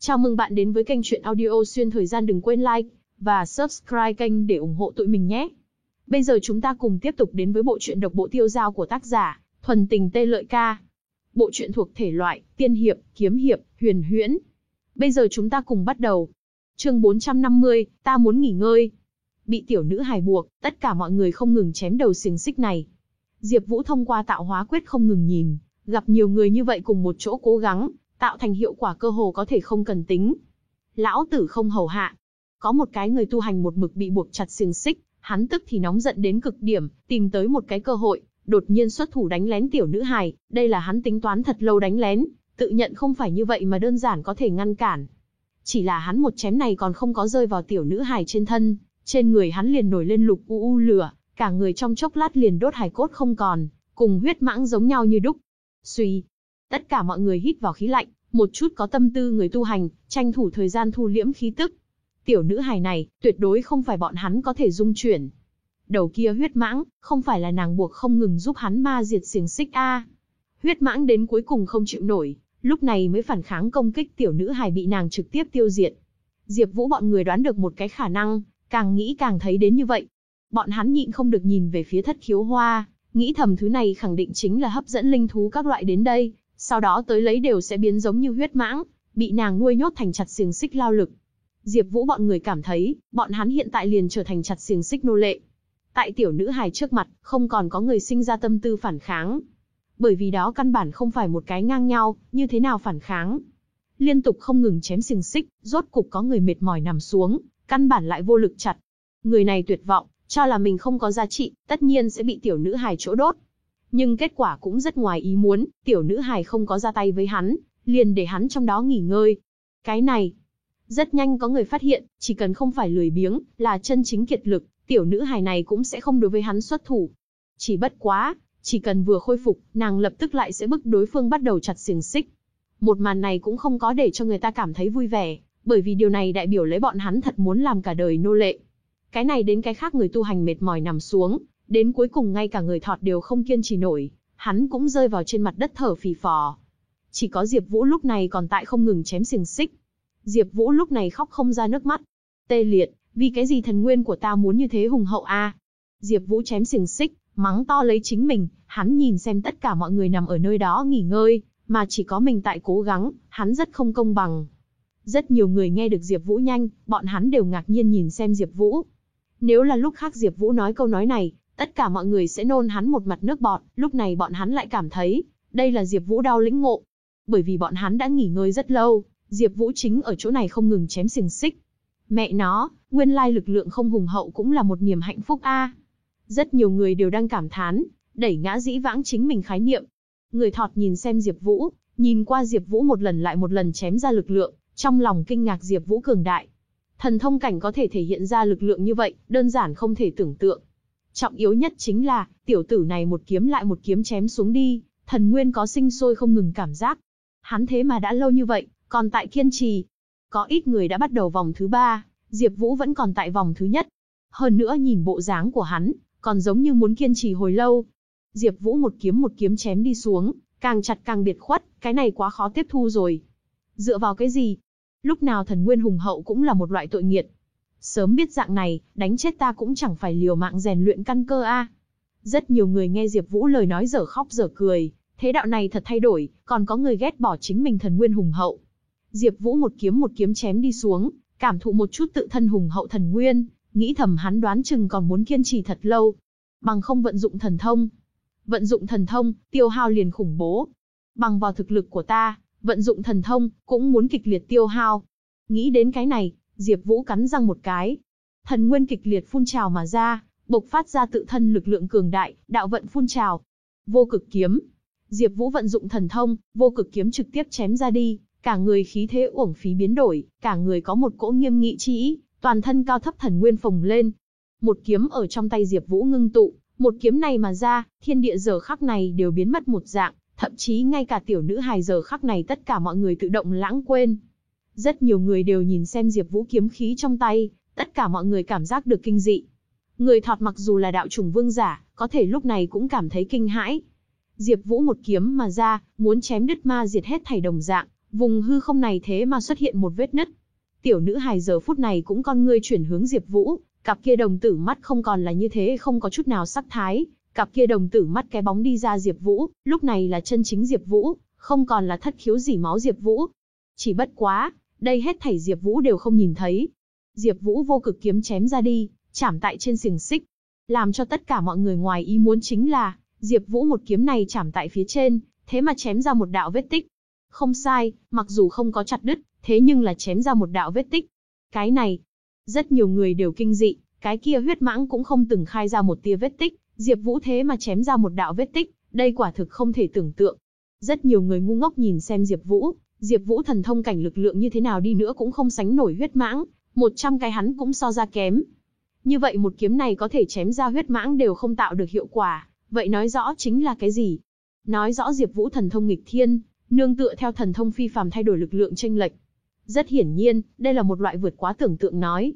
Chào mừng bạn đến với kênh truyện audio xuyên thời gian đừng quên like và subscribe kênh để ủng hộ tụi mình nhé. Bây giờ chúng ta cùng tiếp tục đến với bộ truyện độc bộ tiêu giao của tác giả Thuần Tình Tê Lợi Ca. Bộ truyện thuộc thể loại tiên hiệp, kiếm hiệp, huyền huyễn. Bây giờ chúng ta cùng bắt đầu. Chương 450, ta muốn nghỉ ngơi. Bị tiểu nữ hài buộc, tất cả mọi người không ngừng chém đầu xiềng xích này. Diệp Vũ thông qua tạo hóa quyết không ngừng nhìn, gặp nhiều người như vậy cùng một chỗ cố gắng, tạo thành hiệu quả cơ hồ có thể không cần tính. Lão tử không hầu hạ. Có một cái người tu hành một mực bị buộc chặt xiềng xích, hắn tức thì nóng giận đến cực điểm, tìm tới một cái cơ hội, đột nhiên xuất thủ đánh lén tiểu nữ hài, đây là hắn tính toán thật lâu đánh lén, tự nhận không phải như vậy mà đơn giản có thể ngăn cản. Chỉ là hắn một chém này còn không có rơi vào tiểu nữ hài trên thân, trên người hắn liền nổi lên lục u u lửa, cả người trong chốc lát liền đốt hài cốt không còn, cùng huyết mãng giống nhau như đúc. Suy, tất cả mọi người hít vào khí lạnh, một chút có tâm tư người tu hành, tranh thủ thời gian thu liễm khí tức. Tiểu nữ hài này, tuyệt đối không phải bọn hắn có thể dung chuyển. Đầu kia huyết mãng, không phải là nàng buộc không ngừng giúp hắn ma diệt xiềng xích a. Huyết mãng đến cuối cùng không chịu nổi, lúc này mới phản kháng công kích tiểu nữ hài bị nàng trực tiếp tiêu diệt. Diệp Vũ bọn người đoán được một cái khả năng, càng nghĩ càng thấy đến như vậy. Bọn hắn nhịn không được nhìn về phía thất khiếu hoa, nghĩ thầm thứ này khẳng định chính là hấp dẫn linh thú các loại đến đây, sau đó tới lấy đều sẽ biến giống như huyết mãng, bị nàng nuôi nhốt thành chặt xiềng xích lao lực. Diệp Vũ bọn người cảm thấy, bọn hắn hiện tại liền trở thành chặt xiềng xích nô lệ. Tại tiểu nữ hài trước mặt, không còn có người sinh ra tâm tư phản kháng. Bởi vì đó căn bản không phải một cái ngang nhau, như thế nào phản kháng. Liên tục không ngừng chém xiềng xích, rốt cục có người mệt mỏi nằm xuống, căn bản lại vô lực chặt. Người này tuyệt vọng, cho là mình không có giá trị, tất nhiên sẽ bị tiểu nữ hài chỗ đốt. Nhưng kết quả cũng rất ngoài ý muốn, tiểu nữ hài không có ra tay với hắn, liền để hắn trong đó nghỉ ngơi. Cái này, rất nhanh có người phát hiện, chỉ cần không phải lười biếng, là chân chính kiệt lực, tiểu nữ hài này cũng sẽ không đối với hắn xuất thủ. Chỉ bất quá, chỉ cần vừa khôi phục, nàng lập tức lại sẽ bức đối phương bắt đầu chặt xiềng xích. Một màn này cũng không có để cho người ta cảm thấy vui vẻ, bởi vì điều này đại biểu lấy bọn hắn thật muốn làm cả đời nô lệ. Cái này đến cái khác người tu hành mệt mỏi nằm xuống, đến cuối cùng ngay cả người thọt đều không kiên trì nổi, hắn cũng rơi vào trên mặt đất thở phì phò. Chỉ có Diệp Vũ lúc này còn tại không ngừng chém xiềng xích. Diệp Vũ lúc này khóc không ra nước mắt. Tê liệt, vì cái gì thần nguyên của ta muốn như thế hùng hậu a? Diệp Vũ chém xiềng xích, mắng to lấy chính mình, hắn nhìn xem tất cả mọi người nằm ở nơi đó nghỉ ngơi, mà chỉ có mình tại cố gắng, hắn rất không công bằng. Rất nhiều người nghe được Diệp Vũ nhanh, bọn hắn đều ngạc nhiên nhìn xem Diệp Vũ. Nếu là lúc khác Diệp Vũ nói câu nói này, tất cả mọi người sẽ nôn hắn một mặt nước bọt, lúc này bọn hắn lại cảm thấy, đây là Diệp Vũ đau lĩnh ngộ. Bởi vì bọn hắn đã nghỉ ngơi rất lâu, Diệp Vũ chính ở chỗ này không ngừng chém xiềng xích. Mẹ nó, nguyên lai lực lượng không hùng hậu cũng là một niềm hạnh phúc a. Rất nhiều người đều đang cảm thán, đẩy ngã dĩ vãng chính mình khái niệm. Người thọt nhìn xem Diệp Vũ, nhìn qua Diệp Vũ một lần lại một lần chém ra lực lượng, trong lòng kinh ngạc Diệp Vũ cường đại. Thần thông cảnh có thể thể hiện ra lực lượng như vậy, đơn giản không thể tưởng tượng. Trọng yếu nhất chính là, tiểu tử này một kiếm lại một kiếm chém xuống đi, thần nguyên có sinh sôi không ngừng cảm giác. Hắn thế mà đã lâu như vậy, còn tại kiên trì. Có ít người đã bắt đầu vòng thứ ba, Diệp Vũ vẫn còn tại vòng thứ nhất. Hơn nữa nhìn bộ dáng của hắn, còn giống như muốn kiên trì hồi lâu. Diệp Vũ một kiếm một kiếm chém đi xuống, càng chặt càng biệt khuất, cái này quá khó tiếp thu rồi. Dựa vào cái gì? Lúc nào thần nguyên hùng hậu cũng là một loại tội nghiệt. Sớm biết dạng này, đánh chết ta cũng chẳng phải liều mạng rèn luyện căn cơ a. Rất nhiều người nghe Diệp Vũ lời nói dở khóc dở cười, thế đạo này thật thay đổi, còn có người ghét bỏ chính mình thần nguyên hùng hậu. Diệp Vũ một kiếm một kiếm chém đi xuống, cảm thụ một chút tự thân hùng hậu thần nguyên, nghĩ thầm hắn đoán chừng còn muốn kiên trì thật lâu, bằng không vận dụng thần thông. Vận dụng thần thông, tiêu hao liền khủng bố. Bằng vào thực lực của ta, vận dụng thần thông cũng muốn kịch liệt tiêu hao. Nghĩ đến cái này, Diệp Vũ cắn răng một cái. Thần nguyên kịch liệt phun trào mà ra, bộc phát ra tự thân lực lượng cường đại, đạo vận phun trào. Vô cực kiếm. Diệp Vũ vận dụng thần thông, vô cực kiếm trực tiếp chém ra đi, cả người khí thế uổng phí biến đổi, cả người có một cỗ nghiêm nghị chi ý, toàn thân cao thấp thần nguyên phồng lên. Một kiếm ở trong tay Diệp Vũ ngưng tụ, một kiếm này mà ra, thiên địa giờ khắc này đều biến mất một dạng, thậm chí ngay cả tiểu nữ hài giờ khắc này tất cả mọi người tự động lãng quên. Rất nhiều người đều nhìn xem Diệp Vũ kiếm khí trong tay, tất cả mọi người cảm giác được kinh dị. Người thọt mặc dù là đạo trùng vương giả, có thể lúc này cũng cảm thấy kinh hãi. Diệp Vũ một kiếm mà ra, muốn chém đứt ma diệt hết thảy đồng dạng, Vùng hư không này thế mà xuất hiện một vết nứt. Tiểu nữ hài giờ phút này cũng con ngươi chuyển hướng Diệp Vũ, cặp kia đồng tử mắt không còn là như thế không có chút nào sắc thái, cặp kia đồng tử mắt cái bóng đi ra Diệp Vũ, lúc này là chân chính Diệp Vũ, không còn là thất khiếu dỉ máu Diệp Vũ. Chỉ bất quá, đây hết thảy Diệp Vũ đều không nhìn thấy. Diệp Vũ vô cực kiếm chém ra đi, chạm tại trên xiềng xích. Làm cho tất cả mọi người ngoài ý muốn chính là, Diệp Vũ một kiếm này chạm tại phía trên, thế mà chém ra một đạo vết tích. Không sai, mặc dù không có chặt đứt, thế nhưng là chém ra một đạo vết tích. Cái này, rất nhiều người đều kinh dị, cái kia huyết mãng cũng không từng khai ra một tia vết tích, Diệp Vũ thế mà chém ra một đạo vết tích, đây quả thực không thể tưởng tượng. Rất nhiều người ngu ngốc nhìn xem Diệp Vũ, Diệp Vũ thần thông cảnh lực lượng như thế nào đi nữa cũng không sánh nổi huyết mãng, 100 cái hắn cũng so ra kém. Như vậy một kiếm này có thể chém ra huyết mãng đều không tạo được hiệu quả, vậy nói rõ chính là cái gì? Nói rõ Diệp Vũ thần thông nghịch thiên, nương tựa theo thần thông phi phàm thay đổi lực lượng chênh lệch. Rất hiển nhiên, đây là một loại vượt quá tưởng tượng nói.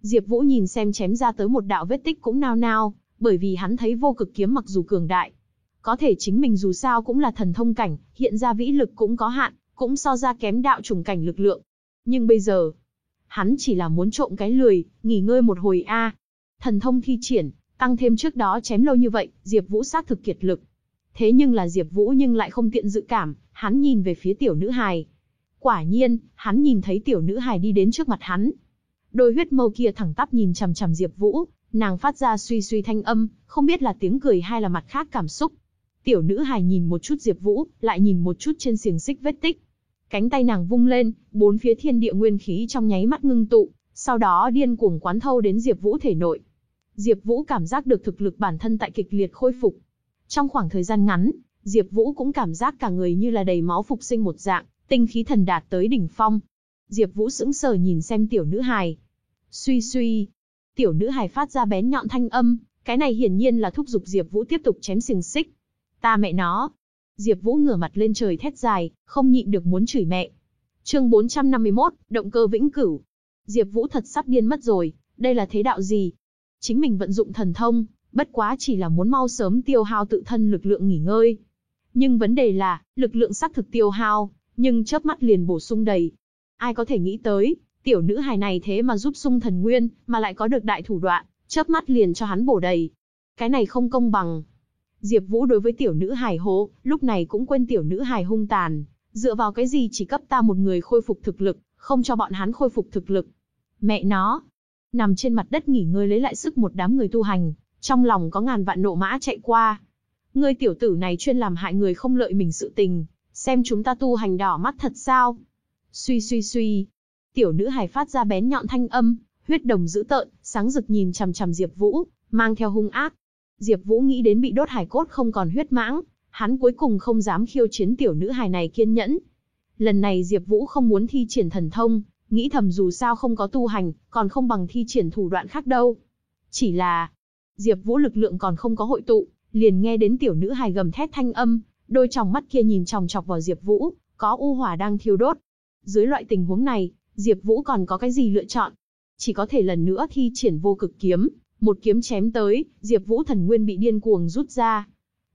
Diệp Vũ nhìn xem chém ra tới một đạo vết tích cũng nao nao, bởi vì hắn thấy vô cực kiếm mặc dù cường đại, có thể chính mình dù sao cũng là thần thông cảnh, hiện ra vĩ lực cũng có hạn, cũng so ra kém đạo trùng cảnh lực lượng. Nhưng bây giờ, hắn chỉ là muốn trộm cái lười, nghỉ ngơi một hồi a. Thần thông thi triển, tăng thêm trước đó chém lâu như vậy, Diệp Vũ xác thực kiệt lực. Thế nhưng là Diệp Vũ nhưng lại không tiện dự cảm, hắn nhìn về phía tiểu nữ hài. Quả nhiên, hắn nhìn thấy tiểu nữ hài đi đến trước mặt hắn. Đôi huyết mâu kia thẳng tắp nhìn chằm chằm Diệp Vũ, nàng phát ra suy suy thanh âm, không biết là tiếng cười hay là mặt khác cảm xúc. Tiểu nữ hài nhìn một chút Diệp Vũ, lại nhìn một chút trên xiềng xích vết tích. Cánh tay nàng vung lên, bốn phía thiên địa nguyên khí trong nháy mắt ngưng tụ, sau đó điên cuồng quán thâu đến Diệp Vũ thể nội. Diệp Vũ cảm giác được thực lực bản thân tại kịch liệt khôi phục. Trong khoảng thời gian ngắn, Diệp Vũ cũng cảm giác cả người như là đầy máu phục sinh một dạng, tinh khí thần đạt tới đỉnh phong. Diệp Vũ sững sờ nhìn xem tiểu nữ hài. Suy suy, tiểu nữ hài phát ra bén nhọn thanh âm, cái này hiển nhiên là thúc giục Diệp Vũ tiếp tục chém xiềng xích. Ta mẹ nó. Diệp Vũ ngửa mặt lên trời thét dài, không nhịn được muốn chửi mẹ. Chương 451, động cơ vĩnh cửu. Diệp Vũ thật sắp điên mất rồi, đây là thế đạo gì? Chính mình vận dụng thần thông, bất quá chỉ là muốn mau sớm tiêu hao tự thân lực lượng nghỉ ngơi. Nhưng vấn đề là, lực lượng sắc thực tiêu hao, nhưng chớp mắt liền bổ sung đầy. Ai có thể nghĩ tới, tiểu nữ hài này thế mà giúp sung thần nguyên, mà lại có được đại thủ đoạn, chớp mắt liền cho hắn bổ đầy. Cái này không công bằng. Diệp Vũ đối với tiểu nữ hài hố, lúc này cũng quên tiểu nữ hài hung tàn, dựa vào cái gì chỉ cấp ta một người khôi phục thực lực, không cho bọn hắn khôi phục thực lực. Mẹ nó, nằm trên mặt đất nghỉ ngơi lấy lại sức một đám người tu hành, trong lòng có ngàn vạn nộ mã chạy qua. Ngươi tiểu tử này chuyên làm hại người không lợi mình sự tình, xem chúng ta tu hành đỏ mắt thật sao? Suy suy suy, tiểu nữ hài phát ra bén nhọn thanh âm, huyết đồng dữ tợn, sáng rực nhìn chằm chằm Diệp Vũ, mang theo hung ác. Diệp Vũ nghĩ đến bị đốt hải cốt không còn huyết mãng, hắn cuối cùng không dám khiêu chiến tiểu nữ hài này kiên nhẫn. Lần này Diệp Vũ không muốn thi triển thần thông, nghĩ thầm dù sao không có tu hành, còn không bằng thi triển thủ đoạn khác đâu. Chỉ là, Diệp Vũ lực lượng còn không có hội tụ, liền nghe đến tiểu nữ hài gầm thét thanh âm, đôi tròng mắt kia nhìn chòng chọc vào Diệp Vũ, có u hỏa đang thiêu đốt. Dưới loại tình huống này, Diệp Vũ còn có cái gì lựa chọn? Chỉ có thể lần nữa thi triển vô cực kiếm, một kiếm chém tới, Diệp Vũ thần nguyên bị điên cuồng rút ra.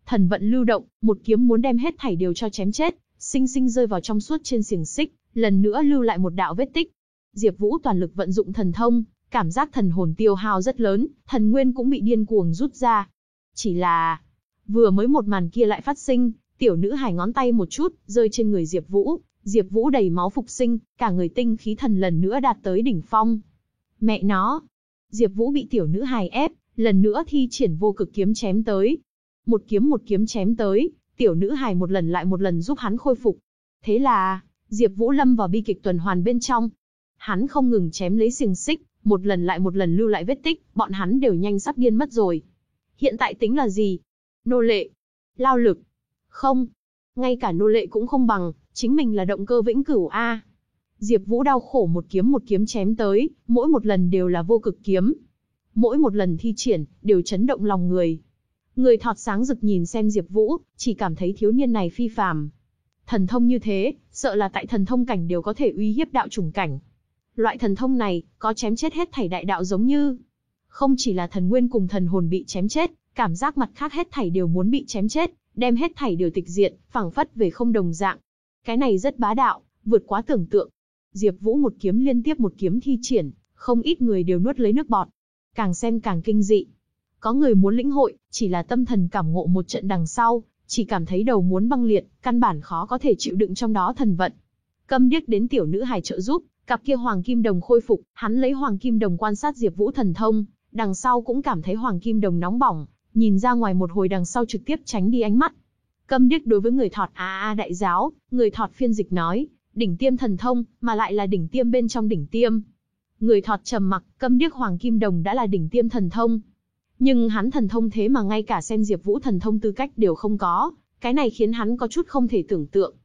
Thần vận lưu động, một kiếm muốn đem hết thảy đều cho chém chết, sinh sinh rơi vào trong suốt trên xiềng xích, lần nữa lưu lại một đạo vết tích. Diệp Vũ toàn lực vận dụng thần thông, cảm giác thần hồn tiêu hao rất lớn, thần nguyên cũng bị điên cuồng rút ra. Chỉ là, vừa mới một màn kia lại phát sinh, tiểu nữ hài ngón tay một chút, rơi trên người Diệp Vũ, Diệp Vũ đầy máu phục sinh, cả người tinh khí thần lần nữa đạt tới đỉnh phong. Mẹ nó, Diệp Vũ bị tiểu nữ hài ép, lần nữa thi triển vô cực kiếm chém tới. Một kiếm một kiếm chém tới, tiểu nữ hài một lần lại một lần giúp hắn khôi phục. Thế là, Diệp Vũ lâm vào bi kịch tuần hoàn bên trong. Hắn không ngừng chém lấy xiềng xích, một lần lại một lần lưu lại vết tích, bọn hắn đều nhanh sắp điên mất rồi. Hiện tại tính là gì? Nô lệ? Lao lực? Không, ngay cả nô lệ cũng không bằng, chính mình là động cơ vĩnh cửu a. Diệp Vũ đau khổ một kiếm một kiếm chém tới, mỗi một lần đều là vô cực kiếm. Mỗi một lần thi triển, đều chấn động lòng người. Người thọt sáng rực nhìn xem Diệp Vũ, chỉ cảm thấy thiếu niên này phi phàm. Thần thông như thế, sợ là tại thần thông cảnh đều có thể uy hiếp đạo chủng cảnh. Loại thần thông này, có chém chết hết thảy đại đạo giống như. Không chỉ là thần nguyên cùng thần hồn bị chém chết, cảm giác mặt khác hết thảy đều muốn bị chém chết, đem hết thảy đều tịch diệt, phảng phất về không đồng dạng. Cái này rất bá đạo, vượt quá tưởng tượng. Diệp Vũ một kiếm liên tiếp một kiếm thi triển, không ít người đều nuốt lấy nước bọt. Càng xem càng kinh dị. Có người muốn lĩnh hội, chỉ là tâm thần cảm ngộ một trận đằng sau, chỉ cảm thấy đầu muốn băng liệt, căn bản khó có thể chịu đựng trong đó thần vận. Câm điếc đến tiểu nữ hài trợ giúp, cặp kia hoàng kim đồng khôi phục, hắn lấy hoàng kim đồng quan sát Diệp Vũ thần thông, đằng sau cũng cảm thấy hoàng kim đồng nóng bỏng, nhìn ra ngoài một hồi đằng sau trực tiếp tránh đi ánh mắt. Câm điếc đối với người thọt a a đại giáo, người thọt phiên dịch nói, đỉnh tiêm thần thông, mà lại là đỉnh tiêm bên trong đỉnh tiêm. Người thọt trầm mặc, câm điếc hoàng kim đồng đã là đỉnh tiêm thần thông. Nhưng hắn thần thông thế mà ngay cả xem Diệp Vũ thần thông tư cách đều không có, cái này khiến hắn có chút không thể tưởng tượng.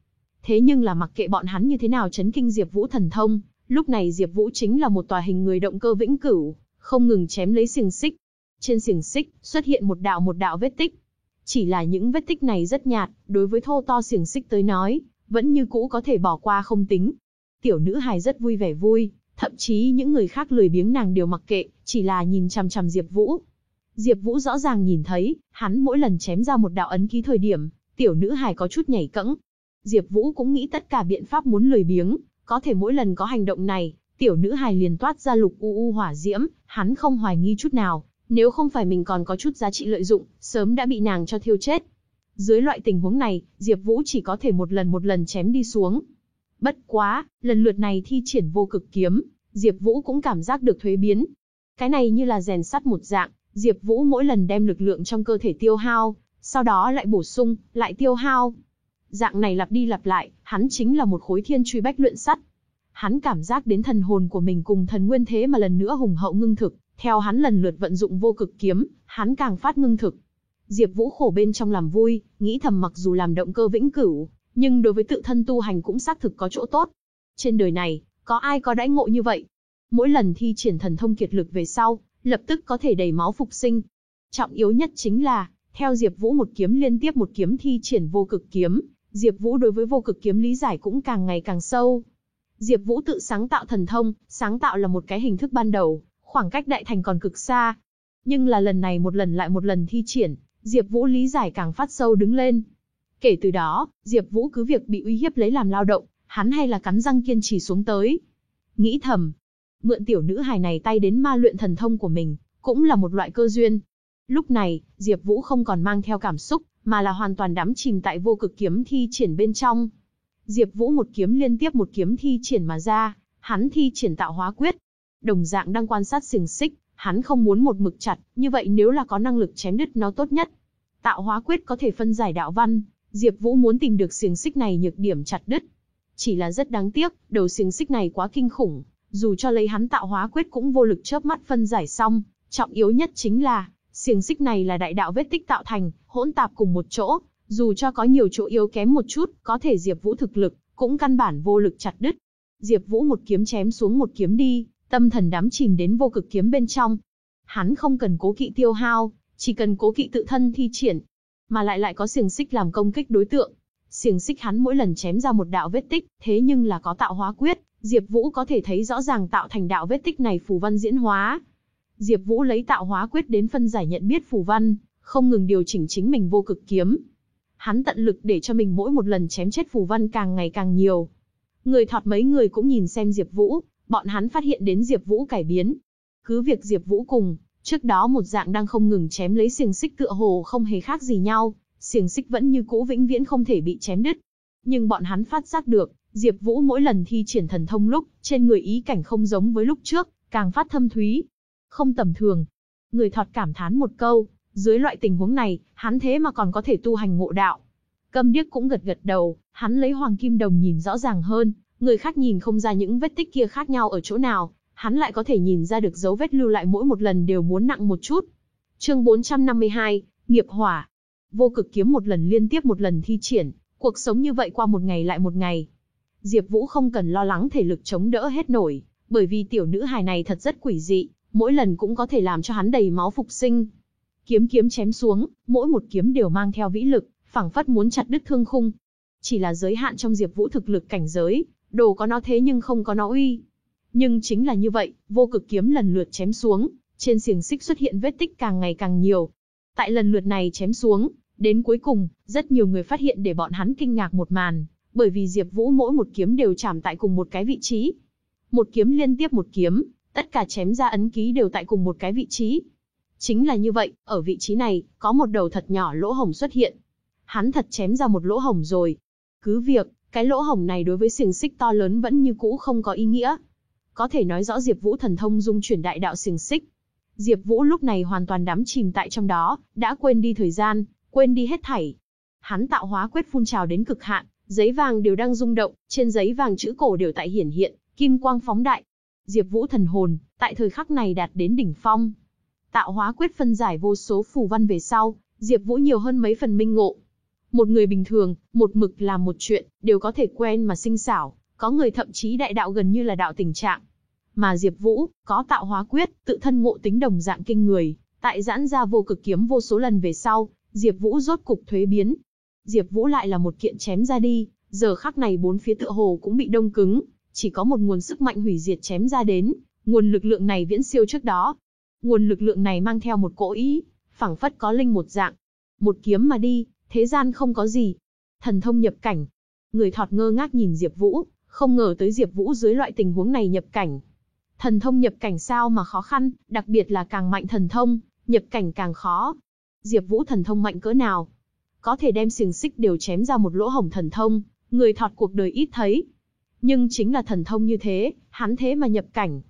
Thế nhưng là mặc kệ bọn hắn như thế nào chấn kinh Diệp Vũ thần thông, lúc này Diệp Vũ chính là một tòa hình người động cơ vĩnh cửu, không ngừng chém lấy xiềng xích. Trên xiềng xích xuất hiện một đạo một đạo vết tích. Chỉ là những vết tích này rất nhạt, đối với thô to xiềng xích tới nói, vẫn như cũ có thể bỏ qua không tính. Tiểu nữ hài rất vui vẻ vui, thậm chí những người khác lười biếng nàng đều mặc kệ, chỉ là nhìn chằm chằm Diệp Vũ. Diệp Vũ rõ ràng nhìn thấy, hắn mỗi lần chém ra một đạo ấn ký thời điểm, tiểu nữ hài có chút nhảy cẫng. Diệp Vũ cũng nghĩ tất cả biện pháp muốn lười biếng, có thể mỗi lần có hành động này, tiểu nữ hài liền toát ra lục u u hỏa diễm, hắn không hoài nghi chút nào, nếu không phải mình còn có chút giá trị lợi dụng, sớm đã bị nàng cho thiêu chết. Dưới loại tình huống này, Diệp Vũ chỉ có thể một lần một lần chém đi xuống. Bất quá, lần lượt này thi triển vô cực kiếm, Diệp Vũ cũng cảm giác được thuế biến. Cái này như là rèn sắt một dạng, Diệp Vũ mỗi lần đem lực lượng trong cơ thể tiêu hao, sau đó lại bổ sung, lại tiêu hao. Dạng này lặp đi lặp lại, hắn chính là một khối thiên truy bách luyện sắt. Hắn cảm giác đến thần hồn của mình cùng thần nguyên thế mà lần nữa hùng hậu ngưng thực, theo hắn lần lượt vận dụng vô cực kiếm, hắn càng phát ngưng thực. Diệp Vũ khổ bên trong làm vui, nghĩ thầm mặc dù làm động cơ vĩnh cửu, nhưng đối với tự thân tu hành cũng xác thực có chỗ tốt. Trên đời này, có ai có đãi ngộ như vậy? Mỗi lần thi triển thần thông kiệt lực về sau, lập tức có thể đầy máu phục sinh. Trọng yếu nhất chính là, theo Diệp Vũ một kiếm liên tiếp một kiếm thi triển vô cực kiếm, Diệp Vũ đối với vô cực kiếm lý giải cũng càng ngày càng sâu. Diệp Vũ tự sáng tạo thần thông, sáng tạo là một cái hình thức ban đầu, khoảng cách đại thành còn cực xa. Nhưng là lần này một lần lại một lần thi triển, Diệp Vũ lý giải càng phát sâu đứng lên. Kể từ đó, Diệp Vũ cứ việc bị uy hiếp lấy làm lao động, hắn hay là cắn răng kiên trì xuống tới. Nghĩ thầm, mượn tiểu nữ hài này tay đến ma luyện thần thông của mình, cũng là một loại cơ duyên. Lúc này, Diệp Vũ không còn mang theo cảm xúc, mà là hoàn toàn đắm chìm tại vô cực kiếm thi triển bên trong. Diệp Vũ một kiếm liên tiếp một kiếm thi triển mà ra, hắn thi triển tạo hóa quyết. Đồng dạng đang quan sát xiềng xích, hắn không muốn một mực chặt, như vậy nếu là có năng lực chém đứt nó tốt nhất. Tạo hóa quyết có thể phân giải đạo văn, Diệp Vũ muốn tìm được xiềng xích này nhược điểm chặt đứt. Chỉ là rất đáng tiếc, đầu xiềng xích này quá kinh khủng, dù cho lấy hắn tạo hóa quyết cũng vô lực chớp mắt phân giải xong, trọng yếu nhất chính là, xiềng xích này là đại đạo vết tích tạo thành, hỗn tạp cùng một chỗ, dù cho có nhiều chỗ yếu kém một chút, có thể Diệp Vũ thực lực, cũng căn bản vô lực chặt đứt. Diệp Vũ một kiếm chém xuống một kiếm đi, tâm thần đắm chìm đến vô cực kiếm bên trong. Hắn không cần cố kỵ tiêu hao, chỉ cần cố kỵ tự thân thi triển, mà lại lại có xiềng xích làm công kích đối tượng. Xiềng xích hắn mỗi lần chém ra một đạo vết tích, thế nhưng là có tạo hóa quyết, Diệp Vũ có thể thấy rõ ràng tạo thành đạo vết tích này phù văn diễn hóa. Diệp Vũ lấy tạo hóa quyết đến phân giải nhận biết phù văn, không ngừng điều chỉnh chính mình vô cực kiếm. Hắn tận lực để cho mình mỗi một lần chém chết phù văn càng ngày càng nhiều. Người thọt mấy người cũng nhìn xem Diệp Vũ, bọn hắn phát hiện đến Diệp Vũ cải biến. Cứ việc Diệp Vũ cùng, trước đó một dạng đang không ngừng chém lấy xiềng xích tựa hồ không hề khác gì nhau, xiềng xích vẫn như cũ vĩnh viễn không thể bị chém đứt. Nhưng bọn hắn phát giác được, Diệp Vũ mỗi lần thi triển thần thông lúc, trên người ý cảnh không giống với lúc trước, càng phát thâm thúy, không tầm thường. Người thọt cảm thán một câu, dưới loại tình huống này, hắn thế mà còn có thể tu hành ngộ đạo. Câm điếc cũng gật gật đầu, hắn lấy hoàng kim đồng nhìn rõ ràng hơn, người khác nhìn không ra những vết tích kia khác nhau ở chỗ nào, hắn lại có thể nhìn ra được dấu vết lưu lại mỗi một lần đều muốn nặng một chút. Chương 452, nghiệp hỏa. Vô cực kiếm một lần liên tiếp một lần thi triển, cuộc sống như vậy qua một ngày lại một ngày. Diệp Vũ không cần lo lắng thể lực chống đỡ hết nổi, bởi vì tiểu nữ hài này thật rất quỷ dị, mỗi lần cũng có thể làm cho hắn đầy máu phục sinh. Kiếm kiếm chém xuống, mỗi một kiếm đều mang theo vĩ lực, phảng phất muốn chặt đứt thương khung. Chỉ là giới hạn trong Diệp Vũ thực lực cảnh giới, đồ có nó thế nhưng không có nó uy. Nhưng chính là như vậy, vô cực kiếm lần lượt chém xuống, trên xiềng xích xuất hiện vết tích càng ngày càng nhiều. Tại lần lượt này chém xuống, đến cuối cùng, rất nhiều người phát hiện để bọn hắn kinh ngạc một màn, bởi vì Diệp Vũ mỗi một kiếm đều chạm tại cùng một cái vị trí. Một kiếm liên tiếp một kiếm, tất cả chém ra ấn ký đều tại cùng một cái vị trí. Chính là như vậy, ở vị trí này, có một đầu thật nhỏ lỗ hổng xuất hiện. Hắn thật chém ra một lỗ hổng rồi. Cứ việc, cái lỗ hổng này đối với xiềng xích to lớn vẫn như cũ không có ý nghĩa. Có thể nói rõ Diệp Vũ thần thông dung chuyển đại đạo xiềng xích. Diệp Vũ lúc này hoàn toàn đắm chìm tại trong đó, đã quên đi thời gian, quên đi hết thảy. Hắn tạo hóa quyết phun trào đến cực hạn, giấy vàng đều đang rung động, trên giấy vàng chữ cổ đều tại hiển hiện, kim quang phóng đại. Diệp Vũ thần hồn, tại thời khắc này đạt đến đỉnh phong. Tạo hóa quyết phân giải vô số phù văn về sau, Diệp Vũ nhiều hơn mấy phần minh ngộ. Một người bình thường, một mực làm một chuyện, đều có thể quen mà sinh xảo, có người thậm chí đại đạo gần như là đạo tình trạng. Mà Diệp Vũ, có tạo hóa quyết, tự thân ngộ tính đồng dạng kinh người, tại giãn ra vô cực kiếm vô số lần về sau, Diệp Vũ rốt cục thuế biến. Diệp Vũ lại là một kiện chém ra đi, giờ khắc này bốn phía tựa hồ cũng bị đông cứng, chỉ có một nguồn sức mạnh hủy diệt chém ra đến, nguồn lực lượng này viễn siêu trước đó. Nguồn lực lượng này mang theo một cỗ ý, phảng phất có linh một dạng. Một kiếm mà đi, thế gian không có gì. Thần thông nhập cảnh. Người thọt ngơ ngác nhìn Diệp Vũ, không ngờ tới Diệp Vũ dưới loại tình huống này nhập cảnh. Thần thông nhập cảnh sao mà khó khăn, đặc biệt là càng mạnh thần thông, nhập cảnh càng khó. Diệp Vũ thần thông mạnh cỡ nào? Có thể đem xiềng xích đều chém ra một lỗ hổng thần thông, người thọt cuộc đời ít thấy. Nhưng chính là thần thông như thế, hắn thế mà nhập cảnh.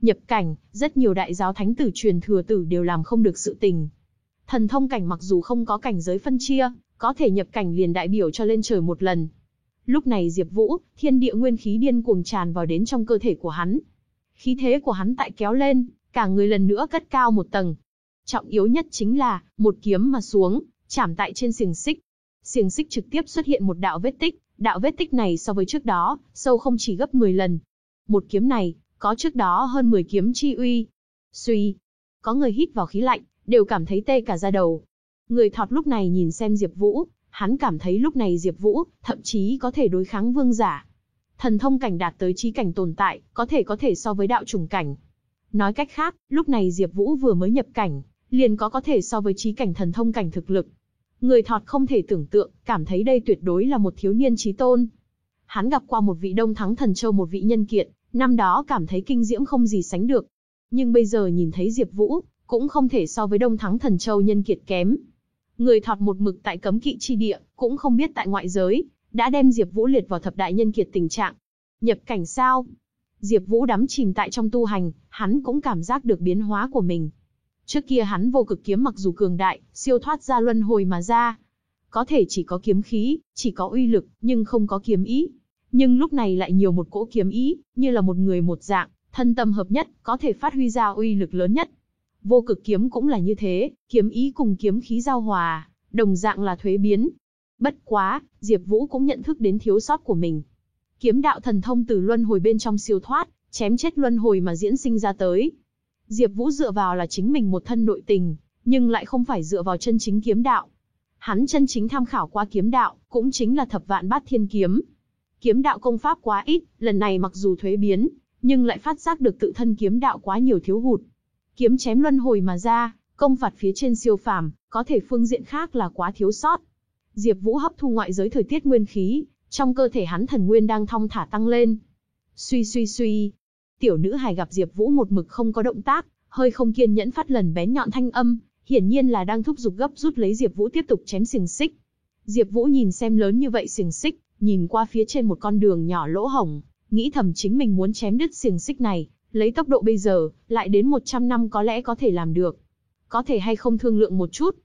Nhập cảnh, rất nhiều đại giáo thánh tử truyền thừa tử đều làm không được sự tình. Thần thông cảnh mặc dù không có cảnh giới phân chia, có thể nhập cảnh liền đại biểu cho lên trời một lần. Lúc này Diệp Vũ, thiên địa nguyên khí điên cuồng tràn vào đến trong cơ thể của hắn. Khí thế của hắn tại kéo lên, cả người lần nữa cất cao một tầng. Trọng yếu nhất chính là, một kiếm mà xuống, chạm tại trên xiềng xích. Xiềng xích trực tiếp xuất hiện một đạo vết tích, đạo vết tích này so với trước đó, sâu không chỉ gấp 10 lần. Một kiếm này, có trước đó hơn 10 kiếm chi uy. Suy, có người hít vào khí lạnh, đều cảm thấy tê cả da đầu. Người thọt lúc này nhìn xem Diệp Vũ, hắn cảm thấy lúc này Diệp Vũ, thậm chí có thể đối kháng vương giả. Thần thông cảnh đạt tới chí cảnh tồn tại, có thể có thể so với đạo trùng cảnh. Nói cách khác, lúc này Diệp Vũ vừa mới nhập cảnh, liền có có thể so với chí cảnh thần thông cảnh thực lực. Người thọt không thể tưởng tượng, cảm thấy đây tuyệt đối là một thiếu niên chí tôn. Hắn gặp qua một vị Đông Thắng Thần Châu một vị nhân Kiện, năm đó cảm thấy kinh diễm không gì sánh được. Nhưng bây giờ nhìn thấy Diệp Vũ, cũng không thể so với Đông Thắng Thần Châu nhân kiệt kém. Người thọt một mực tại cấm kỵ chi địa, cũng không biết tại ngoại giới, đã đem Diệp Vũ liệt vào thập đại nhân kiệt tình trạng. Nhập cảnh sao? Diệp Vũ đắm chìm tại trong tu hành, hắn cũng cảm giác được biến hóa của mình. Trước kia hắn vô cực kiếm mặc dù cường đại, siêu thoát ra luân hồi mà ra, có thể chỉ có kiếm khí, chỉ có uy lực, nhưng không có kiếm ý. Nhưng lúc này lại nhiều một cỗ kiếm ý, như là một người một dạng, thân tâm hợp nhất, có thể phát huy ra uy lực lớn nhất. Vô cực kiếm cũng là như thế, kiếm ý cùng kiếm khí giao hòa, đồng dạng là thuế biến. Bất quá, Diệp Vũ cũng nhận thức đến thiếu sót của mình. Kiếm đạo thần thông từ luân hồi bên trong siêu thoát, chém chết luân hồi mà diễn sinh ra tới. Diệp Vũ dựa vào là chính mình một thân nội tình, nhưng lại không phải dựa vào chân chính kiếm đạo. Hắn chân chính tham khảo qua kiếm đạo, cũng chính là thập vạn bát thiên kiếm. Kiếm đạo công pháp quá ít, lần này mặc dù thuế biến, nhưng lại phát giác được tự thân kiếm đạo quá nhiều thiếu hụt. Kiếm chém luân hồi mà ra, công phạt phía trên siêu phàm, có thể phương diện khác là quá thiếu sót. Diệp Vũ hấp thu ngoại giới thời tiết nguyên khí, trong cơ thể hắn thần nguyên đang thong thả tăng lên. Suy suy suy, tiểu nữ hài gặp Diệp Vũ một mực không có động tác, hơi không kiên nhẫn phát lần bén nhọn thanh âm, hiển nhiên là đang thúc giục gấp rút lấy Diệp Vũ tiếp tục chém xiềng xích. Diệp Vũ nhìn xem lớn như vậy xiềng xích, nhìn qua phía trên một con đường nhỏ lỗ hổng, nghĩ thầm chính mình muốn chém đứt xiềng xích này, lấy tốc độ bây giờ, lại đến 100 năm có lẽ có thể làm được. Có thể hay không thương lượng một chút?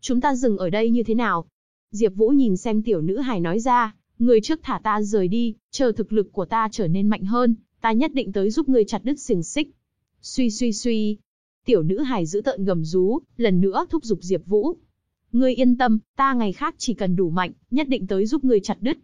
Chúng ta dừng ở đây như thế nào? Diệp Vũ nhìn xem tiểu nữ hài nói ra, người trước thả ta rời đi, chờ thực lực của ta trở nên mạnh hơn, ta nhất định tới giúp ngươi chặt đứt xiềng xích. Suy suy suy, tiểu nữ hài giữ tợn gầm rú, lần nữa thúc giục Diệp Vũ. Ngươi yên tâm, ta ngày khác chỉ cần đủ mạnh, nhất định tới giúp ngươi chặt đứt.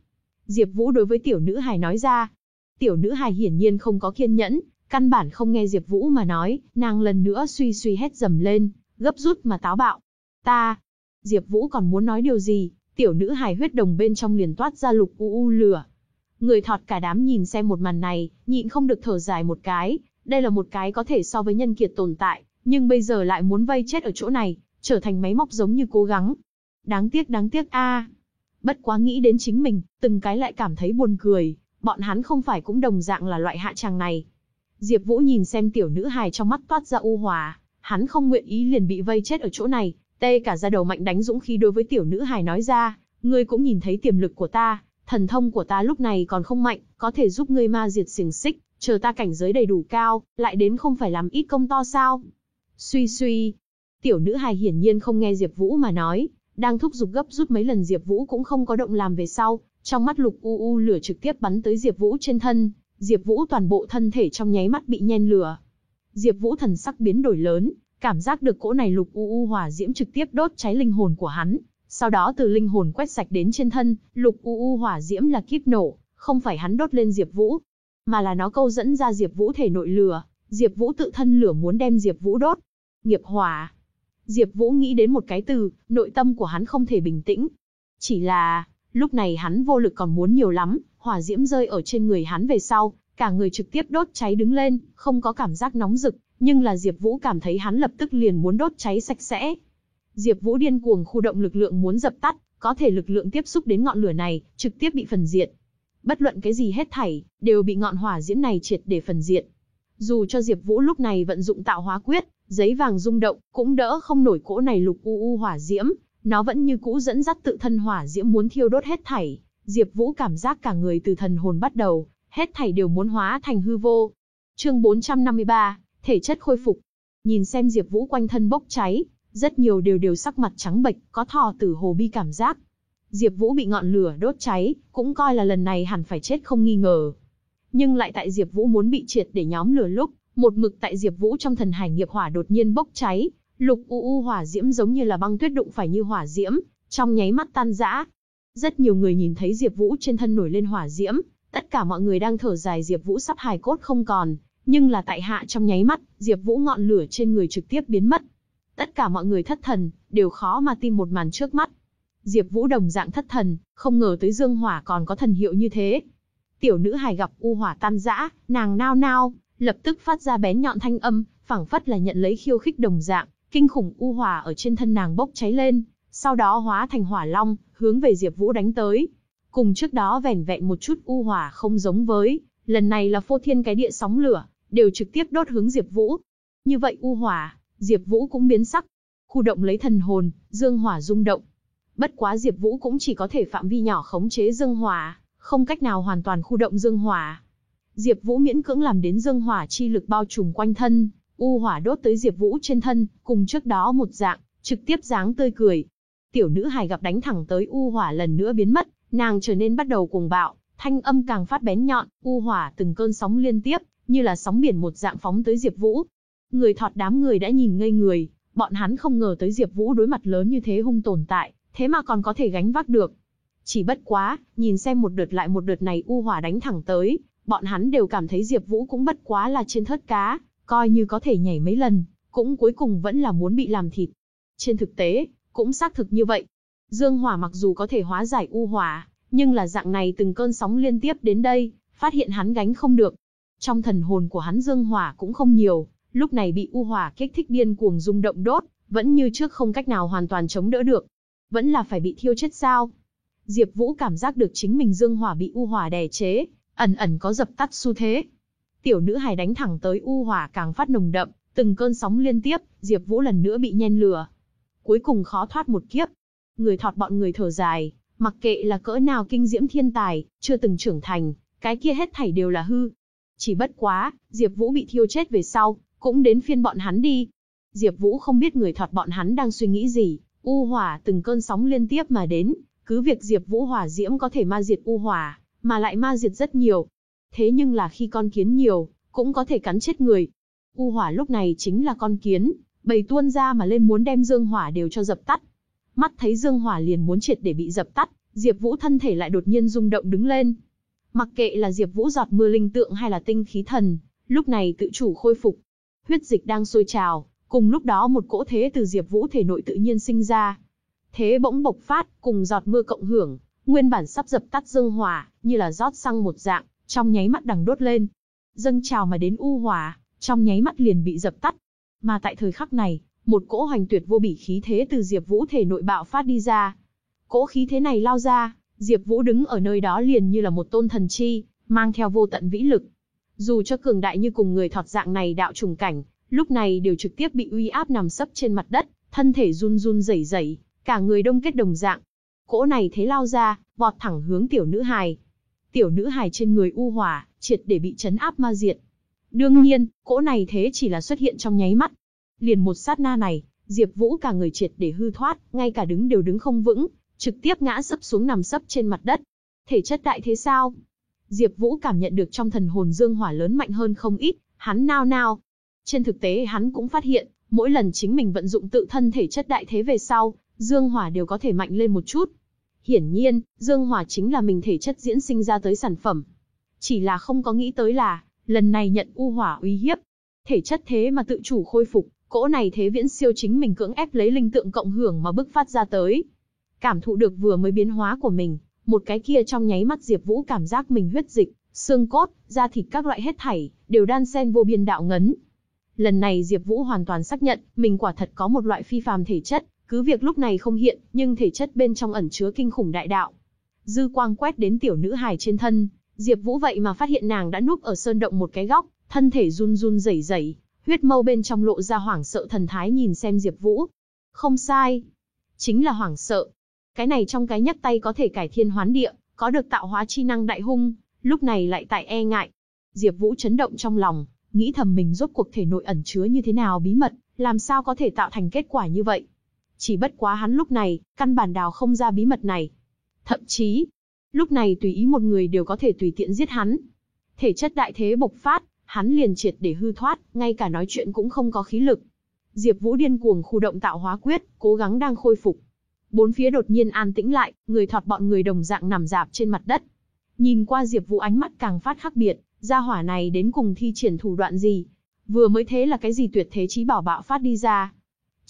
Diệp Vũ đối với tiểu nữ hài nói ra. Tiểu nữ hài hiển nhiên không có kiên nhẫn, căn bản không nghe Diệp Vũ mà nói, nàng lần nữa suy suy hét dầm lên, gấp rút mà táo bạo. Ta, Diệp Vũ còn muốn nói điều gì, tiểu nữ hài huyết đồng bên trong liền toát ra lục u u lửa. Người thọt cả đám nhìn xem một màn này, nhịn không được thở dài một cái, đây là một cái có thể so với nhân kiệt tồn tại, nhưng bây giờ lại muốn vây chết ở chỗ này, trở thành máy móc giống như cố gắng. Đáng tiếc đáng tiếc a. Bất quá nghĩ đến chính mình, từng cái lại cảm thấy buồn cười, bọn hắn không phải cũng đồng dạng là loại hạ tràng này. Diệp Vũ nhìn xem tiểu nữ hài trong mắt toát ra u hòa, hắn không nguyện ý liền bị vây chết ở chỗ này, tê cả da đầu mạnh đánh dũng khí đối với tiểu nữ hài nói ra, ngươi cũng nhìn thấy tiềm lực của ta, thần thông của ta lúc này còn không mạnh, có thể giúp ngươi ma diệt xiềng xích, chờ ta cảnh giới đầy đủ cao, lại đến không phải làm ít công to sao? Suy suy, tiểu nữ hài hiển nhiên không nghe Diệp Vũ mà nói, đang thúc giục gấp rút mấy lần Diệp Vũ cũng không có động làm về sau, trong mắt lục u u lửa trực tiếp bắn tới Diệp Vũ trên thân, Diệp Vũ toàn bộ thân thể trong nháy mắt bị nhen lửa. Diệp Vũ thần sắc biến đổi lớn, cảm giác được cỗ này lục u u hỏa diễm trực tiếp đốt cháy linh hồn của hắn, sau đó từ linh hồn quét sạch đến trên thân, lục u u hỏa diễm là kiếp nổ, không phải hắn đốt lên Diệp Vũ, mà là nó câu dẫn ra Diệp Vũ thể nội lửa, Diệp Vũ tự thân lửa muốn đem Diệp Vũ đốt. Nghiệp hỏa. Diệp Vũ nghĩ đến một cái từ, nội tâm của hắn không thể bình tĩnh. Chỉ là, lúc này hắn vô lực còn muốn nhiều lắm, hỏa diễm rơi ở trên người hắn về sau, cả người trực tiếp đốt cháy đứng lên, không có cảm giác nóng rực, nhưng là Diệp Vũ cảm thấy hắn lập tức liền muốn đốt cháy sạch sẽ. Diệp Vũ điên cuồng khu động lực lượng muốn dập tắt, có thể lực lượng tiếp xúc đến ngọn lửa này, trực tiếp bị phần diệt. Bất luận cái gì hết thảy, đều bị ngọn hỏa diễm này triệt để phần diệt. Dù cho Diệp Vũ lúc này vận dụng tạo hóa quyết, giấy vàng rung động, cũng đỡ không nổi cỗ này lục u u hỏa diễm, nó vẫn như cũ dẫn dắt tự thân hỏa diễm muốn thiêu đốt hết thảy. Diệp Vũ cảm giác cả người từ thần hồn bắt đầu, hết thảy đều muốn hóa thành hư vô. Chương 453, thể chất khôi phục. Nhìn xem Diệp Vũ quanh thân bốc cháy, rất nhiều đều đều sắc mặt trắng bệch, có thò tử hồ bi cảm giác. Diệp Vũ bị ngọn lửa đốt cháy, cũng coi là lần này hẳn phải chết không nghi ngờ. Nhưng lại tại Diệp Vũ muốn bị triệt để nhóm lửa lúc, một mực tại Diệp Vũ trong thần hải nghiệp hỏa đột nhiên bốc cháy, lục u u hỏa diễm giống như là băng tuyết đụng phải như hỏa diễm, trong nháy mắt tan rã. Rất nhiều người nhìn thấy Diệp Vũ trên thân nổi lên hỏa diễm, tất cả mọi người đang thở dài Diệp Vũ sắp hài cốt không còn, nhưng là tại hạ trong nháy mắt, Diệp Vũ ngọn lửa trên người trực tiếp biến mất. Tất cả mọi người thất thần, đều khó mà tin một màn trước mắt. Diệp Vũ đồng dạng thất thần, không ngờ tới Dương Hỏa còn có thần hiệu như thế. Tiểu nữ hài gặp u hỏa tan rã, nàng nao nao, lập tức phát ra bén nhọn thanh âm, phảng phất là nhận lấy khiêu khích đồng dạng, kinh khủng u hỏa ở trên thân nàng bốc cháy lên, sau đó hóa thành hỏa long, hướng về Diệp Vũ đánh tới. Cùng trước đó vẻn vẹn một chút u hỏa không giống với, lần này là phô thiên cái địa sóng lửa, đều trực tiếp đốt hướng Diệp Vũ. Như vậy u hỏa, Diệp Vũ cũng biến sắc. Khu động lấy thần hồn, dương hỏa rung động. Bất quá Diệp Vũ cũng chỉ có thể phạm vi nhỏ khống chế dương hỏa, không cách nào hoàn toàn khu động dương hỏa. Diệp Vũ miễn cưỡng làm đến dương hỏa chi lực bao trùm quanh thân, u hỏa đốt tới Diệp Vũ trên thân, cùng trước đó một dạng, trực tiếp dáng tươi cười. Tiểu nữ hài gặp đánh thẳng tới u hỏa lần nữa biến mất, nàng trở nên bắt đầu cuồng bạo, thanh âm càng phát bén nhọn, u hỏa từng cơn sóng liên tiếp, như là sóng biển một dạng phóng tới Diệp Vũ. Người thọt đám người đã nhìn ngây người, bọn hắn không ngờ tới Diệp Vũ đối mặt lớn như thế hung tồn tại, thế mà còn có thể gánh vác được. Chỉ bất quá, nhìn xem một đợt lại một đợt này u hỏa đánh thẳng tới, bọn hắn đều cảm thấy Diệp Vũ cũng bất quá là trên thớt cá, coi như có thể nhảy mấy lần, cũng cuối cùng vẫn là muốn bị làm thịt. Trên thực tế, cũng xác thực như vậy. Dương hỏa mặc dù có thể hóa giải u hỏa, nhưng là dạng này từng cơn sóng liên tiếp đến đây, phát hiện hắn gánh không được. Trong thần hồn của hắn dương hỏa cũng không nhiều, lúc này bị u hỏa kích thích điên cuồng rung động đốt, vẫn như trước không cách nào hoàn toàn chống đỡ được. Vẫn là phải bị thiêu chết sao? Diệp Vũ cảm giác được chính mình dương hỏa bị u hỏa đè chế, ẩn ẩn có dập tắt xu thế. Tiểu nữ hài đánh thẳng tới u hỏa càng phát nồng đậm, từng cơn sóng liên tiếp, Diệp Vũ lần nữa bị nhen lửa. Cuối cùng khó thoát một kiếp. Người thọt bọn người thở dài, mặc kệ là cỡ nào kinh diễm thiên tài, chưa từng trưởng thành, cái kia hết thảy đều là hư. Chỉ bất quá, Diệp Vũ bị thiêu chết về sau, cũng đến phiên bọn hắn đi. Diệp Vũ không biết người thọt bọn hắn đang suy nghĩ gì, u hỏa từng cơn sóng liên tiếp mà đến, cứ việc Diệp Vũ hỏa diễm có thể ma diệt u hỏa, mà lại ma diệt rất nhiều. Thế nhưng là khi con kiến nhiều, cũng có thể cắn chết người. U hỏa lúc này chính là con kiến, bầy tuôn ra mà lên muốn đem dương hỏa đều cho dập tắt. Mắt thấy dương hỏa liền muốn triệt để bị dập tắt, Diệp Vũ thân thể lại đột nhiên rung động đứng lên. Mặc kệ là Diệp Vũ giọt mưa linh tượng hay là tinh khí thần, lúc này tự chủ khôi phục. Huyết dịch đang sôi trào, cùng lúc đó một cỗ thế từ Diệp Vũ thể nội tự nhiên sinh ra. Thế bỗng bộc phát, cùng giọt mưa cộng hưởng, nguyên bản sắp dập tắt dương hỏa, như là rót xăng một dạng, trong nháy mắt đằng đốt lên. Dâng trào mà đến u hỏa, trong nháy mắt liền bị dập tắt. Mà tại thời khắc này, một cỗ hoành tuyệt vô bỉ khí thế từ Diệp Vũ thể nội bạo phát đi ra. Cỗ khí thế này lao ra, Diệp Vũ đứng ở nơi đó liền như là một tôn thần chi, mang theo vô tận vĩ lực. Dù cho cường đại như cùng người thọt dạng này đạo trùng cảnh, lúc này đều trực tiếp bị uy áp nằm sấp trên mặt đất, thân thể run run rẩy rẩy, cả người đông kết đồng dạng. Cỗ này thế lao ra, vọt thẳng hướng tiểu nữ hài. Tiểu nữ hài trên người u hỏa, triệt để bị chấn áp ma diệt. Đương nhiên, cỗ này thế chỉ là xuất hiện trong nháy mắt. Liền một sát na này, Diệp Vũ cả người triệt để hư thoát, ngay cả đứng đều đứng không vững, trực tiếp ngã sấp xuống nằm sấp trên mặt đất. Thể chất đại thế sao? Diệp Vũ cảm nhận được trong thần hồn dương hỏa lớn mạnh hơn không ít, hắn nao nao. Trên thực tế hắn cũng phát hiện, mỗi lần chính mình vận dụng tự thân thể chất đại thế về sau, dương hỏa đều có thể mạnh lên một chút. Hiển nhiên, dương hỏa chính là mình thể chất diễn sinh ra tới sản phẩm. Chỉ là không có nghĩ tới là, lần này nhận u hỏa uy hiếp, thể chất thế mà tự chủ khôi phục, cỗ này thế viễn siêu chính mình cưỡng ép lấy linh tượng cộng hưởng mà bức phát ra tới. Cảm thụ được vừa mới biến hóa của mình, một cái kia trong nháy mắt Diệp Vũ cảm giác mình huyết dịch, xương cốt, da thịt các loại hết thảy, đều đan xen vô biên đạo ngấn. Lần này Diệp Vũ hoàn toàn xác nhận, mình quả thật có một loại phi phàm thể chất, cứ việc lúc này không hiện, nhưng thể chất bên trong ẩn chứa kinh khủng đại đạo. Dư quang quét đến tiểu nữ hài trên thân, Diệp Vũ vậy mà phát hiện nàng đã núp ở sơn động một cái góc, thân thể run run rẩy rẩy, huyết mâu bên trong lộ ra hoảng sợ thần thái nhìn xem Diệp Vũ. Không sai, chính là hoảng sợ. Cái này trong cái nhấc tay có thể cải thiên hoán địa, có được tạo hóa chi năng đại hung, lúc này lại tại e ngại. Diệp Vũ chấn động trong lòng, nghĩ thầm mình rốt cuộc thể nội ẩn chứa như thế nào bí mật, làm sao có thể tạo thành kết quả như vậy. Chỉ bất quá hắn lúc này, căn bản đào không ra bí mật này. Thậm chí, lúc này tùy ý một người đều có thể tùy tiện giết hắn. Thể chất đại thế bộc phát, hắn liền triệt để hư thoát, ngay cả nói chuyện cũng không có khí lực. Diệp Vũ điên cuồng khu động tạo hóa quyết, cố gắng đang khôi phục. Bốn phía đột nhiên an tĩnh lại, người thọt bọn người đồng dạng nằm rạp trên mặt đất. Nhìn qua Diệp Vũ ánh mắt càng phát khác biệt, gia hỏa này đến cùng thi triển thủ đoạn gì? Vừa mới thế là cái gì tuyệt thế chí bảo bạo phát đi ra?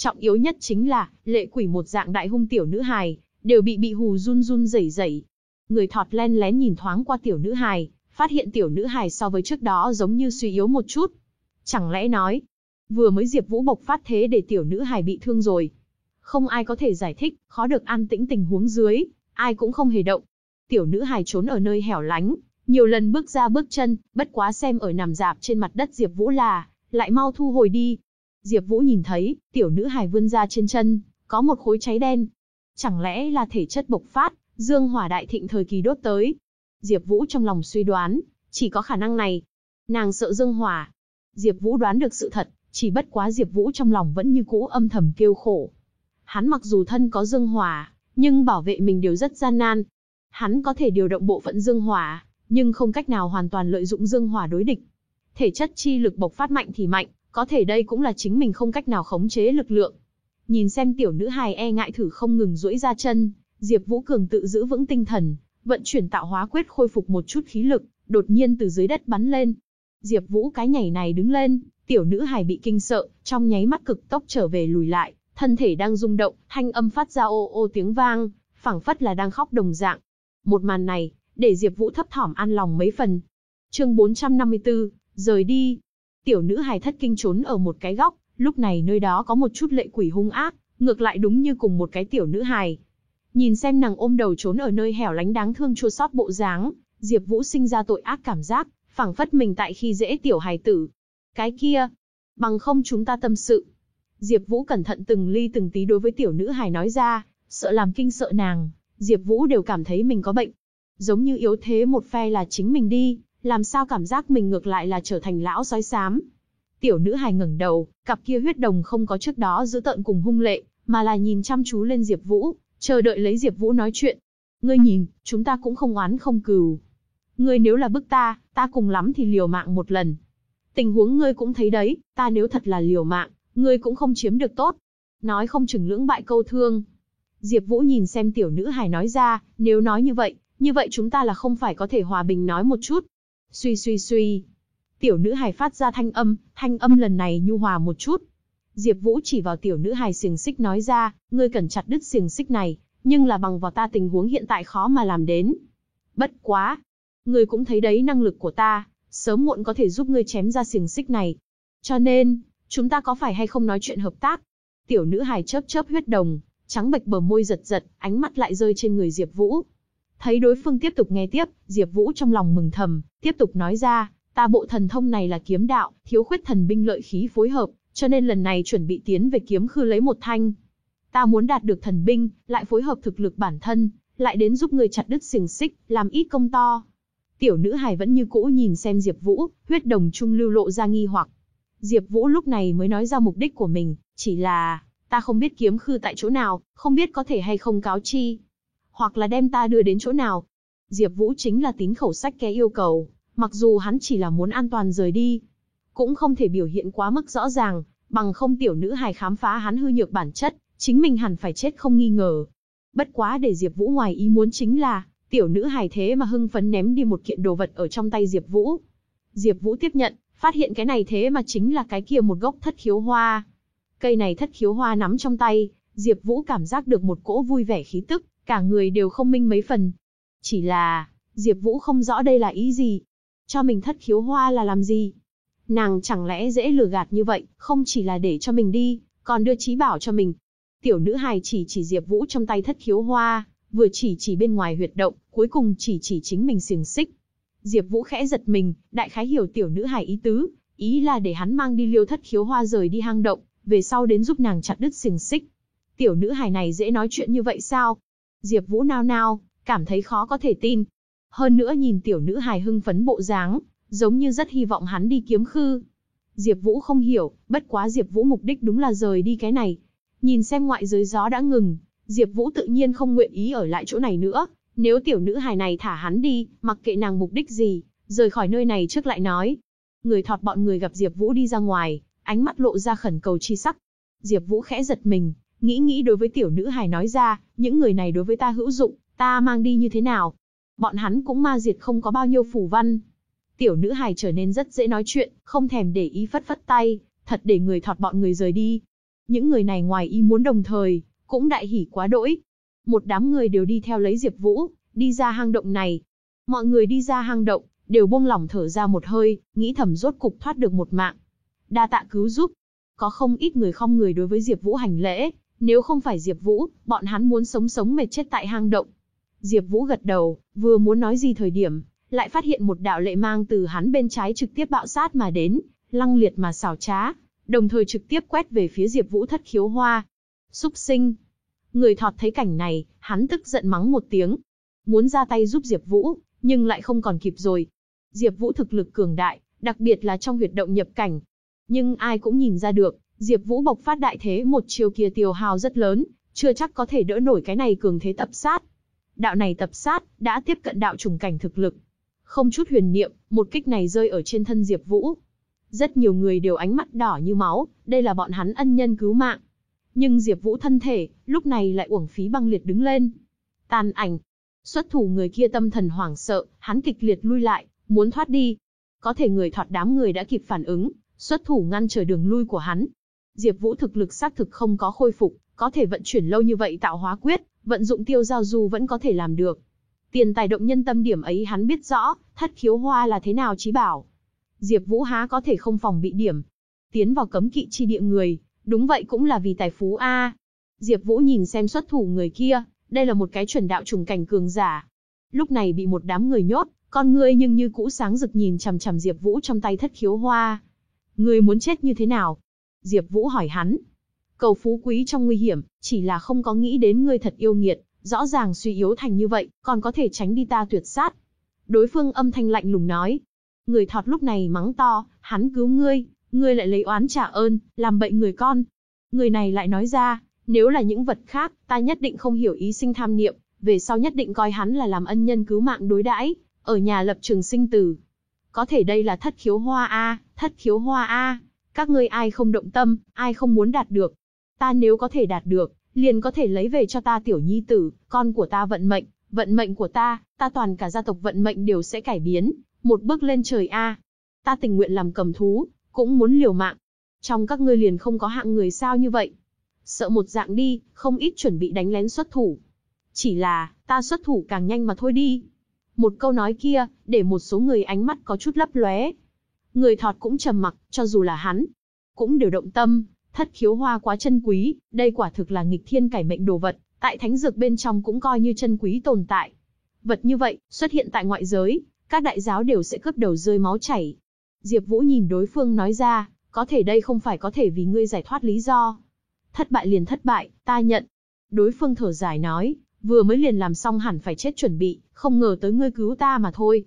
Trọng yếu nhất chính là, lệ quỷ một dạng đại hung tiểu nữ hài, đều bị bị hù run run rẩy rẩy. Người thọt len lén nhìn thoáng qua tiểu nữ hài, phát hiện tiểu nữ hài so với trước đó giống như suy yếu một chút. Chẳng lẽ nói, vừa mới Diệp Vũ bộc phát thế để tiểu nữ hài bị thương rồi. Không ai có thể giải thích, khó được an tĩnh tình huống dưới, ai cũng không hề động. Tiểu nữ hài trốn ở nơi hẻo lánh, nhiều lần bước ra bước chân, bất quá xem ở nằm dạp trên mặt đất Diệp Vũ là, lại mau thu hồi đi. Diệp Vũ nhìn thấy, tiểu nữ hài vươn ra trên chân, có một khối cháy đen. Chẳng lẽ là thể chất bộc phát, dương hỏa đại thịnh thời kỳ đốt tới, Diệp Vũ trong lòng suy đoán, chỉ có khả năng này. Nàng sợ dương hỏa. Diệp Vũ đoán được sự thật, chỉ bất quá Diệp Vũ trong lòng vẫn như cũ âm thầm kêu khổ. Hắn mặc dù thân có dương hỏa, nhưng bảo vệ mình đều rất gian nan. Hắn có thể điều động bộ phận dương hỏa, nhưng không cách nào hoàn toàn lợi dụng dương hỏa đối địch. Thể chất chi lực bộc phát mạnh thì mạnh, có thể đây cũng là chính mình không cách nào khống chế lực lượng. Nhìn xem tiểu nữ hài e ngại thử không ngừng duỗi ra chân, Diệp Vũ Cường tự giữ vững tinh thần, vận chuyển tạo hóa quyết khôi phục một chút khí lực, đột nhiên từ dưới đất bắn lên. Diệp Vũ cái nhảy này đứng lên, tiểu nữ hài bị kinh sợ, trong nháy mắt cực tốc trở về lùi lại, thân thể đang rung động, thanh âm phát ra ô ô tiếng vang, phảng phất là đang khóc đồng dạng. Một màn này, để Diệp Vũ thấp thỏm an lòng mấy phần. Chương 454, rời đi. Tiểu nữ hài thất kinh trốn ở một cái góc, lúc này nơi đó có một chút lệ quỷ hung ác, ngược lại đúng như cùng một cái tiểu nữ hài, Nhìn xem nàng ôm đầu trốn ở nơi hẻo lánh đáng thương chua xót bộ dáng, Diệp Vũ sinh ra tội ác cảm giác, phảng phất mình tại khi dễ tiểu hài tử. Cái kia, bằng không chúng ta tâm sự. Diệp Vũ cẩn thận từng ly từng tí đối với tiểu nữ hài nói ra, sợ làm kinh sợ nàng, Diệp Vũ đều cảm thấy mình có bệnh. Giống như yếu thế một phe là chính mình đi, làm sao cảm giác mình ngược lại là trở thành lão sói xám. Tiểu nữ hài ngẩng đầu, cặp kia huyết đồng không có trước đó giữ tợn cùng hung lệ, mà là nhìn chăm chú lên Diệp Vũ, chờ đợi lấy Diệp Vũ nói chuyện. Ngươi nhìn, chúng ta cũng không oán không cừu. Ngươi nếu là bức ta, ta cùng lắm thì liều mạng một lần. Tình huống ngươi cũng thấy đấy, ta nếu thật là liều mạng, ngươi cũng không chiếm được tốt. Nói không chừng lưỡng bại câu thương. Diệp Vũ nhìn xem tiểu nữ hài nói ra, nếu nói như vậy, như vậy chúng ta là không phải có thể hòa bình nói một chút. Suy suy suy. Tiểu nữ hài phát ra thanh âm, thanh âm lần này nhu hòa một chút, Diệp Vũ chỉ vào tiểu nữ hài xiềng xích nói ra, ngươi cần chặt đứt xiềng xích này, nhưng là bằng vào ta tình huống hiện tại khó mà làm đến. Bất quá, ngươi cũng thấy đấy năng lực của ta, sớm muộn có thể giúp ngươi chém ra xiềng xích này. Cho nên, chúng ta có phải hay không nói chuyện hợp tác? Tiểu nữ hài chớp chớp huyết đồng, trắng bệch bờ môi giật giật, ánh mắt lại rơi trên người Diệp Vũ. Thấy đối phương tiếp tục nghe tiếp, Diệp Vũ trong lòng mừng thầm, tiếp tục nói ra, ta bộ thần thông này là kiếm đạo, thiếu khuyết thần binh lợi khí phối hợp, cho nên lần này chuẩn bị tiến về kiếm khư lấy một thanh. Ta muốn đạt được thần binh, lại phối hợp thực lực bản thân, lại đến giúp người chặt đứt xiềng xích, làm ít công to. Tiểu nữ hài vẫn như cũ nhìn xem Diệp Vũ, huyết đồng trung lưu lộ ra nghi hoặc. Diệp Vũ lúc này mới nói ra mục đích của mình, chỉ là, ta không biết kiếm khư tại chỗ nào, không biết có thể hay không cáo chi. Hoặc là đem ta đưa đến chỗ nào. Diệp Vũ chính là tín khẩu sách ké yêu cầu, mặc dù hắn chỉ là muốn an toàn rời đi. Cũng không thể biểu hiện quá mức rõ ràng, bằng không tiểu nữ hài khám phá hắn hư nhược bản chất, chính mình hẳn phải chết không nghi ngờ. Bất quá để Diệp Vũ ngoài ý muốn chính là, tiểu nữ hài thế mà hưng phấn ném đi một kiện đồ vật ở trong tay Diệp Vũ. Diệp Vũ tiếp nhận, phát hiện cái này thế mà chính là cái kia một gốc thất khiếu hoa. Cây này thất khiếu hoa nắm trong tay, Diệp Vũ cảm giác được một cỗ vui vẻ khí tức, cả người đều không minh mấy phần. Chỉ là, Diệp Vũ không rõ đây là ý gì. Cho mình thất khiếu hoa là làm gì? Nàng chẳng lẽ dễ lừa gạt như vậy, không chỉ là để cho mình đi, còn đưa trí bảo cho mình. Tiểu nữ hài chỉ chỉ Diệp Vũ trong tay thất khiếu hoa, vừa chỉ chỉ bên ngoài huyệt động, cuối cùng chỉ chỉ chính mình xiềng xích. Diệp Vũ khẽ giật mình, đại khái hiểu tiểu nữ hài ý tứ, ý là để hắn mang đi Liêu Thất Khiếu Hoa rời đi hang động, về sau đến giúp nàng chặt đứt xiềng xích. Tiểu nữ hài này dễ nói chuyện như vậy sao? Diệp Vũ nao nao, cảm thấy khó có thể tin. Hơn nữa nhìn tiểu nữ hài hưng phấn bộ dáng, giống như rất hy vọng hắn đi kiếm khư. Diệp Vũ không hiểu, bất quá Diệp Vũ mục đích đúng là rời đi cái này. Nhìn xem ngoại giới gió đã ngừng, Diệp Vũ tự nhiên không nguyện ý ở lại chỗ này nữa, nếu tiểu nữ hài này thả hắn đi, mặc kệ nàng mục đích gì, rời khỏi nơi này trước lại nói. Người thọt bọn người gặp Diệp Vũ đi ra ngoài, ánh mắt lộ ra khẩn cầu chi sắc. Diệp Vũ khẽ giật mình, nghĩ nghĩ đối với tiểu nữ hài nói ra, những người này đối với ta hữu dụng, ta mang đi như thế nào? Bọn hắn cũng ma diệt không có bao nhiêu phủ văn. Tiểu nữ hài trở nên rất dễ nói chuyện, không thèm để ý phất phất tay, thật để người thọt bọn người rời đi. Những người này ngoài ý muốn đồng thời, cũng đại hỉ quá đỗi. Một đám người đều đi theo lấy Diệp Vũ, đi ra hang động này. Mọi người đi ra hang động, đều buông lỏng thở ra một hơi, nghĩ thầm rốt cục thoát được một mạng. Đa tạ cứu giúp. Có không ít người không người đối với Diệp Vũ hành lễ, nếu không phải Diệp Vũ, bọn hắn muốn sống sống mệt chết tại hang động. Diệp Vũ gật đầu, vừa muốn nói gì thời điểm, lại phát hiện một đạo lệ mang từ hắn bên trái trực tiếp bạo sát mà đến, lăng liệt mà xảo trá, đồng thời trực tiếp quét về phía Diệp Vũ thất khiếu hoa. Súc sinh. Người thọt thấy cảnh này, hắn tức giận mắng một tiếng. Muốn ra tay giúp Diệp Vũ, nhưng lại không còn kịp rồi. Diệp Vũ thực lực cường đại, đặc biệt là trong huyệt động nhập cảnh. Nhưng ai cũng nhìn ra được, Diệp Vũ bộc phát đại thế một chiều kia tiêu hào rất lớn, chưa chắc có thể đỡ nổi cái này cường thế tập sát. Đạo này tập sát, đã tiếp cận đạo trùng cảnh thực lực. Không chút huyền niệm, một kích này rơi ở trên thân Diệp Vũ. Rất nhiều người đều ánh mắt đỏ như máu, đây là bọn hắn ân nhân cứu mạng. Nhưng Diệp Vũ thân thể, lúc này lại uổng phí băng liệt đứng lên. Tàn ảnh. Xuất thủ người kia tâm thần hoảng sợ, hắn kịch liệt lui lại, muốn thoát đi. Có thể người thoát đám người đã kịp phản ứng, xuất thủ ngăn trở đường lui của hắn. Diệp Vũ thực lực xác thực không có khôi phục, có thể vận chuyển lâu như vậy tạo hóa quyết, vận dụng tiêu giao du vẫn có thể làm được. Tiền tài động nhân tâm điểm ấy hắn biết rõ, thất khiếu hoa là thế nào chí bảo. Diệp Vũ há có thể không phòng bị điểm. Tiến vào cấm kỵ chi địa người, đúng vậy cũng là vì tài phú a. Diệp Vũ nhìn xem xuất thủ người kia, đây là một cái chuẩn đạo trùng cảnh cường giả. Lúc này bị một đám người nhốt, con ngươi nhưng như cũ sáng rực nhìn chằm chằm Diệp Vũ trong tay thất khiếu hoa. Ngươi muốn chết như thế nào? Diệp Vũ hỏi hắn. Cầu phú quý trong nguy hiểm, chỉ là không có nghĩ đến ngươi thật yêu nghiệt, rõ ràng suy yếu thành như vậy, còn có thể tránh đi ta tuyệt sát. Đối phương âm thanh lạnh lùng nói. Người thọt lúc này mắng to, hắn cứu ngươi, ngươi lại lấy oán trả ơn, làm bậy người con. Người này lại nói ra, nếu là những vật khác, ta nhất định không hiểu ý sinh tham niệm, về sau nhất định coi hắn là làm ân nhân cứu mạng đối đãi, ở nhà lập trường sinh tử. Có thể đây là thất khiếu hoa a, thất khiếu hoa a, các ngươi ai không động tâm, ai không muốn đạt được. Ta nếu có thể đạt được, liền có thể lấy về cho ta tiểu nhi tử, con của ta vận mệnh, vận mệnh của ta, ta toàn cả gia tộc vận mệnh đều sẽ cải biến, một bước lên trời a. Ta tình nguyện làm cầm thú, cũng muốn liều mạng. Trong các ngươi liền không có hạng người sao như vậy. Sợ một dạng đi, không ít chuẩn bị đánh lén xuất thủ. Chỉ là, ta xuất thủ càng nhanh mà thôi đi. Một câu nói kia, để một số người ánh mắt có chút lấp lóe. Người thọt cũng trầm mặc, cho dù là hắn, cũng đều động tâm, Thất khiếu hoa quá chân quý, đây quả thực là nghịch thiên cải mệnh đồ vật, tại thánh dược bên trong cũng coi như chân quý tồn tại. Vật như vậy, xuất hiện tại ngoại giới, các đại giáo đều sẽ cướp đầu rơi máu chảy. Diệp Vũ nhìn đối phương nói ra, có thể đây không phải có thể vì ngươi giải thoát lý do. Thất bại liền thất bại, ta nhận. Đối phương thở dài nói, vừa mới liền làm xong hẳn phải chết chuẩn bị, không ngờ tới ngươi cứu ta mà thôi.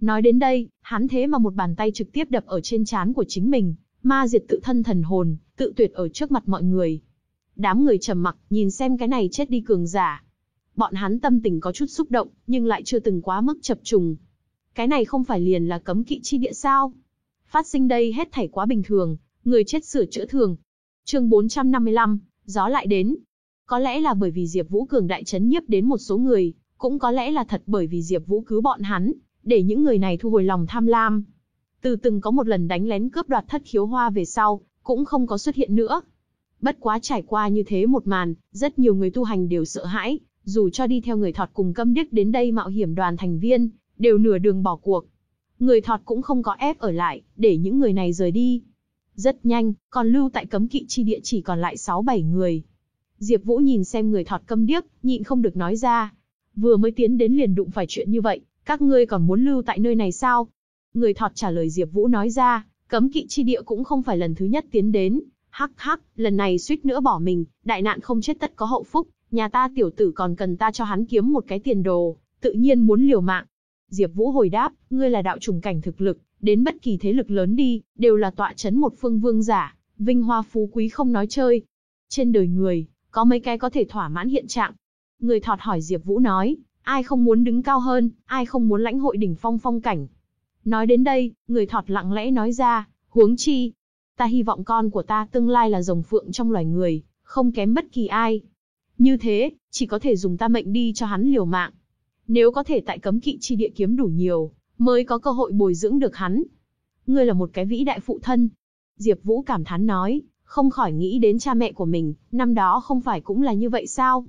Nói đến đây, hắn thế mà một bàn tay trực tiếp đập ở trên trán của chính mình, ma diệt tự thân thần hồn, tự tuyệt ở trước mặt mọi người. Đám người trầm mặc, nhìn xem cái này chết đi cường giả. Bọn hắn tâm tình có chút xúc động, nhưng lại chưa từng quá mức chập trùng. Cái này không phải liền là cấm kỵ chi địa sao? Phát sinh đây hết thảy quá bình thường, người chết sửa chữa thường. Chương 455, gió lại đến. Có lẽ là bởi vì Diệp Vũ cường đại chấn nhiếp đến một số người, cũng có lẽ là thật bởi vì Diệp Vũ cứu bọn hắn, để những người này thu hồi lòng tham lam. Từ từng có một lần đánh lén cướp đoạt thất khiếu hoa về sau, cũng không có xuất hiện nữa. Bất quá trải qua như thế một màn, rất nhiều người tu hành đều sợ hãi, dù cho đi theo người thọt cùng câm điếc đến đây mạo hiểm đoàn thành viên, đều nửa đường bỏ cuộc. Người thọt cũng không có ép ở lại, để những người này rời đi. Rất nhanh, còn lưu tại cấm kỵ chi địa chỉ còn lại 6-7 người. Diệp Vũ nhìn xem người thọt câm điếc, nhịn không được nói ra. Vừa mới tiến đến liền đụng phải chuyện như vậy, các ngươi còn muốn lưu tại nơi này sao? Người thọt trả lời Diệp Vũ nói ra, cấm kỵ chi địa cũng không phải lần thứ nhất tiến đến. Hắc hắc, lần này suýt nữa bỏ mình, đại nạn không chết tất có hậu phúc, nhà ta tiểu tử còn cần ta cho hắn kiếm một cái tiền đồ, tự nhiên muốn liều mạng. Diệp Vũ hồi đáp, ngươi là đạo trùng cảnh thực lực, đến bất kỳ thế lực lớn đi, đều là tọa chấn một phương vương giả, vinh hoa phú quý không nói chơi. Trên đời người, có mấy cái có thể thỏa mãn hiện trạng. Người thọt hỏi Diệp Vũ nói, ai không muốn đứng cao hơn, ai không muốn lãnh hội đỉnh phong phong cảnh. Nói đến đây, người thọt lặng lẽ nói ra, huống chi, ta hy vọng con của ta tương lai là rồng phượng trong loài người, không kém bất kỳ ai. Như thế, chỉ có thể dùng ta mệnh đi cho hắn liều mạng. Nếu có thể tại cấm kỵ chi địa kiếm đủ nhiều, mới có cơ hội bồi dưỡng được hắn. Ngươi là một cái vĩ đại phụ thân. Diệp Vũ cảm thán nói, không khỏi nghĩ đến cha mẹ của mình, năm đó không phải cũng là như vậy sao?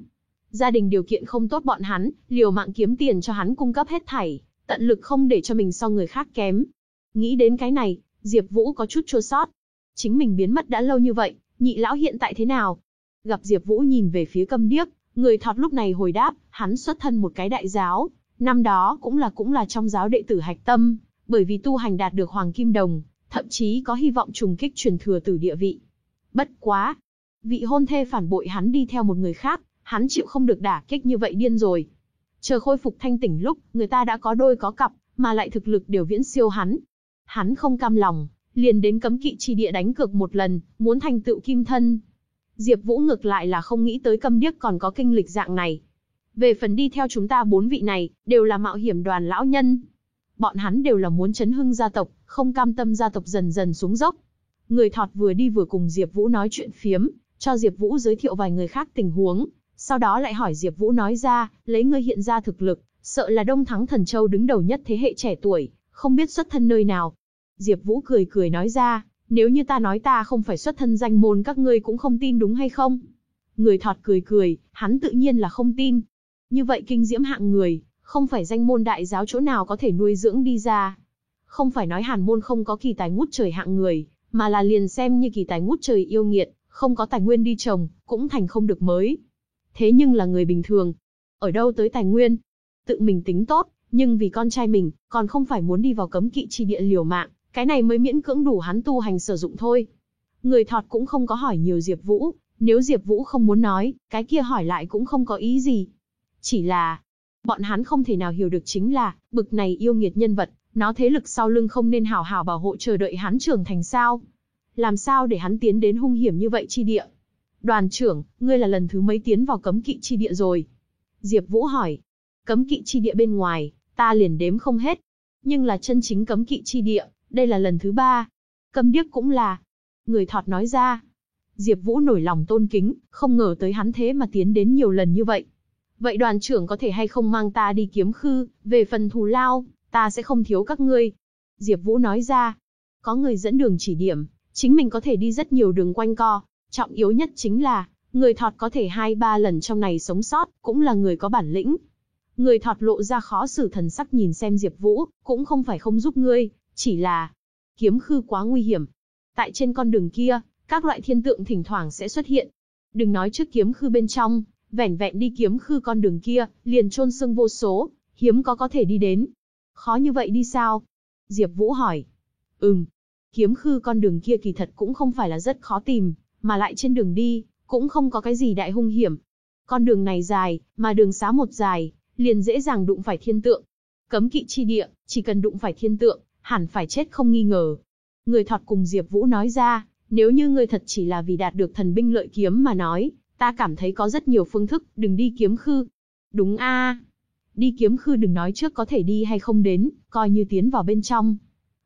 Gia đình điều kiện không tốt bọn hắn, liều mạng kiếm tiền cho hắn cung cấp hết thảy, tận lực không để cho mình so người khác kém. Nghĩ đến cái này, Diệp Vũ có chút chua xót. Chính mình biến mất đã lâu như vậy, nhị lão hiện tại thế nào? Gặp Diệp Vũ nhìn về phía Câm Điếc, người thọt lúc này hồi đáp, hắn xuất thân một cái đại giáo, năm đó cũng là cũng là trong giáo đệ tử hạch tâm, bởi vì tu hành đạt được hoàng kim đồng, thậm chí có hy vọng trùng kích truyền thừa tử địa vị. Bất quá, vị hôn thê phản bội hắn đi theo một người khác, hắn chịu không được đả kích như vậy điên rồi. Chờ khôi phục thanh tỉnh lúc, người ta đã có đôi có cặp, mà lại thực lực đều viễn siêu hắn. Hắn không cam lòng, liền đến cấm kỵ chi địa đánh cược một lần, muốn thành tựu kim thân. Diệp Vũ ngược lại là không nghĩ tới câm điếc còn có kinh lịch dạng này. Về phần đi theo chúng ta bốn vị này, đều là mạo hiểm đoàn lão nhân. Bọn hắn đều là muốn chấn hưng gia tộc, không cam tâm gia tộc dần dần xuống dốc. Người thọt vừa đi vừa cùng Diệp Vũ nói chuyện phiếm, cho Diệp Vũ giới thiệu vài người khác tình huống, sau đó lại hỏi Diệp Vũ nói ra, lấy ngươi hiện ra thực lực, sợ là Đông Thắng Thần Châu đứng đầu nhất thế hệ trẻ tuổi, không biết xuất thân nơi nào. Diệp Vũ cười cười nói ra, nếu như ta nói ta không phải xuất thân danh môn các ngươi cũng không tin đúng hay không? Người thọt cười cười, hắn tự nhiên là không tin. Như vậy kinh diễm hạng người, không phải danh môn đại giáo chỗ nào có thể nuôi dưỡng đi ra. Không phải nói hàn môn không có kỳ tài ngút trời hạng người, mà là liền xem như kỳ tài ngút trời yêu nghiệt, không có tài nguyên đi trồng, cũng thành không được mới. Thế nhưng là người bình thường. Ở đâu tới tài nguyên? Tự mình tính tốt, nhưng vì con trai mình, còn không phải muốn đi vào cấm kỵ chi địa liều mạng, cái này mới miễn cưỡng đủ hắn tu hành sử dụng thôi. Người thọt cũng không có hỏi nhiều Diệp Vũ, nếu Diệp Vũ không muốn nói, cái kia hỏi lại cũng không có ý gì. Chỉ là, bọn hắn không thể nào hiểu được chính là, bực này yêu nghiệt nhân vật, nó thế lực sau lưng không nên hào hào bảo hộ chờ đợi hắn trưởng thành sao? Làm sao để hắn tiến đến hung hiểm như vậy chi địa? Đoàn trưởng, ngươi là lần thứ mấy tiến vào cấm kỵ chi địa rồi? Diệp Vũ hỏi. Cấm kỵ chi địa bên ngoài, ta liền đếm không hết. Nhưng là chân chính cấm kỵ chi địa, đây là lần thứ ba. Cầm điếc cũng là. Người thọt nói ra. Diệp Vũ nổi lòng tôn kính, không ngờ tới hắn thế mà tiến đến nhiều lần như vậy. Vậy đoàn trưởng có thể hay không mang ta đi kiếm khư, về phần thù lao, ta sẽ không thiếu các ngươi. Diệp Vũ nói ra. Có người dẫn đường chỉ điểm, chính mình có thể đi rất nhiều đường quanh co. Trọng yếu nhất chính là, người thọt có thể hai ba lần trong này sống sót, cũng là người có bản lĩnh. Người thọt lộ ra khó xử thần sắc nhìn xem Diệp Vũ, cũng không phải không giúp ngươi, chỉ là kiếm khư quá nguy hiểm. Tại trên con đường kia, các loại thiên tượng thỉnh thoảng sẽ xuất hiện. Đừng nói trước kiếm khư bên trong, vẻn vẹn đi kiếm khư con đường kia, liền chôn xương vô số, hiếm có có thể đi đến. Khó như vậy đi sao? Diệp Vũ hỏi. Ừm, kiếm khư con đường kia kỳ thật cũng không phải là rất khó tìm, mà lại trên đường đi, cũng không có cái gì đại hung hiểm. Con đường này dài, mà đường xá một dài, liền dễ dàng đụng phải thiên tượng. Cấm kỵ chi địa, chỉ cần đụng phải thiên tượng, hẳn phải chết không nghi ngờ. Người thọt cùng Diệp Vũ nói ra, nếu như ngươi thật chỉ là vì đạt được thần binh lợi kiếm mà nói, ta cảm thấy có rất nhiều phương thức, đừng đi kiếm khư. Đúng a. Đi kiếm khư đừng nói trước có thể đi hay không đến, coi như tiến vào bên trong.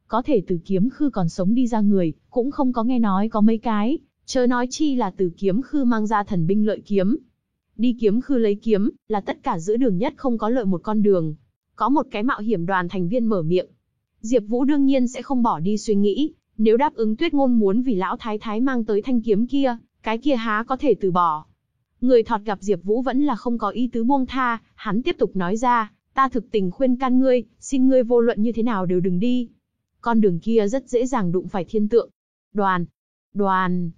Có thể từ kiếm khư còn sống đi ra người, cũng không có nghe nói có mấy cái, chớ nói chi là từ kiếm khư mang ra thần binh lợi kiếm. Đi kiếm khư lấy kiếm, là tất cả giữa đường nhất không có lợi một con đường. Có một cái mạo hiểm đoàn thành viên mở miệng. Diệp Vũ đương nhiên sẽ không bỏ đi suy nghĩ, nếu đáp ứng tuyết ngôn muốn vì lão thái thái mang tới thanh kiếm kia, cái kia há có thể từ bỏ. Người thọt gặp Diệp Vũ vẫn là không có ý tứ buông tha, hắn tiếp tục nói ra, ta thực tình khuyên can ngươi, xin ngươi vô luận như thế nào đều đừng đi. Con đường kia rất dễ dàng đụng phải thiên tượng. Đoàn, đoàn,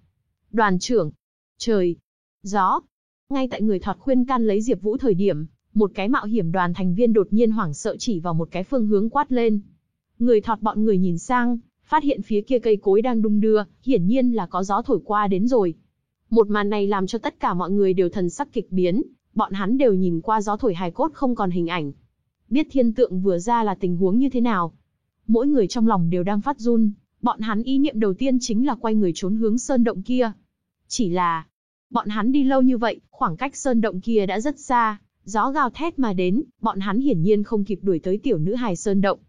đoàn trưởng, trời, gió. Ngay tại người thọt khuyên can lấy Diệp Vũ thời điểm, một cái mạo hiểm đoàn thành viên đột nhiên hoảng sợ chỉ vào một cái phương hướng quát lên. Người thọt bọn người nhìn sang, phát hiện phía kia cây cối đang đung đưa, hiển nhiên là có gió thổi qua đến rồi. Một màn này làm cho tất cả mọi người đều thần sắc kịch biến, bọn hắn đều nhìn qua gió thổi hài cốt không còn hình ảnh. Biết thiên tượng vừa ra là tình huống như thế nào. Mỗi người trong lòng đều đang phát run, bọn hắn ý niệm đầu tiên chính là quay người trốn hướng sơn động kia. Chỉ là, bọn hắn đi lâu như vậy, khoảng cách sơn động kia đã rất xa, gió gào thét mà đến, bọn hắn hiển nhiên không kịp đuổi tới tiểu nữ hài sơn động.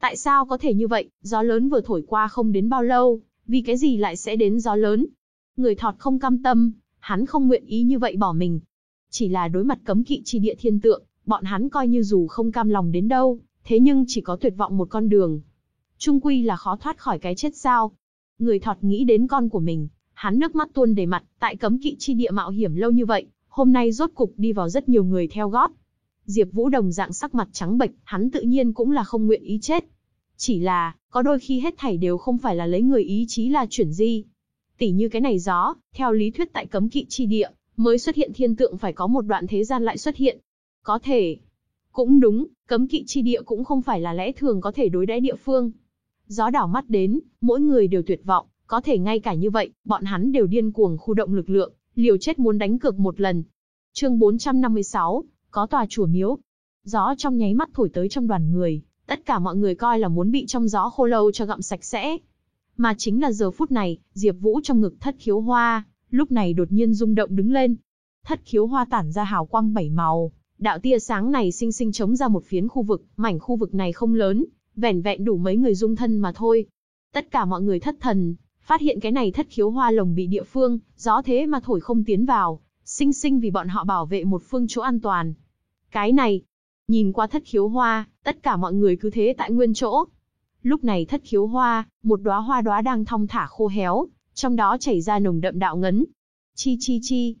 Tại sao có thể như vậy, gió lớn vừa thổi qua không đến bao lâu, vì cái gì lại sẽ đến gió lớn? Người thọt không cam tâm, hắn không nguyện ý như vậy bỏ mình. Chỉ là đối mặt cấm kỵ chi địa thiên tượng, bọn hắn coi như dù không cam lòng đến đâu, thế nhưng chỉ có tuyệt vọng một con đường. Trung quy là khó thoát khỏi cái chết sao. Người thọt nghĩ đến con của mình, hắn nước mắt tuôn đầy mặt, tại cấm kỵ chi địa mạo hiểm lâu như vậy, hôm nay rốt cục đi vào rất nhiều người theo gót. Diệp Vũ đồng dạng sắc mặt trắng bệch, hắn tự nhiên cũng là không nguyện ý chết. Chỉ là, có đôi khi hết thảy đều không phải là lấy người ý chí là chuyển di. Tỷ như cái này gió, theo lý thuyết tại cấm kỵ chi địa, mới xuất hiện thiên tượng phải có một đoạn thế gian lại xuất hiện. Có thể. Cũng đúng, cấm kỵ chi địa cũng không phải là lẽ thường có thể đối đãi địa phương. Gió đảo mắt đến, mỗi người đều tuyệt vọng, có thể ngay cả như vậy, bọn hắn đều điên cuồng khu động lực lượng, liều chết muốn đánh cược một lần. Chương 456, có tòa chùa miếu. Gió trong nháy mắt thổi tới trong đoàn người, Tất cả mọi người coi là muốn bị trong gió khô lâu cho gặm sạch sẽ. Mà chính là giờ phút này, Diệp Vũ trong ngực thất khiếu hoa, lúc này đột nhiên rung động đứng lên. Thất khiếu hoa tản ra hào quang bảy màu, đạo tia sáng này sinh sinh chống ra một phiến khu vực, mảnh khu vực này không lớn, vẻn vẹn đủ mấy người dung thân mà thôi. Tất cả mọi người thất thần, phát hiện cái này thất khiếu hoa lồng bị địa phương, gió thế mà thổi không tiến vào, sinh sinh vì bọn họ bảo vệ một phương chỗ an toàn. Cái này, Nhìn qua thất khiếu hoa, tất cả mọi người cứ thế tại nguyên chỗ. Lúc này thất khiếu hoa, một đóa hoa đóa đang thong thả khô héo, trong đó chảy ra nồng đậm đạo ngấn. Chi chi chi.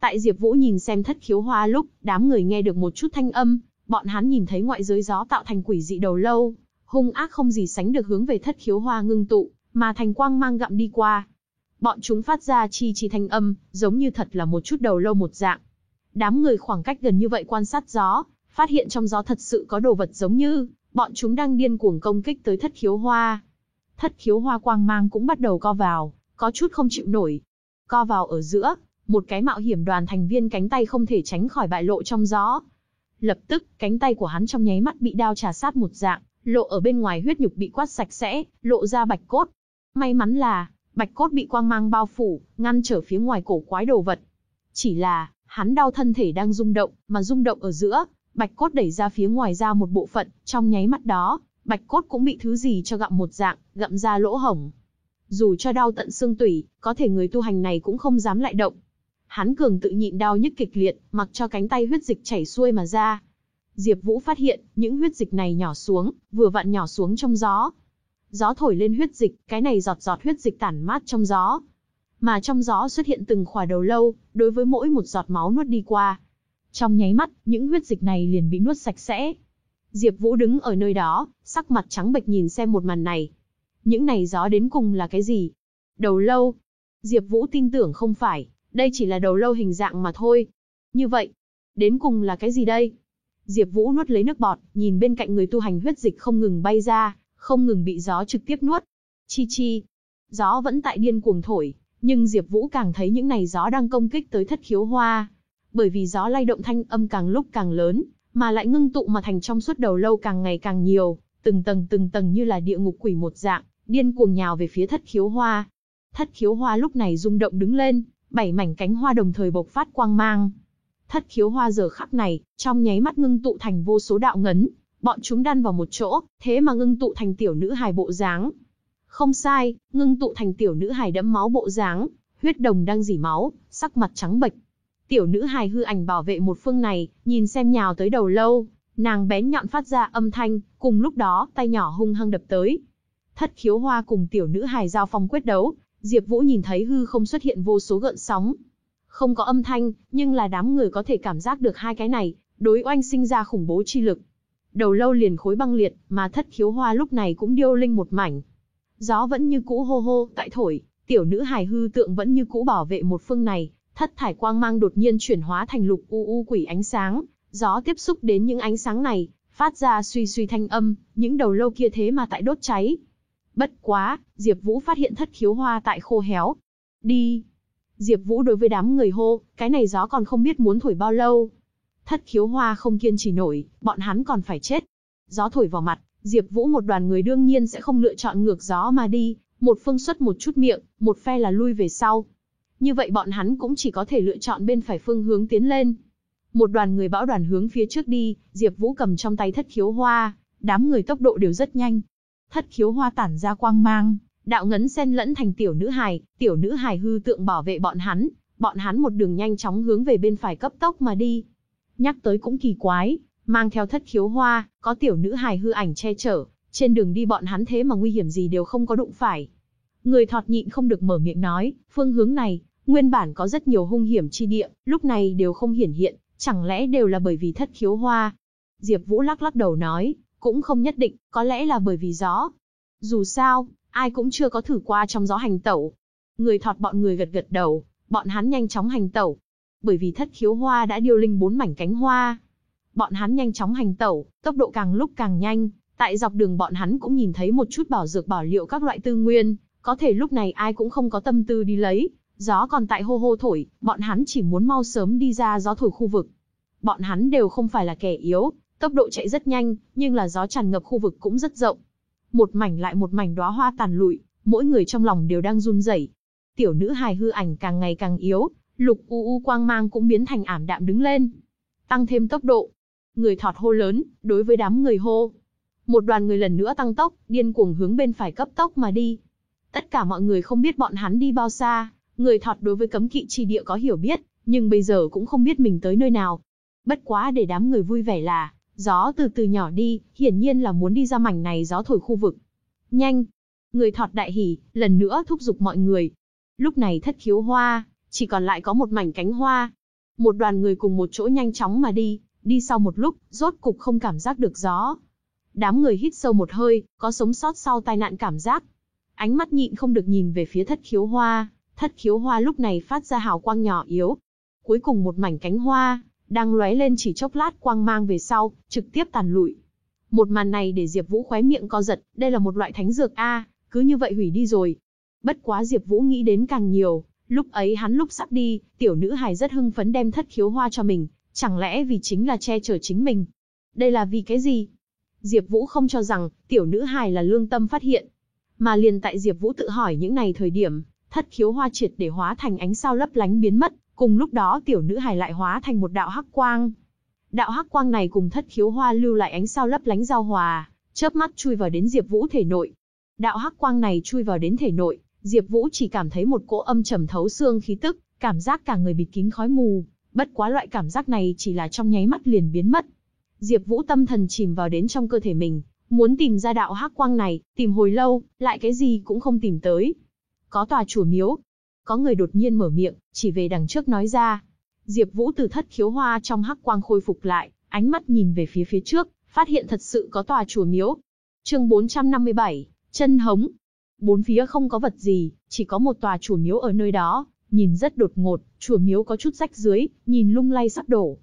Tại Diệp Vũ nhìn xem thất khiếu hoa lúc, đám người nghe được một chút thanh âm, bọn hắn nhìn thấy ngoại giới gió tạo thành quỷ dị đầu lâu, hung ác không gì sánh được hướng về thất khiếu hoa ngưng tụ, mà thành quang mang gặm đi qua. Bọn chúng phát ra chi chi thanh âm, giống như thật là một chút đầu lâu một dạng. Đám người khoảng cách gần như vậy quan sát gió, phát hiện trong gió thật sự có đồ vật giống như, bọn chúng đang điên cuồng công kích tới thất khiếu hoa. Thất khiếu hoa quang mang cũng bắt đầu co vào, có chút không chịu nổi. Co vào ở giữa, một cái mạo hiểm đoàn thành viên cánh tay không thể tránh khỏi bại lộ trong gió. Lập tức, cánh tay của hắn trong nháy mắt bị đao trà sát một dạng, lộ ở bên ngoài huyết nhục bị quát sạch sẽ, lộ ra bạch cốt. May mắn là, bạch cốt bị quang mang bao phủ, ngăn trở phía ngoài cổ quái đồ vật. Chỉ là, hắn đau thân thể đang rung động, mà rung động ở giữa, Bạch cốt đẩy ra phía ngoài ra một bộ phận, trong nháy mắt đó, bạch cốt cũng bị thứ gì cho gặm một dạng, gặm ra lỗ hổng. Dù cho đau tận xương tủy, có thể người tu hành này cũng không dám lại động. Hắn cường tự nhịn đau nhức kịch liệt, mặc cho cánh tay huyết dịch chảy xuôi mà ra. Diệp Vũ phát hiện, những huyết dịch này nhỏ xuống, vừa vặn nhỏ xuống trong gió. Gió thổi lên huyết dịch, cái này giọt giọt huyết dịch tản mát trong gió. Mà trong gió xuất hiện từng khỏa đầu lâu, đối với mỗi một giọt máu nuốt đi qua, trong nháy mắt, những huyết dịch này liền bị nuốt sạch sẽ. Diệp Vũ đứng ở nơi đó, sắc mặt trắng bệch nhìn xem một màn này. Những này gió đến cùng là cái gì? Đầu lâu. Diệp Vũ tin tưởng không phải, đây chỉ là đầu lâu hình dạng mà thôi. Như vậy, đến cùng là cái gì đây? Diệp Vũ nuốt lấy nước bọt, nhìn bên cạnh người tu hành huyết dịch không ngừng bay ra, không ngừng bị gió trực tiếp nuốt. Chi chi. Gió vẫn tại điên cuồng thổi, nhưng Diệp Vũ càng thấy những này gió đang công kích tới thất khiếu hoa. Bởi vì gió lay động thanh âm càng lúc càng lớn, mà lại ngưng tụ mà thành trong suốt đầu lâu càng ngày càng nhiều, từng tầng từng tầng như là địa ngục quỷ một dạng, điên cuồng nhào về phía thất khiếu hoa. Thất khiếu hoa lúc này rung động đứng lên, bảy mảnh cánh hoa đồng thời bộc phát quang mang. Thất khiếu hoa giờ khắc này, trong nháy mắt ngưng tụ thành vô số đạo ngấn, bọn chúng đan vào một chỗ, thế mà ngưng tụ thành tiểu nữ hài bộ dáng. Không sai, ngưng tụ thành tiểu nữ hài đẫm máu bộ dáng, huyết đồng đang dỉ máu, sắc mặt trắng bệch. Tiểu nữ hài hư ảnh bảo vệ một phương này, nhìn xem nhào tới đầu lâu, nàng bén nhọn phát ra âm thanh, cùng lúc đó, tay nhỏ hung hăng đập tới. Thất khiếu hoa cùng tiểu nữ hài giao phong quyết đấu, Diệp Vũ nhìn thấy hư không xuất hiện vô số gợn sóng. Không có âm thanh, nhưng là đám người có thể cảm giác được hai cái này, đối oanh sinh ra khủng bố chi lực. Đầu lâu liền khối băng liệt, mà thất khiếu hoa lúc này cũng điêu linh một mảnh. Gió vẫn như cũ hô hô, tại thổi, tiểu nữ hài hư tượng vẫn như cũ bảo vệ một phương này, thất thải quang mang đột nhiên chuyển hóa thành lục u u quỷ ánh sáng, gió tiếp xúc đến những ánh sáng này, phát ra suy suy thanh âm, những đầu lâu kia thế mà tại đốt cháy. Bất quá, Diệp Vũ phát hiện thất khiếu hoa tại khô héo. Đi. Diệp Vũ đối với đám người hô, cái này gió còn không biết muốn thổi bao lâu. Thất khiếu hoa không kiên trì nổi, bọn hắn còn phải chết. Gió thổi vào mặt, Diệp Vũ một đoàn người đương nhiên sẽ không lựa chọn ngược gió mà đi, một phương xuất một chút miệng, một phe là lui về sau. Như vậy bọn hắn cũng chỉ có thể lựa chọn bên phải phương hướng tiến lên. Một đoàn người bão đoàn hướng phía trước đi, Diệp Vũ cầm trong tay thất khiếu hoa, đám người tốc độ đều rất nhanh. Thất khiếu hoa tản ra quang mang, đạo ngấn xen lẫn thành tiểu nữ hài, tiểu nữ hài hư tượng bảo vệ bọn hắn, bọn hắn một đường nhanh chóng hướng về bên phải cấp tốc mà đi. Nhắc tới cũng kỳ quái, mang theo thất khiếu hoa, có tiểu nữ hài hư ảnh che chở, trên đường đi bọn hắn thế mà nguy hiểm gì đều không có đụng phải. Người thọt nhịn không được mở miệng nói, phương hướng này, nguyên bản có rất nhiều hung hiểm chi địa, lúc này đều không hiển hiện, chẳng lẽ đều là bởi vì thất khiếu hoa? Diệp Vũ lắc lắc đầu nói, cũng không nhất định, có lẽ là bởi vì gió. Dù sao, ai cũng chưa có thử qua trong gió hành tẩu. Người thọt bọn người gật gật đầu, bọn hắn nhanh chóng hành tẩu. Bởi vì thất khiếu hoa đã điêu linh bốn mảnh cánh hoa. Bọn hắn nhanh chóng hành tẩu, tốc độ càng lúc càng nhanh, tại dọc đường bọn hắn cũng nhìn thấy một chút bảo dược bảo liệu các loại tư nguyên, có thể lúc này ai cũng không có tâm tư đi lấy, gió còn tại hô hô thổi, bọn hắn chỉ muốn mau sớm đi ra gió thổi khu vực. Bọn hắn đều không phải là kẻ yếu, tốc độ chạy rất nhanh, nhưng là gió tràn ngập khu vực cũng rất rộng. Một mảnh lại một mảnh đóa hoa tàn lụi, mỗi người trong lòng đều đang run rẩy. Tiểu nữ hài hư ảnh càng ngày càng yếu, lục u u quang mang cũng biến thành ảm đạm đứng lên. Tăng thêm tốc độ. Người thọt hô lớn, đối với đám người hô. Một đoàn người lần nữa tăng tốc, điên cuồng hướng bên phải cấp tốc mà đi. Tất cả mọi người không biết bọn hắn đi bao xa, người thọt đối với cấm kỵ chi địa có hiểu biết, nhưng bây giờ cũng không biết mình tới nơi nào. Bất quá để đám người vui vẻ là, Gió từ từ nhỏ đi, hiển nhiên là muốn đi ra mảnh này gió thổi khu vực. Nhanh! Người thọt đại hỉ, lần nữa thúc giục mọi người. Lúc này thất khiếu hoa, chỉ còn lại có một mảnh cánh hoa. Một đoàn người cùng một chỗ nhanh chóng mà đi, đi sau một lúc, rốt cục không cảm giác được gió. Đám người hít sâu một hơi, có sống sót sau tai nạn cảm giác. Ánh mắt nhịn không được nhìn về phía thất khiếu hoa, thất khiếu hoa lúc này phát ra hào quang nhỏ yếu. Cuối cùng một mảnh cánh hoa, đang lóe lên chỉ chốc lát quang mang về sau, trực tiếp tàn lụi. Một màn này để Diệp Vũ khóe miệng co giật, đây là một loại thánh dược a, cứ như vậy hủy đi rồi. Bất quá Diệp Vũ nghĩ đến càng nhiều, lúc ấy hắn lúc sắp đi, tiểu nữ hài rất hưng phấn đem thất khiếu hoa cho mình, chẳng lẽ vì chính là che chở chính mình? Đây là vì cái gì? Diệp Vũ không cho rằng tiểu nữ hài là lương tâm phát hiện, mà liền tại Diệp Vũ tự hỏi những này thời điểm, thất khiếu hoa triệt để hóa thành ánh sao lấp lánh biến mất, Cùng lúc đó tiểu nữ hài lại hóa thành một đạo hắc quang. Đạo hắc quang này cùng thất khiếu hoa lưu lại ánh sao lấp lánh giao hòa, chớp mắt chui vào đến Diệp Vũ thể nội. Đạo hắc quang này chui vào đến thể nội, Diệp Vũ chỉ cảm thấy một cỗ âm trầm thấu xương khí tức, cảm giác cả người bịt kín khói mù, bất quá loại cảm giác này chỉ là trong nháy mắt liền biến mất. Diệp Vũ tâm thần chìm vào đến trong cơ thể mình, muốn tìm ra đạo hắc quang này, tìm hồi lâu, lại cái gì cũng không tìm tới. Có tòa chùa miếu, có người đột nhiên mở miệng, chỉ về đằng trước nói ra. Diệp Vũ từ thất khiếu hoa trong hắc quang khôi phục lại, ánh mắt nhìn về phía phía trước, phát hiện thật sự có tòa chùa miếu. Chương 457, chân hống. Bốn phía không có vật gì, chỉ có một tòa chùa miếu ở nơi đó, nhìn rất đột ngột, chùa miếu có chút rách dưới, nhìn lung lay sắp đổ.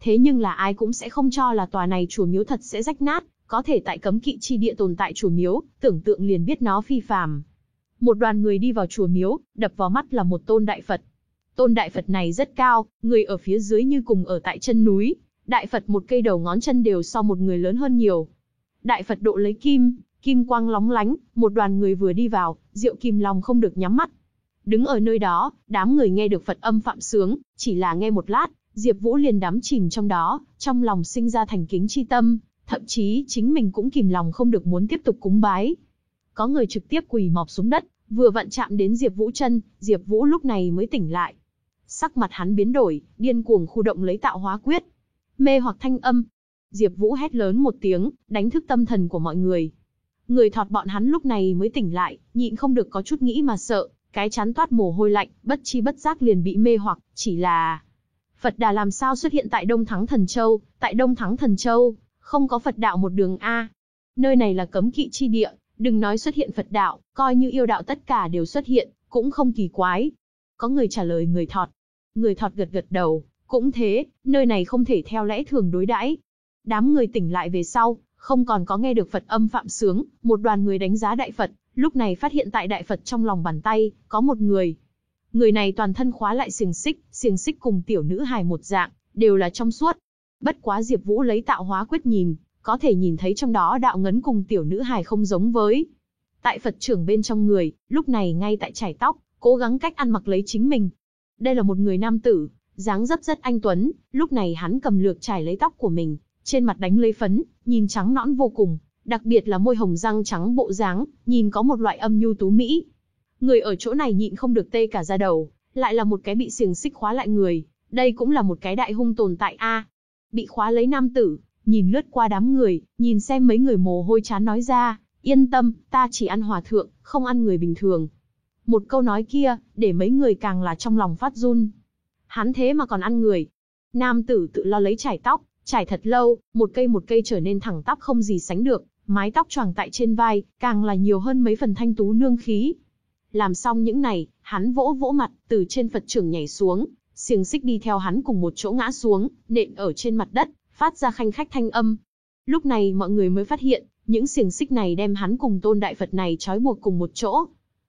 Thế nhưng là ai cũng sẽ không cho là tòa này chùa miếu thật sẽ rách nát, có thể tại cấm kỵ chi địa tồn tại chùa miếu, tưởng tượng liền biết nó phi phàm. Một đoàn người đi vào chùa miếu, đập vào mắt là một tôn đại Phật. Tôn đại Phật này rất cao, người ở phía dưới như cùng ở tại chân núi. Đại Phật một cây đầu ngón chân đều so một người lớn hơn nhiều. Đại Phật độ lấy kim, kim quang lóng lánh, một đoàn người vừa đi vào, Diệu Kim Long không được nhắm mắt. Đứng ở nơi đó, đám người nghe được Phật âm phạm sướng, chỉ là nghe một lát, Diệp Vũ liền đắm chìm trong đó, trong lòng sinh ra thành kính chi tâm, thậm chí chính mình cũng kìm lòng không được muốn tiếp tục cúng bái. Có người trực tiếp quỳ mọp xuống đất, vừa vặn chạm đến Diệp Vũ chân, Diệp Vũ lúc này mới tỉnh lại. Sắc mặt hắn biến đổi, điên cuồng khu động lấy tạo hóa quyết. Mê hoặc thanh âm. Diệp Vũ hét lớn một tiếng, đánh thức tâm thần của mọi người. Người thọt bọn hắn lúc này mới tỉnh lại, nhịn không được có chút nghĩ mà sợ, cái chán toát mồ hôi lạnh, bất chi bất giác liền bị mê hoặc, chỉ là Phật Đà làm sao xuất hiện tại Đông Thắng Thần Châu, tại Đông Thắng Thần Châu, không có Phật đạo một đường A. Nơi này là cấm kỵ chi địa, đừng nói xuất hiện Phật đạo, coi như yêu đạo tất cả đều xuất hiện, cũng không kỳ quái. Có người trả lời người thọt. Người thọt gật gật đầu, cũng thế, nơi này không thể theo lẽ thường đối đãi. Đám người tỉnh lại về sau, không còn có nghe được Phật âm phạm sướng, một đoàn người đánh giá Đại Phật, lúc này phát hiện tại Đại Phật trong lòng bàn tay, có một người. Người này toàn thân khóa lại xiềng xích, xiềng xích cùng tiểu nữ hài một dạng, đều là trong suốt, Bất quá Diệp Vũ lấy tạo hóa quyết nhìn, có thể nhìn thấy trong đó đạo ngấn cùng tiểu nữ hài không giống với. Tại Phật trưởng bên trong người, lúc này ngay tại chải tóc, cố gắng cách ăn mặc lấy chính mình. Đây là một người nam tử, dáng dấp rất anh tuấn, lúc này hắn cầm lược trải lấy tóc của mình, trên mặt đánh lấy phấn, nhìn trắng nõn vô cùng, đặc biệt là môi hồng răng trắng bộ dáng, nhìn có một loại âm nhu tú mỹ. Người ở chỗ này nhịn không được tê cả da đầu, lại là một cái bị xiềng xích khóa lại người, đây cũng là một cái đại hung tồn tại a bị khóa lấy nam tử, nhìn lướt qua đám người, nhìn xem mấy người mồ hôi chán nói ra, yên tâm, ta chỉ ăn hòa thượng, không ăn người bình thường. Một câu nói kia, để mấy người càng là trong lòng phát run. Hắn thế mà còn ăn người. Nam tử tự lo lấy chải tóc, chải thật lâu, một cây một cây trở nên thẳng tắp không gì sánh được, mái tóc choàng tại trên vai, càng là nhiều hơn mấy phần thanh tú nương khí. Làm xong những này, hắn vỗ vỗ mặt, từ trên Phật trưởng nhảy xuống, xiềng xích đi theo hắn cùng một chỗ ngã xuống, nện ở trên mặt đất, phát ra khanh khách thanh âm. Lúc này mọi người mới phát hiện, những xiềng xích này đem hắn cùng tôn đại Phật này trói buộc cùng một chỗ.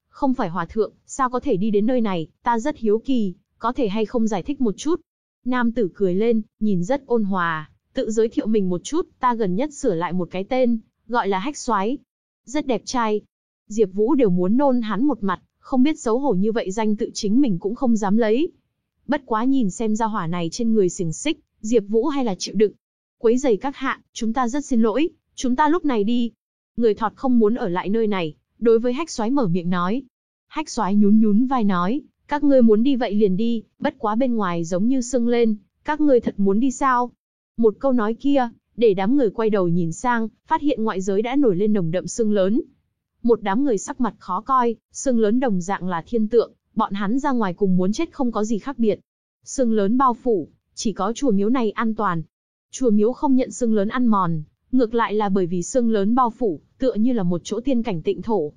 Không phải hòa thượng, sao có thể đi đến nơi này, ta rất hiếu kỳ, có thể hay không giải thích một chút. Nam tử cười lên, nhìn rất ôn hòa, tự giới thiệu mình một chút, ta gần nhất sửa lại một cái tên, gọi là hách xoái. Rất đẹp trai. Diệp Vũ đều muốn nôn hắn một mặt, không biết xấu hổ như vậy danh tự chính mình cũng không dám lấy. Bất quá nhìn xem ra hỏa này trên người xiềng xích, Diệp Vũ hay là chịu đựng. Quấy giày các hạ, chúng ta rất xin lỗi, chúng ta lúc này đi. Người thọt không muốn ở lại nơi này, đối với hách xoái mở miệng nói. Hách xoái nhún nhún vai nói, các ngươi muốn đi vậy liền đi, bất quá bên ngoài giống như sưng lên, các ngươi thật muốn đi sao? Một câu nói kia, để đám người quay đầu nhìn sang, phát hiện ngoại giới đã nổi lên nồng đậm sưng lớn. Một đám người sắc mặt khó coi, sưng lớn đồng dạng là thiên tượng, bọn hắn ra ngoài cùng muốn chết không có gì khác biệt. Sưng lớn bao phủ, chỉ có chùa miếu này an toàn. Chùa miếu không nhận xương lớn ăn mòn, ngược lại là bởi vì xương lớn bao phủ, tựa như là một chỗ tiên cảnh tịnh thổ.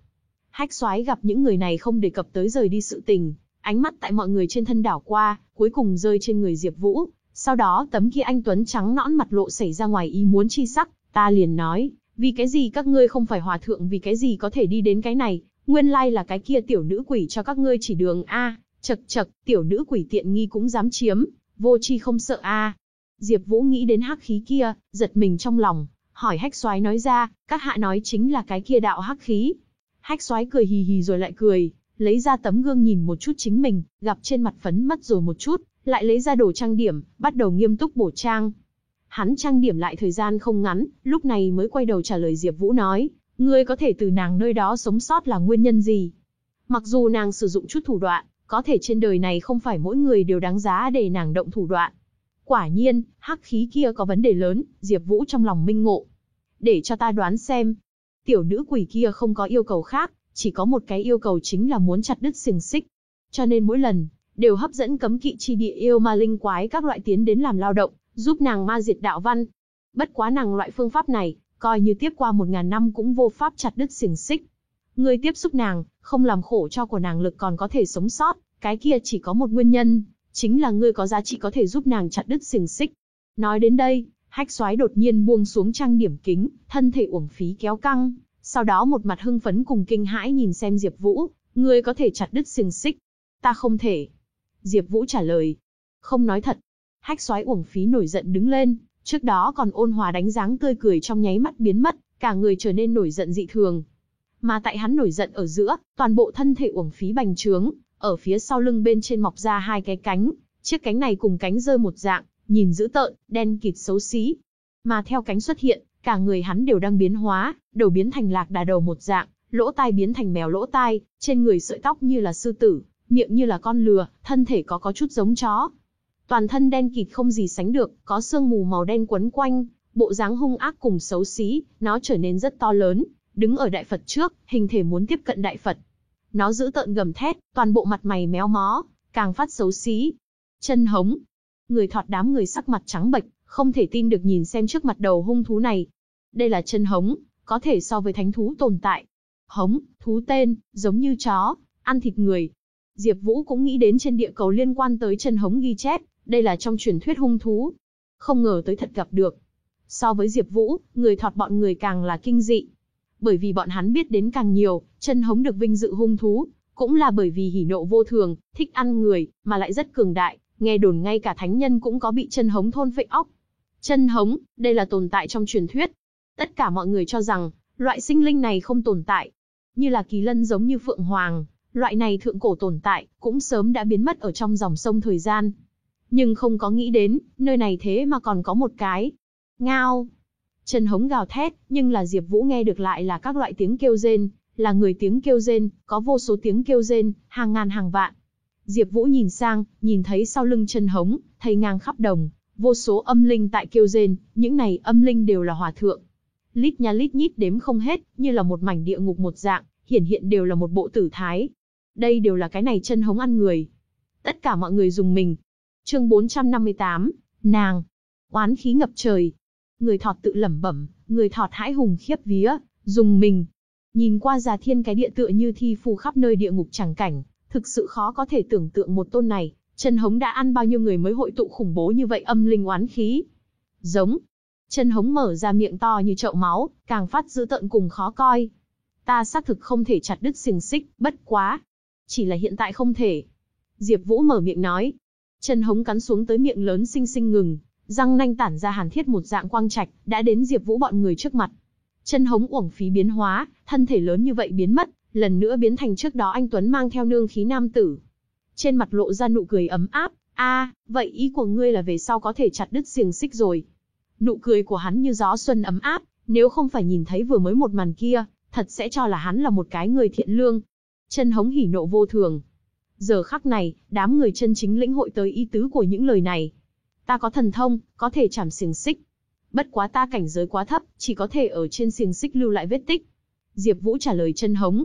Hách soái gặp những người này không đề cập tới rời đi sự tình, ánh mắt tại mọi người trên thân đảo qua, cuối cùng rơi trên người Diệp Vũ. Sau đó tấm kia anh Tuấn trắng nõn mặt lộ xảy ra ngoài ý muốn chi sắc, ta liền nói, vì cái gì các ngươi không phải hòa thượng vì cái gì có thể đi đến cái này, Nguyên lai là cái kia tiểu nữ quỷ cho các ngươi chỉ đường a, chật chật, tiểu nữ quỷ tiện nghi cũng dám chiếm, vô chi không sợ a. Diệp Vũ nghĩ đến hắc khí kia, giật mình trong lòng, hỏi Hách Soái nói ra, các hạ nói chính là cái kia đạo hắc khí. Hách Soái cười hì hì rồi lại cười, lấy ra tấm gương nhìn một chút chính mình, gặp trên mặt phấn mất rồi một chút, lại lấy ra đồ trang điểm, bắt đầu nghiêm túc bổ trang. Hắn trang điểm lại thời gian không ngắn, lúc này mới quay đầu trả lời Diệp Vũ nói, Ngươi có thể từ nàng nơi đó sống sót là nguyên nhân gì? Mặc dù nàng sử dụng chút thủ đoạn, có thể trên đời này không phải mỗi người đều đáng giá để nàng động thủ đoạn. Quả nhiên, hắc khí kia có vấn đề lớn, Diệp Vũ trong lòng minh ngộ. Để cho ta đoán xem. Tiểu nữ quỷ kia không có yêu cầu khác, chỉ có một cái yêu cầu chính là muốn chặt đứt xiềng xích. Cho nên mỗi lần, đều hấp dẫn cấm kỵ chi địa yêu ma linh quái các loại tiến đến làm lao động, giúp nàng ma diệt đạo văn. Bất quá nàng loại phương pháp này, coi như tiếp qua một ngàn năm cũng vô pháp chặt đứt xiềng xích. Người tiếp xúc nàng, không làm khổ cho của nàng lực còn có thể sống sót, cái kia chỉ có một nguyên nhân, chính là ngươi có giá trị có thể giúp nàng chặt đứt xiềng xích. Nói đến đây, hách soái đột nhiên buông xuống trang điểm kính, thân thể uổng phí kéo căng, sau đó một mặt hưng phấn cùng kinh hãi nhìn xem Diệp Vũ, ngươi có thể chặt đứt xiềng xích. Ta không thể. Diệp Vũ trả lời. Không nói thật. Hách soái uổng phí nổi giận đứng lên, trước đó còn ôn hòa đánh dáng tươi cười trong nháy mắt biến mất, cả người trở nên nổi giận dị thường. Mà tại hắn nổi giận ở giữa, toàn bộ thân thể uổng phí bành trướng, ở phía sau lưng bên trên mọc ra hai cái cánh, chiếc cánh này cùng cánh rơi một dạng, nhìn dữ tợn, đen kịt xấu xí. Mà theo cánh xuất hiện, cả người hắn đều đang biến hóa, đầu biến thành lạc đà đầu một dạng, lỗ tai biến thành mèo lỗ tai, trên người sợi tóc như là sư tử, miệng như là con lừa, thân thể có có chút giống chó. Toàn thân đen kịt không gì sánh được, có sương mù màu đen quấn quanh, bộ dáng hung ác cùng xấu xí, nó trở nên rất to lớn, đứng ở đại Phật trước, hình thể muốn tiếp cận đại Phật. Nó giữ tợn gầm thét, toàn bộ mặt mày méo mó, càng phát xấu xí. Chân hống. Người thọt đám người sắc mặt trắng bệch, không thể tin được nhìn xem trước mặt đầu hung thú này. Đây là chân hống, có thể so với thánh thú tồn tại. Hống, thú tên, giống như chó, ăn thịt người. Diệp Vũ cũng nghĩ đến trên địa cầu liên quan tới chân hống ghi chép, đây là trong truyền thuyết hung thú. Không ngờ tới thật gặp được. So với Diệp Vũ, người thọt bọn người càng là kinh dị. Bởi vì bọn hắn biết đến càng nhiều, chân hống được vinh dự hung thú, cũng là bởi vì hỉ nộ vô thường, thích ăn người, mà lại rất cường đại, nghe đồn ngay cả thánh nhân cũng có bị chân hống thôn phệ óc. Chân hống, đây là tồn tại trong truyền thuyết. Tất cả mọi người cho rằng, loại sinh linh này không tồn tại. Như là kỳ lân giống như phượng hoàng, loại này thượng cổ tồn tại, cũng sớm đã biến mất ở trong dòng sông thời gian. Nhưng không có nghĩ đến, nơi này thế mà còn có một cái. Ngao. Chân hống gào thét, nhưng là Diệp Vũ nghe được lại là các loại tiếng kêu rên, là người tiếng kêu rên, có vô số tiếng kêu rên, hàng ngàn hàng vạn. Diệp Vũ nhìn sang, nhìn thấy sau lưng chân hống, thấy ngang khắp đồng, vô số âm linh tại kêu rên, những này âm linh đều là hòa thượng. Lít nha lít nhít đếm không hết, như là một mảnh địa ngục một dạng, hiển hiện đều là một bộ tử thái. Đây đều là cái này chân hống ăn người. Tất cả mọi người dùng mình. Chương 458, nàng. Oán khí ngập trời. Người thọt tự lẩm bẩm, người thọt hãi hùng khiếp vía, dùng mình. Nhìn qua già thiên cái địa tựa như thi phù khắp nơi địa ngục chẳng cảnh, thực sự khó có thể tưởng tượng một tôn này, chân hống đã ăn bao nhiêu người mới hội tụ khủng bố như vậy âm linh oán khí. Giống. Chân hống mở ra miệng to như chậu máu, càng phát dữ tợn cùng khó coi. Ta xác thực không thể chặt đứt xiềng xích, bất quá. Chỉ là hiện tại không thể. Diệp Vũ mở miệng nói. Chân hống cắn xuống tới miệng lớn xinh xinh ngừng, răng nanh tản ra hàn thiết một dạng quang trạch, đã đến Diệp Vũ bọn người trước mặt. Chân hống uổng phí biến hóa, thân thể lớn như vậy biến mất, lần nữa biến thành trước đó anh Tuấn mang theo nương khí nam tử. Trên mặt lộ ra nụ cười ấm áp, a, vậy ý của ngươi là về sau có thể chặt đứt xiềng xích rồi. Nụ cười của hắn như gió xuân ấm áp, nếu không phải nhìn thấy vừa mới một màn kia, thật sẽ cho là hắn là một cái người thiện lương. Chân hống hỉ nộ vô thường. Giờ khắc này, đám người chân chính lĩnh hội tới ý tứ của những lời này. Ta có thần thông, có thể chảm xiềng xích. Bất quá ta cảnh giới quá thấp, chỉ có thể ở trên xiềng xích lưu lại vết tích. Diệp Vũ trả lời chân hống,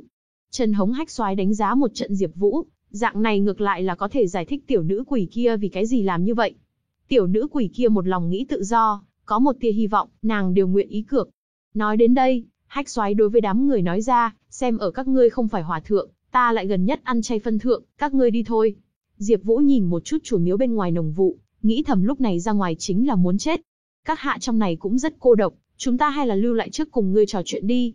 Chân hống hách xoái đánh giá một trận Diệp Vũ, dạng này ngược lại là có thể giải thích tiểu nữ quỷ kia vì cái gì làm như vậy. Tiểu nữ quỷ kia một lòng nghĩ tự do, có một tia hy vọng, nàng đều nguyện ý cược. Nói đến đây, hách xoái đối với đám người nói ra, xem ở các ngươi không phải hòa thượng, ta lại gần nhất ăn chay phân thượng, các ngươi đi thôi. Diệp Vũ nhìn một chút chủ miếu bên ngoài nồng vụ, nghĩ thầm lúc này ra ngoài chính là muốn chết. Các hạ trong này cũng rất cô độc, chúng ta hay là lưu lại trước cùng ngươi trò chuyện đi.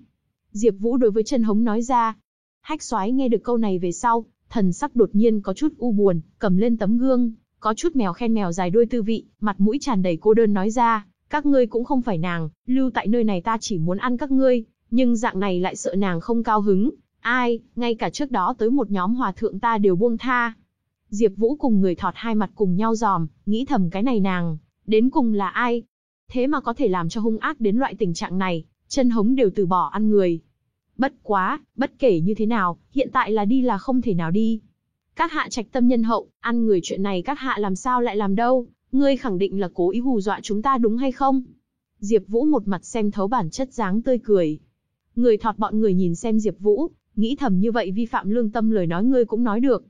Diệp Vũ đối với chân hống nói ra, Hách Soái nghe được câu này về sau, thần sắc đột nhiên có chút u buồn, cầm lên tấm gương, có chút mèo khen mèo dài đuôi tư vị, mặt mũi tràn đầy cô đơn nói ra, các ngươi cũng không phải nàng, lưu tại nơi này ta chỉ muốn ăn các ngươi, nhưng dạng này lại sợ nàng không cao hứng, ai, ngay cả trước đó tới một nhóm hòa thượng ta đều buông tha. Diệp Vũ cùng người thọt hai mặt cùng nhau giòm, nghĩ thầm cái này nàng, đến cùng là ai? Thế mà có thể làm cho hung ác đến loại tình trạng này, chân hống đều từ bỏ ăn người, Bất quá, bất kể như thế nào, hiện tại là đi là không thể nào đi. Các hạ trạch tâm nhân hậu, ăn người chuyện này các hạ làm sao lại làm đâu, ngươi khẳng định là cố ý hù dọa chúng ta đúng hay không? Diệp Vũ một mặt xem thấu bản chất dáng tươi cười. Người thọt bọn người nhìn xem Diệp Vũ, nghĩ thầm như vậy vi phạm lương tâm lời nói ngươi cũng nói được.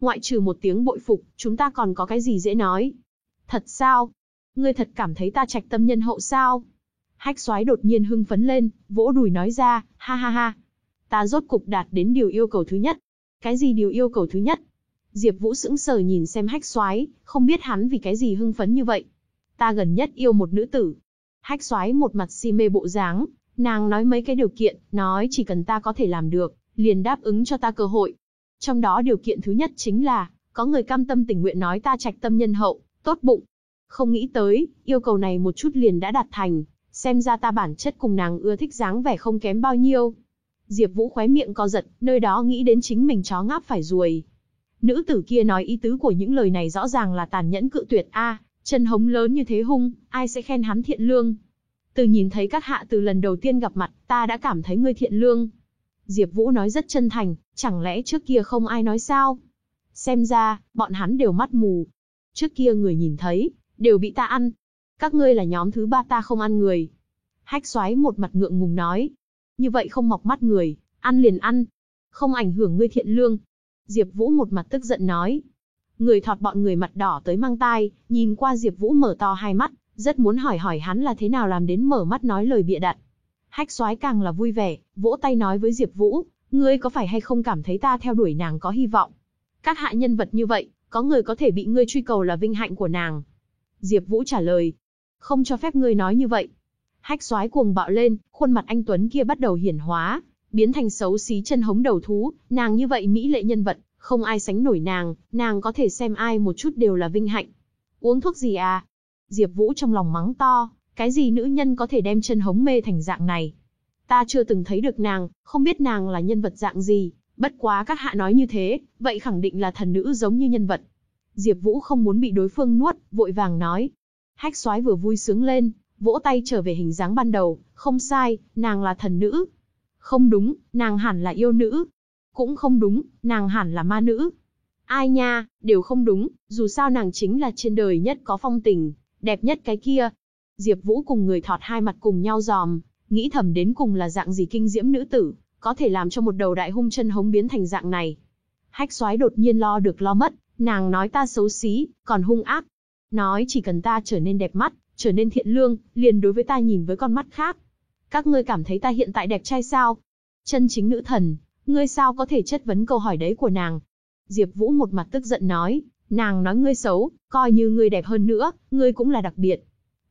Ngoại trừ một tiếng bội phục, chúng ta còn có cái gì dễ nói? Thật sao? Ngươi thật cảm thấy ta trạch tâm nhân hậu sao? Hách Soái đột nhiên hưng phấn lên, vỗ đùi nói ra, ha ha ha. Ta rốt cục đạt đến điều yêu cầu thứ nhất. Cái gì điều yêu cầu thứ nhất? Diệp Vũ sững sờ nhìn xem hách Soái, không biết hắn vì cái gì hưng phấn như vậy. Ta gần nhất yêu một nữ tử. Hách Soái một mặt si mê bộ dáng, nàng nói mấy cái điều kiện, nói chỉ cần ta có thể làm được, liền đáp ứng cho ta cơ hội. Trong đó điều kiện thứ nhất chính là, có người cam tâm tình nguyện nói ta trạch tâm nhân hậu, tốt bụng. Không nghĩ tới, yêu cầu này một chút liền đã đạt thành, xem ra ta bản chất cùng nàng ưa thích dáng vẻ không kém bao nhiêu. Diệp Vũ khóe miệng co giật, nơi đó nghĩ đến chính mình chó ngáp phải ruồi. Nữ tử kia nói ý tứ của những lời này rõ ràng là tàn nhẫn cự tuyệt a, chân hống lớn như thế hung, ai sẽ khen hắn thiện lương. Từ nhìn thấy các hạ từ lần đầu tiên gặp mặt, ta đã cảm thấy ngươi thiện lương. Diệp Vũ nói rất chân thành, chẳng lẽ trước kia không ai nói sao? Xem ra, bọn hắn đều mắt mù. Trước kia người nhìn thấy, đều bị ta ăn. Các ngươi là nhóm thứ ba ta không ăn người. Hách xoáy một mặt ngượng ngùng nói. Như vậy không mọc mắt người, ăn liền ăn. Không ảnh hưởng ngươi thiện lương. Diệp Vũ một mặt tức giận nói. Người thọt bọn người mặt đỏ tới mang tai, nhìn qua Diệp Vũ mở to hai mắt, rất muốn hỏi hỏi hắn là thế nào làm đến mở mắt nói lời bịa đặt. Hách Soái càng là vui vẻ, vỗ tay nói với Diệp Vũ, ngươi có phải hay không cảm thấy ta theo đuổi nàng có hy vọng? Các hạ nhân vật như vậy, có người có thể bị ngươi truy cầu là vinh hạnh của nàng. Diệp Vũ trả lời, không cho phép ngươi nói như vậy. Hách Soái cuồng bạo lên, khuôn mặt anh tuấn kia bắt đầu hiển hóa, biến thành xấu xí chân hống đầu thú, nàng như vậy mỹ lệ nhân vật, không ai sánh nổi nàng, nàng có thể xem ai một chút đều là vinh hạnh. Uống thuốc gì à? Diệp Vũ trong lòng mắng to, cái gì nữ nhân có thể đem chân hống mê thành dạng này? Ta chưa từng thấy được nàng, không biết nàng là nhân vật dạng gì, bất quá các hạ nói như thế, vậy khẳng định là thần nữ giống như nhân vật. Diệp Vũ không muốn bị đối phương nuốt, vội vàng nói. Hách Soái vừa vui sướng lên, vỗ tay trở về hình dáng ban đầu, không sai, nàng là thần nữ. Không đúng, nàng hẳn là yêu nữ. Cũng không đúng, nàng hẳn là ma nữ. Ai nha, đều không đúng, dù sao nàng chính là trên đời nhất có phong tình, đẹp nhất cái kia. Diệp Vũ cùng người thọt hai mặt cùng nhau giòm, nghĩ thầm đến cùng là dạng gì kinh diễm nữ tử, có thể làm cho một đầu đại hung chân hống biến thành dạng này. Hách Soái đột nhiên lo được lo mất, nàng nói ta xấu xí, còn hung ác. Nói chỉ cần ta trở nên đẹp mắt, trở nên thiện lương, liền đối với ta nhìn với con mắt khác. Các ngươi cảm thấy ta hiện tại đẹp trai sao? Chân chính nữ thần, ngươi sao có thể chất vấn câu hỏi đấy của nàng? Diệp Vũ một mặt tức giận nói, nàng nói ngươi xấu, coi như ngươi đẹp hơn nữa, ngươi cũng là đặc biệt.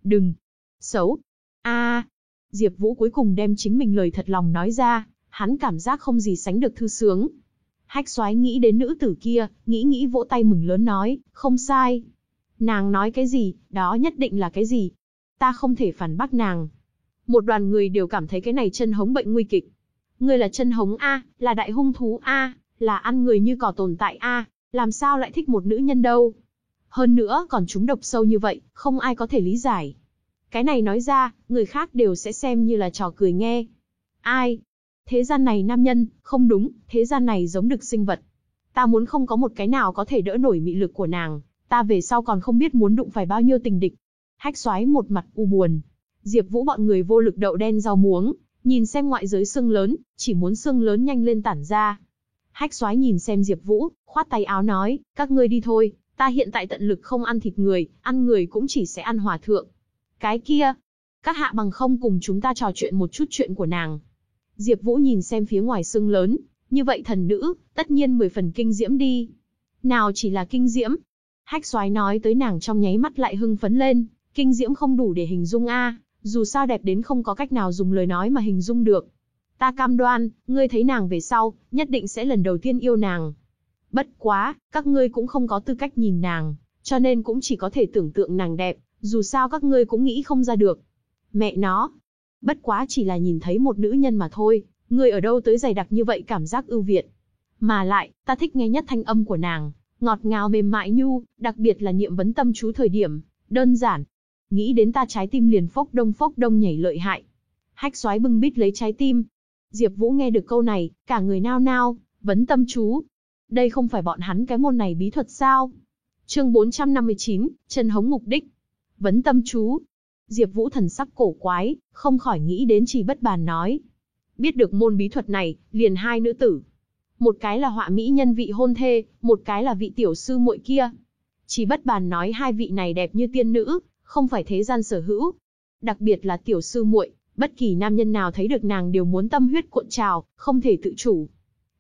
Đừng. Xấu. A. Diệp Vũ cuối cùng đem chính mình lời thật lòng nói ra, hắn cảm giác không gì sánh được thư sướng. Hách Soái nghĩ đến nữ tử kia, nghĩ nghĩ vỗ tay mừng lớn nói, không sai. Nàng nói cái gì, đó nhất định là cái gì. Ta không thể phản bác nàng. Một đoàn người đều cảm thấy cái này chân hống bệnh nguy kịch. Ngươi là chân hống A, là đại hung thú A, là ăn người như cỏ tồn tại A, làm sao lại thích một nữ nhân đâu. Hơn nữa còn chúng độc sâu như vậy, không ai có thể lý giải. Cái này nói ra, người khác đều sẽ xem như là trò cười nghe. Ai? Thế gian này nam nhân, không đúng, thế gian này giống được sinh vật. Ta muốn không có một cái nào có thể đỡ nổi mị lực của nàng, ta về sau còn không biết muốn đụng phải bao nhiêu tình địch. Hách xoáy một mặt u buồn. Diệp Vũ bọn người vô lực đậu đen rau muống, nhìn xem ngoại giới xương lớn, chỉ muốn xương lớn nhanh lên tản ra. Hách xoáy nhìn xem Diệp Vũ, khoát tay áo nói, các ngươi đi thôi, ta hiện tại tận lực không ăn thịt người, ăn người cũng chỉ sẽ ăn hòa thượng. Cái kia, các hạ bằng không cùng chúng ta trò chuyện một chút chuyện của nàng. Diệp Vũ nhìn xem phía ngoài xương lớn, như vậy thần nữ, tất nhiên mười phần kinh diễm đi. Nào chỉ là kinh diễm. Hách Soái nói tới nàng trong nháy mắt lại hưng phấn lên, kinh diễm không đủ để hình dung a, dù sao đẹp đến không có cách nào dùng lời nói mà hình dung được. Ta cam đoan, ngươi thấy nàng về sau, nhất định sẽ lần đầu tiên yêu nàng. Bất quá, các ngươi cũng không có tư cách nhìn nàng, cho nên cũng chỉ có thể tưởng tượng nàng đẹp, dù sao các ngươi cũng nghĩ không ra được. Mẹ nó, bất quá chỉ là nhìn thấy một nữ nhân mà thôi, ngươi ở đâu tới dày đặc như vậy cảm giác ưu việt. Mà lại, ta thích nghe nhất thanh âm của nàng, ngọt ngào mềm mại nhu, đặc biệt là niệm vấn tâm chú thời điểm, đơn giản. Nghĩ đến ta trái tim liền phốc đông phốc đông nhảy lợi hại. Hách xoái bưng bít lấy trái tim. Diệp Vũ nghe được câu này, cả người nao nao, vấn tâm chú. Đây không phải bọn hắn cái môn này bí thuật sao? Chương 459, chân hống mục đích. Vấn tâm chú. Diệp Vũ thần sắc cổ quái, không khỏi nghĩ đến chỉ bất bàn nói. Biết được môn bí thuật này, liền hai nữ tử. Một cái là họa mỹ nhân vị hôn thê, một cái là vị tiểu sư muội kia. Chỉ bất bàn nói hai vị này đẹp như tiên nữ, không phải thế gian sở hữu. Đặc biệt là tiểu sư muội, Bất kỳ nam nhân nào thấy được nàng đều muốn tâm huyết cuộn trào, không thể tự chủ.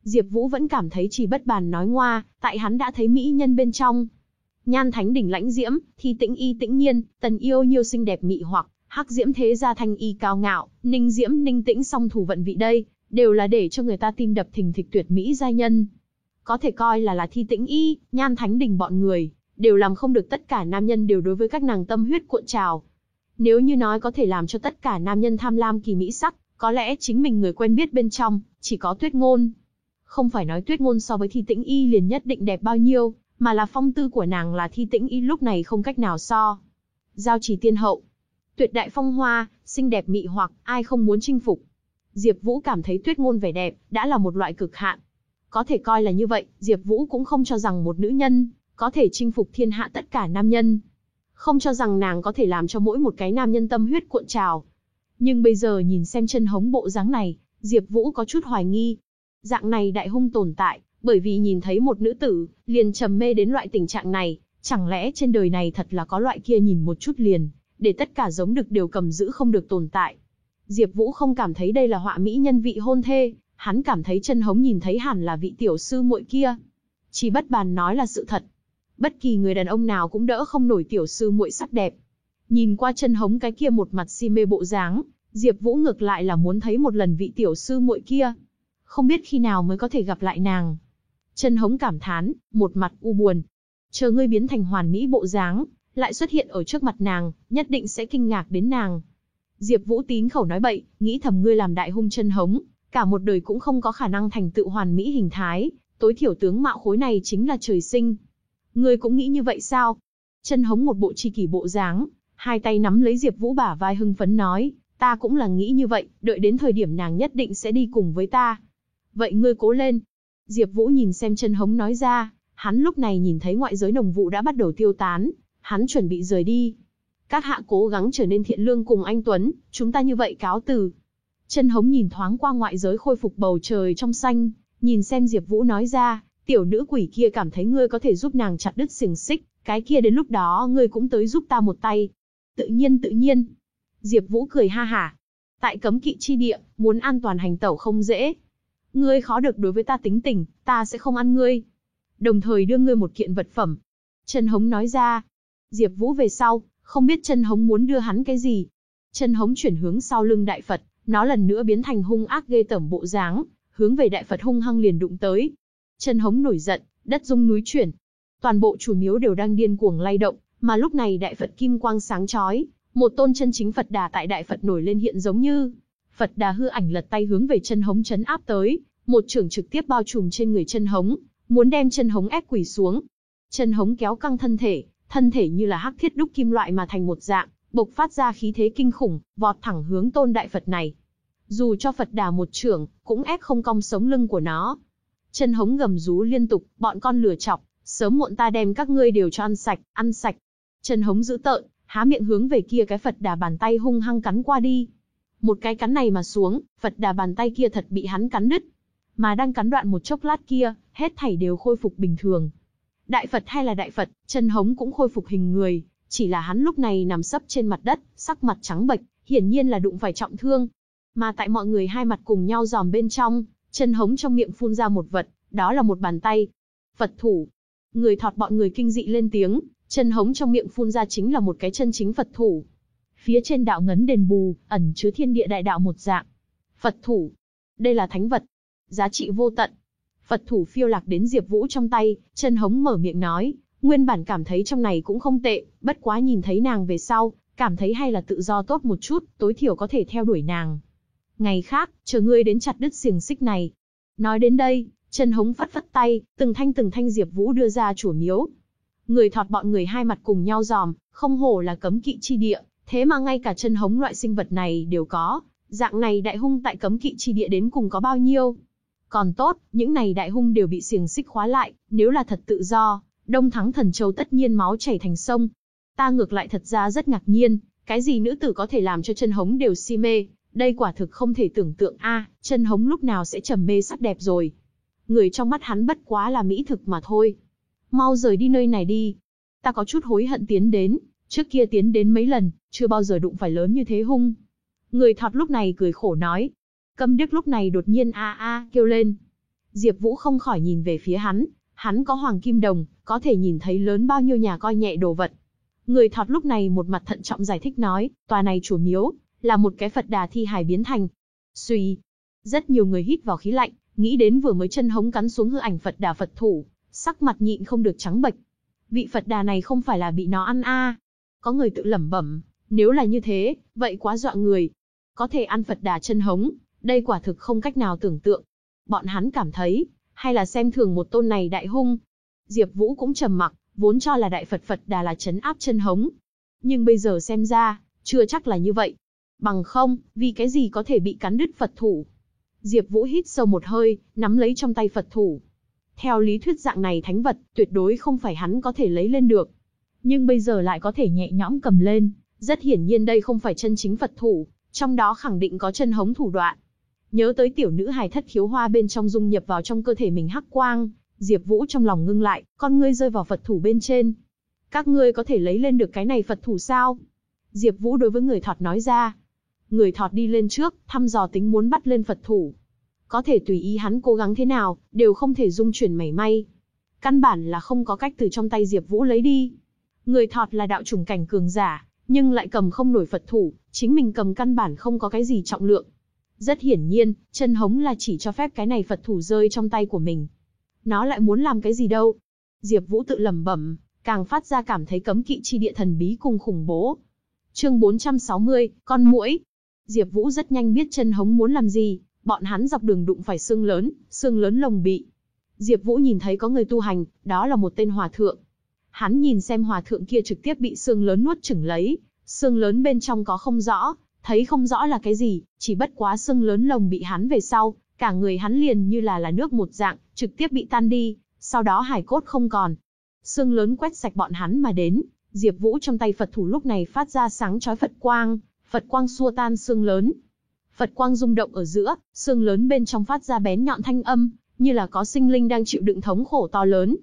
Diệp Vũ vẫn cảm thấy chỉ bất bàn nói ngoa, tại hắn đã thấy mỹ nhân bên trong. Nhan Thánh đỉnh lãnh diễm, thi tĩnh y tĩnh nhiên, tần yêu nhiều xinh đẹp mị hoặc, hắc diễm thế gia thanh y cao ngạo, ninh diễm ninh tĩnh song thủ vận vị đây, đều là để cho người ta tim đập thình thịch tuyệt mỹ giai nhân. Có thể coi là là thi tĩnh y, nhan thánh đỉnh bọn người, đều làm không được tất cả nam nhân đều đối với các nàng tâm huyết cuộn trào. Nếu như nói có thể làm cho tất cả nam nhân tham lam kỳ mỹ sắc, có lẽ chính mình người quen biết bên trong, chỉ có tuyết ngôn. Không phải nói tuyết ngôn so với thi tĩnh y liền nhất định đẹp bao nhiêu, mà là phong tư của nàng là thi tĩnh y lúc này không cách nào so. Giao trì tiên hậu, tuyệt đại phong hoa, xinh đẹp mị hoặc, ai không muốn chinh phục. Diệp Vũ cảm thấy tuyết ngôn vẻ đẹp, đã là một loại cực hạn. Có thể coi là như vậy, Diệp Vũ cũng không cho rằng một nữ nhân, có thể chinh phục thiên hạ tất cả nam nhân. Không cho rằng nàng có thể làm cho mỗi một cái nam nhân tâm huyết cuộn trào. Nhưng bây giờ nhìn xem chân hống bộ dáng này, Diệp Vũ có chút hoài nghi. Dạng này đại hung tồn tại, bởi vì nhìn thấy một nữ tử, liền trầm mê đến loại tình trạng này, chẳng lẽ trên đời này thật là có loại kia nhìn một chút liền, để tất cả giống được đều cầm giữ không được tồn tại. Diệp Vũ không cảm thấy đây là họa mỹ nhân vị hôn thê, hắn cảm thấy chân hống nhìn thấy hẳn là vị tiểu sư muội kia. Chỉ bất bàn nói là sự thật. Bất kỳ người đàn ông nào cũng đỡ không nổi tiểu sư muội sắc đẹp. Nhìn qua chân hống cái kia một mặt si mê bộ dáng, Diệp Vũ ngược lại là muốn thấy một lần vị tiểu sư muội kia. Không biết khi nào mới có thể gặp lại nàng. Trần hống cảm thán, một mặt u buồn. Chờ ngươi biến thành hoàn mỹ bộ dáng, lại xuất hiện ở trước mặt nàng, nhất định sẽ kinh ngạc đến nàng. Diệp Vũ tín khẩu nói bậy, nghĩ thầm ngươi làm đại hung Trần hống, cả một đời cũng không có khả năng thành tựu hoàn mỹ hình thái, tối thiểu tướng mạo khối này chính là trời sinh. Ngươi cũng nghĩ như vậy sao? Trần hống một bộ chi kỷ bộ dáng, hai tay nắm lấy Diệp Vũ bả vai hưng phấn nói, ta cũng là nghĩ như vậy, đợi đến thời điểm nàng nhất định sẽ đi cùng với ta. Vậy ngươi cố lên. Diệp Vũ nhìn xem chân hống nói ra, hắn lúc này nhìn thấy ngoại giới nồng vụ đã bắt đầu tiêu tán, hắn chuẩn bị rời đi. Các hạ cố gắng trở nên thiện lương cùng anh Tuấn, chúng ta như vậy cáo từ. Chân hống nhìn thoáng qua ngoại giới khôi phục bầu trời trong xanh, nhìn xem Diệp Vũ nói ra, tiểu nữ quỷ kia cảm thấy ngươi có thể giúp nàng chặt đứt xiềng xích, cái kia đến lúc đó ngươi cũng tới giúp ta một tay. Tự nhiên tự nhiên. Diệp Vũ cười ha hả. Tại cấm kỵ chi địa, muốn an toàn hành tẩu không dễ. Ngươi khó được đối với ta tính tình, ta sẽ không ăn ngươi. Đồng thời đưa ngươi một kiện vật phẩm. Trần Hống nói ra. Diệp Vũ về sau, không biết Trần hống muốn đưa hắn cái gì. Trần hống chuyển hướng sau lưng đại Phật, nó lần nữa biến thành hung ác ghê tởm bộ dáng, hướng về đại Phật hung hăng liền đụng tới. Trần hống nổi giận, đất rung núi chuyển. Toàn bộ chủ miếu đều đang điên cuồng lay động, mà lúc này đại Phật kim quang sáng chói, một tôn chân chính Phật Đà tại đại Phật nổi lên hiện giống như Phật Đà hư ảnh lật tay hướng về chân hống chấn áp tới, một trường trực tiếp bao trùm trên người chân hống, muốn đem chân hống ép quỳ xuống. Chân hống kéo căng thân thể, thân thể như là hắc thiết đúc kim loại mà thành một dạng, bộc phát ra khí thế kinh khủng, vọt thẳng hướng tôn đại Phật này. Dù cho Phật đà một trưởng, cũng ép không cong sống lưng của nó. Chân hống gầm rú liên tục, bọn con lừa chọc, sớm muộn ta đem các ngươi đều cho ăn sạch, ăn sạch. Chân hống giữ tợn, há miệng hướng về kia cái Phật đà bàn tay hung hăng cắn qua đi. Một cái cắn này mà xuống, Phật đà bàn tay kia thật bị hắn cắn đứt. Mà đang cắn đoạn một chốc lát kia, hết thảy đều khôi phục bình thường. Đại Phật hay là đại Phật, chân hống cũng khôi phục hình người, chỉ là hắn lúc này nằm sấp trên mặt đất, sắc mặt trắng bệch, hiển nhiên là đụng phải trọng thương. Mà tại mọi người hai mặt cùng nhau dòm bên trong, chân hống trong miệng phun ra một vật, đó là một bàn tay. Phật thủ. Người thọt bọn người kinh dị lên tiếng, chân hống trong miệng phun ra chính là một cái chân chính Phật thủ. Phía trên đạo ngấn đền bù, ẩn chứa thiên địa đại đạo một dạng. Phật thủ. Đây là thánh vật. Giá trị vô tận, Phật thủ phiêu lạc đến Diệp Vũ trong tay, chân hống mở miệng nói, nguyên bản cảm thấy trong này cũng không tệ, bất quá nhìn thấy nàng về sau, cảm thấy hay là tự do tốt một chút, tối thiểu có thể theo đuổi nàng. Ngày khác, chờ ngươi đến chặt đứt xiềng xích này. Nói đến đây, chân hống phất phất tay, từng thanh từng thanh Diệp Vũ đưa ra chủ miếu. Người thọt bọn người hai mặt cùng nhau giòm, không hổ là cấm kỵ chi địa, thế mà ngay cả chân hống loại sinh vật này đều có, dạng này đại hung tại cấm kỵ chi địa đến cùng có bao nhiêu? Còn tốt, những này đại hung đều bị xiềng xích khóa lại, nếu là thật tự do, Đông Thắng Thần Châu tất nhiên máu chảy thành sông. Ta ngược lại thật ra rất ngạc nhiên, cái gì nữ tử có thể làm cho chân hống đều si mê, đây quả thực không thể tưởng tượng a, chân hống lúc nào sẽ trầm mê sắc đẹp rồi. Người trong mắt hắn bất quá là mỹ thực mà thôi. Mau rời đi nơi này đi. Ta có chút hối hận tiến đến, trước kia tiến đến mấy lần, chưa bao giờ đụng phải lớn như thế hung. Người thọt lúc này cười khổ nói. Câm điếc lúc này đột nhiên a a kêu lên. Diệp Vũ không khỏi nhìn về phía hắn, hắn có hoàng kim đồng, có thể nhìn thấy lớn bao nhiêu nhà coi nhẹ đồ vật. Người thọt lúc này một mặt thận trọng giải thích nói, tòa này chủ miếu, là một cái Phật đà thi hài biến thành. Suy. Rất nhiều người hít vào khí lạnh, nghĩ đến vừa mới chân hống cắn xuống hư ảnh Phật đà Phật thủ, sắc mặt nhịn không được trắng bệch. Vị Phật đà này không phải là bị nó ăn a? Có người tự lẩm bẩm, nếu là như thế, vậy quá dọa người. Có thể ăn Phật đà chân hống, đây quả thực không cách nào tưởng tượng. Bọn hắn cảm thấy, hay là xem thường một tôn này đại hung. Diệp Vũ cũng trầm mặc, vốn cho là đại Phật Phật đà là chấn áp chân hống. Nhưng bây giờ xem ra, chưa chắc là như vậy. Bằng không, vì cái gì có thể bị cắn đứt Phật thủ. Diệp Vũ hít sâu một hơi, nắm lấy trong tay Phật thủ. Theo lý thuyết dạng này thánh vật, tuyệt đối không phải hắn có thể lấy lên được. Nhưng bây giờ lại có thể nhẹ nhõm cầm lên, rất hiển nhiên đây không phải chân chính Phật thủ, trong đó khẳng định có chân hống thủ đoạn. Nhớ tới tiểu nữ hài thất khiếu hoa bên trong dung nhập vào trong cơ thể mình hắc quang, Diệp Vũ trong lòng ngưng lại, con ngươi rơi vào Phật thủ bên trên. Các ngươi có thể lấy lên được cái này Phật thủ sao? Diệp Vũ đối với người thọt nói ra. Người thọt đi lên trước, thăm dò tính muốn bắt lên Phật thủ. Có thể tùy ý hắn cố gắng thế nào, đều không thể dung chuyển mảy may. Căn bản là không có cách từ trong tay Diệp Vũ lấy đi. Người thọt là đạo chủng cảnh cường giả, nhưng lại cầm không nổi Phật thủ, chính mình cầm căn bản không có cái gì trọng lượng. Rất hiển nhiên, chân hống là chỉ cho phép cái này Phật thủ rơi trong tay của mình. Nó lại muốn làm cái gì đâu? Diệp Vũ tự lẩm bẩm, càng phát ra cảm thấy cấm kỵ chi địa thần bí cùng khủng bố. Chương 460, con muỗi. Diệp Vũ rất nhanh biết chân hống muốn làm gì, bọn hắn dọc đường đụng phải xương lớn, xương lớn lồng bị. Diệp Vũ nhìn thấy có người tu hành, đó là một tên hòa thượng. Hắn nhìn xem hòa thượng kia trực tiếp bị xương lớn nuốt chửng lấy, xương lớn bên trong có không rõ, thấy không rõ là cái gì, chỉ bất quá xương lớn lồng bị hắn về sau, cả người hắn liền như là là nước một dạng, trực tiếp bị tan đi, sau đó hải cốt không còn. Xương lớn quét sạch bọn hắn mà đến, Diệp Vũ trong tay Phật thủ lúc này phát ra sáng chói Phật quang, Phật quang xua tan xương lớn. Phật quang rung động ở giữa, xương lớn bên trong phát ra bén nhọn thanh âm, như là có sinh linh đang chịu đựng thống khổ to lớn.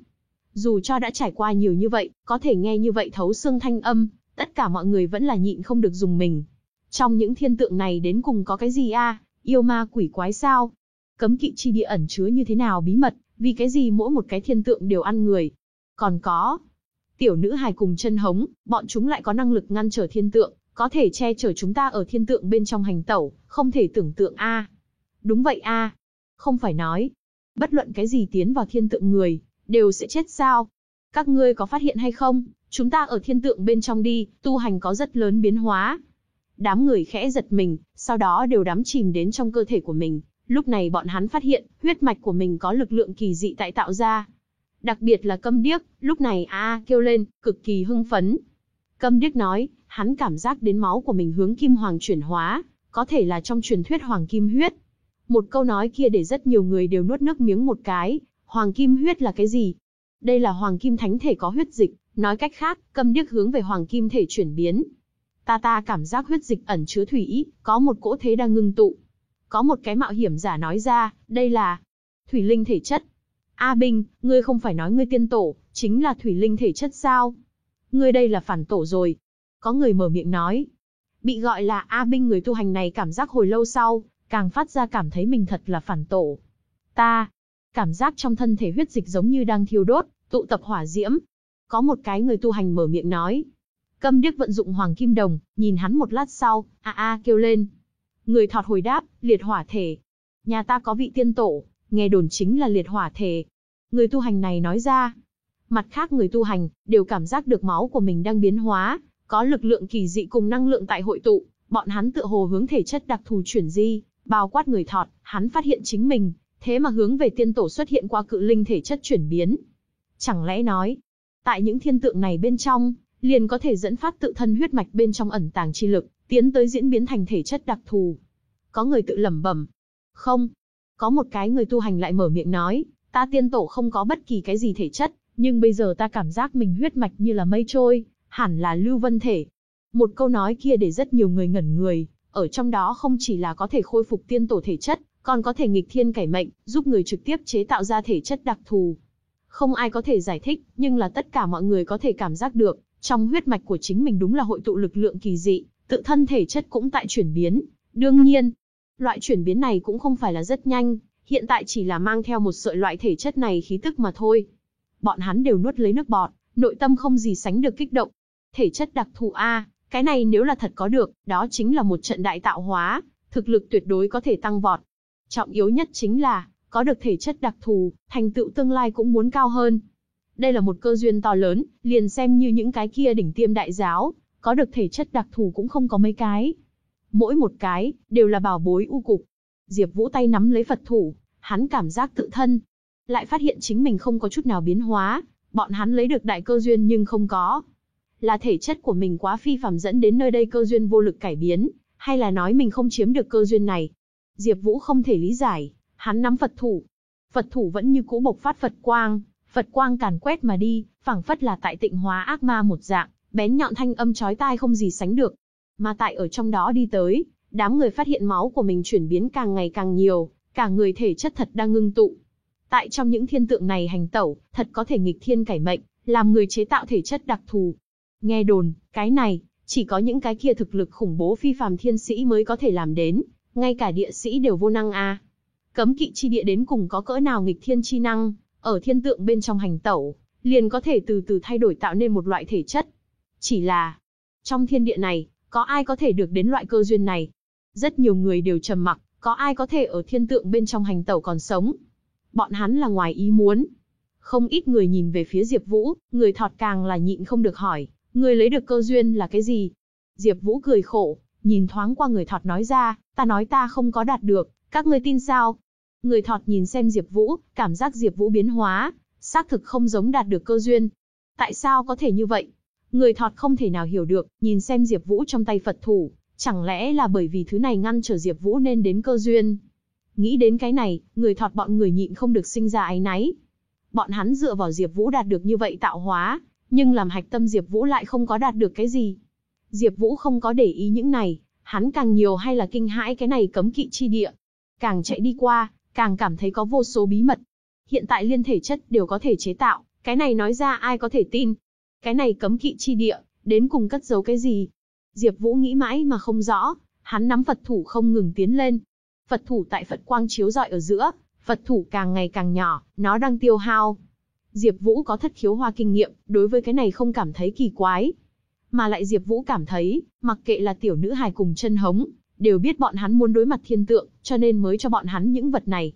Dù cho đã trải qua nhiều như vậy, có thể nghe như vậy thấu xương thanh âm, tất cả mọi người vẫn là nhịn không được dùng mình. Trong những thiên tượng này đến cùng có cái gì a? Yêu ma quỷ quái sao? Cấm kỵ chi địa ẩn chứa như thế nào bí mật, vì cái gì mỗi một cái thiên tượng đều ăn người? Còn có, tiểu nữ hài cùng chân hống, bọn chúng lại có năng lực ngăn trở thiên tượng, có thể che chở chúng ta ở thiên tượng bên trong hành tẩu, không thể tưởng tượng a. Đúng vậy a. Không phải nói, bất luận cái gì tiến vào thiên tượng người, đều sẽ chết sao? Các ngươi có phát hiện hay không, chúng ta ở thiên tượng bên trong đi, tu hành có rất lớn biến hóa. Đám người khẽ giật mình, sau đó đều đắm chìm đến trong cơ thể của mình. Lúc này bọn hắn phát hiện, huyết mạch của mình có lực lượng kỳ dị tại tạo ra. Đặc biệt là câm điếc, lúc này a kêu lên, cực kỳ hưng phấn. Câm điếc nói, hắn cảm giác đến máu của mình hướng kim hoàng chuyển hóa, có thể là trong truyền thuyết hoàng kim huyết. Một câu nói kia để rất nhiều người đều nuốt nước miếng một cái, hoàng kim huyết là cái gì? Đây là hoàng kim thánh thể có huyết dịch, nói cách khác, cầm điếc hướng về hoàng kim thể chuyển biến. Ta ta cảm giác huyết dịch ẩn chứa thủy, ý, có một cỗ thế đang ngưng tụ. Có một cái mạo hiểm giả nói ra, đây là thủy linh thể chất. A Bình, ngươi không phải nói ngươi tiên tổ, chính là thủy linh thể chất sao? Ngươi đây là phản tổ rồi. Có người mở miệng nói. Bị gọi là A Bình người tu hành này cảm giác hồi lâu sau, càng phát ra cảm thấy mình thật là phản tổ. Ta, cảm giác trong thân thể huyết dịch giống như đang thiêu đốt, tụ tập hỏa diễm. Có một cái người tu hành mở miệng nói. Câm điếc vận dụng hoàng kim đồng, nhìn hắn một lát sau, a a kêu lên. Người thọt hồi đáp, liệt hỏa thể. Nhà ta có vị tiên tổ, nghe đồn chính là liệt hỏa thể. Người tu hành này nói ra. Mặt khác người tu hành, đều cảm giác được máu của mình đang biến hóa, có lực lượng kỳ dị cùng năng lượng tại hội tụ, bọn hắn tựa hồ hướng thể chất đặc thù chuyển di, bao quát người thọt, hắn phát hiện chính mình, thế mà hướng về tiên tổ xuất hiện qua cự linh thể chất chuyển biến. Chẳng lẽ nói, tại những thiên tượng này bên trong, liền có thể dẫn phát tự thân huyết mạch bên trong ẩn tàng chi lực, tiến tới diễn biến thành thể chất đặc thù. Có người tự lẩm bẩm. Không. Có một cái người tu hành lại mở miệng nói, ta tiên tổ không có bất kỳ cái gì thể chất, nhưng bây giờ ta cảm giác mình huyết mạch như là mây trôi, hẳn là lưu vân thể. Một câu nói kia để rất nhiều người ngẩn người, ở trong đó không chỉ là có thể khôi phục tiên tổ thể chất, còn có thể nghịch thiên cải mệnh, giúp người trực tiếp chế tạo ra thể chất đặc thù. Không ai có thể giải thích, nhưng là tất cả mọi người có thể cảm giác được, trong huyết mạch của chính mình đúng là hội tụ lực lượng kỳ dị, tự thân thể chất cũng tại chuyển biến, Đương nhiên, loại chuyển biến này cũng không phải là rất nhanh, hiện tại chỉ là mang theo một sợi loại thể chất này khí tức mà thôi. Bọn hắn đều nuốt lấy nước bọt, nội tâm không gì sánh được kích động. Thể chất đặc thù A, cái này nếu là thật có được, đó chính là một trận đại tạo hóa, thực lực tuyệt đối có thể tăng vọt. Trọng yếu nhất chính là, có được thể chất đặc thù, thành tựu tương lai cũng muốn cao hơn. Đây là một cơ duyên to lớn, liền xem như những cái kia đỉnh tiêm đại giáo, có được thể chất đặc thù cũng không có mấy cái. Mỗi một cái, đều là bảo bối u cục. Diệp Vũ tay nắm lấy Phật thủ, hắn cảm giác tự thân. Lại phát hiện chính mình không có chút nào biến hóa, bọn hắn lấy được đại cơ duyên nhưng không có. Là thể chất của mình quá phi phàm dẫn đến nơi đây cơ duyên vô lực cải biến, hay là nói mình không chiếm được cơ duyên này. Diệp Vũ không thể lý giải, hắn nắm Phật thủ. Phật thủ vẫn như cũ bộc phát Phật quang, Phật quang càn quét mà đi, phảng phất là tại tịnh hóa ác ma một dạng, bén nhọn thanh âm chói tai không gì sánh được. Mà tại ở trong đó đi tới, đám người phát hiện máu của mình chuyển biến càng ngày càng nhiều, cả người thể chất thật đang ngưng tụ. Tại trong những thiên tượng này hành tẩu, thật có thể nghịch thiên cải mệnh, làm người chế tạo thể chất đặc thù. Nghe đồn, cái này, chỉ có những cái kia thực lực khủng bố phi phàm thiên sĩ mới có thể làm đến, ngay cả địa sĩ đều vô năng a. Cấm kỵ chi địa đến cùng có cỡ nào nghịch thiên chi năng, ở thiên tượng bên trong hành tẩu, liền có thể từ từ thay đổi tạo nên một loại thể chất. Chỉ là, trong thiên địa này, có ai có thể được đến loại cơ duyên này? Rất nhiều người đều trầm mặc, có ai có thể ở thiên tượng bên trong hành tẩu còn sống? Bọn hắn là ngoài ý muốn. Không ít người nhìn về phía Diệp Vũ, người thọt càng là nhịn không được hỏi, người lấy được cơ duyên là cái gì? Diệp Vũ cười khổ, nhìn thoáng qua người thọt nói ra, ta nói ta không có đạt được, các ngươi tin sao? Người thọt nhìn xem Diệp Vũ, cảm giác Diệp Vũ biến hóa, xác thực không giống đạt được cơ duyên. Tại sao có thể như vậy? Người thọt không thể nào hiểu được, nhìn xem Diệp Vũ trong tay Phật thủ, chẳng lẽ là bởi vì thứ này ngăn trở Diệp Vũ nên đến cơ duyên. Nghĩ đến cái này, người thọt bọn người nhịn không được sinh ra áy náy. Bọn hắn dựa vào Diệp Vũ đạt được như vậy tạo hóa, nhưng làm hạch tâm Diệp Vũ lại không có đạt được cái gì. Diệp Vũ không có để ý những này, hắn càng nhiều hay là kinh hãi cái này cấm kỵ chi địa. Càng chạy đi qua, càng cảm thấy có vô số bí mật. Hiện tại liên thể chất đều có thể chế tạo, cái này nói ra ai có thể tin. Cái này cấm kỵ chi địa, đến cùng cất giấu cái gì? Diệp Vũ nghĩ mãi mà không rõ, hắn nắm Phật thủ không ngừng tiến lên. Phật thủ tại Phật quang chiếu rọi ở giữa, Phật thủ càng ngày càng nhỏ, nó đang tiêu hao. Diệp Vũ có thất khiếu hoa kinh nghiệm, đối với cái này không cảm thấy kỳ quái. Mà lại Diệp Vũ cảm thấy, mặc kệ là tiểu nữ hài cùng chân hống, đều biết bọn hắn muốn đối mặt thiên tượng, cho nên mới cho bọn hắn những vật này.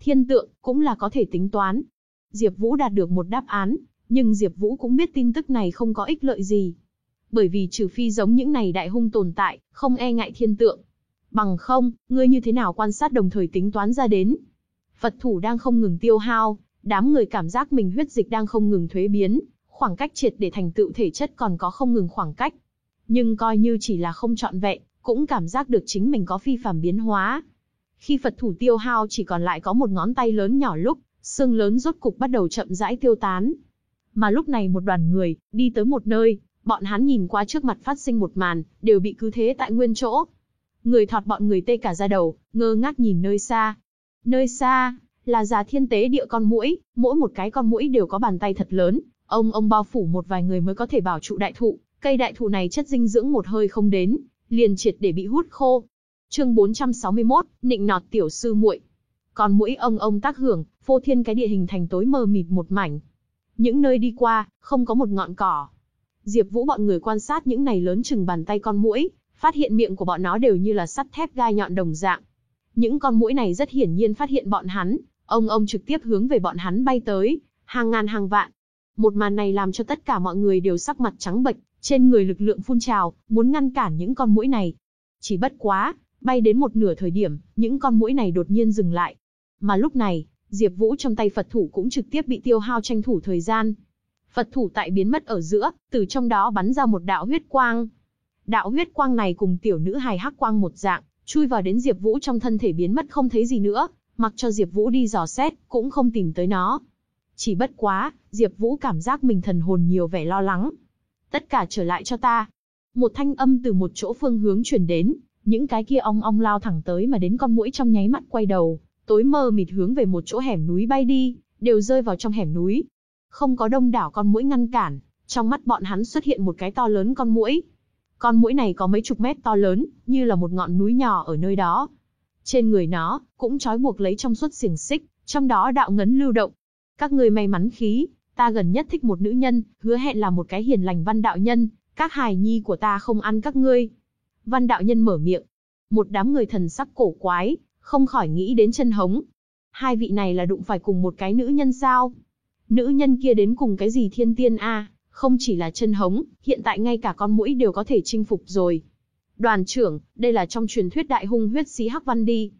Thiên tượng, cũng là có thể tính toán. Diệp Vũ đạt được một đáp án, nhưng Diệp Vũ cũng biết tin tức này không có ích lợi gì. Bởi vì trừ phi giống những này đại hung tồn tại, không e ngại thiên tượng. Bằng không, ngươi như thế nào quan sát đồng thời tính toán ra đến. Phật thủ đang không ngừng tiêu hao, đám người cảm giác mình huyết dịch đang không ngừng thuế biến, khoảng cách triệt để thành tựu thể chất còn có không ngừng khoảng cách. Nhưng coi như chỉ là không trọn vẹn, cũng cảm giác được chính mình có phi phàm biến hóa. Khi Phật thủ tiêu hao chỉ còn lại có một ngón tay lớn nhỏ lúc, xương lớn rốt cục bắt đầu chậm rãi tiêu tán. Mà lúc này một đoàn người, đi tới một nơi, bọn hắn nhìn qua trước mặt phát sinh một màn, đều bị cứ thế tại nguyên chỗ. Người thọt bọn người tê cả ra đầu, ngơ ngác nhìn nơi xa. Nơi xa, là già thiên tế địa con mũi, mỗi một cái con mũi đều có bàn tay thật lớn, ông ông bao phủ một vài người mới có thể bảo trụ đại thụ, cây đại thụ này chất dinh dưỡng một hơi không đến, liền triệt để bị hút khô. Chương 461, nịnh nọt tiểu sư muội. Còn mũi ông ông tác hưởng, phô thiên cái địa hình thành tối mờ mịt một mảnh. Những nơi đi qua, không có một ngọn cỏ. Diệp Vũ bọn người quan sát những này lớn chừng bàn tay con muỗi, phát hiện miệng của bọn nó đều như là sắt thép gai nhọn đồng dạng. Những con muỗi này rất hiển nhiên phát hiện bọn hắn, ông ông trực tiếp hướng về bọn hắn bay tới, hàng ngàn hàng vạn. Một màn này làm cho tất cả mọi người đều sắc mặt trắng bệch, trên người lực lượng phun trào, muốn ngăn cản những con muỗi này. Chỉ bất quá, bay đến một nửa thời điểm, những con muỗi này đột nhiên dừng lại. Mà lúc này, Diệp Vũ trong tay Phật thủ cũng trực tiếp bị tiêu hao tranh thủ thời gian. Phật thủ tại biến mất ở giữa, từ trong đó bắn ra một đạo huyết quang. Đạo huyết quang này cùng tiểu nữ hài hắc quang một dạng, chui vào đến Diệp Vũ trong thân thể biến mất không thấy gì nữa, mặc cho Diệp Vũ đi dò xét, cũng không tìm tới nó. Chỉ bất quá, Diệp Vũ cảm giác mình thần hồn nhiều vẻ lo lắng. Tất cả trở lại cho ta. Một thanh âm từ một chỗ phương hướng truyền đến, những cái kia ong ong lao thẳng tới mà đến con muỗi trong nháy mắt quay đầu, tối mơ mịt hướng về một chỗ hẻm núi bay đi, đều rơi vào trong hẻm núi. Không có đông đảo con muỗi ngăn cản, trong mắt bọn hắn xuất hiện một cái to lớn con muỗi. Con muỗi này có mấy chục mét to lớn, như là một ngọn núi nhỏ ở nơi đó. Trên người nó, cũng trói buộc lấy trong suốt xiềng xích, trong đó đạo ngấn lưu động. Các người may mắn khí, ta gần nhất thích một nữ nhân, hứa hẹn là một cái hiền lành văn đạo nhân, các hài nhi của ta không ăn các ngươi. Văn đạo nhân mở miệng. Một đám người thần sắc cổ quái, không khỏi nghĩ đến chân hống. Hai vị này là đụng phải cùng một cái nữ nhân sao? Nữ nhân kia đến cùng cái gì thiên tiên a? không chỉ là chân hống, hiện tại ngay cả con mũi đều có thể chinh phục rồi. Đoàn trưởng, đây là trong truyền thuyết đại hung huyết sĩ Hắc Văn đi.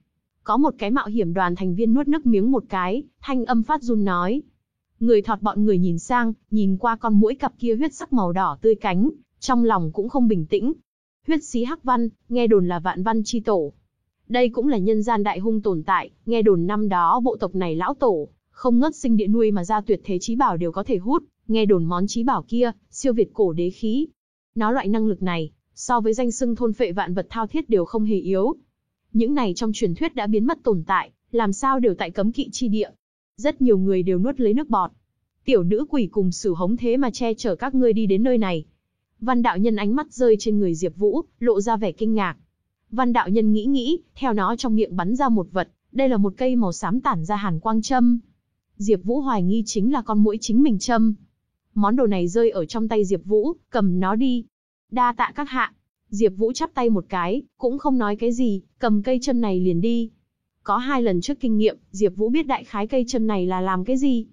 Có một cái mạo hiểm đoàn thành viên nuốt nước miếng một cái, thanh âm phát run nói. Người thọt bọn người nhìn sang, nhìn qua con mũi cặp kia huyết sắc màu đỏ tươi cánh, trong lòng cũng không bình tĩnh. Huyết sĩ Hắc Văn, nghe đồn là vạn văn chi tổ. Đây cũng là nhân gian đại hung tồn tại, nghe đồn năm đó bộ tộc này lão tổ, không ngất sinh địa nuôi mà ra tuyệt thế trí bảo đều có thể hút, nghe đồn món trí bảo kia, siêu việt cổ đế khí. Nó loại năng lực này, so với danh xưng thôn phệ vạn vật thao thiết đều không hề yếu. Những này trong truyền thuyết đã biến mất tồn tại, làm sao đều tại cấm kỵ chi địa. Rất nhiều người đều nuốt lấy nước bọt. Tiểu nữ quỷ cùng sử hống thế mà che chở các ngươi đi đến nơi này. Văn đạo nhân ánh mắt rơi trên người Diệp Vũ, lộ ra vẻ kinh ngạc. Văn đạo nhân nghĩ nghĩ, theo nó trong miệng bắn ra một vật, đây là một cây màu xám tản ra hàn quang châm. Diệp Vũ hoài nghi chính là con muỗi chính mình châm. Món đồ này rơi ở trong tay Diệp Vũ, cầm nó đi. Đa tạ các hạ. Diệp Vũ chắp tay một cái, cũng không nói cái gì, cầm cây châm này liền đi. Có hai lần trước kinh nghiệm, Diệp Vũ biết đại khái cây châm này là làm cái gì.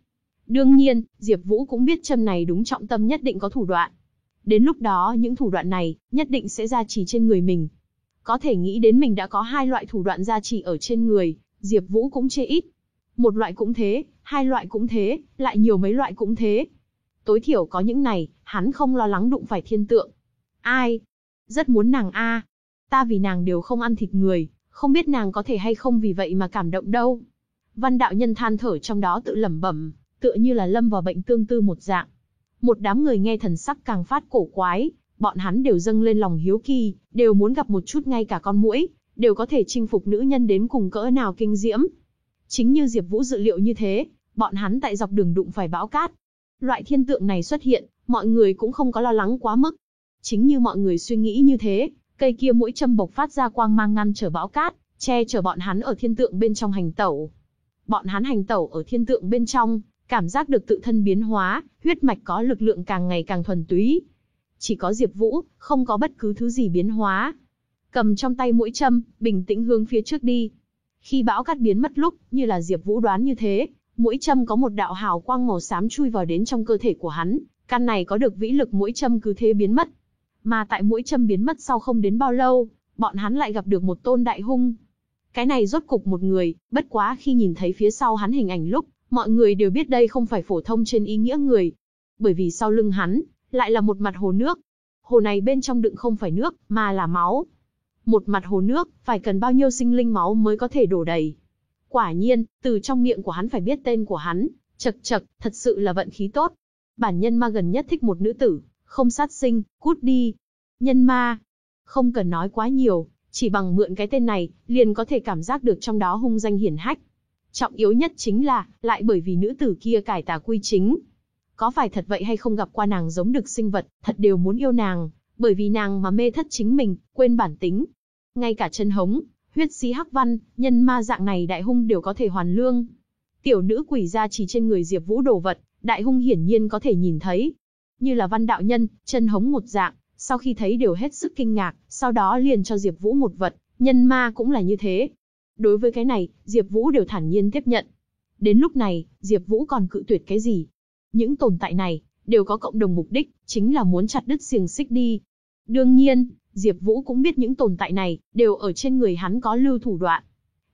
Đương nhiên, Diệp Vũ cũng biết châm này đúng trọng tâm nhất định có thủ đoạn. Đến lúc đó những thủ đoạn này, nhất định sẽ gia trì trên người mình. Có thể nghĩ đến mình đã có hai loại thủ đoạn gia trì ở trên người, Diệp Vũ cũng chê ít. Một loại cũng thế, hai loại cũng thế, lại nhiều mấy loại cũng thế. Tối thiểu có những này, hắn không lo lắng đụng phải thiên tượng. Ai? Rất muốn nàng a. Ta vì nàng đều không ăn thịt người, không biết nàng có thể hay không vì vậy mà cảm động đâu. Văn đạo nhân than thở trong đó tự lẩm bẩm, tựa như là lâm vào bệnh tương tư một dạng. Một đám người nghe thần sắc càng phát cổ quái, bọn hắn đều dâng lên lòng hiếu kỳ, đều muốn gặp một chút ngay cả con muỗi, đều có thể chinh phục nữ nhân đến cùng cỡ nào kinh diễm. Chính như Diệp Vũ dự liệu như thế, bọn hắn tại dọc đường đụng phải bão cát. Loại thiên tượng này xuất hiện, mọi người cũng không có lo lắng quá mức. Chính như mọi người suy nghĩ như thế, cây kia mũi châm bộc phát ra quang mang ngăn trở bão cát, che chở bọn hắn ở thiên tượng bên trong hành tẩu. Bọn hắn hành tẩu ở thiên tượng bên trong, cảm giác được tự thân biến hóa, huyết mạch có lực lượng càng ngày càng thuần túy. Chỉ có Diệp Vũ, không có bất cứ thứ gì biến hóa. Cầm trong tay mũi châm, bình tĩnh hướng phía trước đi. Khi bão cát biến mất lúc, như là Diệp Vũ đoán như thế, mũi châm có một đạo hào quang màu xám chui vào đến trong cơ thể của hắn, căn này có được vĩ lực mũi châm cứ thế biến mất. Mà tại mũi châm biến mất sau không đến bao lâu, bọn hắn lại gặp được một tôn đại hung. Cái này rốt cục một người, bất quá khi nhìn thấy phía sau hắn hình ảnh lúc, mọi người đều biết đây không phải phổ thông trên ý nghĩa người. Bởi vì sau lưng hắn, lại là một mặt hồ nước. Hồ này bên trong đựng không phải nước, mà là máu. Một mặt hồ nước, phải cần bao nhiêu sinh linh máu mới có thể đổ đầy. Quả nhiên, từ trong miệng của hắn phải biết tên của hắn, chật chật, thật sự là vận khí tốt. Bản nhân ma gần nhất thích một nữ tử, không sát sinh, cút đi. Nhân ma. Không cần nói quá nhiều, chỉ bằng mượn cái tên này, liền có thể cảm giác được trong đó hung danh hiển hách. Trọng yếu nhất chính là, lại bởi vì nữ tử kia cải tà quy chính. Có phải thật vậy hay không gặp qua nàng giống được sinh vật, thật đều muốn yêu nàng, bởi vì nàng mà mê thất chính mình, quên bản tính. Ngay cả chân hống, huyết sĩ hắc văn, nhân ma dạng này đại hung đều có thể hoàn lương. Tiểu nữ quỷ ra chỉ trên người Diệp Vũ đồ vật, đại hung hiển nhiên có thể nhìn thấy. Như là văn đạo nhân, chân hống một dạng, sau khi thấy đều hết sức kinh ngạc, sau đó liền cho Diệp Vũ một vật, nhân ma cũng là như thế. Đối với cái này, Diệp Vũ đều thản nhiên tiếp nhận. Đến lúc này, Diệp Vũ còn cự tuyệt cái gì? Những tồn tại này, đều có cộng đồng mục đích, chính là muốn chặt đứt xiềng xích đi. Đương nhiên, Diệp Vũ cũng biết những tồn tại này, đều ở trên người hắn có lưu thủ đoạn.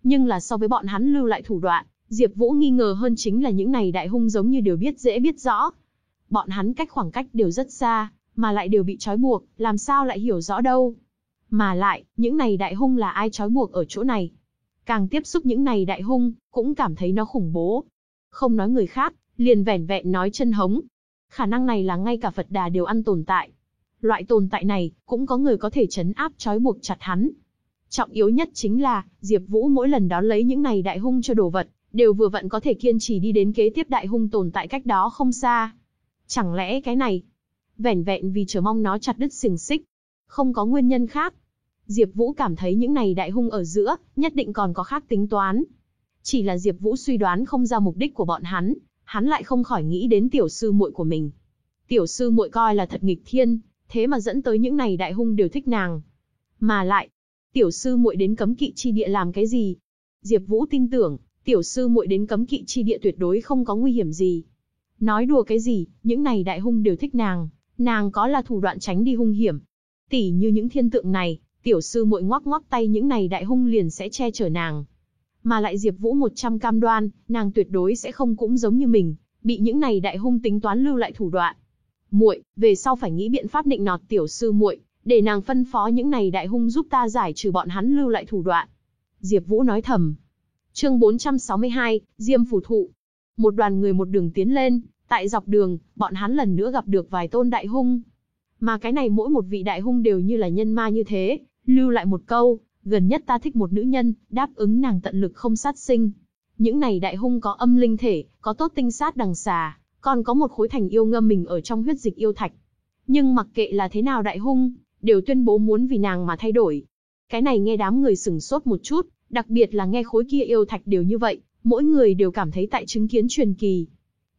Nhưng là so với bọn hắn lưu lại thủ đoạn, Diệp Vũ nghi ngờ hơn chính là những này đại hung giống như đều biết dễ biết rõ. Bọn hắn cách khoảng cách đều rất xa, mà lại đều bị trói buộc, làm sao lại hiểu rõ đâu. Mà lại, những này đại hung là ai trói buộc ở chỗ này. Càng tiếp xúc những này đại hung, cũng cảm thấy nó khủng bố. Không nói người khác, liền vẻn vẹn nói chân hống. Khả năng này là ngay cả Phật Đà đều ăn tồn tại. Loại tồn tại này, cũng có người có thể chấn áp trói buộc chặt hắn. Trọng yếu nhất chính là, Diệp Vũ mỗi lần đó lấy những này đại hung cho đồ vật, đều vừa vặn có thể kiên trì đi đến kế tiếp đại hung tồn tại cách đó không xa. Chẳng lẽ cái này, vẻn vẹn vì chờ mong nó chặt đứt xiềng xích, không có nguyên nhân khác. Diệp Vũ cảm thấy những này đại hung ở giữa, nhất định còn có khác tính toán. Chỉ là Diệp Vũ suy đoán không ra mục đích của bọn hắn, hắn lại không khỏi nghĩ đến tiểu sư muội của mình. Tiểu sư muội coi là thật nghịch thiên, thế mà dẫn tới những này đại hung đều thích nàng. Mà lại, tiểu sư muội đến cấm kỵ chi địa làm cái gì? Diệp Vũ tin tưởng, tiểu sư muội đến cấm kỵ chi địa tuyệt đối không có nguy hiểm gì. Nói đùa cái gì, những này đại hung đều thích nàng, nàng có là thủ đoạn tránh đi hung hiểm. Tỷ như những thiên tượng này, tiểu sư muội ngoắc ngoắc tay những này đại hung liền sẽ che chở nàng. Mà lại Diệp Vũ 100 cam đoan, nàng tuyệt đối sẽ không cũng giống như mình, bị những này đại hung tính toán lưu lại thủ đoạn. Muội, về sau phải nghĩ biện pháp định nọt tiểu sư muội, để nàng phân phó những này đại hung giúp ta giải trừ bọn hắn lưu lại thủ đoạn. Diệp Vũ nói thầm. Chương 462, Diêm phù thụ. Một đoàn người một đường tiến lên, tại dọc đường, bọn hắn lần nữa gặp được vài tôn đại hung. Mà cái này mỗi một vị đại hung đều như là nhân ma như thế, lưu lại một câu, gần nhất ta thích một nữ nhân, đáp ứng nàng tận lực không sát sinh. Những này đại hung có âm linh thể, có tốt tinh sát đằng xà, còn có một khối thành yêu ngâm mình ở trong huyết dịch yêu thạch. Nhưng mặc kệ là thế nào đại hung, đều tuyên bố muốn vì nàng mà thay đổi. Cái này nghe đám người sừng sốt một chút, đặc biệt là nghe khối kia yêu thạch đều như vậy, mỗi người đều cảm thấy tại chứng kiến truyền kỳ.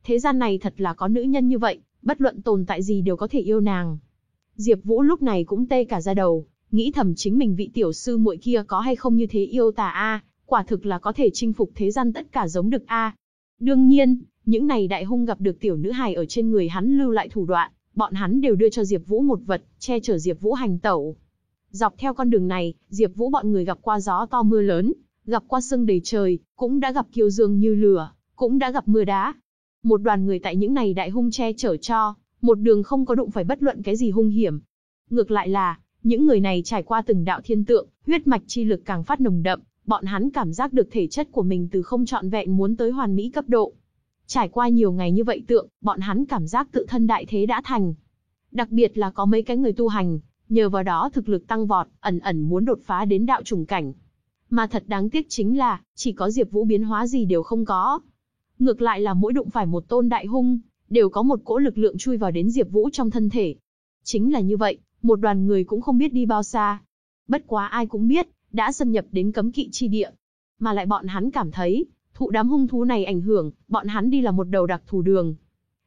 Thế gian này thật là có nữ nhân như vậy, bất luận tồn tại gì đều có thể yêu nàng. Diệp Vũ lúc này cũng tê cả da đầu, nghĩ thầm chính mình vị tiểu sư muội kia có hay không như thế yêu tà a, quả thực là có thể chinh phục thế gian tất cả giống được a. Đương nhiên, những này đại hung gặp được tiểu nữ hài ở trên người hắn lưu lại thủ đoạn, bọn hắn đều đưa cho Diệp Vũ một vật, che chở Diệp Vũ hành tẩu. Dọc theo con đường này, Diệp Vũ bọn người gặp qua gió to mưa lớn, gặp qua sương đầy trời, cũng đã gặp kiều dương như lửa, cũng đã gặp mưa đá. Một đoàn người tại những này đại hung che chở cho, một đường không có đụng phải bất luận cái gì hung hiểm. Ngược lại là, những người này trải qua từng đạo thiên tượng, huyết mạch chi lực càng phát nồng đậm, bọn hắn cảm giác được thể chất của mình từ không trọn vẹn muốn tới hoàn mỹ cấp độ. Trải qua nhiều ngày như vậy tượng, bọn hắn cảm giác tự thân đại thế đã thành. Đặc biệt là có mấy cái người tu hành, nhờ vào đó thực lực tăng vọt, ẩn ẩn muốn đột phá đến đạo trùng cảnh. Mà thật đáng tiếc chính là, chỉ có Diệp Vũ biến hóa gì đều không có. Ngược lại là mỗi đụng phải một tôn đại hung, đều có một cỗ lực lượng chui vào đến Diệp Vũ trong thân thể. Chính là như vậy, một đoàn người cũng không biết đi bao xa. Bất quá ai cũng biết, đã xâm nhập đến cấm kỵ chi địa. Mà lại bọn hắn cảm thấy, thụ đám hung thú này ảnh hưởng, bọn hắn đi là một đầu đặc thù đường.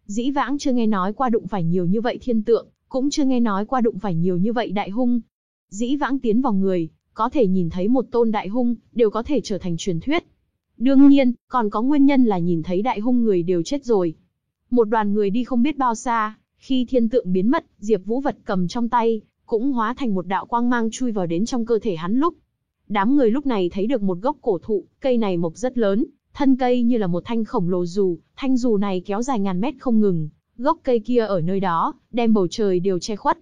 Dĩ vãng chưa nghe nói qua đụng phải nhiều như vậy thiên tượng, cũng chưa nghe nói qua đụng phải nhiều như vậy đại hung. Dĩ vãng tiến vào người, có thể nhìn thấy một tôn đại hung, đều có thể trở thành truyền thuyết. Đương nhiên, còn có nguyên nhân là nhìn thấy đại hung người đều chết rồi. Một đoàn người đi không biết bao xa, khi thiên tượng biến mất, Diệp Vũ vật cầm trong tay, cũng hóa thành một đạo quang mang chui vào đến trong cơ thể hắn lúc. Đám người lúc này thấy được một gốc cổ thụ, cây này mộc rất lớn, thân cây như là một thanh khổng lồ dù, thanh dù này kéo dài ngàn mét không ngừng, gốc cây kia ở nơi đó, đem bầu trời đều che khuất.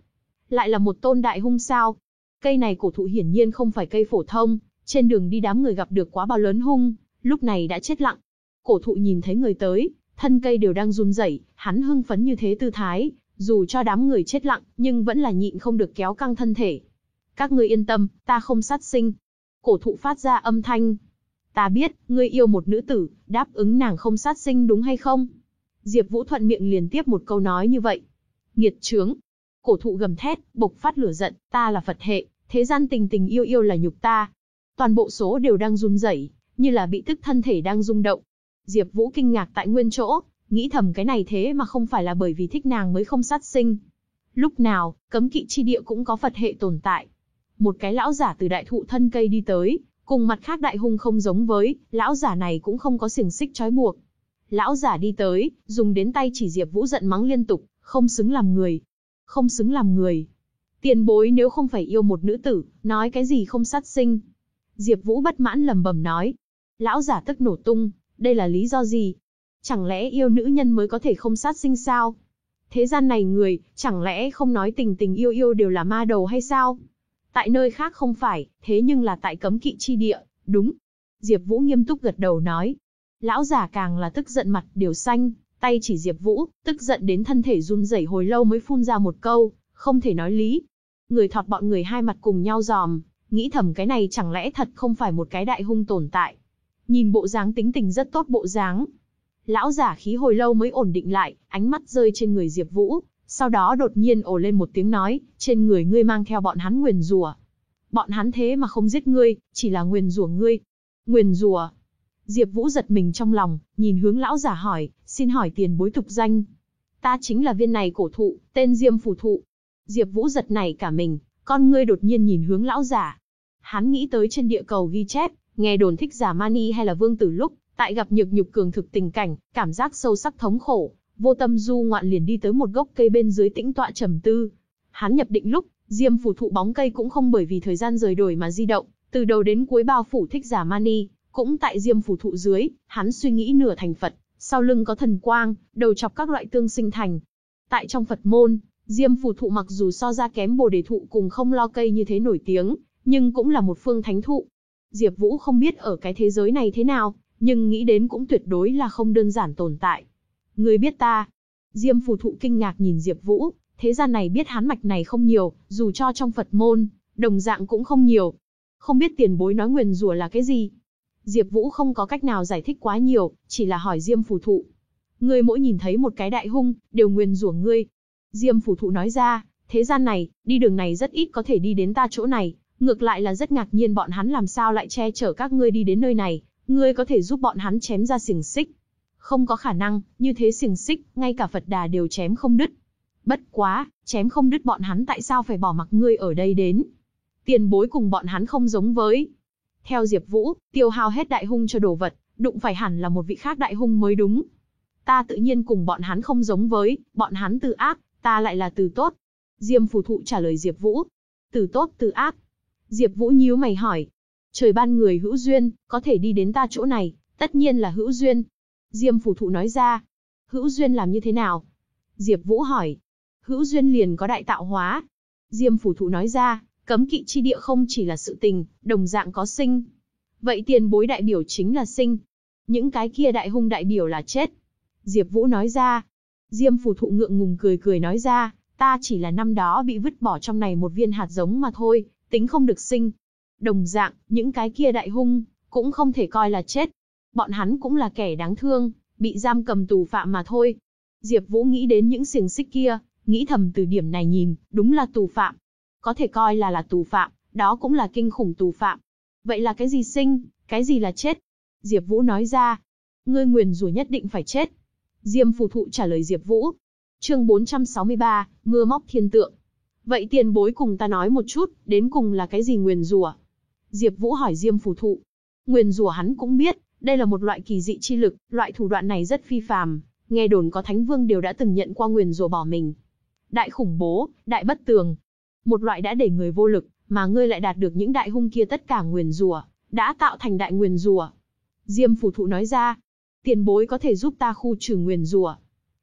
Lại là một tôn đại hung sao. Cây này cổ thụ hiển nhiên không phải cây phổ thông, trên đường đi đám người gặp được quá bao lớn hung, lúc này đã chết lặng. Cổ thụ nhìn thấy người tới, thân cây đều đang run rẩy, hắn hưng phấn như thế tư thái, dù cho đám người chết lặng, nhưng vẫn là nhịn không được kéo căng thân thể. Các ngươi yên tâm, ta không sát sinh. Cổ thụ phát ra âm thanh. Ta biết, ngươi yêu một nữ tử, đáp ứng nàng không sát sinh đúng hay không? Diệp Vũ thuận miệng liền tiếp một câu nói như vậy. Nghiệt chướng. Cổ thụ gầm thét, bộc phát lửa giận, ta là Phật hệ, thế gian tình tình yêu yêu là nhục ta. Toàn bộ số đều đang run rẩy, như là bị tức thân thể đang rung động. Diệp Vũ kinh ngạc tại nguyên chỗ, nghĩ thầm cái này thế mà không phải là bởi vì thích nàng mới không sát sinh. Lúc nào, cấm kỵ chi địa cũng có Phật hệ tồn tại. Một cái lão giả từ đại thụ thân cây đi tới, cùng mặt khác đại hung không giống với, lão giả này cũng không có xiềng xích trói buộc. Lão giả đi tới, dùng đến tay chỉ Diệp Vũ giận mắng liên tục, không xứng làm người. Không xứng làm người. Tiền bối nếu không phải yêu một nữ tử, nói cái gì không sát sinh. Diệp Vũ bất mãn lẩm bẩm nói. Lão giả tức nổ tung, đây là lý do gì? Chẳng lẽ yêu nữ nhân mới có thể không sát sinh sao? Thế gian này người, chẳng lẽ không nói tình tình yêu yêu đều là ma đầu hay sao? Tại nơi khác không phải, thế nhưng là tại cấm kỵ chi địa, đúng. Diệp Vũ nghiêm túc gật đầu nói. Lão giả càng là tức giận mặt đều xanh, tay chỉ Diệp Vũ, tức giận đến thân thể run rẩy hồi lâu mới phun ra một câu, không thể nói lý. Người thọt bọn người hai mặt cùng nhau giòm, nghĩ thầm cái này chẳng lẽ thật không phải một cái đại hung tồn tại. Nhìn bộ dáng tính tình rất tốt bộ dáng. Lão giả khí hồi lâu mới ổn định lại, ánh mắt rơi trên người Diệp Vũ, sau đó đột nhiên ồ lên một tiếng nói, trên người ngươi mang theo bọn hắn nguyền rủa. Bọn hắn thế mà không giết ngươi, chỉ là nguyền rủa ngươi. Nguyền rủa. Diệp Vũ giật mình trong lòng, nhìn hướng lão giả hỏi, xin hỏi tiền bối tục danh. Ta chính là viên này cổ thụ, tên Diêm Phù Thụ. Diệp Vũ giật nảy cả mình, con ngươi đột nhiên nhìn hướng lão giả. Hắn nghĩ tới trên địa cầu ghi chép, nghe đồn thích giả mani hay là vương tử lúc, tại gặp nhược nhục cường thực tình cảnh, cảm giác sâu sắc thống khổ, vô tâm du ngoạn liền đi tới một gốc cây bên dưới tĩnh tọa trầm tư. Hắn nhập định lúc, Diêm Phù Thụ bóng cây cũng không bởi vì thời gian rời đổi mà di động, từ đầu đến cuối bao phủ thích giả mani, cũng tại Diêm Phù Thụ dưới, hắn suy nghĩ nửa thành Phật, sau lưng có thần quang, đầu chọc các loại tương sinh thành. Tại trong Phật môn, Diêm phù thụ mặc dù so ra kém bồ đề thụ cùng không lo cây như thế nổi tiếng, nhưng cũng là một phương thánh thụ. Diệp Vũ không biết ở cái thế giới này thế nào, nhưng nghĩ đến cũng tuyệt đối là không đơn giản tồn tại. Ngươi biết ta? Diêm phù thụ kinh ngạc nhìn Diệp Vũ, thế gian này biết hắn mạch này không nhiều, dù cho trong Phật môn, đồng dạng cũng không nhiều. Không biết tiền bối nói nguyền rủa là cái gì? Diệp Vũ không có cách nào giải thích quá nhiều, chỉ là hỏi Diêm phù thụ. Ngươi mỗi nhìn thấy một cái đại hung, đều nguyền rủa ngươi, Diêm phủ thụ nói ra, thế gian này, đi đường này rất ít có thể đi đến ta chỗ này, ngược lại là rất ngạc nhiên bọn hắn làm sao lại che chở các ngươi đi đến nơi này, ngươi có thể giúp bọn hắn chém ra xiềng xích. Không có khả năng, như thế xiềng xích, ngay cả Phật đà đều chém không đứt. Bất quá, chém không đứt bọn hắn tại sao phải bỏ mặc ngươi ở đây đến. Tiền bối cùng bọn hắn không giống với. Theo Diệp Vũ, tiêu hao hết đại hung cho đồ vật, đụng phải hẳn là một vị khác đại hung mới đúng. Ta tự nhiên cùng bọn hắn không giống với, bọn hắn tự ác, Ta lại là từ tốt. Diêm phù thụ trả lời Diệp Vũ. Từ tốt từ ác. Diệp Vũ nhíu mày hỏi. Trời ban người hữu duyên, có thể đi đến ta chỗ này, tất nhiên là hữu duyên. Diêm phù thụ nói ra. Hữu duyên làm như thế nào? Diệp Vũ hỏi. Hữu duyên liền có đại tạo hóa. Diêm phù thụ nói ra, cấm kỵ chi địa không chỉ là sự tình, đồng dạng có sinh. Vậy tiền bối đại biểu chính là sinh. Những cái kia đại hung đại biểu là chết. Diệp Vũ nói ra, Diêm phù thụ ngượng ngùng cười cười nói ra, ta chỉ là năm đó bị vứt bỏ trong này một viên hạt giống mà thôi, tính không được sinh. Đồng dạng, những cái kia đại hung, cũng không thể coi là chết. Bọn hắn cũng là kẻ đáng thương, bị giam cầm tù phạm mà thôi. Diệp Vũ nghĩ đến những xiềng xích kia, nghĩ thầm từ điểm này nhìn, đúng là tù phạm. Có thể coi là là tù phạm, đó cũng là kinh khủng tù phạm. Vậy là cái gì sinh, cái gì là chết? Diệp Vũ nói ra, ngươi nguyền rủa nhất định phải chết. Diêm phù thụ trả lời Diệp Vũ. Chương 463, mưa móc thiên tượng. Vậy tiền bối cùng ta nói một chút, đến cùng là cái gì nguyền rủa? Diệp Vũ hỏi Diêm phù thụ. Nguyền rủa hắn cũng biết, đây là một loại kỳ dị chi lực, loại thủ đoạn này rất phi phàm, nghe đồn có thánh vương đều đã từng nhận qua nguyền rủa bỏ mình. Đại khủng bố, đại bất tường. Một loại đã để người vô lực, mà ngươi lại đạt được những đại hung kia tất cả nguyền rủa, đã tạo thành đại nguyền rủa. Diêm phù thụ nói ra, tiền bối có thể giúp ta khu trừ nguyền rủa.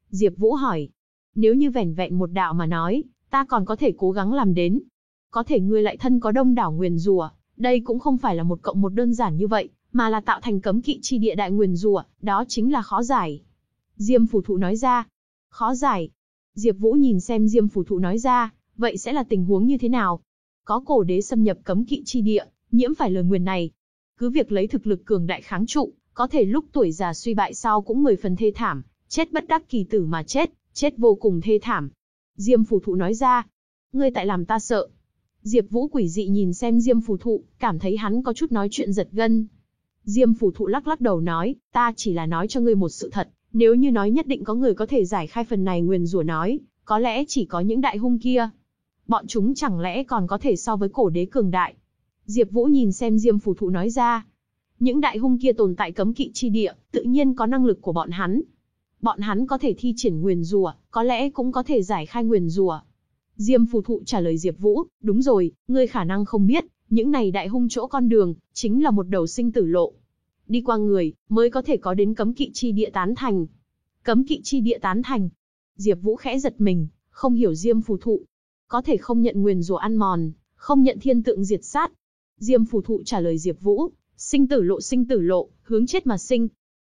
Diệp Vũ hỏi, nếu như vẻn vẹn một đạo mà nói, ta còn có thể cố gắng làm đến. Có thể ngươi lại thân có đông đảo nguyền rủa, đây cũng không phải là một cộng một đơn giản như vậy, mà là tạo thành cấm kỵ chi địa đại nguyền rủa, đó chính là khó giải. Diêm phù thụ nói ra, khó giải. Diệp Vũ nhìn xem Diêm phù thụ nói ra, vậy sẽ là tình huống như thế nào? Có cổ đế xâm nhập cấm kỵ chi địa, nhiễm phải lời nguyền này. Cứ việc lấy thực lực cường đại kháng trụ, có thể lúc tuổi già suy bại sau cũng mười phần thê thảm, chết bất đắc kỳ tử mà chết, chết vô cùng thê thảm. Diêm phù thụ nói ra, ngươi tại làm ta sợ. Diệp Vũ quỷ dị nhìn xem Diêm phù thụ, cảm thấy hắn có chút nói chuyện giật gân. Diêm phù thụ lắc lắc đầu nói, ta chỉ là nói cho ngươi một sự thật, nếu như nói nhất định có người có thể giải khai phần này nguyền rủa nói, có lẽ chỉ có những đại hung kia. Bọn chúng chẳng lẽ còn có thể so với cổ đế cường đại. Diệp Vũ nhìn xem Diêm phù thụ nói ra, những đại hung kia tồn tại cấm kỵ chi địa, tự nhiên có năng lực của bọn hắn. Bọn hắn có thể thi triển nguyền rủa, có lẽ cũng có thể giải khai nguyền rủa. Diêm phù thụ trả lời Diệp Vũ, đúng rồi, ngươi khả năng không biết, những này đại hung chỗ con đường, chính là một đầu sinh tử lộ. Đi qua người, mới có thể có đến cấm kỵ chi địa tán thành. Cấm kỵ chi địa tán thành. Diệp Vũ khẽ giật mình, không hiểu Diêm phù thụ. Có thể không nhận nguyền rủa ăn mòn, không nhận thiên tượng diệt sát. Diêm phù thụ trả lời Diệp Vũ, Sinh tử lộ sinh tử lộ, hướng chết mà sinh.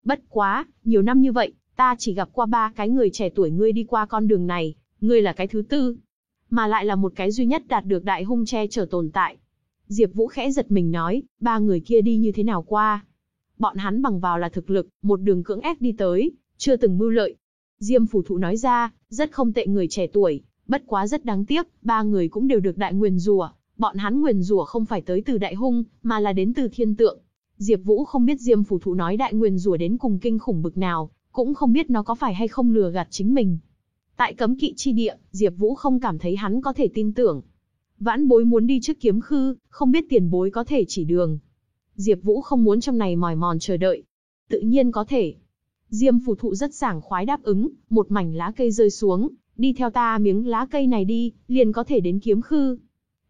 Bất quá, nhiều năm như vậy, ta chỉ gặp qua ba cái người trẻ tuổi ngươi đi qua con đường này, ngươi là cái thứ tư. Mà lại là một cái duy nhất đạt được đại hung che chở tồn tại. Diệp Vũ khẽ giật mình nói, ba người kia đi như thế nào qua? Bọn hắn bằng vào là thực lực, một đường cưỡng ép đi tới, chưa từng mưu lợi. Diêm phủ thụ nói ra, rất không tệ người trẻ tuổi, bất quá rất đáng tiếc, ba người cũng đều được đại nguyền rủa, bọn hắn nguyền rủa không phải tới từ đại hung, mà là đến từ thiên tượng. Diệp Vũ không biết Diêm phủ thụ nói đại nguyền rủa đến cùng kinh khủng bực nào, cũng không biết nó có phải hay không lừa gạt chính mình. Tại cấm kỵ chi địa, Diệp Vũ không cảm thấy hắn có thể tin tưởng. Vãn bối muốn đi trước kiếm khư, không biết tiền bối có thể chỉ đường. Diệp Vũ không muốn trong này mỏi mòn chờ đợi. Tự nhiên có thể. Diêm phù thụ rất sảng khoái đáp ứng, một mảnh lá cây rơi xuống, đi theo ta miếng lá cây này đi, liền có thể đến kiếm khư.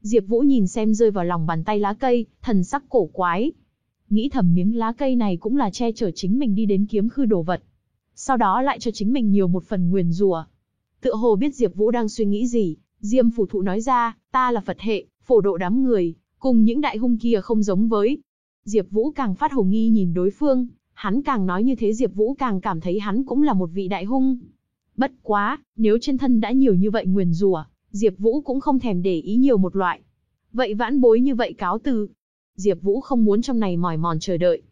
Diệp Vũ nhìn xem rơi vào lòng bàn tay lá cây, thần sắc cổ quái. Nghĩ thầm miếng lá cây này cũng là che chở chính mình đi đến kiếm khư đồ vật. Sau đó lại cho chính mình nhiều một phần nguyền rủa. Tựa hồ biết Diệp Vũ đang suy nghĩ gì, Diêm phủ thụ nói ra, ta là Phật hệ, phổ độ đám người, cùng những đại hung kia không giống với. Diệp Vũ càng phát hồ nghi nhìn đối phương, hắn càng nói như thế Diệp Vũ càng cảm thấy hắn cũng là một vị đại hung. Bất quá, nếu trên thân đã nhiều như vậy nguyền rủa, Diệp Vũ cũng không thèm để ý nhiều một loại. Vậy vãn bối như vậy cáo từ. Diệp Vũ không muốn trong này mỏi mòn chờ đợi.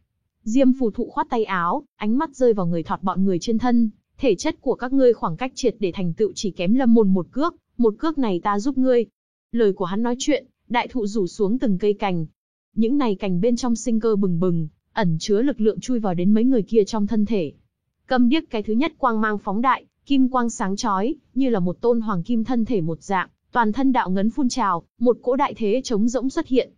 Diêm phù thụ khoát tay áo, ánh mắt rơi vào người thọt bọn người trên thân, thể chất của các ngươi khoảng cách triệt để thành tựu chỉ kém Lâm Môn một cước, một cước này ta giúp ngươi. Lời của hắn nói chuyện, đại thụ rủ xuống từng cây cành. Những này cành bên trong sinh cơ bừng bừng, ẩn chứa lực lượng chui vào đến mấy người kia trong thân thể. Cầm điếc cái thứ nhất quang mang phóng đại, kim quang sáng chói, như là một tôn hoàng kim thân thể một dạng, toàn thân đạo ngấn phun trào, một cỗ đại thế chống rỗng xuất hiện.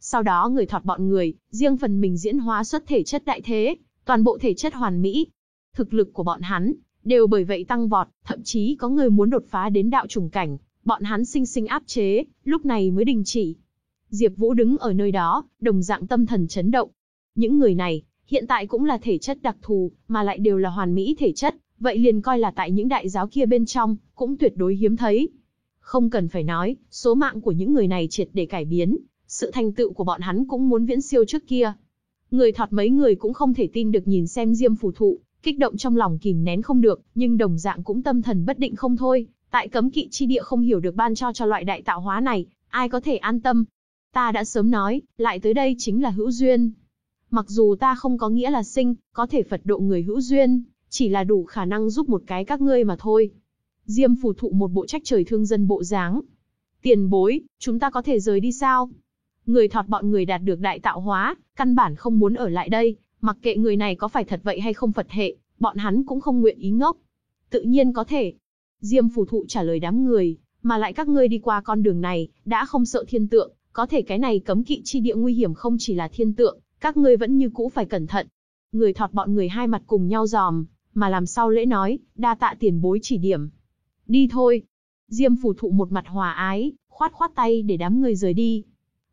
Sau đó người thọt bọn người, riêng phần mình diễn hóa xuất thể chất đại thế, toàn bộ thể chất hoàn mỹ. Thực lực của bọn hắn, đều bởi vậy tăng vọt, thậm chí có người muốn đột phá đến đạo trùng cảnh, bọn hắn sinh sinh áp chế, lúc này mới đình chỉ. Diệp Vũ đứng ở nơi đó, đồng dạng tâm thần chấn động. Những người này, hiện tại cũng là thể chất đặc thù, mà lại đều là hoàn mỹ thể chất, vậy liền coi là tại những đại giáo kia bên trong, cũng tuyệt đối hiếm thấy. Không cần phải nói, số mạng của những người này triệt để cải biến, sự thành tựu của bọn hắn cũng muốn viễn siêu trước kia. Người thọt mấy người cũng không thể tin được nhìn xem Diêm phù thụ, kích động trong lòng kìm nén không được, nhưng đồng dạng cũng tâm thần bất định không thôi, tại cấm kỵ chi địa không hiểu được ban cho cho loại đại tạo hóa này, ai có thể an tâm. Ta đã sớm nói, lại tới đây chính là hữu duyên. Mặc dù ta không có nghĩa là sinh, có thể Phật độ người hữu duyên, chỉ là đủ khả năng giúp một cái các ngươi mà thôi. Diêm phù thụ một bộ trách trời thương dân bộ dáng. Tiền bối, chúng ta có thể rời đi sao? Người thọt bọn người đạt được đại tạo hóa, căn bản không muốn ở lại đây, mặc kệ người này có phải thật vậy hay không Phật hệ, bọn hắn cũng không nguyện ý ngốc. Tự nhiên có thể. Diêm phù thụ trả lời đám người, mà lại các ngươi đi qua con đường này, đã không sợ thiên tượng, có thể cái này cấm kỵ chi địa nguy hiểm không chỉ là thiên tượng, các ngươi vẫn như cũ phải cẩn thận. Người thọt bọn người hai mặt cùng nhau giòm, mà làm sau lễ nói, đa tạ tiền bối chỉ điểm. Đi thôi. Diêm phù thụ một mặt hòa ái, khoát khoát tay để đám người rời đi.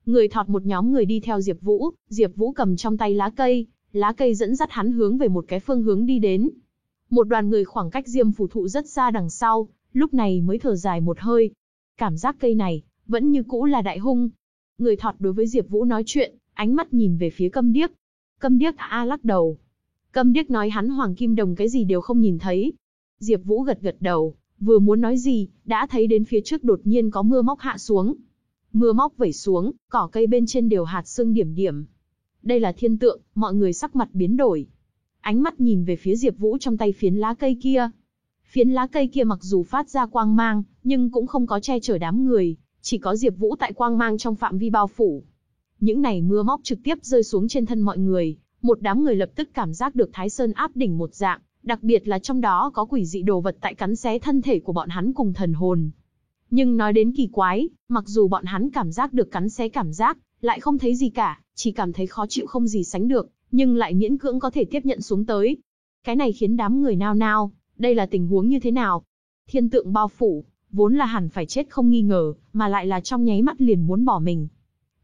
Người thọt một nhóm người đi theo Diệp Vũ, Diệp Vũ cầm trong tay lá cây, lá cây dẫn dắt hắn hướng về một cái phương hướng đi đến. Một đoàn người khoảng cách Diêm phù thụ rất xa đằng sau, lúc này mới thở dài một hơi. Cảm giác cây này, vẫn như cũ là đại hung. Người thọt đối với Diệp Vũ nói chuyện, ánh mắt nhìn về phía câm điếc. Câm điếc a lắc đầu. Câm điếc nói hắn hoàng kim đồng cái gì đều không nhìn thấy. Diệp Vũ gật gật đầu, vừa muốn nói gì, đã thấy đến phía trước đột nhiên có mưa móc hạ xuống. Mưa móc vẩy xuống, cỏ cây bên trên đều hạt sương điểm điểm. Đây là thiên tượng, mọi người sắc mặt biến đổi. Ánh mắt nhìn về phía Diệp Vũ trong tay phiến lá cây kia. Phiến lá cây kia mặc dù phát ra quang mang, nhưng cũng không có che chở đám người, chỉ có Diệp Vũ tại quang mang trong phạm vi bao phủ. Những này mưa móc trực tiếp rơi xuống trên thân mọi người, một đám người lập tức cảm giác được Thái Sơn áp đỉnh một dạng, đặc biệt là trong đó có quỷ dị đồ vật tại cắn xé thân thể của bọn hắn cùng thần hồn. Nhưng nói đến kỳ quái, mặc dù bọn hắn cảm giác được cắn xé cảm giác, lại không thấy gì cả, chỉ cảm thấy khó chịu không gì sánh được, nhưng lại miễn cưỡng có thể tiếp nhận xuống tới. Cái này khiến đám người nao nao, đây là tình huống như thế nào? Thiên tượng bao phủ, vốn là hẳn phải chết không nghi ngờ, mà lại là trong nháy mắt liền muốn bỏ mình.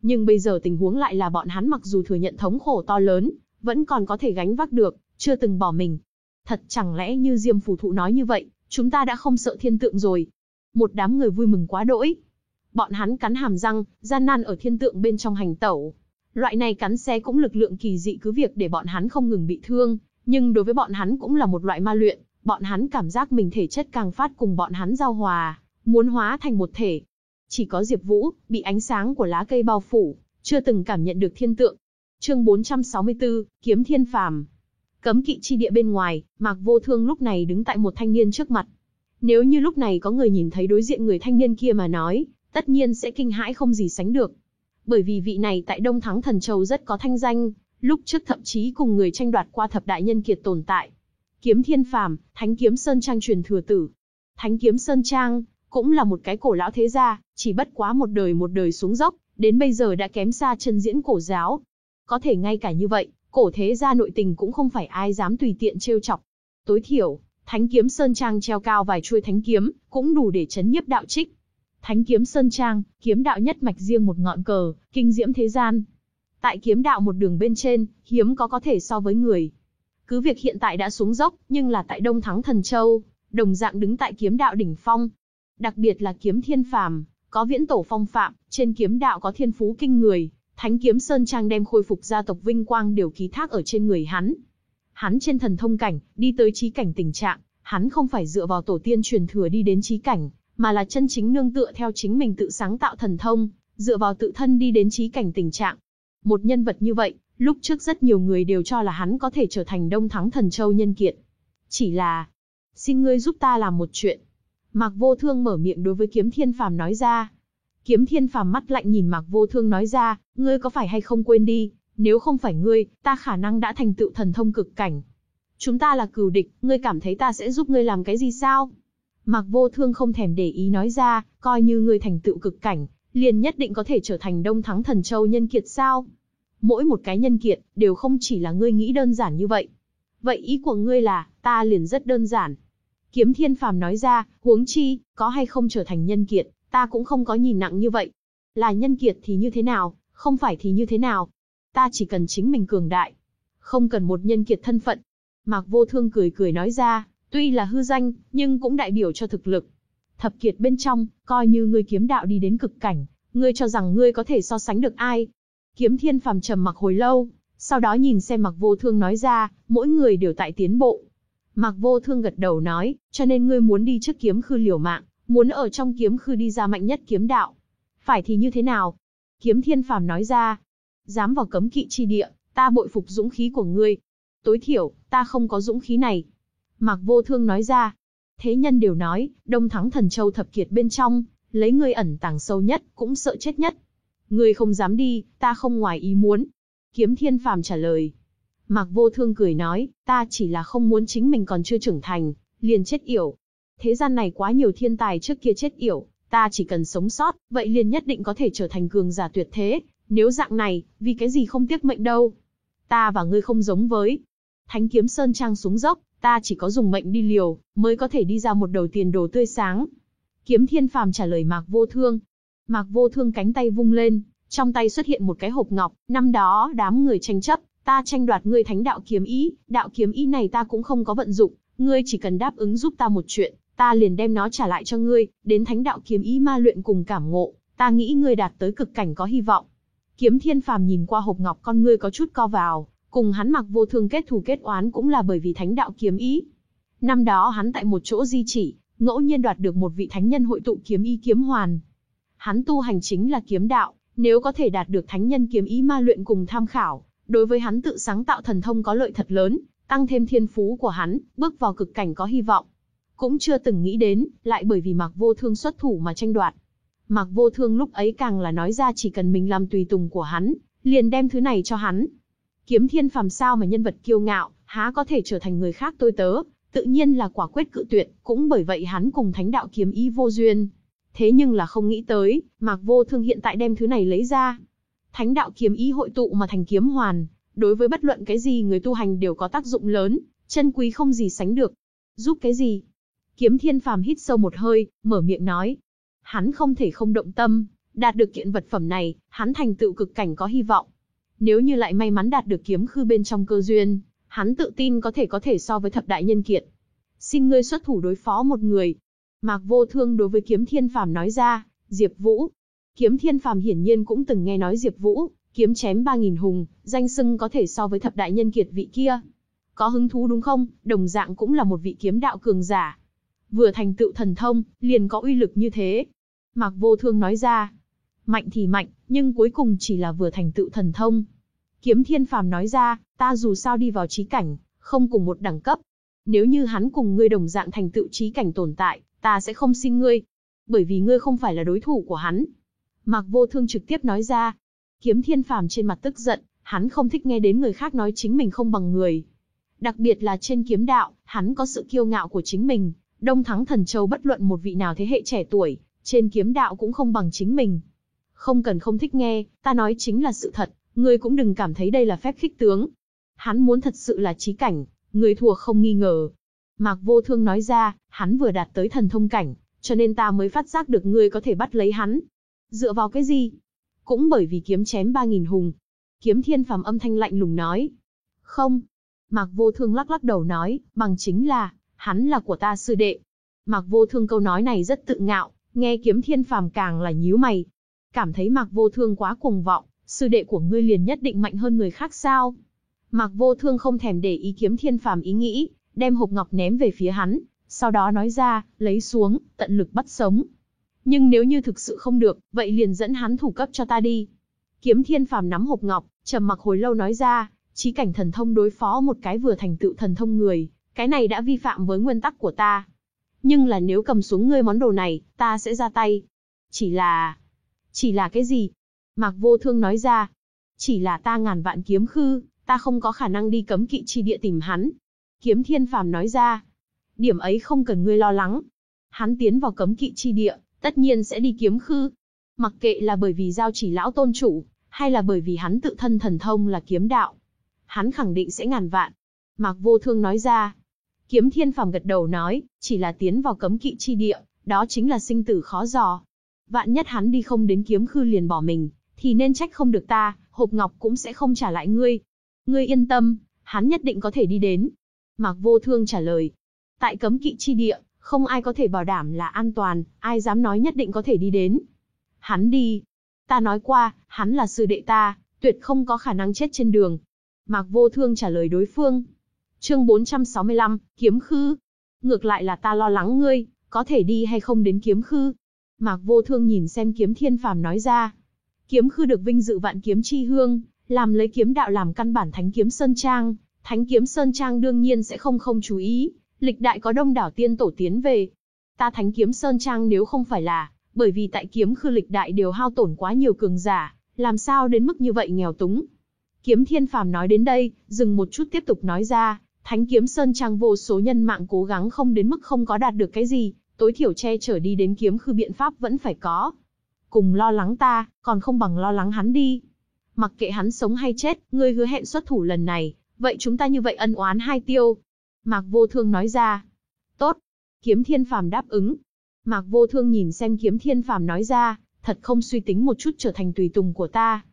Nhưng bây giờ tình huống lại là bọn hắn mặc dù thừa nhận thống khổ to lớn, vẫn còn có thể gánh vác được, chưa từng bỏ mình. Thật chẳng lẽ như Diêm phù thụ nói như vậy, chúng ta đã không sợ thiên tượng rồi. Một đám người vui mừng quá đỗi. Bọn hắn cắn hàm răng, gian nan ở thiên tượng bên trong hành tẩu. Loại này cắn xé cũng lực lượng kỳ dị cứ việc để bọn hắn không ngừng bị thương, nhưng đối với bọn hắn cũng là một loại ma luyện, bọn hắn cảm giác mình thể chất càng phát cùng bọn hắn giao hòa, muốn hóa thành một thể. Chỉ có Diệp Vũ, bị ánh sáng của lá cây bao phủ, chưa từng cảm nhận được thiên tượng. Chương 464, Kiếm Thiên Phàm. Cấm kỵ chi địa bên ngoài, Mạc Vô Thương lúc này đứng tại một thanh niên trước mặt. Nếu như lúc này có người nhìn thấy đối diện người thanh niên kia mà nói, tất nhiên sẽ kinh hãi không gì sánh được. Bởi vì vị này tại Đông Thắng Thần Châu rất có thanh danh, lúc trước thậm chí cùng người tranh đoạt qua thập đại nhân kiệt tồn tại. Kiếm Thiên Phàm, Thánh Kiếm Sơn Trang truyền thừa tử. Thánh Kiếm Sơn Trang cũng là một cái cổ lão thế gia, chỉ bất quá một đời một đời xuống dốc, đến bây giờ đã kém xa chân diễn cổ giáo. Có thể ngay cả như vậy, cổ thế gia nội tình cũng không phải ai dám tùy tiện trêu chọc. Tối thiểu, Thánh Kiếm Sơn Trang treo cao vài chuôi thánh kiếm, cũng đủ để chấn nhiếp đạo trích. Thánh Kiếm Sơn Trang, kiếm đạo nhất mạch riêng một ngọn cờ, kinh diễm thế gian. Tại kiếm đạo một đường bên trên, hiếm có có thể so với người. Cứ việc hiện tại đã xuống dốc, nhưng là tại Đông Thắng Thần Châu, đồng dạng đứng tại kiếm đạo đỉnh phong. Đặc biệt là kiếm thiên phàm, có viễn tổ phong phạm, trên kiếm đạo có thiên phú kinh người, Thánh kiếm Sơn Trang đem khôi phục gia tộc vinh quang đều ký thác ở trên người hắn. Hắn trên thần thông cảnh, đi tới trí cảnh tình trạng, hắn không phải dựa vào tổ tiên truyền thừa đi đến trí cảnh, mà là chân chính nương tựa theo chính mình tự sáng tạo thần thông, dựa vào tự thân đi đến trí cảnh tình trạng. Một nhân vật như vậy, lúc trước rất nhiều người đều cho là hắn có thể trở thành đông thắng thần châu nhân kiện. Chỉ là, xin ngươi giúp ta làm một chuyện. Mạc Vô Thương mở miệng đối với Kiếm Thiên Phàm nói ra. Kiếm Thiên Phàm mắt lạnh nhìn Mạc Vô Thương nói ra, ngươi có phải hay không quên đi, nếu không phải ngươi, ta khả năng đã thành tựu thần thông cực cảnh. Chúng ta là cừu địch, ngươi cảm thấy ta sẽ giúp ngươi làm cái gì sao? Mạc Vô Thương không thèm để ý nói ra, coi như ngươi thành tựu cực cảnh, liền nhất định có thể trở thành đông thắng thần châu nhân kiệt sao? Mỗi một cái nhân kiệt, đều không chỉ là ngươi nghĩ đơn giản như vậy. Vậy ý của ngươi là, ta liền rất đơn giản. Kiếm Thiên Phàm nói ra, huống chi, có hay không trở thành nhân kiệt, ta cũng không có nhìn nặng như vậy. Là nhân kiệt thì như thế nào, không phải thì như thế nào. Ta chỉ cần chính mình cường đại. Không cần một nhân kiệt thân phận. Mạc Vô Thương cười cười nói ra, tuy là hư danh, nhưng cũng đại biểu cho thực lực. Thập kiệt bên trong, coi như ngươi kiếm đạo đi đến cực cảnh, ngươi cho rằng ngươi có thể so sánh được ai. Kiếm thiên phàm trầm mặc hồi lâu, sau đó nhìn xem Mạc Vô Thương nói ra, mỗi người đều tại tiến bộ. Mạc Vô Thương gật đầu nói, cho nên ngươi muốn đi trước kiếm khư liều mạng, muốn ở trong kiếm khư đi ra mạnh nhất kiếm đạo. Phải thì như thế nào? Kiếm Thiên Phàm nói ra, dám vào cấm kỵ chi địa, ta bội phục dũng khí của ngươi. Tối thiểu, ta không có dũng khí này. Mạc Vô Thương nói ra, thế nhân đều nói, Đông Thắng Thần Châu thập kiệt bên trong, lấy ngươi ẩn tàng sâu nhất, cũng sợ chết nhất. Ngươi không dám đi, ta không ngoài ý muốn. Kiếm Thiên Phàm trả lời. Mạc Vô Thương cười nói, ta chỉ là không muốn chính mình còn chưa trưởng thành, liền chết yểu. Thế gian này quá nhiều thiên tài trước kia chết yểu, ta chỉ cần sống sót, vậy liền nhất định có thể trở thành cường giả tuyệt thế, nếu dạng này, vì cái gì không tiếc mệnh đâu. Ta và ngươi không giống với. Thánh kiếm sơn trang xuống dốc, ta chỉ có dùng mệnh đi liều, mới có thể đi ra một đầu tiền đồ tươi sáng. Kiếm thiên phàm trả lời Mạc Vô Thương. Mạc Vô Thương cánh tay vung lên, trong tay xuất hiện một cái hộp ngọc, năm đó đám người tranh chấp, ta tranh đoạt ngươi thánh đạo kiếm ý, đạo kiếm ý này ta cũng không có vận dụng, ngươi chỉ cần đáp ứng giúp ta một chuyện, ta liền đem nó trả lại cho ngươi, đến thánh đạo kiếm ý ma luyện cùng cảm ngộ, ta nghĩ ngươi đạt tới cực cảnh có hy vọng. Kiếm Thiên Phàm nhìn qua hộp ngọc con ngươi có chút co vào, cùng hắn mặc vô thương kết thù kết oán cũng là bởi vì thánh đạo kiếm ý. Năm đó hắn tại một chỗ di chỉ, ngẫu nhiên đoạt được một vị thánh nhân hội tụ kiếm ý kiếm hoàn. Hắn tu hành chính là kiếm đạo, nếu có thể đạt được thánh nhân kiếm ý ma luyện cùng tham khảo, đối với hắn tự sáng tạo thần thông có lợi thật lớn, tăng thêm thiên phú của hắn, bước vào cực cảnh có hy vọng. Cũng chưa từng nghĩ đến, lại bởi vì Mạc Vô Thương xuất thủ mà tranh đoạt. Mạc Vô Thương lúc ấy càng là nói ra chỉ cần mình làm tùy tùng của hắn, liền đem thứ này cho hắn. Kiếm thiên phàm sao mà nhân vật kiêu ngạo, há có thể trở thành người khác tôi tớ, tự nhiên là quả quyết cự tuyệt, cũng bởi vậy hắn cùng thánh đạo kiếm ý vô duyên. Thế nhưng là không nghĩ tới, Mạc Vô Thương hiện tại đem thứ này lấy ra. Thánh đạo kiếm ý hội tụ mà thành kiếm hoàn, đối với bất luận cái gì người tu hành đều có tác dụng lớn, chân quý không gì sánh được. Giúp cái gì? Kiếm Thiên Phàm hít sâu một hơi, mở miệng nói. Hắn không thể không động tâm, đạt được kiện vật phẩm này, hắn thành tựu cực cảnh có hy vọng. Nếu như lại may mắn đạt được kiếm khư bên trong cơ duyên, hắn tự tin có thể có thể so với thập đại nhân kiện. Xin ngươi xuất thủ đối phó một người. Mạc Vô Thương đối với Kiếm Thiên Phàm nói ra, Diệp Vũ. Kiếm Thiên Phàm hiển nhiên cũng từng nghe nói Diệp Vũ, kiếm chém 3000 hùng, danh xưng có thể so với thập đại nhân kiệt vị kia. Có hứng thú đúng không? Đồng dạng cũng là một vị kiếm đạo cường giả, vừa thành tựu thần thông, liền có uy lực như thế. Mạc Vô Thương nói ra, mạnh thì mạnh, nhưng cuối cùng chỉ là vừa thành tựu thần thông. Kiếm Thiên Phàm nói ra, ta dù sao đi vào trí cảnh, không cùng một đẳng cấp. Nếu như hắn cùng ngươi đồng dạng thành tựu trí cảnh tồn tại, ta sẽ không xin ngươi. Bởi vì ngươi không phải là đối thủ của hắn. Mạc Vô Thương trực tiếp nói ra. Kiếm Thiên Phàm trên mặt tức giận, hắn không thích nghe đến người khác nói chính mình không bằng người. Đặc biệt là trên kiếm đạo, hắn có sự kiêu ngạo của chính mình, Đông Thắng Thần Châu bất luận một vị nào thế hệ trẻ tuổi, trên kiếm đạo cũng không bằng chính mình. Không cần không thích nghe, ta nói chính là sự thật, ngươi cũng đừng cảm thấy đây là phép khích tướng. Hắn muốn thật sự là trí cảnh, người thua không nghi ngờ. Mạc Vô Thương nói ra, hắn vừa đạt tới thần thông cảnh, cho nên ta mới phát giác được ngươi có thể bắt lấy hắn. Dựa vào cái gì? Cũng bởi vì kiếm chém 3.000 hùng. Kiếm thiên phàm âm thanh lạnh lùng nói. Không. Mạc Vô Thương lắc lắc đầu nói, bằng chính là, hắn là của ta sư đệ. Mạc Vô Thương câu nói này rất tự ngạo, nghe kiếm thiên phàm càng là nhíu mày. Cảm thấy Mạc Vô Thương quá cuồng vọng, sư đệ của ngươi liền nhất định mạnh hơn người khác sao? Mạc Vô Thương không thèm để ý kiếm thiên phàm ý nghĩ, đem hộp ngọc ném về phía hắn, sau đó nói ra, lấy xuống, tận lực bắt sống. Nhưng nếu như thực sự không được, vậy liền dẫn hắn thủ cấp cho ta đi. Kiếm thiên phàm nắm hộp ngọc, trầm mặc hồi lâu nói ra, trí cảnh thần thông đối phó một cái vừa thành tựu thần thông người, cái này đã vi phạm với nguyên tắc của ta. Nhưng là nếu cầm xuống ngươi món đồ này, ta sẽ ra tay. Chỉ là... Chỉ là cái gì? Mạc Vô Thương nói ra. Chỉ là ta ngàn vạn kiếm khư, ta không có khả năng đi cấm kỵ chi địa tìm hắn. Kiếm Thiên Phàm nói ra. Điểm ấy không cần ngươi lo lắng. Hắn tiến vào cấm kỵ chi địa, tất nhiên sẽ đi kiếm khư. Mặc kệ là bởi vì giao chỉ lão tôn chủ, hay là bởi vì hắn tự thân thần thông là kiếm đạo. Hắn khẳng định sẽ ngàn vạn. Mạc Vô Thương nói ra. Kiếm Thiên Phàm gật đầu nói, chỉ là tiến vào cấm kỵ chi địa, đó chính là sinh tử khó dò. Vạn nhất hắn đi không đến kiếm khư liền bỏ mình, thì nên trách không được ta, hộp ngọc cũng sẽ không trả lại ngươi. Ngươi yên tâm, hắn nhất định có thể đi đến. Mạc Vô Thương trả lời. Tại cấm kỵ chi địa, không ai có thể bảo đảm là an toàn, ai dám nói nhất định có thể đi đến. Hắn đi. Ta nói qua, hắn là sư đệ ta, tuyệt không có khả năng chết trên đường. Mạc Vô Thương trả lời đối phương. Chương 465, Kiếm Khư. Ngược lại là ta lo lắng ngươi, có thể đi hay không đến Kiếm Khư. Mạc Vô Thương nhìn xem Kiếm Thiên Phàm nói ra. Kiếm Khư được vinh dự vạn kiếm chi hương, làm lấy kiếm đạo làm căn bản Thánh Kiếm Sơn Trang. Thánh Kiếm Sơn Trang đương nhiên sẽ không không chú ý, lịch đại có đông đảo tiên tổ tiến về. Ta Thánh Kiếm Sơn Trang nếu không phải là, bởi vì tại kiếm khư lịch đại đều hao tổn quá nhiều cường giả, làm sao đến mức như vậy nghèo túng. Kiếm Thiên Phàm nói đến đây, dừng một chút tiếp tục nói ra, Thánh Kiếm Sơn Trang vô số nhân mạng cố gắng không đến mức không có đạt được cái gì, tối thiểu che chở đi đến kiếm khư biện pháp vẫn phải có. Cùng lo lắng ta, còn không bằng lo lắng hắn đi. Mặc kệ hắn sống hay chết, ngươi hứa hẹn xuất thủ lần này, vậy chúng ta như vậy ân oán hai tiêu. Mạc Vô Thương nói ra. Tốt. Kiếm Thiên Phàm đáp ứng. Mạc Vô Thương nhìn xem Kiếm Thiên Phàm nói ra, thật không suy tính một chút trở thành tùy tùng của ta.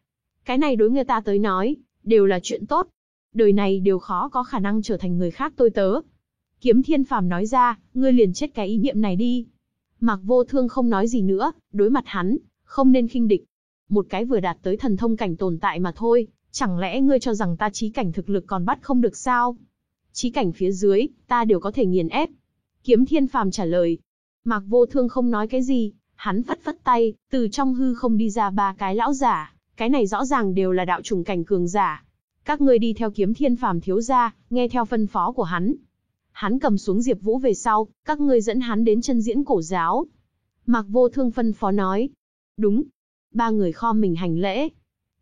Cái này đối người ta tới nói, đều là chuyện tốt. Đời này đều khó có khả năng trở thành người khác tôi tớ. Kiếm Thiên Phàm nói ra, ngươi liền chết cái ý niệm này đi. Mạc Vô Thương không nói gì nữa, đối mặt hắn, không nên khinh địch. Một cái vừa đạt tới thần thông cảnh tồn tại mà thôi, chẳng lẽ ngươi cho rằng ta trí cảnh thực lực còn bắt không được sao? Trí cảnh phía dưới, ta đều có thể nghiền ép. Kiếm Thiên Phàm trả lời. Mạc Vô Thương không nói cái gì, hắn phất phất tay, từ trong hư không đi ra ba cái lão giả, cái này rõ ràng đều là đạo trùng cảnh cường giả. Các ngươi đi theo Kiếm Thiên Phàm thiếu gia, nghe theo phân phó của hắn, Hắn cầm xuống Diệp Vũ về sau, các ngươi dẫn hắn đến chân diễn cổ giáo. Mạc Vô Thương phân phó nói. Đúng. Ba người kho mình hành lễ.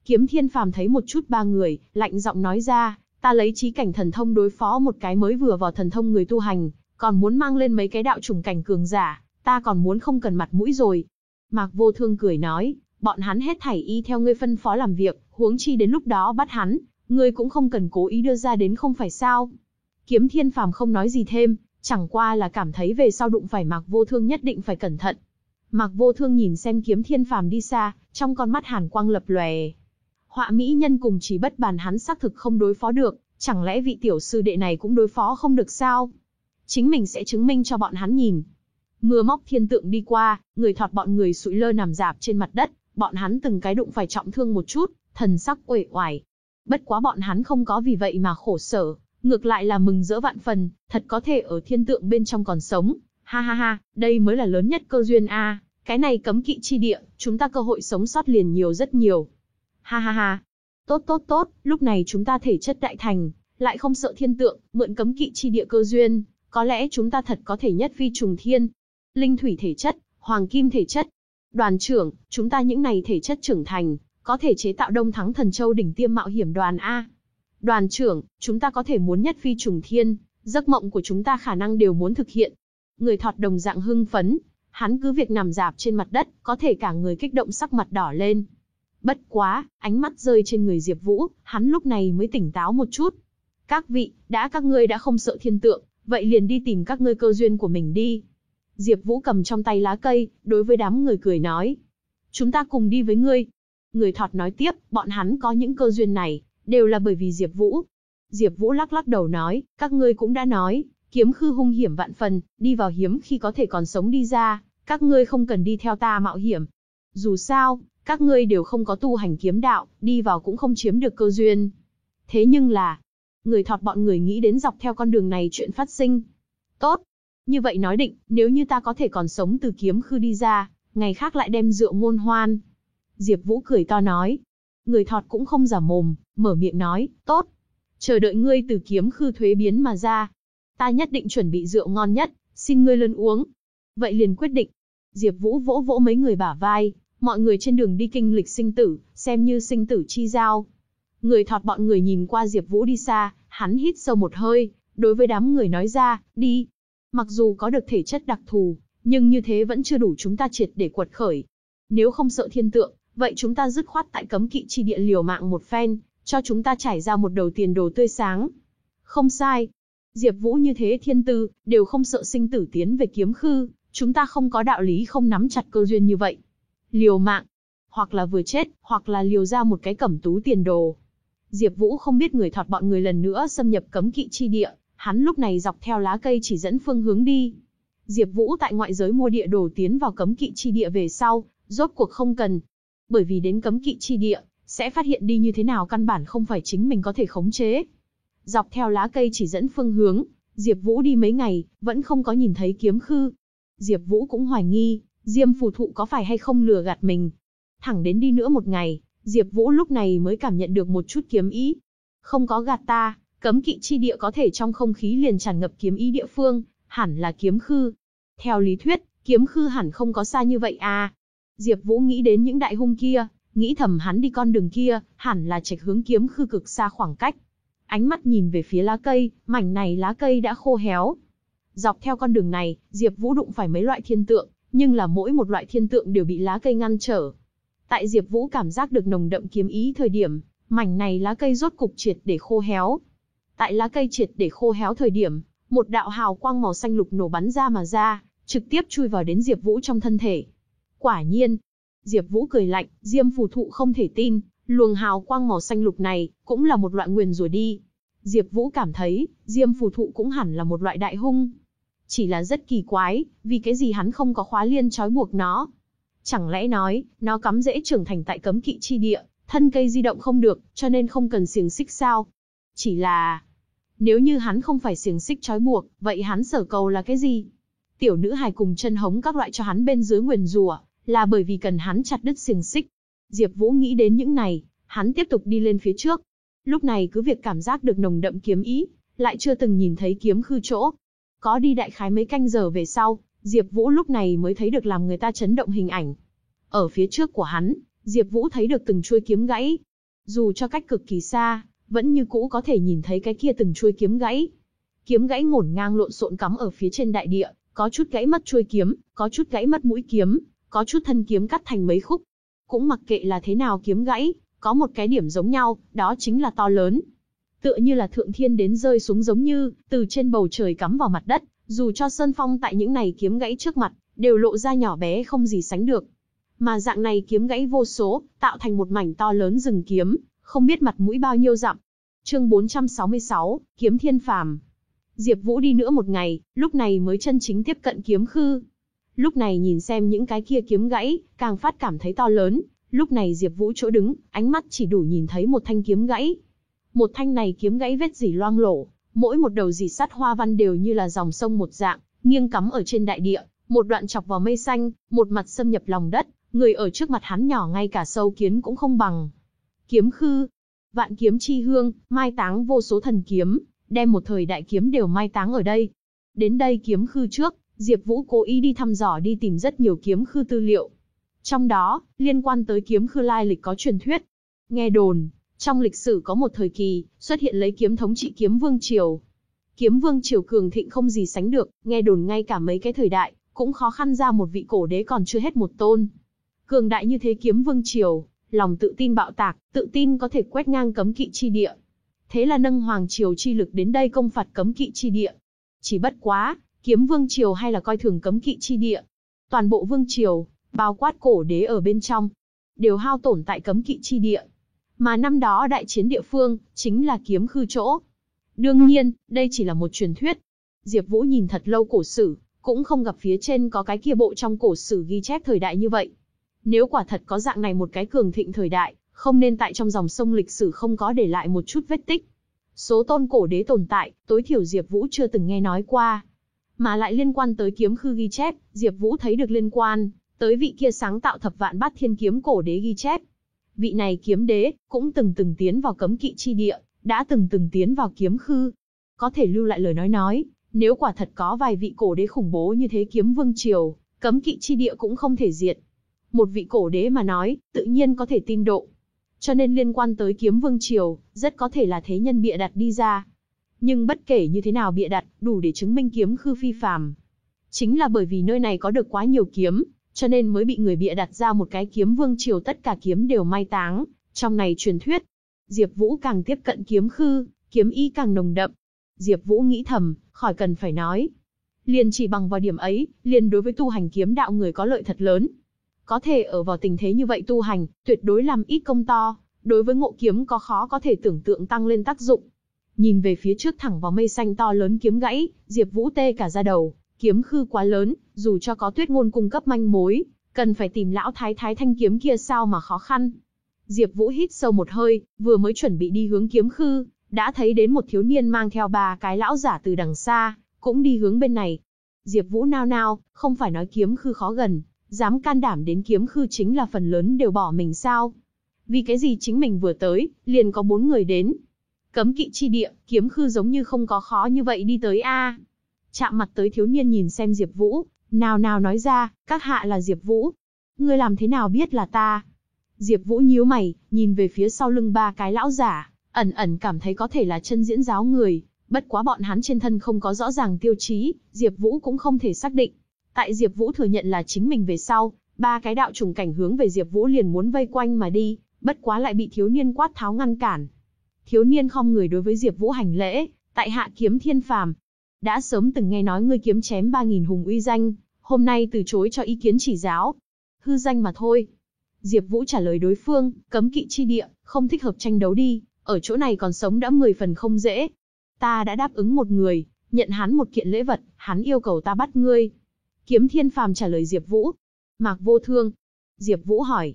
Kiếm Thiên Phàm thấy một chút ba người, lạnh giọng nói ra, ta lấy trí cảnh thần thông đối phó một cái mới vừa vào thần thông người tu hành, còn muốn mang lên mấy cái đạo trùng cảnh cường giả, ta còn muốn không cần mặt mũi rồi. Mạc Vô Thương cười nói, bọn hắn hết thảy y theo ngươi phân phó làm việc, huống chi đến lúc đó bắt hắn, ngươi cũng không cần cố ý đưa ra đến không phải sao? Kiếm Thiên Phàm không nói gì thêm, chẳng qua là cảm thấy về sau đụng phải Mạc Vô Thương nhất định phải cẩn thận. Mạc Vô Thương nhìn xem Kiếm Thiên Phàm đi xa, trong con mắt hàn quang lập lòe. Họa mỹ nhân cùng chỉ bất bàn hắn xác thực không đối phó được, chẳng lẽ vị tiểu sư đệ này cũng đối phó không được sao? Chính mình sẽ chứng minh cho bọn hắn nhìn. Mưa móc thiên tượng đi qua, người thọt bọn người sụi lơ nằm dạp trên mặt đất, bọn hắn từng cái đụng phải trọng thương một chút, thần sắc uể oải. Bất quá bọn hắn không có vì vậy mà khổ sở, Ngược lại là mừng rỡ vạn phần, thật có thể ở thiên tượng bên trong còn sống. Ha ha ha, đây mới là lớn nhất cơ duyên a. cái này cấm kỵ chi địa, chúng ta cơ hội sống sót liền nhiều rất nhiều. Ha ha ha. Tốt tốt tốt, lúc này chúng ta thể chất đại thành, lại không sợ thiên tượng, mượn cấm kỵ chi địa cơ duyên, có lẽ chúng ta thật có thể nhất phi trùng thiên. Linh thủy thể chất, hoàng kim thể chất. Đoàn trưởng, chúng ta những này thể chất trưởng thành, có thể chế tạo đông thắng thần châu đỉnh tiêm mạo hiểm đoàn A. Đoàn trưởng, chúng ta có thể muốn nhất phi trùng thiên, giấc mộng của chúng ta khả năng đều muốn thực hiện. Người thọt đồng dạng hưng phấn, hắn cứ việc nằm dạp trên mặt đất, có thể cả người kích động sắc mặt đỏ lên. Bất quá, ánh mắt rơi trên người Diệp Vũ, hắn lúc này mới tỉnh táo một chút. Các vị, đã các ngươi đã không sợ thiên tượng, vậy liền đi tìm các ngươi cơ duyên của mình đi. Diệp Vũ cầm trong tay lá cây, đối với đám người cười nói. Chúng ta cùng đi với ngươi. Người thọt nói tiếp, bọn hắn có những cơ duyên này, đều là bởi vì Diệp Vũ. Diệp Vũ lắc lắc đầu nói, các ngươi cũng đã nói, kiếm khư hung hiểm vạn phần, đi vào hiếm khi có thể còn sống đi ra, các ngươi không cần đi theo ta mạo hiểm. Dù sao, các ngươi đều không có tu hành kiếm đạo, đi vào cũng không chiếm được cơ duyên. Thế nhưng là, người thọt bọn người nghĩ đến dọc theo con đường này chuyện phát sinh. Tốt. Như vậy nói định, nếu như ta có thể còn sống từ kiếm khư đi ra, ngày khác lại đem rượu ngôn hoan. Diệp Vũ cười to nói. Người thọt cũng không giả mồm, mở miệng nói, tốt. Chờ đợi ngươi từ kiếm khư thuế biến mà ra. Ta nhất định chuẩn bị rượu ngon nhất, xin ngươi luôn uống. Vậy liền quyết định. Diệp Vũ vỗ vỗ mấy người bả vai, mọi người trên đường đi kinh lịch sinh tử, xem như sinh tử chi giao. Người thọt bọn người nhìn qua Diệp Vũ đi xa, hắn hít sâu một hơi, đối với đám người nói ra, đi. Mặc dù có được thể chất đặc thù, nhưng như thế vẫn chưa đủ chúng ta triệt để quật khởi. Nếu không sợ thiên tượng, vậy chúng ta dứt khoát tại cấm kỵ chi địa liều mạng một phen, cho chúng ta trải ra một đầu tiền đồ tươi sáng. Không sai. Diệp Vũ như thế thiên tư, đều không sợ sinh tử tiến về kiếm khư, chúng ta không có đạo lý không nắm chặt cơ duyên như vậy. Liều mạng, hoặc là vừa chết, hoặc là liều ra một cái cẩm tú tiền đồ. Diệp Vũ không biết người thọt bọn người lần nữa xâm nhập cấm kỵ chi địa, hắn lúc này dọc theo lá cây chỉ dẫn phương hướng đi. Diệp Vũ tại ngoại giới mua địa đồ tiến vào cấm kỵ chi địa về sau, rốt cuộc không cần. Bởi vì đến cấm kỵ chi địa, sẽ phát hiện đi như thế nào căn bản không phải chính mình có thể khống chế. Dọc theo lá cây chỉ dẫn phương hướng, Diệp Vũ đi mấy ngày, vẫn không có nhìn thấy kiếm khư. Diệp Vũ cũng hoài nghi, Diêm phù thụ có phải hay không lừa gạt mình. Thẳng đến đi nữa một ngày, Diệp Vũ lúc này mới cảm nhận được một chút kiếm ý. Không có gạt ta, cấm kỵ chi địa có thể trong không khí liền tràn ngập kiếm ý địa phương, hẳn là kiếm khư. Theo lý thuyết, kiếm khư hẳn không có xa như vậy à. Diệp Vũ nghĩ đến những đại hung kia, nghĩ thầm hắn đi con đường kia, hẳn là trạch hướng kiếm khư cực xa khoảng cách. Ánh mắt nhìn về phía lá cây, mảnh này lá cây đã khô héo. Dọc theo con đường này, Diệp Vũ đụng phải mấy loại thiên tượng, nhưng là mỗi một loại thiên tượng đều bị lá cây ngăn trở. Tại Diệp Vũ cảm giác được nồng đậm kiếm ý thời điểm, mảnh này lá cây rốt cục triệt để khô héo. Tại lá cây triệt để khô héo thời điểm, một đạo hào quang màu xanh lục nổ bắn ra mà ra, trực tiếp chui vào đến Diệp Vũ trong thân thể. Quả nhiên, Diệp Vũ cười lạnh, Diêm phù thụ không thể tin, luồng hào quang màu xanh lục này cũng là một loại nguyền rủa đi. Diệp Vũ cảm thấy, Diêm phù thụ cũng hẳn là một loại đại hung. Chỉ là rất kỳ quái, vì cái gì hắn không có khóa liên trói buộc nó? Chẳng lẽ nói, nó cắm dễ trưởng thành tại cấm kỵ chi địa, thân cây di động không được, cho nên không cần xiềng xích sao? Chỉ là, nếu như hắn không phải xiềng xích trói buộc, vậy hắn sở cầu là cái gì? Tiểu nữ hài cùng chân hống các loại cho hắn bên dưới nguyền rủa, là bởi vì cần hắn chặt đứt xiềng xích. Diệp Vũ nghĩ đến những này, hắn tiếp tục đi lên phía trước. Lúc này cứ việc cảm giác được nồng đậm kiếm ý, lại chưa từng nhìn thấy kiếm khư chỗ. Có đi đại khái mấy canh giờ về sau, Diệp Vũ lúc này mới thấy được làm người ta chấn động hình ảnh. Ở phía trước của hắn, Diệp Vũ thấy được từng chuôi kiếm gãy. Dù cho cách cực kỳ xa, vẫn như cũ có thể nhìn thấy cái kia từng chuôi kiếm gãy. Kiếm gãy ngổn ngang lộn xộn cắm ở phía trên đại địa, có chút gãy mất chuôi kiếm, có chút gãy mất mũi kiếm, có chút thân kiếm cắt thành mấy khúc. Cũng mặc kệ là thế nào kiếm gãy, có một cái điểm giống nhau, đó chính là to lớn. Tựa như là thượng thiên đến rơi xuống giống như, từ trên bầu trời cắm vào mặt đất, dù cho Sơn Phong tại những này kiếm gãy trước mặt, đều lộ ra nhỏ bé không gì sánh được. Mà dạng này kiếm gãy vô số, tạo thành một mảnh to lớn rừng kiếm, không biết mặt mũi bao nhiêu dặm. Chương 466, Kiếm Thiên Phàm. Diệp Vũ đi nữa một ngày, lúc này mới chân chính tiếp cận kiếm khư. Lúc này nhìn xem những cái kia kiếm gãy, càng phát cảm thấy to lớn, lúc này Diệp Vũ chỗ đứng, ánh mắt chỉ đủ nhìn thấy một thanh kiếm gãy. Một thanh này kiếm gãy vết rỉ loang lổ, mỗi một đầu dì sắt hoa văn đều như là dòng sông một dạng, nghiêng cắm ở trên đại địa, một đoạn chọc vào mây xanh, một mặt xâm nhập lòng đất, người ở trước mặt hắn nhỏ ngay cả sâu kiến cũng không bằng. Kiếm khư. Vạn kiếm chi hương, mai táng vô số thần kiếm, đem một thời đại kiếm đều mai táng ở đây. Đến đây kiếm khư trước, Diệp Vũ cố ý đi thăm dò đi tìm rất nhiều kiếm khư tư liệu. Trong đó, liên quan tới kiếm khư lai lịch có truyền thuyết. Nghe đồn, trong lịch sử có một thời kỳ, xuất hiện lấy kiếm thống trị kiếm vương triều. Kiếm vương triều cường thịnh không gì sánh được, nghe đồn ngay cả mấy cái thời đại, cũng khó khăn ra một vị cổ đế còn chưa hết một tôn. Cường đại như thế kiếm vương triều, lòng tự tin bạo tạc, tự tin có thể quét ngang cấm kỵ chi địa. Thế là nâng hoàng triều chi lực đến đây công phạt cấm kỵ chi địa. Chỉ bất quá, kiếm vương triều hay là coi thường cấm kỵ chi địa. Toàn bộ vương triều, bao quát cổ đế ở bên trong, đều hao tổn tại cấm kỵ chi địa. Mà năm đó đại chiến địa phương, chính là kiếm khư chỗ. Đương nhiên, đây chỉ là một truyền thuyết. Diệp Vũ nhìn thật lâu cổ sử, cũng không gặp phía trên có cái kia bộ trong cổ sử ghi chép thời đại như vậy. Nếu quả thật có dạng này một cái cường thịnh thời đại, không nên tại trong dòng sông lịch sử không có để lại một chút vết tích. Số tôn cổ đế tồn tại, tối thiểu Diệp Vũ chưa từng nghe nói qua. Mà lại liên quan tới kiếm khư ghi chép, Diệp Vũ thấy được liên quan tới vị kia sáng tạo thập vạn bát thiên kiếm cổ đế ghi chép. Vị này kiếm đế cũng từng từng tiến vào cấm kỵ chi địa, đã từng từng tiến vào kiếm khư. Có thể lưu lại lời nói nói, nếu quả thật có vài vị cổ đế khủng bố như thế kiếm vương triều, cấm kỵ chi địa cũng không thể diệt. Một vị cổ đế mà nói, tự nhiên có thể tin độ. Cho nên liên quan tới kiếm vương triều, rất có thể là thế nhân bịa đặt đi ra. Nhưng bất kể như thế nào bịa đặt, đủ để chứng minh kiếm khư phi phàm. Chính là bởi vì nơi này có được quá nhiều kiếm, cho nên mới bị người bịa đặt ra một cái kiếm vương triều tất cả kiếm đều mai táng, trong này truyền thuyết. Diệp Vũ càng tiếp cận kiếm khư, kiếm ý càng nồng đậm. Diệp Vũ nghĩ thầm, khỏi cần phải nói. Liền chỉ bằng vào điểm ấy, liền đối với tu hành kiếm đạo người có lợi thật lớn. Có thể ở vào tình thế như vậy tu hành, tuyệt đối làm ít công to, đối với ngộ kiếm có khó có thể tưởng tượng tăng lên tác dụng. Nhìn về phía trước thẳng vào mây xanh to lớn kiếm gãy, Diệp Vũ tê cả da đầu, kiếm khư quá lớn, dù cho có tuyết ngôn cung cấp manh mối, cần phải tìm lão thái thái thanh kiếm kia sao mà khó khăn. Diệp Vũ hít sâu một hơi, vừa mới chuẩn bị đi hướng kiếm khư, đã thấy đến một thiếu niên mang theo ba cái lão giả từ đằng xa, cũng đi hướng bên này. Diệp Vũ nao nao, không phải nói kiếm khư khó gần, dám can đảm đến kiếm khư chính là phần lớn đều bỏ mình sao? Vì cái gì chính mình vừa tới, liền có bốn người đến. Cấm kỵ chi địa, kiếm khư giống như không có khó như vậy đi tới a. Chạm mặt tới thiếu niên nhìn xem Diệp Vũ, nào nào nói ra, các hạ là Diệp Vũ. Ngươi làm thế nào biết là ta? Diệp Vũ nhíu mày, nhìn về phía sau lưng ba cái lão giả, ẩn ẩn cảm thấy có thể là chân diễn giáo người, bất quá bọn hắn trên thân không có rõ ràng tiêu chí, Diệp Vũ cũng không thể xác định. Tại Diệp Vũ thừa nhận là chính mình về sau, ba cái đạo trùng cảnh hướng về Diệp Vũ liền muốn vây quanh mà đi, bất quá lại bị thiếu niên quát tháo ngăn cản. Thiếu niên không người đối với Diệp Vũ hành lễ, tại hạ kiếm thiên phàm. Đã sớm từng nghe nói ngươi kiếm chém 3000 hùng uy danh, hôm nay từ chối cho ý kiến chỉ giáo. Hư danh mà thôi. Diệp Vũ trả lời đối phương, cấm kỵ chi địa, không thích hợp tranh đấu đi, ở chỗ này còn sống đã 10 phần không dễ. Ta đã đáp ứng một người, nhận hắn một kiện lễ vật, hắn yêu cầu ta bắt ngươi. Kiếm Thiên Phàm trả lời Diệp Vũ. Mạc Vô Thương. Diệp Vũ hỏi.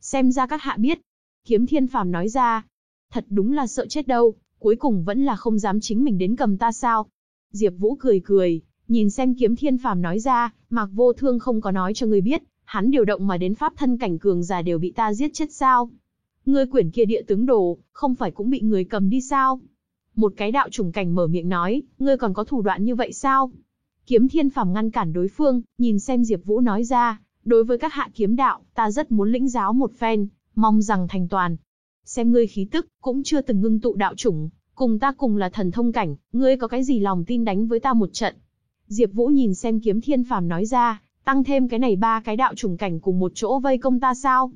Xem ra các hạ biết. Kiếm Thiên Phàm nói ra. Thật đúng là sợ chết đâu, cuối cùng vẫn là không dám chính mình đến cầm ta sao. Diệp Vũ cười cười, nhìn xem Kiếm Thiên Phàm nói ra, Mạc Vô Thương không có nói cho ngươi biết, hắn điều động mà đến pháp thân cảnh cường giả đều bị ta giết chết sao? Ngươi quyển kia địa tướng đồ, không phải cũng bị người cầm đi sao? Một cái đạo trùng cảnh mở miệng nói, ngươi còn có thủ đoạn như vậy sao? Kiếm Thiên Phàm ngăn cản đối phương, nhìn xem Diệp Vũ nói ra, đối với các hạ kiếm đạo, ta rất muốn lĩnh giáo một phen, mong rằng thành toàn. Xem ngươi khí tức, cũng chưa từng ngưng tụ đạo chủng, cùng ta cùng là thần thông cảnh, ngươi có cái gì lòng tin đánh với ta một trận? Diệp Vũ nhìn xem Kiếm Thiên Phàm nói ra, tăng thêm cái này ba cái đạo chủng cảnh cùng một chỗ vây công ta sao?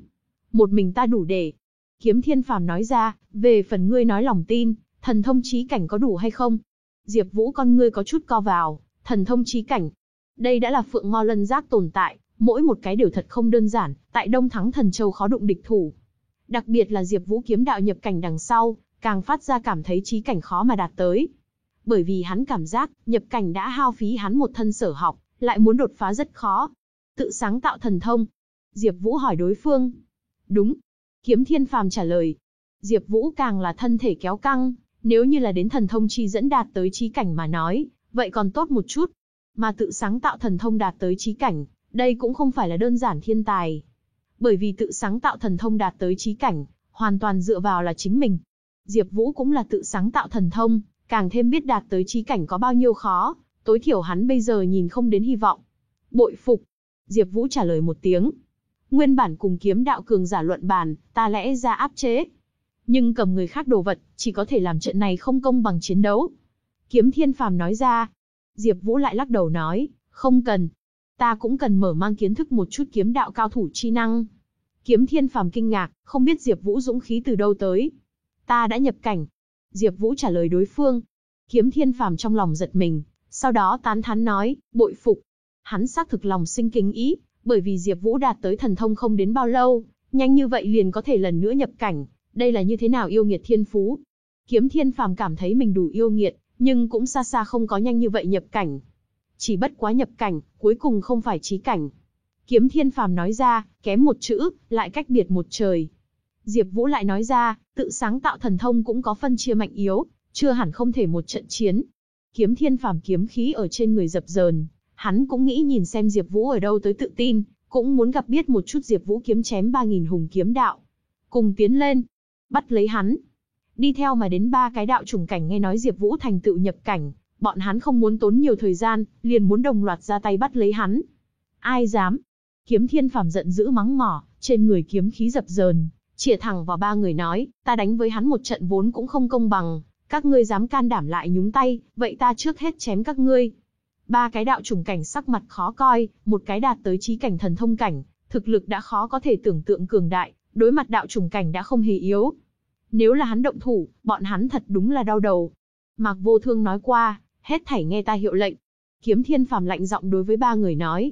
Một mình ta đủ để. Kiếm Thiên Phàm nói ra, về phần ngươi nói lòng tin, thần thông chí cảnh có đủ hay không? Diệp Vũ con ngươi có chút co vào, thần thông chí cảnh. Đây đã là phượng ngo lân giác tồn tại, mỗi một cái đều thật không đơn giản, tại Đông Thắng Thần Châu khó đụng địch thủ. Đặc biệt là Diệp Vũ kiếm đạo nhập cảnh đằng sau, càng phát ra cảm thấy chí cảnh khó mà đạt tới. Bởi vì hắn cảm giác, nhập cảnh đã hao phí hắn một thân sở học, lại muốn đột phá rất khó. Tự sáng tạo thần thông. Diệp Vũ hỏi đối phương. Đúng. Kiếm Thiên Phàm trả lời. Diệp Vũ càng là thân thể kéo căng, nếu như là đến thần thông chi dẫn đạt tới chí cảnh mà nói, vậy còn tốt một chút. Mà tự sáng tạo thần thông đạt tới chí cảnh, đây cũng không phải là đơn giản thiên tài. Bởi vì tự sáng tạo thần thông đạt tới chí cảnh, hoàn toàn dựa vào là chính mình. Diệp Vũ cũng là tự sáng tạo thần thông, càng thêm biết đạt tới trí cảnh có bao nhiêu khó, tối thiểu hắn bây giờ nhìn không đến hy vọng. Bội phục. Diệp Vũ trả lời một tiếng. Nguyên bản cùng kiếm đạo cường giả luận bàn, ta lẽ ra áp chế. Nhưng cầm người khác đồ vật, chỉ có thể làm trận này không công bằng chiến đấu. Kiếm Thiên Phàm nói ra. Diệp Vũ lại lắc đầu nói, không cần. Ta cũng cần mở mang kiến thức một chút kiếm đạo cao thủ chi năng. Kiếm Thiên Phàm kinh ngạc, không biết Diệp Vũ dũng khí từ đâu tới. Ta đã nhập cảnh. Diệp Vũ trả lời đối phương. Kiếm Thiên Phàm trong lòng giật mình, sau đó tán thán nói, bội phục. Hắn xác thực lòng sinh kính ý, bởi vì Diệp Vũ đạt tới thần thông không đến bao lâu, nhanh như vậy liền có thể lần nữa nhập cảnh, đây là như thế nào yêu nghiệt thiên phú. Kiếm Thiên Phàm cảm thấy mình đủ yêu nghiệt, nhưng cũng xa xa không có nhanh như vậy nhập cảnh. Chỉ bất quá nhập cảnh, cuối cùng không phải trí cảnh. Kiếm Thiên Phàm nói ra, kém một chữ, lại cách biệt một trời. Diệp Vũ lại nói ra, tự sáng tạo thần thông cũng có phân chia mạnh yếu, chưa hẳn không thể một trận chiến. Kiếm Thiên Phàm kiếm khí ở trên người dập dờn, hắn cũng nghĩ nhìn xem Diệp Vũ ở đâu tới tự tin, cũng muốn gặp biết một chút Diệp Vũ kiếm chém 3000 hùng kiếm đạo. Cùng tiến lên, bắt lấy hắn. Đi theo mà đến ba cái đạo trùng cảnh nghe nói Diệp Vũ thành tựu nhập cảnh, bọn hắn không muốn tốn nhiều thời gian, liền muốn đồng loạt ra tay bắt lấy hắn. Ai dám? Kiếm Thiên Phàm giận dữ mắng mỏ, trên người kiếm khí dập dờn, chĩa thẳng vào ba người nói, ta đánh với hắn một trận vốn cũng không công bằng, các ngươi dám can đảm lại nhúng tay, vậy ta trước hết chém các ngươi. Ba cái đạo trùng cảnh sắc mặt khó coi, một cái đạt tới trí cảnh thần thông cảnh, thực lực đã khó có thể tưởng tượng cường đại, đối mặt đạo trùng cảnh đã không hề yếu. Nếu là hắn động thủ, bọn hắn thật đúng là đau đầu. Mạc Vô Thương nói qua, hết thảy nghe ta hiệu lệnh. Kiếm Thiên Phàm lạnh giọng đối với ba người nói.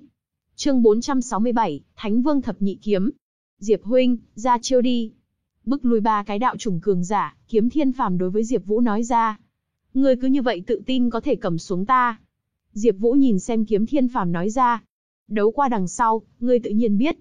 Chương 467, Thánh Vương thập nhị kiếm. Diệp huynh, ra chiêu đi. Bức lui ba cái đạo trùng cường giả, Kiếm Thiên Phàm đối với Diệp Vũ nói ra. Ngươi cứ như vậy tự tin có thể cầm xuống ta. Diệp Vũ nhìn xem Kiếm Thiên Phàm nói ra. Đấu qua đằng sau, ngươi tự nhiên biết.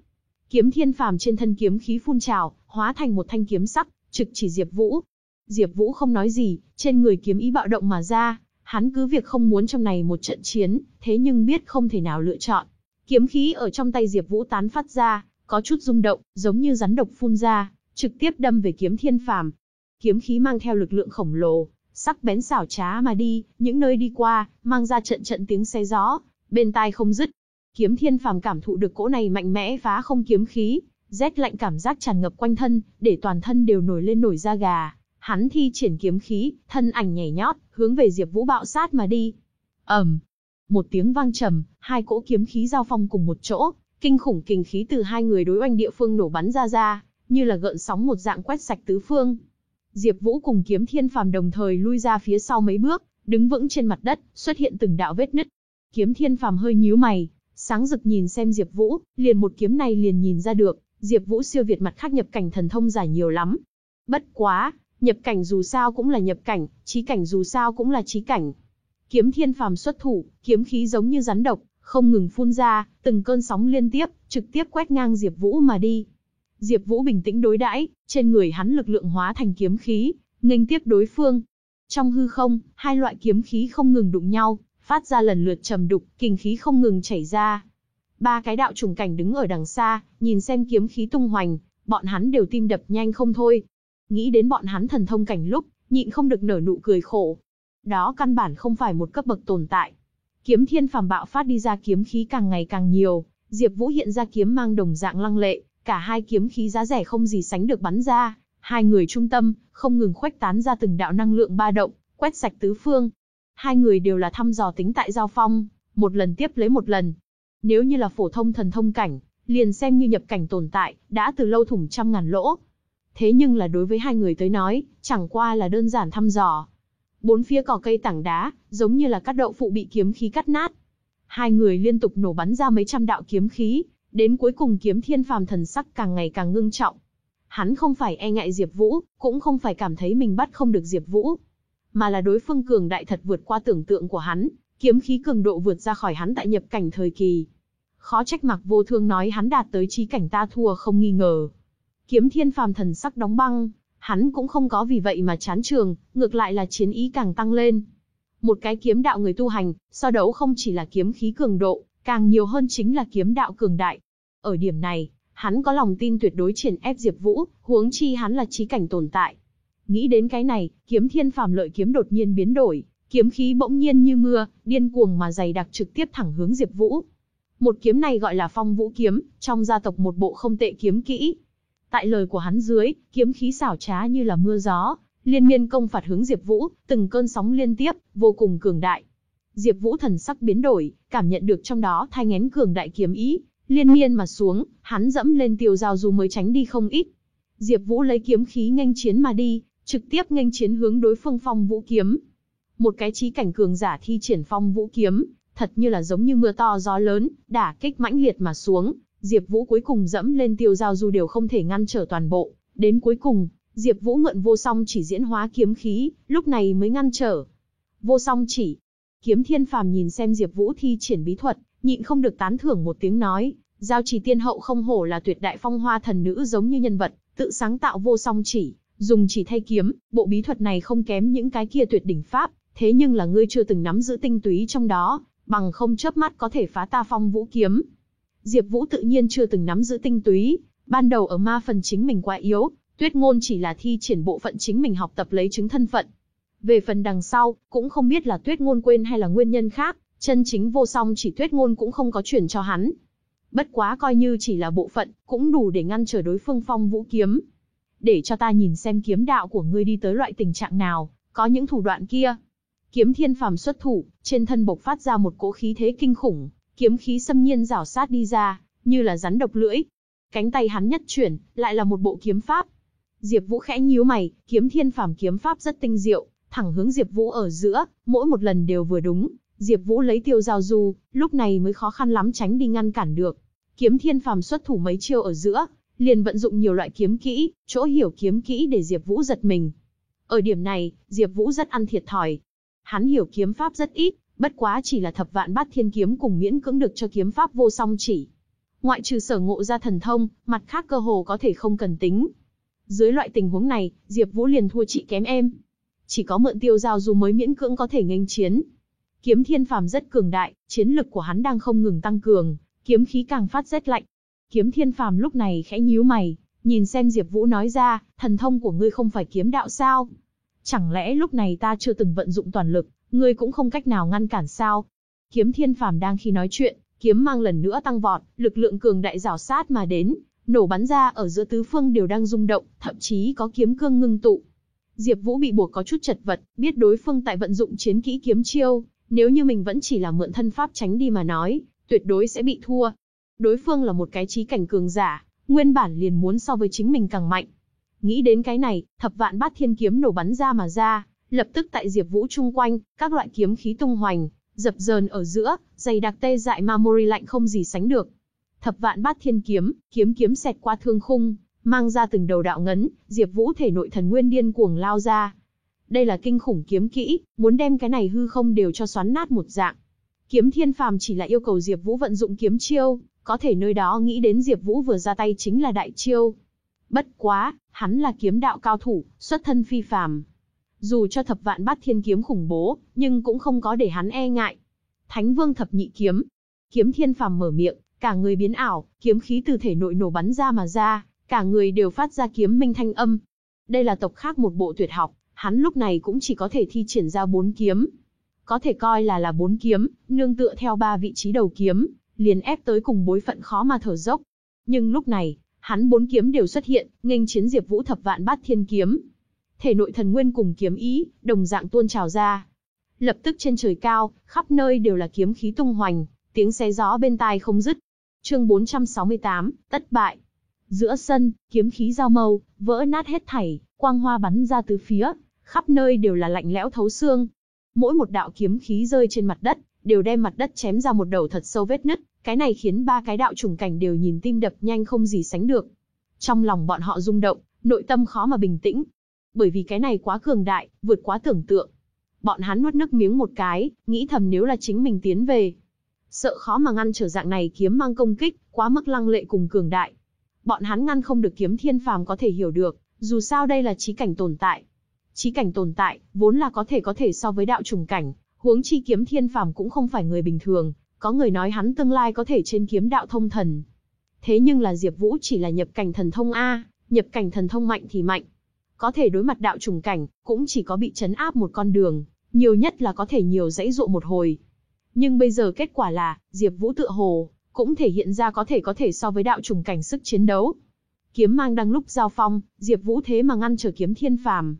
Kiếm Thiên Phàm trên thân kiếm khí phun trào, hóa thành một thanh kiếm sắc, trực chỉ Diệp Vũ. Diệp Vũ không nói gì, trên người kiếm ý bạo động mà ra, hắn cứ việc không muốn trong này một trận chiến, thế nhưng biết không thể nào lựa chọn. Kiếm khí ở trong tay Diệp Vũ tán phát ra, có chút rung động, giống như rắn độc phun ra, trực tiếp đâm về kiếm thiên phàm. Kiếm khí mang theo lực lượng khổng lồ, sắc bén xảo trá mà đi, những nơi đi qua, mang ra trận trận tiếng xé gió, bên tai không dứt. Kiếm thiên phàm cảm thụ được cỗ này mạnh mẽ phá không kiếm khí, rét lạnh cảm giác tràn ngập quanh thân, để toàn thân đều nổi lên nổi da gà. Hắn thi triển kiếm khí, thân ảnh nhảy nhót, hướng về Diệp Vũ bạo sát mà đi. Ầm. một tiếng vang trầm, hai cỗ kiếm khí giao phong cùng một chỗ, kinh khủng kình khí từ hai người đối oanh địa phương nổ bắn ra ra, như là gợn sóng một dạng quét sạch tứ phương. Diệp Vũ cùng Kiếm Thiên Phàm đồng thời lui ra phía sau mấy bước, đứng vững trên mặt đất, xuất hiện từng đạo vết nứt. Kiếm Thiên Phàm hơi nhíu mày, sáng rực nhìn xem Diệp Vũ, liền một kiếm này liền nhìn ra được, Diệp Vũ siêu việt mặt khác nhập cảnh thần thông giả nhiều lắm. Bất quá, nhập cảnh dù sao cũng là nhập cảnh, chí cảnh dù sao cũng là chí cảnh. Kiếm Thiên Phàm xuất thủ, kiếm khí giống như rắn độc, không ngừng phun ra, từng cơn sóng liên tiếp, trực tiếp quét ngang Diệp Vũ mà đi. Diệp Vũ bình tĩnh đối đãi, trên người hắn lực lượng hóa thành kiếm khí, nghênh tiếp đối phương. Trong hư không, hai loại kiếm khí không ngừng đụng nhau, phát ra lần lượt trầm đục, kình khí không ngừng chảy ra. Ba cái đạo trùng cảnh đứng ở đằng xa, nhìn xem kiếm khí tung hoành, bọn hắn đều tim đập nhanh không thôi. Nghĩ đến bọn hắn thần thông cảnh lúc, nhịn không được nở nụ cười khổ. Đó căn bản không phải một cấp bậc tồn tại. Kiếm thiên phàm bạo phát đi ra kiếm khí càng ngày càng nhiều, Diệp Vũ hiện ra kiếm mang đồng dạng lăng lệ, cả hai kiếm khí giá rẻ không gì sánh được bắn ra, hai người trung tâm, không ngừng khuếch tán ra từng đạo năng lượng ba động, quét sạch tứ phương. Hai người đều là thăm dò tính tại giao phong, một lần tiếp lấy một lần. Nếu như là phổ thông thần thông cảnh, liền xem như nhập cảnh tồn tại, đã từ lâu thủng trăm ngàn lỗ. Thế nhưng là đối với hai người tới nói, chẳng qua là đơn giản thăm dò. Bốn phía cỏ cây tảng đá, giống như là cắt đậu phụ bị kiếm khí cắt nát. Hai người liên tục nổ bắn ra mấy trăm đạo kiếm khí, đến cuối cùng kiếm thiên phàm thần sắc càng ngày càng ngưng trọng. Hắn không phải e ngại Diệp Vũ, cũng không phải cảm thấy mình bắt không được Diệp Vũ, mà là đối phương cường đại thật vượt qua tưởng tượng của hắn, kiếm khí cường độ vượt ra khỏi hắn tại nhập cảnh thời kỳ. Khó trách Mạc Vô Thương nói hắn đạt tới chí cảnh ta thua không nghi ngờ. Kiếm Thiên Phàm thần sắc đóng băng, hắn cũng không có vì vậy mà chán trường, ngược lại là chiến ý càng tăng lên. Một cái kiếm đạo người tu hành, so đấu không chỉ là kiếm khí cường độ, càng nhiều hơn chính là kiếm đạo cường đại. Ở điểm này, hắn có lòng tin tuyệt đối triển ép Diệp Vũ, huống chi hắn là chí cảnh tồn tại. Nghĩ đến cái này, kiếm thiên phàm lợi kiếm đột nhiên biến đổi, kiếm khí bỗng nhiên như mưa, điên cuồng mà dày đặc trực tiếp thẳng hướng Diệp Vũ. Một kiếm này gọi là Phong Vũ kiếm, trong gia tộc một bộ không tệ kiếm kỹ. Tại lời của hắn dưới, kiếm khí xảo trá như là mưa gió, liên miên công phạt hướng Diệp Vũ, từng cơn sóng liên tiếp, vô cùng cường đại. Diệp Vũ thần sắc biến đổi, cảm nhận được trong đó thai nghén cường đại kiếm ý, liên miên mà xuống, hắn dẫm lên tiêu giao dù mới tránh đi không ít. Diệp Vũ lấy kiếm khí nghênh chiến mà đi, trực tiếp nghênh chiến hướng đối phương Phong Vũ kiếm. Một cái chí cảnh cường giả thi triển Phong Vũ kiếm, thật như là giống như mưa to gió lớn, đả kích mãnh liệt mà xuống, Diệp Vũ cuối cùng dẫm lên tiêu giao du đều không thể ngăn trở toàn bộ, đến cuối cùng, Diệp Vũ mượn vô song chỉ diễn hóa kiếm khí, lúc này mới ngăn trở. Vô song chỉ. Kiếm Thiên Phàm nhìn xem Diệp Vũ thi triển bí thuật, nhịn không được tán thưởng một tiếng nói, giao chỉ tiên hậu không hổ là tuyệt đại phong hoa thần nữ giống như nhân vật, tự sáng tạo vô song chỉ, dùng chỉ thay kiếm, bộ bí thuật này không kém những cái kia tuyệt đỉnh pháp, thế nhưng là ngươi chưa từng nắm giữ tinh túy trong đó, bằng không chớp mắt có thể phá ta phong vũ kiếm. Diệp Vũ tự nhiên chưa từng nắm giữ tinh túy, ban đầu ở ma phần chính mình quá yếu, Tuyết Ngôn chỉ là thi triển bộ phận chính mình học tập lấy chứng thân phận. Về phần đằng sau, cũng không biết là Tuyết Ngôn quên hay là nguyên nhân khác, chân chính vô song chỉ Tuyết Ngôn cũng không có truyền cho hắn. Bất quá coi như chỉ là bộ phận, cũng đủ để ngăn trở đối phương phong vũ kiếm. Để cho ta nhìn xem kiếm đạo của ngươi đi tới loại tình trạng nào, có những thủ đoạn kia. Kiếm thiên phàm xuất thủ, trên thân bộc phát ra một cỗ khí thế kinh khủng, kiếm khí xâm nhiên rảo sát đi ra, như là rắn độc lưỡi. Cánh tay hắn nhất chuyển, lại là một bộ kiếm pháp. Diệp Vũ khẽ nhíu mày, kiếm thiên phàm kiếm pháp rất tinh diệu, thẳng hướng Diệp Vũ ở giữa, mỗi một lần đều vừa đúng. Diệp Vũ lấy tiêu giao du, lúc này mới khó khăn lắm tránh đi ngăn cản được. Kiếm thiên phàm xuất thủ mấy chiêu ở giữa, liền vận dụng nhiều loại kiếm kỹ, chỗ hiểu kiếm kỹ để Diệp Vũ giật mình. Ở điểm này, Diệp Vũ rất ăn thiệt thòi. Hắn hiểu kiếm pháp rất ít, bất quá chỉ là thập vạn bát thiên kiếm cùng miễn cưỡng được cho kiếm pháp vô song chỉ. Ngoại trừ sở ngộ ra thần thông, mặt khác cơ hồ có thể không cần tính. Dưới loại tình huống này, Diệp Vũ liền thua chị kém em. Chỉ có mượn tiêu giao dù mới miễn cưỡng có thể nghênh chiến. Kiếm Thiên Phàm rất cường đại, chiến lực của hắn đang không ngừng tăng cường, kiếm khí càng phát rét lạnh. Kiếm Thiên Phàm lúc này khẽ nhíu mày, nhìn xem Diệp Vũ nói ra, thần thông của ngươi không phải kiếm đạo sao? Chẳng lẽ lúc này ta chưa từng vận dụng toàn lực, ngươi cũng không cách nào ngăn cản sao? Kiếm Thiên Phàm đang khi nói chuyện, kiếm mang lần nữa tăng vọt, lực lượng cường đại rào sát mà đến, nổ bắn ra ở giữa tứ phương đều đang rung động, thậm chí có kiếm cương ngưng tụ. Diệp Vũ bị buộc có chút chật vật, biết đối phương tại vận dụng chiến kỹ kiếm chiêu, nếu như mình vẫn chỉ là mượn thân pháp tránh đi mà nói, tuyệt đối sẽ bị thua. Đối phương là một cái trí cảnh cường giả, nguyên bản liền muốn so với chính mình càng mạnh. Nghĩ đến cái này, thập vạn bát thiên kiếm nổ bắn ra mà ra, lập tức tại Diệp Vũ chung quanh, các loại kiếm khí tung hoành, dập dờn ở giữa, dày đặc tê dại ma mori lạnh không gì sánh được. Thập vạn bát thiên kiếm, kiếm kiếm xẹt qua thương khung, mang ra từng đầu đạo ngấn, Diệp Vũ thể nội thần nguyên điên cuồng lao ra. Đây là kinh khủng kiếm kỹ, muốn đem cái này hư không đều cho xoắn nát một dạng. Kiếm Thiên Phàm chỉ là yêu cầu Diệp Vũ vận dụng kiếm chiêu, có thể nơi đó nghĩ đến Diệp Vũ vừa ra tay chính là đại chiêu. Bất quá, hắn là kiếm đạo cao thủ, xuất thân phi phàm. Dù cho thập vạn bát thiên kiếm khủng bố, nhưng cũng không có để hắn e ngại. Thánh Vương thập nhị kiếm. Kiếm Thiên Phàm mở miệng, cả người biến ảo, kiếm khí từ thể nội nổ bắn ra mà ra, cả người đều phát ra kiếm minh thanh âm. Đây là tộc khác một bộ tuyệt học, hắn lúc này cũng chỉ có thể thi triển ra bốn kiếm. Có thể coi là là bốn kiếm, nương tựa theo ba vị trí đầu kiếm, liền ép tới cùng bối phận khó mà thở dốc. Nhưng lúc này, hắn bốn kiếm đều xuất hiện, nghênh chiến Diệp Vũ thập vạn bát thiên kiếm. Thể nội thần nguyên cùng kiếm ý, đồng dạng tuôn trào ra. Lập tức trên trời cao, khắp nơi đều là kiếm khí tung hoành, tiếng xé gió bên tai không dứt. Chương 468, tất bại. Giữa sân, kiếm khí giao mâu, vỡ nát hết thảy, quang hoa bắn ra tứ phía, khắp nơi đều là lạnh lẽo thấu xương. Mỗi một đạo kiếm khí rơi trên mặt đất, đều đem mặt đất chém ra một đầu thật sâu vết nứt, cái này khiến ba cái đạo trùng cảnh đều nhìn tim đập nhanh không gì sánh được. Trong lòng bọn họ rung động, nội tâm khó mà bình tĩnh. Bởi vì cái này quá cường đại, vượt quá tưởng tượng. Bọn hắn nuốt nước miếng một cái, nghĩ thầm nếu là chính mình tiến về. Sợ khó mà ngăn trở dạng này kiếm mang công kích, quá mức lăng lệ cùng cường đại. Bọn hắn ngăn không được kiếm thiên phàm có thể hiểu được, dù sao đây là trí cảnh tồn tại. Trí cảnh tồn tại, vốn là có thể có thể so với đạo trùng cảnh, huống chi kiếm thiên phàm cũng không phải người bình thường, có người nói hắn tương lai có thể trên kiếm đạo thông thần. Thế nhưng là Diệp Vũ chỉ là nhập cảnh thần thông A, nhập cảnh thần thông mạnh thì mạnh có thể đối mặt đạo trùng cảnh, cũng chỉ có bị chấn áp một con đường, nhiều nhất là có thể nhiều dãy dụ một hồi. Nhưng bây giờ kết quả là, Diệp Vũ tựa hồ, cũng thể hiện ra có thể có thể so với đạo trùng cảnh sức chiến đấu. Kiếm mang đang lúc giao phong, Diệp Vũ thế mà ngăn trở kiếm thiên phàm.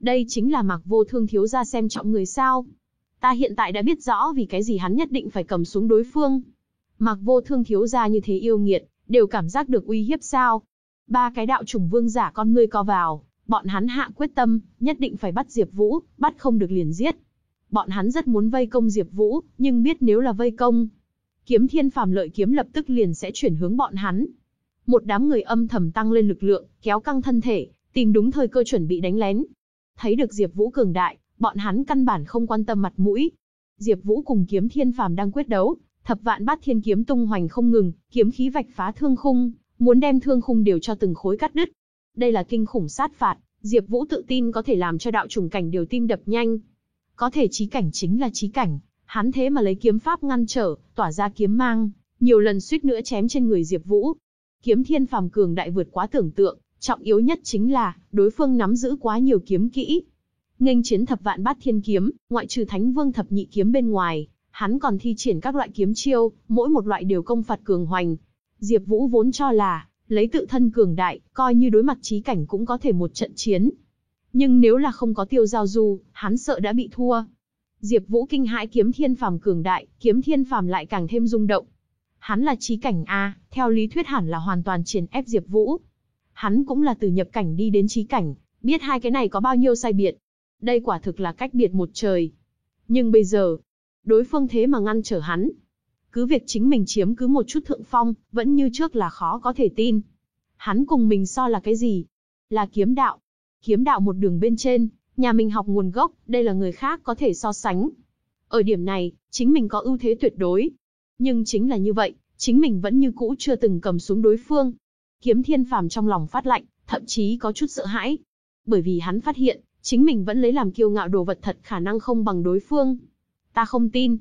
Đây chính là Mạc Vô Thương thiếu gia xem trọng người sao? Ta hiện tại đã biết rõ vì cái gì hắn nhất định phải cầm xuống đối phương. Mạc Vô Thương thiếu gia như thế yêu nghiệt, đều cảm giác được uy hiếp sao? Ba cái đạo trùng vương giả con ngươi co vào, bọn hắn hạ quyết tâm, nhất định phải bắt Diệp Vũ, bắt không được liền giết. Bọn hắn rất muốn vây công Diệp Vũ, nhưng biết nếu là vây công, kiếm thiên phàm lợi kiếm lập tức liền sẽ chuyển hướng bọn hắn. Một đám người âm thầm tăng lên lực lượng, kéo căng thân thể, tìm đúng thời cơ chuẩn bị đánh lén. Thấy được Diệp Vũ cường đại, bọn hắn căn bản không quan tâm mặt mũi. Diệp Vũ cùng kiếm thiên phàm đang quyết đấu, thập vạn bát thiên kiếm tung hoành không ngừng, kiếm khí vạch phá thương khung, muốn đem thương khung đều cho từng khối cắt đứt. Đây là kinh khủng sát phạt, Diệp Vũ tự tin có thể làm cho đạo trùng cảnh điều tim đập nhanh. Có thể chí cảnh chính là chí cảnh, hắn thế mà lấy kiếm pháp ngăn trở, tỏa ra kiếm mang, nhiều lần suýt nữa chém trên người Diệp Vũ. Kiếm Thiên phàm cường đại vượt quá tưởng tượng, trọng yếu nhất chính là đối phương nắm giữ quá nhiều kiếm kỹ. Nghênh chiến thập vạn bát thiên kiếm, ngoại trừ Thánh Vương thập nhị kiếm bên ngoài, hắn còn thi triển các loại kiếm chiêu, mỗi một loại đều công phạt cường hoành. Diệp Vũ vốn cho là lấy tự thân cường đại, coi như đối mặt chí cảnh cũng có thể một trận chiến. Nhưng nếu là không có Tiêu Giao Du, hắn sợ đã bị thua. Diệp Vũ kinh hãi kiếm thiên phàm cường đại, kiếm thiên phàm lại càng thêm rung động. Hắn là chí cảnh a, theo lý thuyết hẳn là hoàn toàn triển ép Diệp Vũ. Hắn cũng là từ nhập cảnh đi đến chí cảnh, biết hai cái này có bao nhiêu sai biệt. Đây quả thực là cách biệt một trời. Nhưng bây giờ, đối phương thế mà ngăn trở hắn. Cứ việc chính mình chiếm cứ một chút thượng phong, vẫn như trước là khó có thể tin. Hắn cùng mình so là cái gì? Là kiếm đạo. Kiếm đạo một đường bên trên, nhà mình học nguồn gốc, đây là người khác có thể so sánh. Ở điểm này, chính mình có ưu thế tuyệt đối. Nhưng chính là như vậy, chính mình vẫn như cũ chưa từng cầm xuống đối phương. Kiếm thiên phàm trong lòng phát lạnh, thậm chí có chút sợ hãi. Bởi vì hắn phát hiện, chính mình vẫn lấy làm kiêu ngạo đồ vật thật khả năng không bằng đối phương. Ta không tin.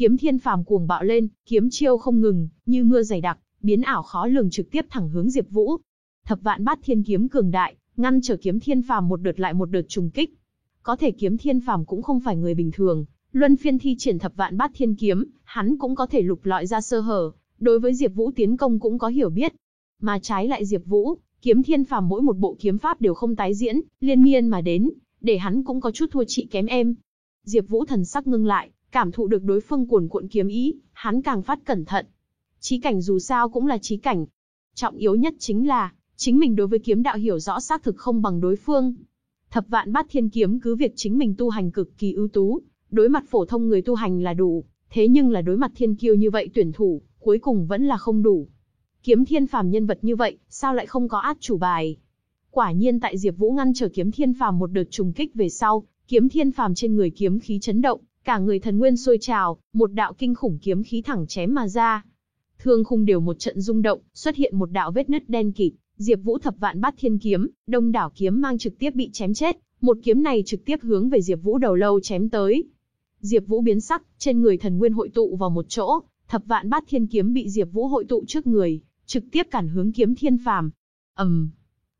Kiếm thiên phàm cuồng bạo lên, kiếm chiêu không ngừng, như mưa dày đặc, biến ảo khó lường trực tiếp thẳng hướng Diệp Vũ. Thập vạn bát thiên kiếm cường đại, ngăn trở kiếm thiên phàm một đợt lại một đợt trùng kích. Có thể kiếm thiên phàm cũng không phải người bình thường, luân phiên thi triển thập vạn bát thiên kiếm, hắn cũng có thể lục lọi ra sơ hở, đối với Diệp Vũ tiến công cũng có hiểu biết. Mà trái lại Diệp Vũ, kiếm thiên phàm mỗi một bộ kiếm pháp đều không tái diễn, liên miên mà đến, để hắn cũng có chút thua chị kém em. Diệp Vũ thần sắc ngưng lại, cảm thụ được đối phương cuồn cuộn kiếm ý, hắn càng phát cẩn thận. Chí cảnh dù sao cũng là chí cảnh. Trọng yếu nhất chính là, chính mình đối với kiếm đạo hiểu rõ xác thực không bằng đối phương. Thập vạn bát thiên kiếm cứ việc chính mình tu hành cực kỳ ưu tú, đối mặt phổ thông người tu hành là đủ, thế nhưng là đối mặt thiên kiêu như vậy tuyển thủ, cuối cùng vẫn là không đủ. Kiếm thiên phàm nhân vật như vậy, sao lại không có át chủ bài? Quả nhiên tại Diệp Vũ ngăn trở kiếm thiên phàm một đợt trùng kích về sau, kiếm thiên phàm trên người kiếm khí chấn động, cả người thần nguyên sôi trào, một đạo kinh khủng kiếm khí thẳng chém mà ra. Thương khung đều một trận rung động, xuất hiện một đạo vết nứt đen kịt, Diệp Vũ thập vạn bát thiên kiếm, đông đảo kiếm mang trực tiếp bị chém chết, một kiếm này trực tiếp hướng về Diệp Vũ đầu lâu chém tới. Diệp Vũ biến sắc, trên người thần nguyên hội tụ vào một chỗ, thập vạn bát thiên kiếm bị Diệp Vũ hội tụ trước người, trực tiếp cản hướng kiếm thiên phàm. Ầm.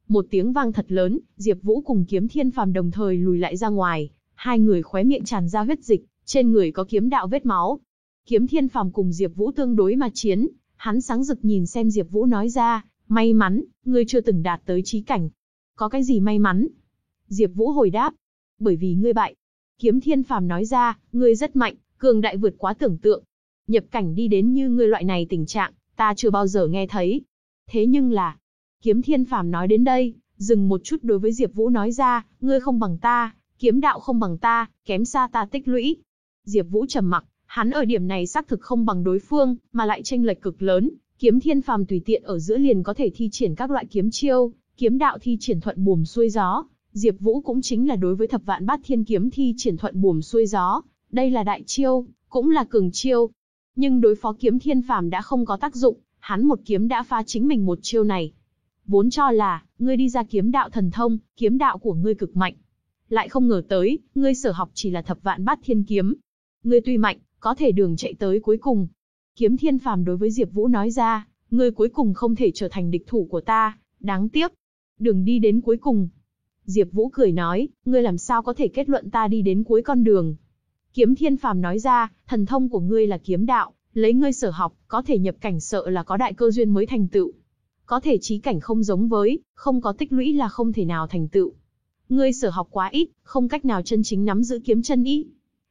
Một tiếng vang thật lớn, Diệp Vũ cùng kiếm thiên phàm đồng thời lùi lại ra ngoài, hai người khóe miệng tràn ra huyết dịch, trên người có kiếm đạo vết máu. Kiếm thiên phàm cùng Diệp Vũ tương đối mà chiến, hắn sáng rực nhìn xem Diệp Vũ nói ra, may mắn, ngươi chưa từng đạt tới chí cảnh. Có cái gì may mắn? Diệp Vũ hồi đáp, bởi vì ngươi bại. Kiếm thiên phàm nói ra, ngươi rất mạnh, cường đại vượt quá tưởng tượng. Nhập cảnh đi đến như ngươi loại này tình trạng, ta chưa bao giờ nghe thấy. Thế nhưng là, kiếm thiên phàm nói đến đây, dừng một chút đối với Diệp Vũ nói ra, ngươi không bằng ta, kiếm đạo không bằng ta, kém xa ta tích lũy, Diệp Vũ trầm mặc, hắn ở điểm này xác thực không bằng đối phương, mà lại chênh lệch cực lớn, kiếm thiên phàm tùy tiện ở giữa liền có thể thi triển các loại kiếm chiêu, kiếm đạo thi triển thuận buồm xuôi gió, Diệp Vũ cũng chính là đối với thập vạn bát thiên kiếm thi triển thuận buồm xuôi gió, đây là đại chiêu, cũng là cường chiêu. Nhưng đối phó kiếm thiên phàm đã không có tác dụng, hắn một kiếm đã phá chính mình một chiêu này. Vốn cho là, ngươi đi ra kiếm đạo thần thông, kiếm đạo của ngươi cực mạnh. Lại không ngờ tới, ngươi sở học chỉ là thập vạn bát thiên kiếm, Ngươi tuy mạnh, có thể đường chạy tới cuối cùng. Kiếm Thiên Phàm đối với Diệp Vũ nói ra, ngươi cuối cùng không thể trở thành địch thủ của ta, đáng tiếc. Đường đi đến cuối cùng. Diệp Vũ cười nói, ngươi làm sao có thể kết luận ta đi đến cuối con đường? Kiếm Thiên Phàm nói ra, thần thông của ngươi là kiếm đạo, lấy ngươi sở học, có thể nhập cảnh sợ là có đại cơ duyên mới thành tựu. Có thể trí cảnh không giống với, không có tích lũy là không thể nào thành tựu. Ngươi sở học quá ít, không cách nào chân chính nắm giữ kiếm chân ý.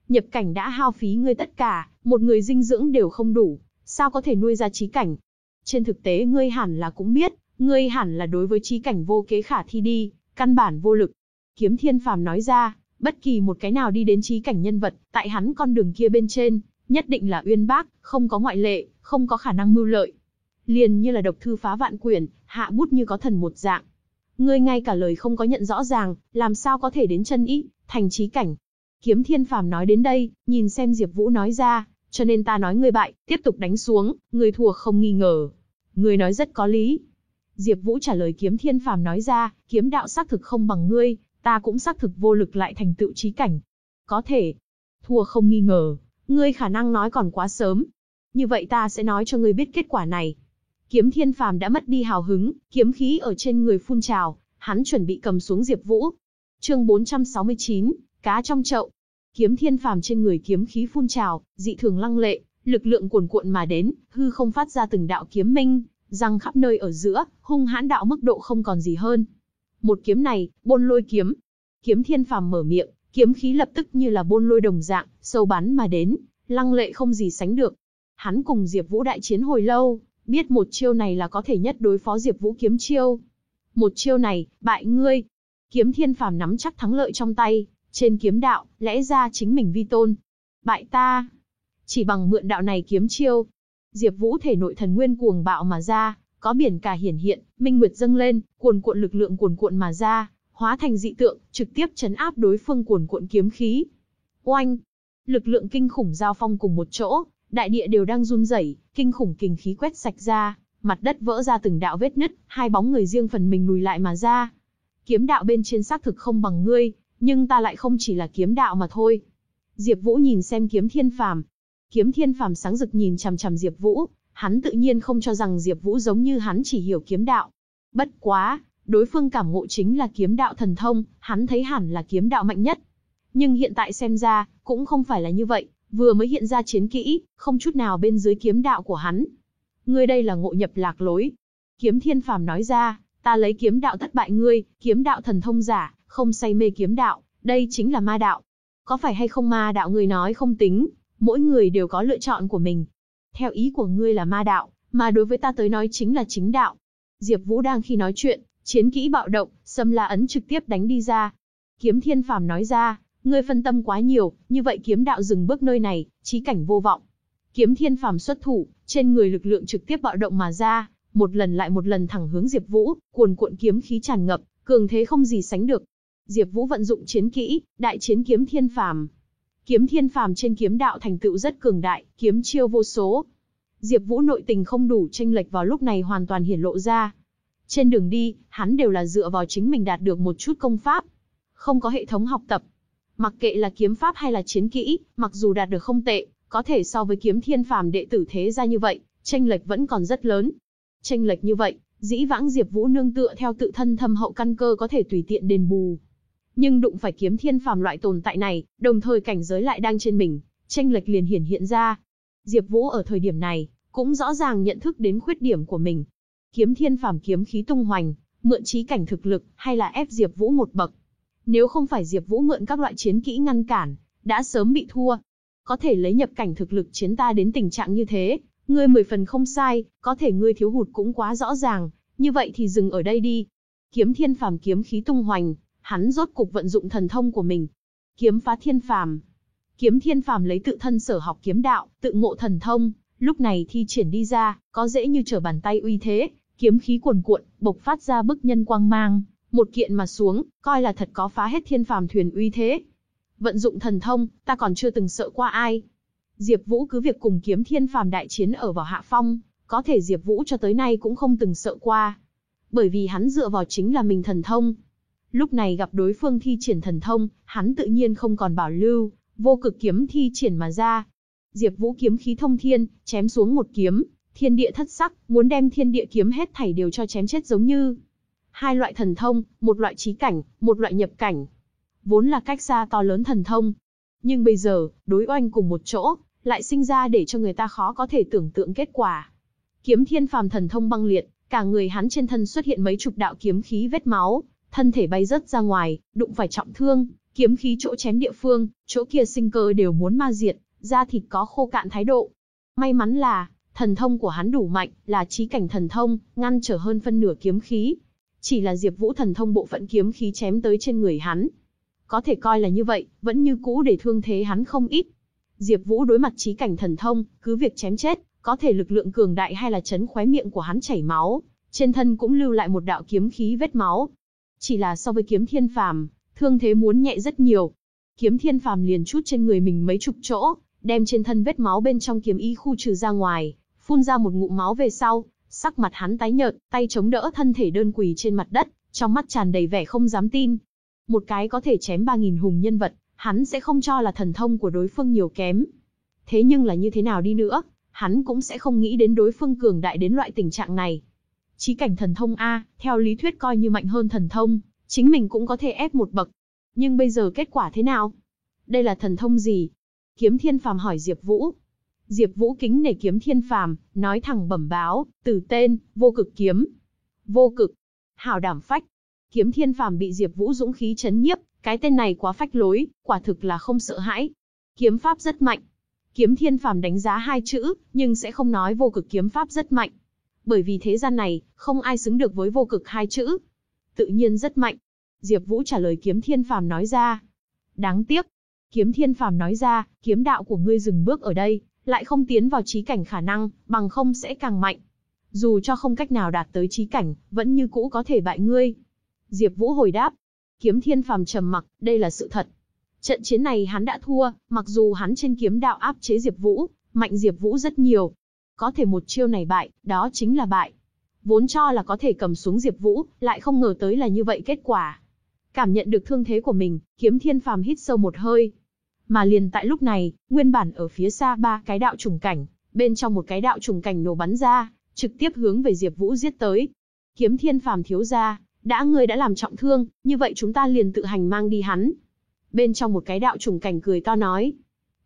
Nhập cảnh đã hao phí ngươi tất cả, một người dinh dưỡng đều không đủ, sao có thể nuôi ra trí cảnh? Trên thực tế ngươi hẳn là cũng biết, ngươi hẳn là đối với trí cảnh vô kế khả thi đi, căn bản vô lực. Kiếm Thiên Phàm nói ra, bất kỳ một cái nào đi đến trí cảnh nhân vật, tại hắn con đường kia bên trên, nhất định là uyên bác, không có ngoại lệ, không có khả năng mưu lợi. Liền như là độc thư phá vạn quyển, hạ bút như có thần một dạng. Ngươi ngay cả lời không có nhận rõ ràng, làm sao có thể đến chân ý, thành trí cảnh. Kiếm Thiên Phàm nói đến đây, nhìn xem Diệp Vũ nói ra, cho nên ta nói ngươi bại, tiếp tục đánh xuống, ngươi thua không nghi ngờ. Ngươi nói rất có lý. Diệp Vũ trả lời Kiếm Thiên Phàm nói ra, kiếm đạo xác thực không bằng ngươi, ta cũng xác thực vô lực lại thành tựu trí cảnh. Có thể, thua không nghi ngờ, ngươi khả năng nói còn quá sớm. Như vậy ta sẽ nói cho ngươi biết kết quả này. Kiếm Thiên Phàm đã mất đi hào hứng, kiếm khí ở trên người phun trào, hắn chuẩn bị cầm xuống Diệp Vũ. Chương 469, cá trong chậu. Kiếm Thiên Phàm trên người kiếm khí phun trào, dị thường lăng lệ, lực lượng cuồn cuộn mà đến, hư không phát ra từng đạo kiếm minh, răng khắp nơi ở giữa, hung hãn đạo mức độ không còn gì hơn. Một kiếm này, Bôn Lôi kiếm. Kiếm Thiên Phàm mở miệng, kiếm khí lập tức như là bôn lôi đồng dạng, sâu bắn mà đến, lăng lệ không gì sánh được. Hắn cùng Diệp Vũ đại chiến hồi lâu, biết một chiêu này là có thể nhất đối phó Diệp Vũ kiếm chiêu. Một chiêu này, bại ngươi. Kiếm Thiên Phàm nắm chắc thắng lợi trong tay, trên kiếm đạo, lẽ ra chính mình vi tôn. Bại ta, chỉ bằng mượn đạo này kiếm chiêu. Diệp Vũ thể nội thần nguyên cuồng bạo mà ra, có biển cả hiển hiện, minh nguyệt dâng lên, cuồn cuộn lực lượng cuồn cuộn mà ra, hóa thành dị tượng, trực tiếp chấn áp đối phương cuồn cuộn kiếm khí. Oanh! Lực lượng kinh khủng giao phong cùng một chỗ, đại địa đều đang run rẩy, kinh khủng kình khí quét sạch ra, mặt đất vỡ ra từng đạo vết nứt, hai bóng người riêng phần mình lùi lại mà ra. Kiếm đạo bên trên xác thực không bằng ngươi, nhưng ta lại không chỉ là kiếm đạo mà thôi. Diệp Vũ nhìn xem Kiếm Thiên Phàm. Kiếm Thiên Phàm sáng rực nhìn chằm chằm Diệp Vũ, hắn tự nhiên không cho rằng Diệp Vũ giống như hắn chỉ hiểu kiếm đạo. Bất quá, đối phương cảm ngộ chính là kiếm đạo thần thông, hắn thấy hẳn là kiếm đạo mạnh nhất. Nhưng hiện tại xem ra, cũng không phải là như vậy, vừa mới hiện ra chiến kỹ, không chút nào bên dưới kiếm đạo của hắn. Ngươi đây là ngộ nhập lạc lối. Kiếm Thiên Phàm nói ra, ta lấy kiếm đạo thất bại ngươi, kiếm đạo thần thông giả, không say mê kiếm đạo, đây chính là ma đạo. Có phải hay không ma đạo người nói không tính, mỗi người đều có lựa chọn của mình. Theo ý của ngươi là ma đạo, mà đối với ta tới nói chính là chính đạo. Diệp Vũ đang khi nói chuyện, chiến kỹ bạo động, Sâm La ấn trực tiếp đánh đi ra. Kiếm Thiên Phàm nói ra, ngươi phân tâm quá nhiều, như vậy kiếm đạo dừng bước nơi này, chí cảnh vô vọng. Kiếm Thiên Phàm xuất thủ, trên người lực lượng trực tiếp bạo động mà ra, một lần lại một lần thẳng hướng Diệp Vũ, cuồn cuộn kiếm khí tràn ngập, cường thế không gì sánh được. Diệp Vũ vận dụng chiến kỹ, Đại chiến kiếm Thiên Phàm. Kiếm Thiên Phàm trên kiếm đạo thành tựu rất cường đại, kiếm chiêu vô số. Diệp Vũ nội tình không đủ chênh lệch vào lúc này hoàn toàn hiển lộ ra. Trên đường đi, hắn đều là dựa vào chính mình đạt được một chút công pháp, không có hệ thống học tập. Mặc kệ là kiếm pháp hay là chiến kỹ, mặc dù đạt được không tệ, có thể so với kiếm thiên phàm đệ tử thế gia như vậy, tranh lệch vẫn còn rất lớn. Tranh lệch như vậy, dĩ vãng Diệp Vũ nương tựa theo tự thân thâm hậu căn cơ có thể tùy tiện đền bù. Nhưng đụng phải kiếm thiên phàm loại tồn tại này, đồng thời cảnh giới lại đang trên mình, tranh lệch liền hiển hiện ra. Diệp Vũ ở thời điểm này, cũng rõ ràng nhận thức đến khuyết điểm của mình. Kiếm thiên phàm kiếm khí tung hoành, mượn trí cảnh thực lực, hay là ép Diệp Vũ một bậc. Nếu không phải Diệp Vũ mượn các loại chiến kỹ ngăn cản, đã sớm bị thua. Có thể lấy nhập cảnh thực lực chiến ta đến tình trạng như thế, ngươi mười phần không sai, có thể ngươi thiếu hụt cũng quá rõ ràng, như vậy thì dừng ở đây đi. Kiếm Thiên Phàm kiếm khí tung hoành, hắn rốt cục vận dụng thần thông của mình. Kiếm phá thiên phàm. Kiếm Thiên Phàm lấy tự thân sở học kiếm đạo, tự ngộ thần thông, lúc này thi triển đi ra, có dễ như trở bàn tay uy thế, kiếm khí cuồn cuộn, bộc phát ra bức nhân quang mang, một kiện mà xuống, coi là thật có phá hết thiên phàm thuyền uy thế. Vận dụng thần thông, ta còn chưa từng sợ qua ai. Diệp Vũ cứ việc cùng kiếm thiên phàm đại chiến ở vào hạ phong, có thể Diệp Vũ cho tới nay cũng không từng sợ qua. Bởi vì hắn dựa vào chính là mình thần thông. Lúc này gặp đối phương thi triển thần thông, hắn tự nhiên không còn bảo lưu, vô cực kiếm thi triển mà ra. Diệp Vũ kiếm khí thông thiên, chém xuống một kiếm, thiên địa thất sắc, muốn đem thiên địa kiếm hết thảy đều cho chém chết giống như Hai loại thần thông, một loại trí cảnh, một loại nhập cảnh. Vốn là cách xa to lớn thần thông. Nhưng bây giờ, đối oanh cùng một chỗ, lại sinh ra để cho người ta khó có thể tưởng tượng kết quả. Kiếm thiên phàm thần thông băng liệt, cả người hắn trên thân xuất hiện mấy chục đạo kiếm khí vết máu, thân thể bay rất ra ngoài, đụng phải trọng thương, kiếm khí chỗ chém địa phương, chỗ kia sinh cơ đều muốn ma diệt, da thịt có khô cạn thái độ. May mắn là, thần thông của hắn đủ mạnh, là trí cảnh thần thông, ngăn trở hơn phân nửa kiếm khí. Chỉ là Diệp Vũ thần thông bộ phận kiếm khí chém tới trên người hắn. Có thể coi là như vậy, vẫn như cũ để thương thế hắn không ít. Diệp Vũ đối mặt trí cảnh thần thông, cứ việc chém chết, có thể lực lượng cường đại hay là chấn khóe miệng của hắn chảy máu, trên thân cũng lưu lại một đạo kiếm khí vết máu. Chỉ là so với kiếm thiên phàm, thương thế muốn nhẹ rất nhiều. Kiếm thiên phàm liền chút trên người mình mấy chục chỗ, đem trên thân vết máu bên trong kiếm ý khu trừ ra ngoài, phun ra một ngụm máu về sau, sắc mặt hắn tái nhợt, tay chống đỡ thân thể đơn quỳ trên mặt đất, trong mắt tràn đầy vẻ không dám tin. Một cái có thể chém 3000 hùng nhân vật, hắn sẽ không cho là thần thông của đối phương nhiều kém. Thế nhưng là như thế nào đi nữa, hắn cũng sẽ không nghĩ đến đối phương cường đại đến loại tình trạng này. Chí cảnh thần thông A, theo lý thuyết coi như mạnh hơn thần thông, chính mình cũng có thể ép một bậc. Nhưng bây giờ kết quả thế nào? Đây là thần thông gì? Kiếm Thiên Phàm hỏi Diệp Vũ. Diệp Vũ kính nể Kiếm Thiên Phàm, nói thẳng bẩm báo, từ tên, Vô Cực Kiếm. Vô Cực, hảo đảm phách. Kiếm Thiên Phàm bị Diệp Vũ dũng khí chấn nhiếp, cái tên này quá phách lối, quả thực là không sợ hãi. Kiếm pháp rất mạnh. Kiếm Thiên Phàm đánh giá hai chữ, nhưng sẽ không nói Vô Cực kiếm pháp rất mạnh. Bởi vì thế gian này, không ai xứng được với Vô Cực hai chữ. Tự nhiên rất mạnh. Diệp Vũ trả lời Kiếm Thiên Phàm nói ra. Đáng tiếc, Kiếm Thiên Phàm nói ra, kiếm đạo của ngươi dừng bước ở đây, lại không tiến vào trí cảnh khả năng, bằng không sẽ càng mạnh. Dù cho không cách nào đạt tới trí cảnh, vẫn như cũ có thể bại ngươi. Diệp Vũ hồi đáp. Kiếm Thiên Phàm trầm mặc, đây là sự thật. Trận chiến này hắn đã thua, mặc dù hắn trên kiếm đạo áp chế Diệp Vũ, mạnh Diệp Vũ rất nhiều. Có thể một chiêu này bại, đó chính là bại. Vốn cho là có thể cầm xuống Diệp Vũ, lại không ngờ tới là như vậy kết quả. Cảm nhận được thương thế của mình, Kiếm Thiên Phàm hít sâu một hơi, mà liền tại lúc này, nguyên bản ở phía xa ba cái đạo trùng cảnh, bên trong một cái đạo trùng cảnh nổ bắn ra, trực tiếp hướng về Diệp Vũ giết tới. Kiếm Thiên Phàm thiếu gia, đã ngươi đã làm trọng thương, như vậy chúng ta liền tự hành mang đi hắn. Bên trong một cái đạo trùng cảnh cười to nói.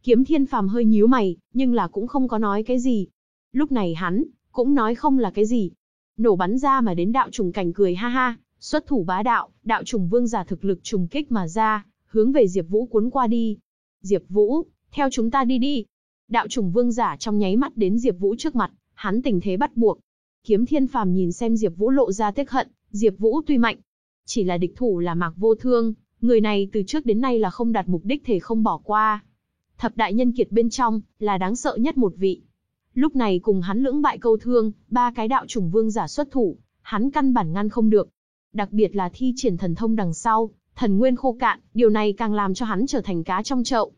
Kiếm Thiên Phàm hơi nhíu mày, nhưng là cũng không có nói cái gì. Lúc này hắn cũng nói không là cái gì. Nổ bắn ra mà đến đạo trùng cảnh cười ha ha, xuất thủ bá đạo, đạo trùng vương giả thực lực trùng kích mà ra, hướng về Diệp Vũ cuốn qua đi. Diệp Vũ, theo chúng ta đi đi. Đạo trùng vương giả trong nháy mắt đến Diệp Vũ trước mặt, hắn tình thế bắt buộc. Kiếm Thiên Phàm nhìn xem Diệp Vũ lộ ra tiếc hận, Diệp Vũ tuy mạnh, chỉ là địch thủ là Mạc Vô Thương, người này từ trước đến nay là không đạt mục đích thể không bỏ qua. Thập đại nhân kiệt bên trong, là đáng sợ nhất một vị. Lúc này cùng hắn lưỡng bại câu thương, ba cái đạo trùng vương giả xuất thủ, hắn căn bản ngăn không được. Đặc biệt là thi triển thần thông đằng sau, thần nguyên khô cạn, điều này càng làm cho hắn trở thành cá trong chậu.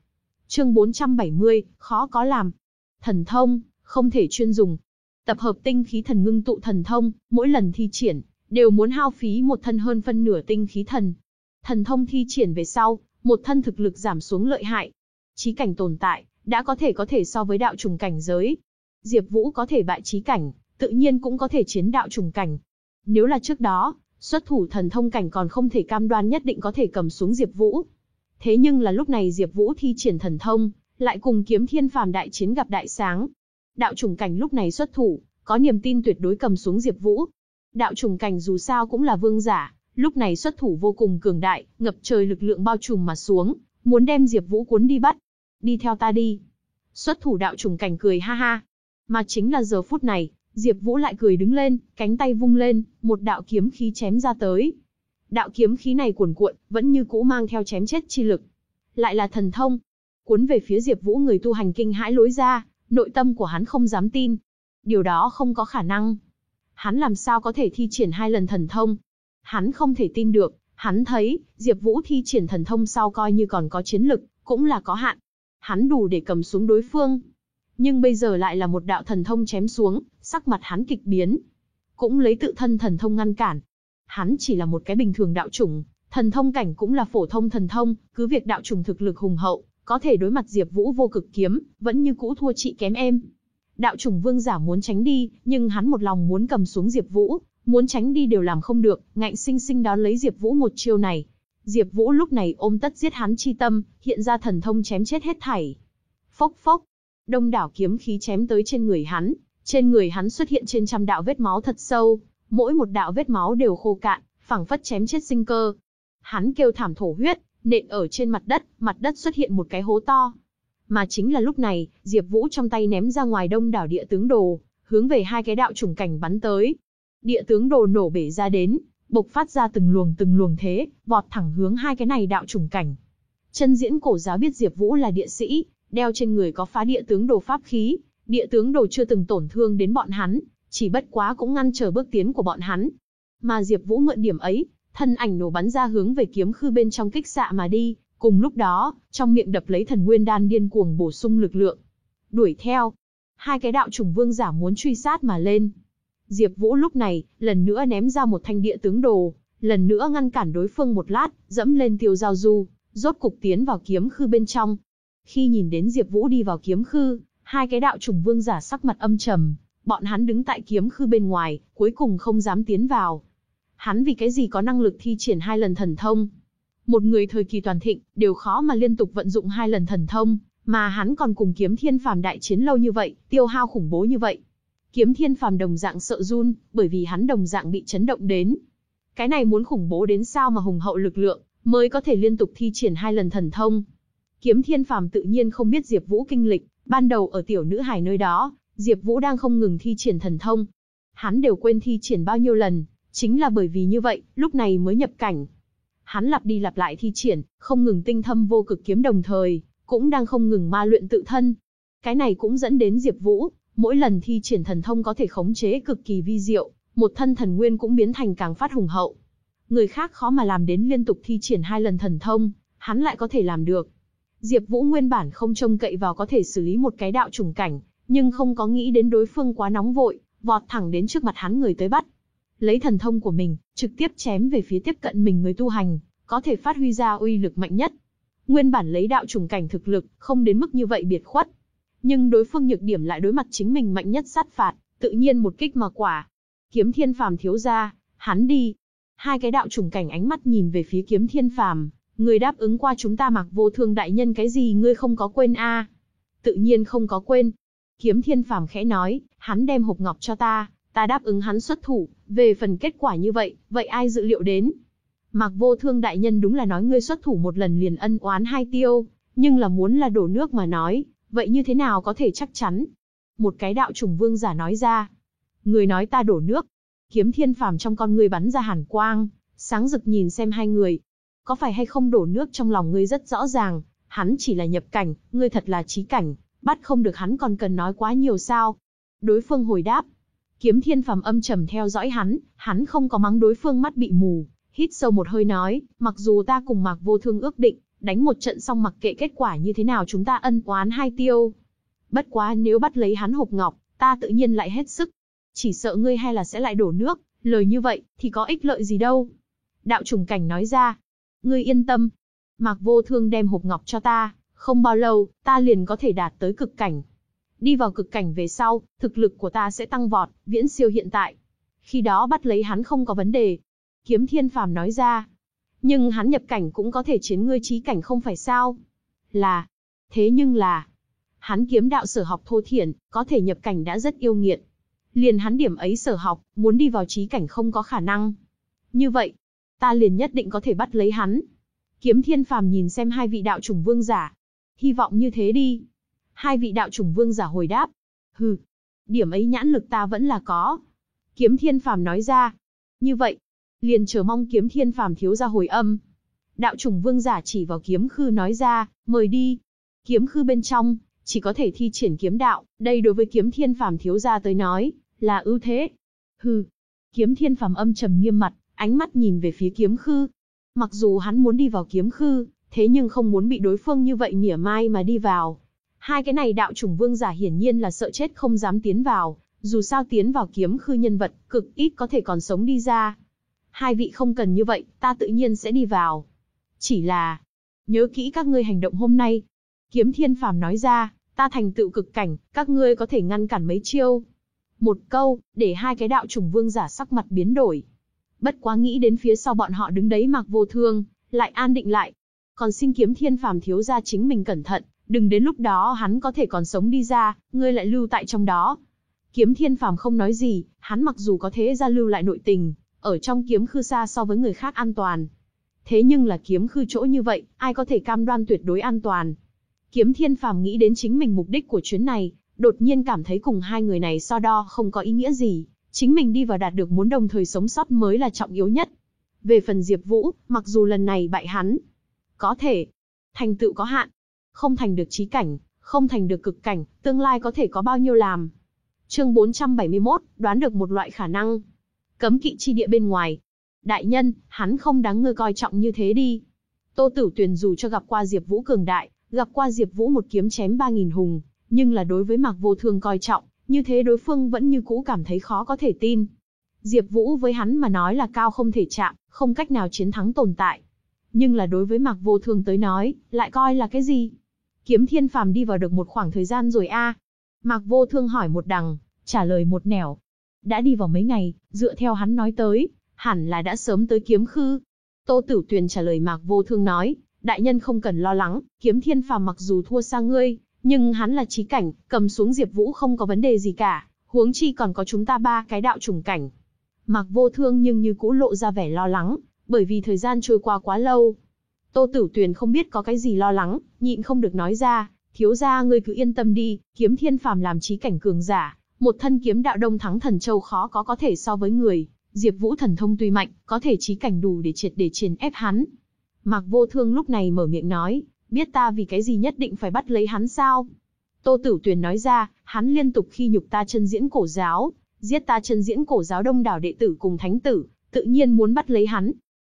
Chương 470, khó có làm. Thần thông, không thể chuyên dùng. Tập hợp tinh khí thần ngưng tụ thần thông, mỗi lần thi triển, đều muốn hao phí một thân hơn phân nửa tinh khí thần. Thần thông thi triển về sau, một thân thực lực giảm xuống lợi hại. Chí cảnh tồn tại, đã có thể có thể so với đạo trùng cảnh giới. Diệp Vũ có thể bại chí cảnh, tự nhiên cũng có thể chiến đạo trùng cảnh. Nếu là trước đó, xuất thủ thần thông cảnh còn không thể cam đoan nhất định có thể cầm xuống Diệp Vũ. Thế nhưng là lúc này Diệp Vũ thi triển thần thông, lại cùng kiếm thiên phàm đại chiến gặp đại sáng. Đạo trùng cảnh lúc này xuất thủ, có niềm tin tuyệt đối cầm xuống Diệp Vũ. Đạo trùng cảnh dù sao cũng là vương giả, lúc này xuất thủ vô cùng cường đại, ngập trời lực lượng bao trùm mà xuống, muốn đem Diệp Vũ cuốn đi bắt. Đi theo ta đi. Xuất thủ đạo trùng cảnh cười ha ha. Mà chính là giờ phút này, Diệp Vũ lại cười đứng lên, cánh tay vung lên, một đạo kiếm khí chém ra tới. Đạo kiếm khí này cuồn cuộn, vẫn như cũ mang theo chém chết chi lực. Lại là thần thông. Cuốn về phía Diệp Vũ người tu hành kinh hãi lối ra, nội tâm của hắn không dám tin. Điều đó không có khả năng. Hắn làm sao có thể thi triển hai lần thần thông? Hắn không thể tin được, hắn thấy, Diệp Vũ thi triển thần thông sau coi như còn có chiến lực, cũng là có hạn. Hắn đủ để cầm xuống đối phương, nhưng bây giờ lại là một đạo thần thông chém xuống, sắc mặt hắn kịch biến. Cũng lấy tự thân thần thông ngăn cản. Hắn chỉ là một cái bình thường đạo chủng, thần thông cảnh cũng là phổ thông thần thông, cứ việc đạo chủng thực lực hùng hậu, có thể đối mặt Diệp Vũ vô cực kiếm, vẫn như cũ thua chị kém em. Đạo chủng vương giả muốn tránh đi, nhưng hắn một lòng muốn cầm xuống Diệp Vũ, muốn tránh đi đều làm không được, ngạnh sinh sinh đón lấy Diệp Vũ một chiêu này. Diệp Vũ lúc này ôm tất giết hắn chi tâm, hiện ra thần thông chém chết hết thảy. Phốc phốc, đông đảo kiếm khí chém tới trên người hắn, trên người hắn xuất hiện trên trăm đạo vết máu thật sâu, mỗi một đạo vết máu đều khô cạn, phảng phất chém chết sinh cơ. Hắn kêu thảm thổ huyết, nện ở trên mặt đất, mặt đất xuất hiện một cái hố to. Mà chính là lúc này, Diệp Vũ trong tay ném ra ngoài đông đảo địa tướng đồ, hướng về hai cái đạo trùng cảnh bắn tới. Địa tướng đồ nổ bể ra đến, bộc phát ra từng luồng từng luồng thế, vọt thẳng hướng hai cái này đạo trùng cảnh. Chân diễn cổ giáo biết Diệp Vũ là địa sĩ, đeo trên người có phá địa tướng đồ pháp khí, địa tướng đồ chưa từng tổn thương đến bọn hắn, chỉ bất quá cũng ngăn trở bước tiến của bọn hắn. Mà Diệp Vũ mượn điểm ấy, thân ảnh nổ bắn ra hướng về kiếm khư bên trong kích xạ mà đi, cùng lúc đó, trong miệng đập lấy thần nguyên đan điên cuồng bổ sung lực lượng. Đuổi theo, hai cái đạo trùng vương giả muốn truy sát mà lên. Diệp Vũ lúc này, lần nữa ném ra một thanh địa tướng đồ, lần nữa ngăn cản đối phương một lát, dẫm lên tiêu giao du, rốt cục tiến vào kiếm khư bên trong. Khi nhìn đến Diệp Vũ đi vào kiếm khư, hai cái đạo trùng vương giả sắc mặt âm trầm, bọn hắn đứng tại kiếm khư bên ngoài, cuối cùng không dám tiến vào. Hắn vì cái gì có năng lực thi triển hai lần thần thông? Một người thời kỳ toàn thịnh, đều khó mà liên tục vận dụng hai lần thần thông, mà hắn còn cùng kiếm thiên phàm đại chiến lâu như vậy, tiêu hao khủng bố như vậy. Kiếm thiên phàm đồng dạng sợ run, bởi vì hắn đồng dạng bị chấn động đến. Cái này muốn khủng bố đến sao mà hùng hậu lực lượng, mới có thể liên tục thi triển hai lần thần thông. Kiếm thiên phàm tự nhiên không biết Diệp Vũ kinh lịch, ban đầu ở tiểu nữ Hải nơi đó, Diệp Vũ đang không ngừng thi triển thần thông. Hắn đều quên thi triển bao nhiêu lần, chính là bởi vì như vậy, lúc này mới nhập cảnh. Hắn lặp đi lặp lại thi triển, không ngừng tinh thâm vô cực kiếm đồng thời, cũng đang không ngừng ma luyện tự thân. Cái này cũng dẫn đến Diệp Vũ, mỗi lần thi triển thần thông có thể khống chế cực kỳ vi diệu, một thân thần nguyên cũng biến thành càng phát hùng hậu. Người khác khó mà làm đến liên tục thi triển hai lần thần thông, hắn lại có thể làm được. Diệp Vũ nguyên bản không trông cậy vào có thể xử lý một cái đạo trùng cảnh, nhưng không có nghĩ đến đối phương quá nóng vội, vọt thẳng đến trước mặt hắn người tới bắt. Lấy thần thông của mình, trực tiếp chém về phía tiếp cận mình người tu hành, có thể phát huy ra uy lực mạnh nhất. Nguyên bản lấy đạo trùng cảnh thực lực, không đến mức như vậy biệt khuất. Nhưng đối phương nhược điểm lại đối mặt chính mình mạnh nhất sát phạt, tự nhiên một kích mà quả. Kiếm Thiên Phàm thiếu gia, hắn đi. Hai cái đạo trùng cảnh ánh mắt nhìn về phía Kiếm Thiên Phàm, Ngươi đáp ứng qua chúng ta mặc vô thương đại nhân cái gì ngươi không có quên a? Tự nhiên không có quên, Kiếm Thiên Phàm khẽ nói, hắn đem hộp ngọc cho ta, ta đáp ứng hắn xuất thủ, về phần kết quả như vậy, vậy ai dự liệu đến? Mạc Vô Thương đại nhân đúng là nói ngươi xuất thủ một lần liền ân oán hai tiêu, nhưng là muốn là đổ nước mà nói, vậy như thế nào có thể chắc chắn? Một cái đạo trùng vương giả nói ra. Người nói ta đổ nước. Kiếm Thiên Phàm trong con ngươi bắn ra hàn quang, sáng rực nhìn xem hai người. Có phải hay không đổ nước trong lòng ngươi rất rõ ràng, hắn chỉ là nhập cảnh, ngươi thật là trí cảnh, bắt không được hắn còn cần nói quá nhiều sao? Đối phương hồi đáp. Kiếm thiên phàm âm trầm theo dõi hắn, hắn không có mắng đối phương mắt bị mù, hít sâu một hơi nói, mặc dù ta cùng mạc vô thương ước định, đánh một trận xong mặc kệ kết quả như thế nào chúng ta ân oán hai tiêu. Bất quá nếu bắt lấy hắn hộp ngọc, ta tự nhiên lại hết sức. Chỉ sợ ngươi hay là sẽ lại đổ nước, lời như vậy, thì có ích lợi gì đâu. Đạo trùng cảnh nói ra, ngươi yên tâm. Mạc vô thương đem hộp ngọc cho ta, không bao lâu, ta liền có thể đạt tới cực cảnh. Đi vào cực cảnh về sau, thực lực của ta sẽ tăng vọt, viễn siêu hiện tại. Khi đó bắt lấy hắn không có vấn đề. Kiếm thiên phàm nói ra. Nhưng hắn nhập cảnh cũng có thể chiến ngươi trí cảnh không phải sao? Là. Thế nhưng là. Hắn kiếm đạo sở học thô thiển, có thể nhập cảnh đã rất yêu nghiệt. Liền hắn điểm ấy sở học, muốn đi vào trí cảnh không có khả năng. Như vậy, ta liền nhất định có thể bắt lấy hắn. Kiếm thiên phàm nhìn xem hai vị đạo trùng vương giả, hy vọng như thế đi. Hai vị đạo chủng vương giả hồi đáp. Hừ, điểm ấy nhãn lực ta vẫn là có. Kiếm thiên phàm nói ra. Như vậy, liền chờ mong kiếm thiên phàm thiếu ra hồi âm. Đạo chủng vương giả chỉ vào kiếm khư nói ra, mời đi. Kiếm khư bên trong, chỉ có thể thi triển kiếm đạo, đây đối với kiếm thiên phàm thiếu gia tới nói, là ưu thế. Hừ, kiếm thiên phàm âm trầm nghiêm mặt, ánh mắt nhìn về phía kiếm khư. Mặc dù hắn muốn đi vào kiếm khư, thế nhưng không muốn bị đối phương như vậy mỉa mai mà đi vào. Hai cái này đạo chủng vương giả hiển nhiên là sợ chết không dám tiến vào, dù sao tiến vào kiếm khư nhân vật, cực ít có thể còn sống đi ra. Hai vị không cần như vậy, ta tự nhiên sẽ đi vào. Chỉ là, nhớ kỹ các ngươi hành động hôm nay. Kiếm thiên phàm nói ra, ta thành tựu cực cảnh, các ngươi có thể ngăn cản mấy chiêu. Một câu, để hai cái đạo trùng vương giả sắc mặt biến đổi. Bất quá nghĩ đến phía sau bọn họ đứng đấy mặc vô thương, lại an định lại. Còn xin kiếm thiên phàm thiếu ra chính mình cẩn thận, đừng đến lúc đó hắn có thể còn sống đi ra, ngươi lại lưu tại trong đó. Kiếm thiên phàm không nói gì, hắn mặc dù có thế ra lưu lại nội tình, ở trong kiếm khư xa so với người khác an toàn. Thế nhưng là kiếm khư chỗ như vậy, ai có thể cam đoan tuyệt đối an toàn. Kiếm thiên phàm nghĩ đến chính mình mục đích của chuyến này, đột nhiên cảm thấy cùng hai người này so đo không có ý nghĩa gì. Chính mình đi vào đạt được muốn đồng thời sống sót mới là trọng yếu nhất. Về phần Diệp Vũ, mặc dù lần này bại hắn, có thể thành tựu có hạn, không thành được trí cảnh, không thành được cực cảnh, tương lai có thể có bao nhiêu làm. Chương 471, đoán được một loại khả năng. Cấm kỵ chi địa bên ngoài. Đại nhân, hắn không đáng ngươi coi trọng như thế đi. Tô Tử Tuyền dù cho gặp qua Diệp Vũ cường đại, gặp qua Diệp Vũ một kiếm chém 3000 hùng, nhưng là đối với Mạc Vô Thương coi trọng, như thế đối phương vẫn như cũ cảm thấy khó có thể tin. Diệp Vũ với hắn mà nói là cao không thể chạm, không cách nào chiến thắng tồn tại. Nhưng là đối với Mạc Vô Thương tới nói, lại coi là cái gì? Kiếm Thiên Phàm đi vào được một khoảng thời gian rồi a. Mạc Vô Thương hỏi một đằng, trả lời một nẻo. Đã đi vào mấy ngày, dựa theo hắn nói tới, hẳn là đã sớm tới kiếm khư. Tô Tử Tuyền trả lời Mạc Vô Thương nói, đại nhân không cần lo lắng, kiếm thiên phàm mặc dù thua xa ngươi, nhưng hắn là trí cảnh, cầm xuống Diệp Vũ không có vấn đề gì cả, huống chi còn có chúng ta ba cái đạo trùng cảnh. Mạc Vô Thương nhưng như cũ lộ ra vẻ lo lắng, bởi vì thời gian trôi qua quá lâu. Tô Tử Tuyền không biết có cái gì lo lắng, nhịn không được nói ra, thiếu gia ngươi cứ yên tâm đi, kiếm thiên phàm làm trí cảnh cường giả, một thân kiếm đạo đông thắng thần châu khó có có thể so với người, Diệp Vũ thần thông tuy mạnh, có thể trí cảnh đủ để triệt để triền ép hắn. Mạc Vô Thương lúc này mở miệng nói, biết ta vì cái gì nhất định phải bắt lấy hắn sao? Tô Tử Tuyền nói ra, hắn liên tục khi nhục ta chân diễn cổ giáo, giết ta chân diễn cổ giáo đông đảo đệ tử cùng thánh tử, tự nhiên muốn bắt lấy hắn.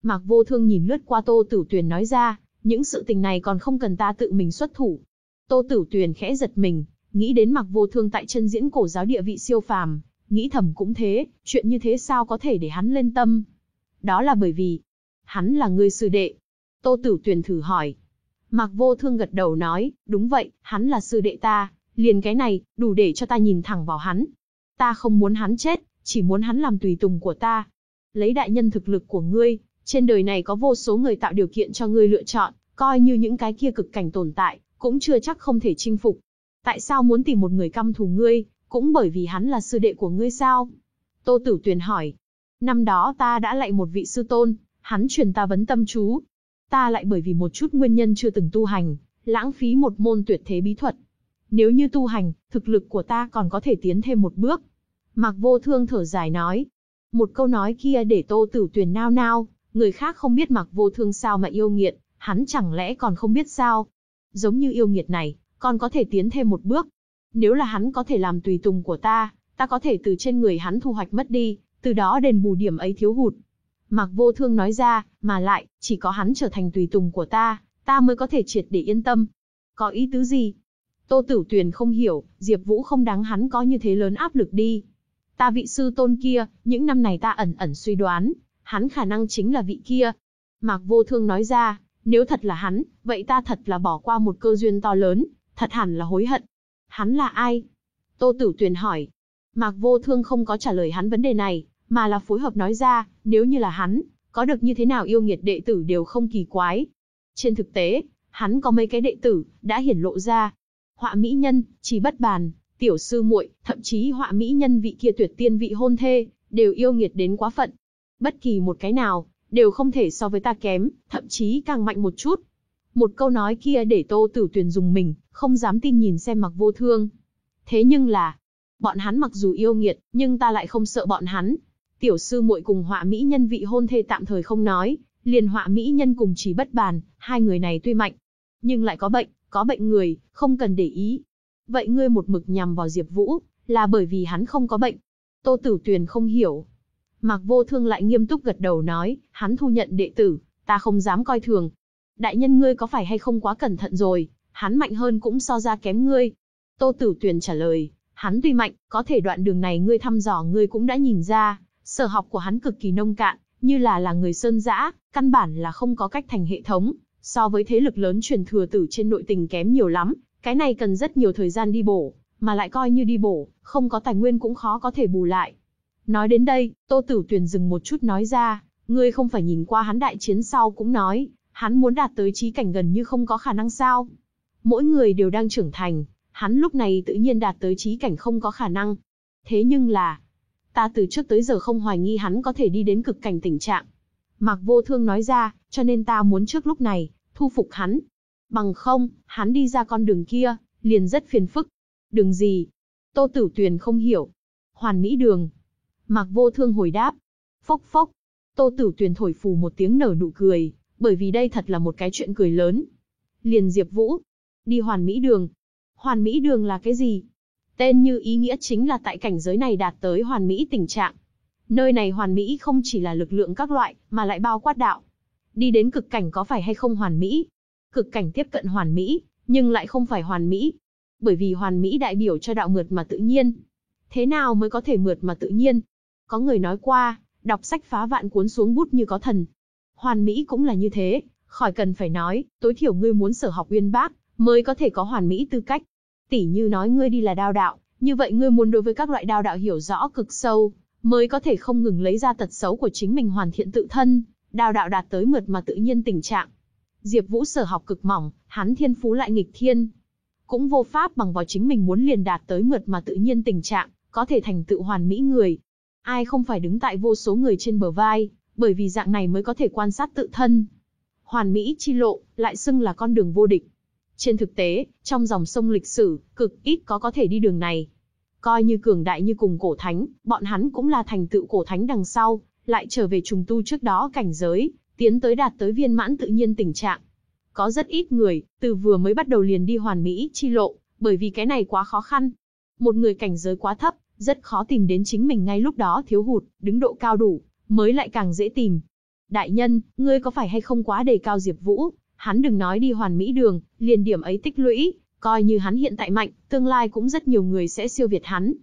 Mạc Vô Thương nhìn lướt qua Tô Tử Tuyền nói ra, những sự tình này còn không cần ta tự mình xuất thủ. Tô Tử Tuyền khẽ giật mình, nghĩ đến Mạc Vô Thương tại chân diễn cổ giáo địa vị siêu phàm, nghĩ thầm cũng thế, chuyện như thế sao có thể để hắn lên tâm? Đó là bởi vì, hắn là người sư đệ. Tô Tử Tuyền thử hỏi. Mạc Vô Thương gật đầu nói, đúng vậy, hắn là sư đệ ta, liền cái này, đủ để cho ta nhìn thẳng vào hắn. Ta không muốn hắn chết, chỉ muốn hắn làm tùy tùng của ta. Lấy đại nhân thực lực của ngươi, trên đời này có vô số người tạo điều kiện cho ngươi lựa chọn, coi như những cái kia cực cảnh tồn tại, cũng chưa chắc không thể chinh phục. Tại sao muốn tìm một người căm thù ngươi, cũng bởi vì hắn là sư đệ của ngươi sao? Tô Tử Tuyền hỏi. Năm đó ta đã lạy một vị sư tôn, hắn truyền ta vấn tâm chú. Ta lại bởi vì một chút nguyên nhân chưa từng tu hành, lãng phí một môn tuyệt thế bí thuật. Nếu như tu hành, thực lực của ta còn có thể tiến thêm một bước. Mạc Vô Thương thở dài nói. Một câu nói kia để Tô Tử Tuyền nao nao, người khác không biết Mạc Vô Thương sao mà yêu nghiệt, hắn chẳng lẽ còn không biết sao? Giống như yêu nghiệt này, còn có thể tiến thêm một bước, nếu là hắn có thể làm tùy tùng của ta, ta có thể từ trên người hắn thu hoạch mất đi, từ đó đền bù điểm ấy thiếu hụt. Mạc Vô Thương nói ra, mà lại, chỉ có hắn trở thành tùy tùng của ta, ta mới có thể triệt để yên tâm. Có ý tứ gì? Tô Tử Tuyền không hiểu, Diệp Vũ không đáng hắn có như thế lớn áp lực đi. Ta vị sư tôn kia, những năm này ta ẩn ẩn suy đoán, hắn khả năng chính là vị kia. Mạc Vô Thương nói ra, nếu thật là hắn, vậy ta thật là bỏ qua một cơ duyên to lớn, thật hẳn là hối hận. Hắn là ai? Tô Tử Tuyền hỏi. Mạc Vô Thương không có trả lời hắn vấn đề này, mà là phối hợp nói ra, nếu như là hắn, có được như thế nào yêu nghiệt đệ tử đều không kỳ quái. Trên thực tế, hắn có mấy cái đệ tử, đã hiển lộ ra. Họa mỹ nhân, chỉ bất bàn, tiểu sư muội, thậm chí họa mỹ nhân vị kia tuyệt tiên vị hôn thê, đều yêu nghiệt đến quá phận. Bất kỳ một cái nào, đều không thể so với ta kém, thậm chí càng mạnh một chút. Một câu nói kia để Tô Tử Tuyền dùng mình, không dám tin nhìn xem mặc vô thương. Thế nhưng là, bọn hắn mặc dù yêu nghiệt, nhưng ta lại không sợ bọn hắn. Tiểu sư muội cùng họa mỹ nhân vị hôn thê tạm thời không nói, liền họa mỹ nhân cùng chỉ bất bàn, hai người này tuy mạnh, nhưng lại có bệnh, có bệnh người, không cần để ý. Vậy ngươi một mực nhằm vào Diệp Vũ, là bởi vì hắn không có bệnh. Tô Tử Tuyền không hiểu. Mạc Vô Thương lại nghiêm túc gật đầu nói, hắn thu nhận đệ tử, ta không dám coi thường, đại nhân ngươi có phải hay không quá cẩn thận rồi, hắn mạnh hơn cũng so ra kém ngươi. Tô Tử Tuyền trả lời, hắn tuy mạnh, có thể đoạn đường này ngươi thăm dò ngươi cũng đã nhìn ra, sở học của hắn cực kỳ nông cạn, như là là người sơn dã, căn bản là không có cách thành hệ thống, so với thế lực lớn truyền thừa tử trên nội tình kém nhiều lắm, cái này cần rất nhiều thời gian đi bổ, mà lại coi như đi bổ, không có tài nguyên cũng khó có thể bù lại. Nói đến đây, Tô Tử Tuyền dừng một chút nói ra, ngươi không phải nhìn qua hắn đại chiến sau cũng nói, hắn muốn đạt tới trí cảnh gần như không có khả năng sao. Mỗi người đều đang trưởng thành, hắn lúc này tự nhiên đạt tới trí cảnh không có khả năng. Thế nhưng là, ta từ trước tới giờ không hoài nghi hắn có thể đi đến cực cảnh tình trạng. Mạc Vô Thương nói ra, cho nên ta muốn trước lúc này, thu phục hắn. Bằng không, hắn đi ra con đường kia, liền rất phiền phức. Đường gì? Tô Tử Tuyền không hiểu. Hoàn Mỹ đường. Mạc Vô Thương hồi đáp. Phốc phốc. Tô Tử Tuyền thổi phù một tiếng nở nụ cười, bởi vì đây thật là một cái chuyện cười lớn. Liền Diệp Vũ. Đi Hoàn Mỹ đường. Hoàn Mỹ đường là cái gì? Tên như ý nghĩa chính là tại cảnh giới này đạt tới hoàn mỹ tình trạng. Nơi này hoàn mỹ không chỉ là lực lượng các loại, mà lại bao quát đạo. Đi đến cực cảnh có phải hay không hoàn mỹ? Cực cảnh tiếp cận hoàn mỹ, nhưng lại không phải hoàn mỹ. Bởi vì hoàn mỹ đại biểu cho đạo mượt mà tự nhiên. Thế nào mới có thể mượt mà tự nhiên? Có người nói qua, đọc sách phá vạn cuốn xuống bút như có thần. Hoàn mỹ cũng là như thế, khỏi cần phải nói, tối thiểu ngươi muốn sở học uyên bác, mới có thể có hoàn mỹ tư cách. Tỷ như nói ngươi đi là đao đạo, như vậy ngươi muốn đối với các loại đao đạo hiểu rõ cực sâu, mới có thể không ngừng lấy ra tật xấu của chính mình hoàn thiện tự thân, đao đạo đạt tới mượt mà tự nhiên tình trạng. Diệp Vũ sở học cực mỏng, hắn thiên phú lại nghịch thiên, cũng vô pháp bằng vào chính mình muốn liền đạt tới mượt mà tự nhiên tình trạng, có thể thành tựu hoàn mỹ người. Ai không phải đứng tại vô số người trên bờ vai, bởi vì dạng này mới có thể quan sát tự thân. Hoàn mỹ chi lộ, lại xưng là con đường vô địch. Trên thực tế, trong dòng sông lịch sử, cực ít có có thể đi đường này. Coi như cường đại như cùng cổ thánh, bọn hắn cũng là thành tựu cổ thánh đằng sau, lại trở về trùng tu trước đó cảnh giới, tiến tới đạt tới viên mãn tự nhiên tình trạng. Có rất ít người, từ vừa mới bắt đầu liền đi hoàn mỹ chi lộ, bởi vì cái này quá khó khăn. Một người cảnh giới quá thấp, rất khó tìm đến chính mình ngay lúc đó thiếu hụt, đứng độ cao đủ, mới lại càng dễ tìm. Đại nhân, ngươi có phải hay không quá đề cao Diệp Vũ, Hắn đừng nói đi hoàn mỹ đường, liền điểm ấy tích lũy, coi như hắn hiện tại mạnh, tương lai cũng rất nhiều người sẽ siêu việt hắn.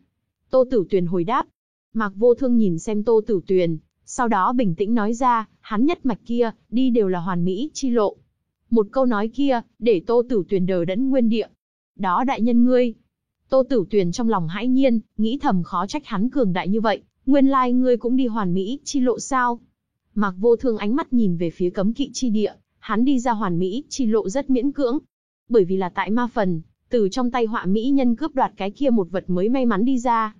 Tô Tử Tuyền hồi đáp. Mạc Vô Thương nhìn xem Tô Tử Tuyền, sau đó bình tĩnh nói ra, hắn nhất mạch kia, đi đều là hoàn mỹ chi lộ. Một câu nói kia, để Tô Tử Tuyền đờ đẫn nguyên địa. Đó đại nhân ngươi. Tô Tử Tuyền trong lòng hãi nhiên, nghĩ thầm khó trách hắn cường đại như vậy, nguyên lai ngươi cũng đi hoàn mỹ chi lộ sao? Mạc Vô Thương ánh mắt nhìn về phía cấm kỵ chi địa, hắn đi ra hoàn mỹ, chi lộ rất miễn cưỡng. Bởi vì là tại ma phần, từ trong tay họa mỹ nhân cướp đoạt cái kia một vật mới may mắn đi ra.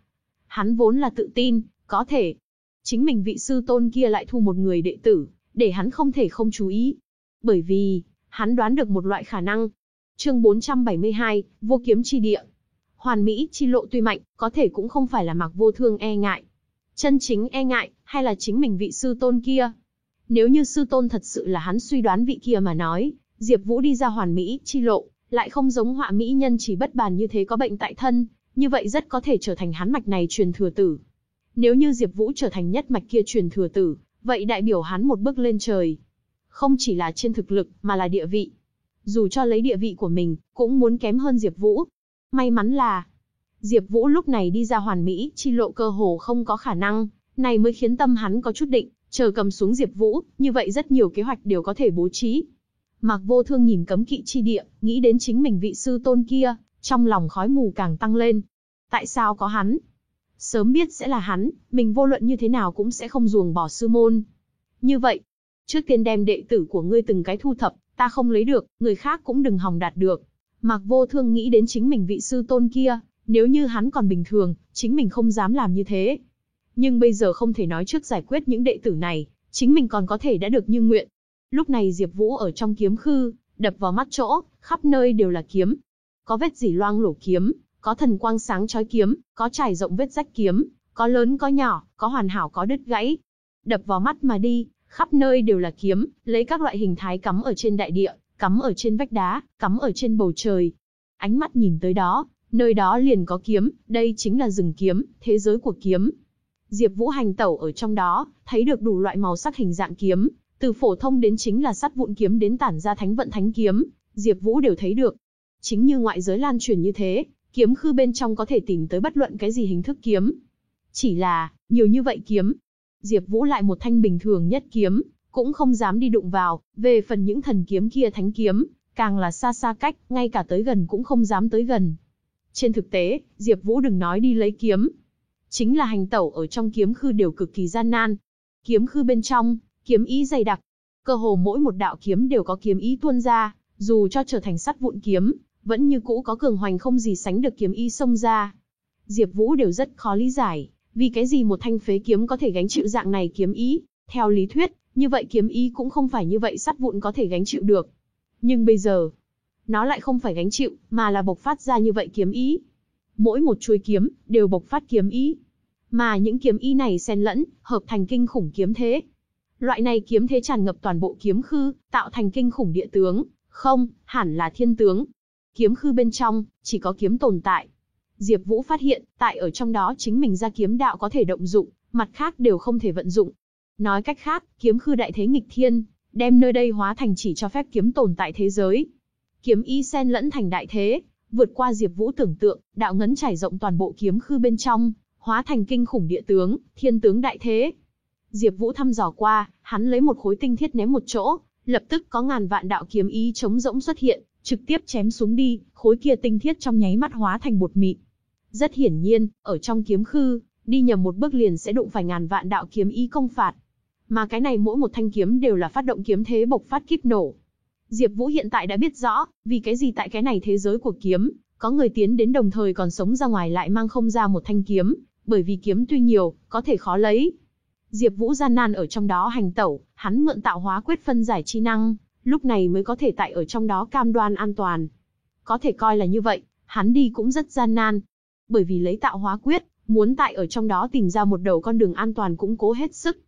Hắn vốn là tự tin, có thể. Chính mình vị sư tôn kia lại thu một người đệ tử, để hắn không thể không chú ý. Bởi vì, hắn đoán được một loại khả năng. Chương 472, Vô kiếm chi địa. Hoàn mỹ chi lộ tuy mạnh, có thể cũng không phải là mặc vô thương e ngại. Chân chính e ngại, hay là chính mình vị sư tôn kia, nếu như sư tôn thật sự là hắn suy đoán vị kia mà nói, Diệp Vũ đi ra hoàn mỹ chi lộ, lại không giống họa mỹ nhân chỉ bất bàn như thế có bệnh tại thân, như vậy rất có thể trở thành hắn mạch này truyền thừa tử. Nếu như Diệp Vũ trở thành nhất mạch kia truyền thừa tử, vậy đại biểu hắn một bước lên trời. Không chỉ là trên thực lực, mà là địa vị. Dù cho lấy địa vị của mình, cũng muốn kém hơn Diệp Vũ. May mắn là, Diệp Vũ lúc này đi ra hoàn mỹ, chi lộ cơ hồ không có khả năng, này mới khiến tâm hắn có chút định, Chờ cầm xuống Diệp Vũ, như vậy rất nhiều kế hoạch đều có thể bố trí. Mạc Vô Thương nhìn cấm kỵ chi địa, nghĩ đến chính mình vị sư tôn kia, trong lòng khói mù càng tăng lên. Tại sao có hắn? Sớm biết sẽ là hắn, mình vô luận như thế nào cũng sẽ không ruồng bỏ sư môn. Như vậy, trước tiên đem đệ tử của ngươi từng cái thu thập, ta không lấy được, người khác cũng đừng hòng đạt được. Mạc Vô Thương nghĩ đến chính mình vị sư tôn kia, nếu như hắn còn bình thường, chính mình không dám làm như thế. Nhưng bây giờ không thể nói trước giải quyết những đệ tử này, chính mình còn có thể đã được như nguyện. Lúc này Diệp Vũ ở trong kiếm khư, đập vào mắt chỗ, khắp nơi đều là kiếm. Có vết dỉ loang lổ kiếm, có thần quang sáng chói kiếm, có trải rộng vết rách kiếm, có lớn có nhỏ, có hoàn hảo có đứt gãy. Đập vào mắt mà đi, khắp nơi đều là kiếm, lấy các loại hình thái cắm ở trên đại địa, cắm ở trên vách đá, cắm ở trên bầu trời. Ánh mắt nhìn tới đó, nơi đó liền có kiếm, đây chính là rừng kiếm, thế giới của kiếm. Diệp Vũ hành tẩu ở trong đó, thấy được đủ loại màu sắc hình dạng kiếm, từ phổ thông đến chính là sắt vụn kiếm đến tản ra thánh vận thánh kiếm, Diệp Vũ đều thấy được. Chính như ngoại giới lan truyền như thế, kiếm khư bên trong có thể tìm tới bất luận cái gì hình thức kiếm. Chỉ là, nhiều như vậy kiếm, Diệp Vũ lại một thanh bình thường nhất kiếm, cũng không dám đi đụng vào, về phần những thần kiếm kia thánh kiếm, càng là xa xa cách, ngay cả tới gần cũng không dám tới gần. Trên thực tế, Diệp Vũ đừng nói đi lấy kiếm, chính là hành tẩu ở trong kiếm khư đều cực kỳ gian nan. Kiếm khư bên trong, kiếm ý dày đặc, cơ hồ mỗi một đạo kiếm đều có kiếm ý tuôn ra, dù cho trở thành sắt vụn kiếm, vẫn như cũ có cường hoành không gì sánh được kiếm ý xông ra. Diệp Vũ đều rất khó lý giải, vì cái gì một thanh phế kiếm có thể gánh chịu dạng này kiếm ý, theo lý thuyết, như vậy kiếm ý cũng không phải như vậy sắt vụn có thể gánh chịu được. Nhưng bây giờ, nó lại không phải gánh chịu, mà là bộc phát ra như vậy kiếm ý. Mỗi một chuôi kiếm đều bộc phát kiếm ý, mà những kiếm ý này xen lẫn, hợp thành kinh khủng kiếm thế. Loại này kiếm thế tràn ngập toàn bộ kiếm khư, tạo thành kinh khủng địa tướng, không, hẳn là thiên tướng. Kiếm khư bên trong, chỉ có kiếm tồn tại. Diệp Vũ phát hiện, tại ở trong đó chính mình ra kiếm đạo có thể động dụng, mặt khác đều không thể vận dụng. Nói cách khác, kiếm khư đại thế nghịch thiên, đem nơi đây hóa thành chỉ cho phép kiếm tồn tại thế giới. Kiếm ý xen lẫn thành đại thế, vượt qua Diệp Vũ tưởng tượng, đạo ngấn trải rộng toàn bộ kiếm khư bên trong, hóa thành kinh khủng địa tướng, thiên tướng đại thế. Diệp Vũ thăm dò qua, hắn lấy một khối tinh thiết ném một chỗ, lập tức có ngàn vạn đạo kiếm ý chống rỗng xuất hiện, trực tiếp chém xuống đi, khối kia tinh thiết trong nháy mắt hóa thành bột mịn. Rất hiển nhiên, ở trong kiếm khư, đi nhầm một bước liền sẽ đụng phải ngàn vạn đạo kiếm ý công phạt. Mà cái này mỗi một thanh kiếm đều là phát động kiếm thế bộc phát kíp nổ. Diệp Vũ hiện tại đã biết rõ, vì cái gì tại cái này thế giới của kiếm, có người tiến đến đồng thời còn sống ra ngoài lại mang không ra một thanh kiếm, bởi vì kiếm tuy nhiều, có thể khó lấy. Diệp Vũ gian nan ở trong đó hành tẩu, hắn mượn tạo hóa quyết phân giải chi năng, lúc này mới có thể tại ở trong đó cam đoan an toàn. Có thể coi là như vậy, hắn đi cũng rất gian nan. Bởi vì lấy tạo hóa quyết, muốn tại ở trong đó tìm ra một đầu con đường an toàn cũng cố hết sức.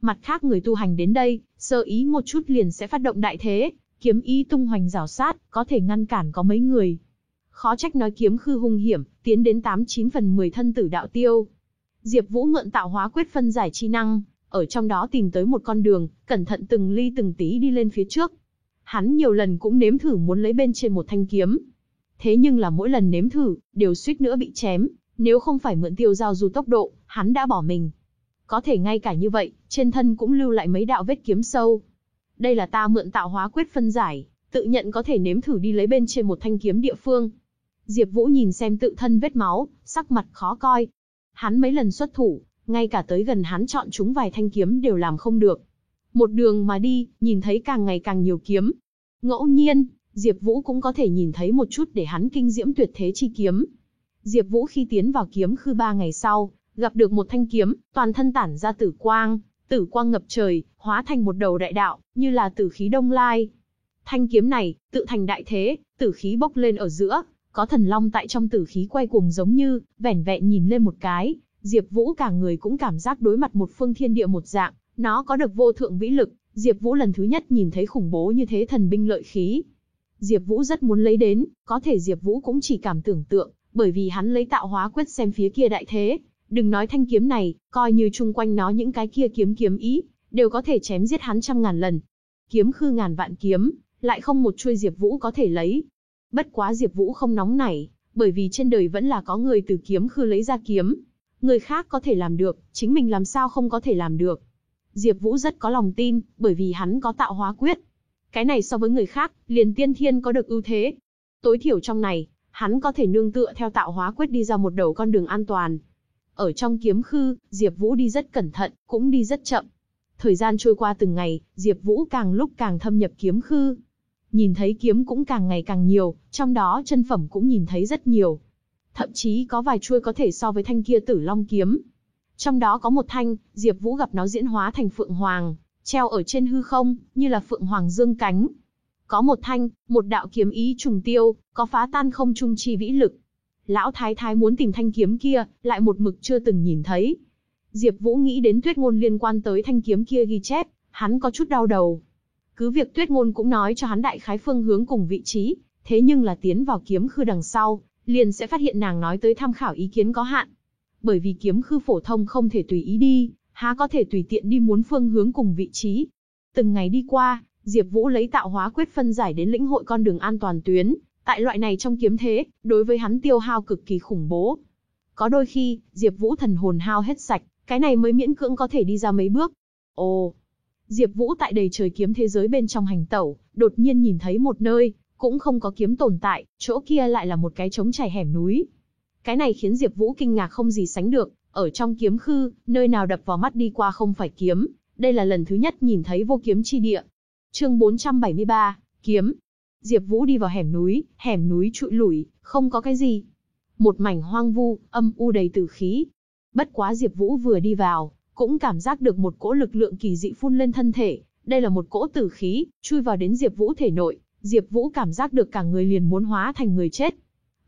Mặt khác người tu hành đến đây, sơ ý một chút liền sẽ phát động đại thế, kiếm ý tung hoành rào sát, có thể ngăn cản có mấy người. Khó trách nói kiếm khư hung hiểm, tiến đến 89 phần 10 thân tử đạo tiêu. Diệp Vũ mượn tạo hóa quyết phân giải chi năng, ở trong đó tìm tới một con đường, cẩn thận từng ly từng tí đi lên phía trước. Hắn nhiều lần cũng nếm thử muốn lấy bên trên một thanh kiếm. Thế nhưng là mỗi lần nếm thử, đều suýt nữa bị chém, nếu không phải mượn tiêu giao du tốc độ, hắn đã bỏ mình. Có thể ngay cả như vậy, trên thân cũng lưu lại mấy đạo vết kiếm sâu. Đây là ta mượn tạo hóa quyết phân giải, tự nhận có thể nếm thử đi lấy bên trên một thanh kiếm địa phương. Diệp Vũ nhìn xem tự thân vết máu, sắc mặt khó coi. Hắn mấy lần xuất thủ, ngay cả tới gần hắn chọn chúng vài thanh kiếm đều làm không được. Một đường mà đi, nhìn thấy càng ngày càng nhiều kiếm. Ngẫu nhiên, Diệp Vũ cũng có thể nhìn thấy một chút để hắn kinh diễm tuyệt thế chi kiếm. Diệp Vũ khi tiến vào kiếm khư ba ngày sau, gặp được một thanh kiếm, toàn thân tản ra tử quang, tử quang ngập trời, hóa thành một đầu đại đạo, như là tử khí đông lai. Thanh kiếm này, tự thành đại thế, tử khí bốc lên ở giữa, có thần long tại trong tử khí quay cuồng giống như, vẻn vẹn nhìn lên một cái, Diệp Vũ cả người cũng cảm giác đối mặt một phương thiên địa một dạng, nó có được vô thượng vĩ lực, Diệp Vũ lần thứ nhất nhìn thấy khủng bố như thế thần binh lợi khí. Diệp Vũ rất muốn lấy đến, có thể Diệp Vũ cũng chỉ cảm tưởng tượng, bởi vì hắn lấy tạo hóa quyết xem phía kia đại thế, đừng nói thanh kiếm này, coi như chung quanh nó những cái kia kiếm kiếm ý, đều có thể chém giết hắn trăm ngàn lần. Kiếm khư ngàn vạn kiếm, lại không một chuôi Diệp Vũ có thể lấy. Bất quá Diệp Vũ không nóng nảy, bởi vì trên đời vẫn là có người từ kiếm khư lấy ra kiếm. Người khác có thể làm được, chính mình làm sao không có thể làm được. Diệp Vũ rất có lòng tin, bởi vì hắn có tạo hóa quyết. Cái này so với người khác, liền tiên thiên có được ưu thế. Tối thiểu trong này, hắn có thể nương tựa theo tạo hóa quyết đi ra một đầu con đường an toàn. Ở trong kiếm khư, Diệp Vũ đi rất cẩn thận, cũng đi rất chậm. Thời gian trôi qua từng ngày, Diệp Vũ càng lúc càng thâm nhập kiếm khư. Nhìn thấy kiếm cũng càng ngày càng nhiều, trong đó chân phẩm cũng nhìn thấy rất nhiều. Thậm chí có vài chuôi có thể so với thanh kia Tử Long kiếm. Trong đó có một thanh, Diệp Vũ gặp nó diễn hóa thành phượng hoàng, treo ở trên hư không, như là phượng hoàng dương cánh. Có một thanh, một đạo kiếm ý trùng tiêu, có phá tan không trung chi vĩ lực. Lão thái thái muốn tìm thanh kiếm kia, lại một mực chưa từng nhìn thấy. Diệp Vũ nghĩ đến tuyết ngôn liên quan tới thanh kiếm kia ghi chép, hắn có chút đau đầu. Cứ việc tuyết ngôn cũng nói cho hắn đại khái phương hướng cùng vị trí, thế nhưng là tiến vào kiếm khư đằng sau, liền sẽ phát hiện nàng nói tới tham khảo ý kiến có hạn. Bởi vì kiếm khư phổ thông không thể tùy ý đi, há có thể tùy tiện đi muốn phương hướng cùng vị trí. Từng ngày đi qua, Diệp Vũ lấy tạo hóa quyết phân giải đến lĩnh hội con đường an toàn tuyến, tại loại này trong kiếm thế, đối với hắn tiêu hao cực kỳ khủng bố. Có đôi khi, Diệp Vũ thần hồn hao hết sạch, cái này mới miễn cưỡng có thể đi ra mấy bước. Ồ, Diệp Vũ tại đầy trời kiếm thế giới bên trong hành tẩu, đột nhiên nhìn thấy một nơi, cũng không có kiếm tồn tại, chỗ kia lại là một cái trống trải hẻm núi. Cái này khiến Diệp Vũ kinh ngạc không gì sánh được, ở trong kiếm khư, nơi nào đập vào mắt đi qua không phải kiếm, đây là lần thứ nhất nhìn thấy vô kiếm chi địa. Chương 473, kiếm. Diệp Vũ đi vào hẻm núi, hẻm núi trụi lủi, không có cái gì. Một mảnh hoang vu, âm u đầy tử khí. Bất quá Diệp Vũ vừa đi vào, cũng cảm giác được một cỗ lực lượng kỳ dị phun lên thân thể, đây là một cỗ tử khí, chui vào đến Diệp Vũ thể nội, Diệp Vũ cảm giác được cả người liền muốn hóa thành người chết.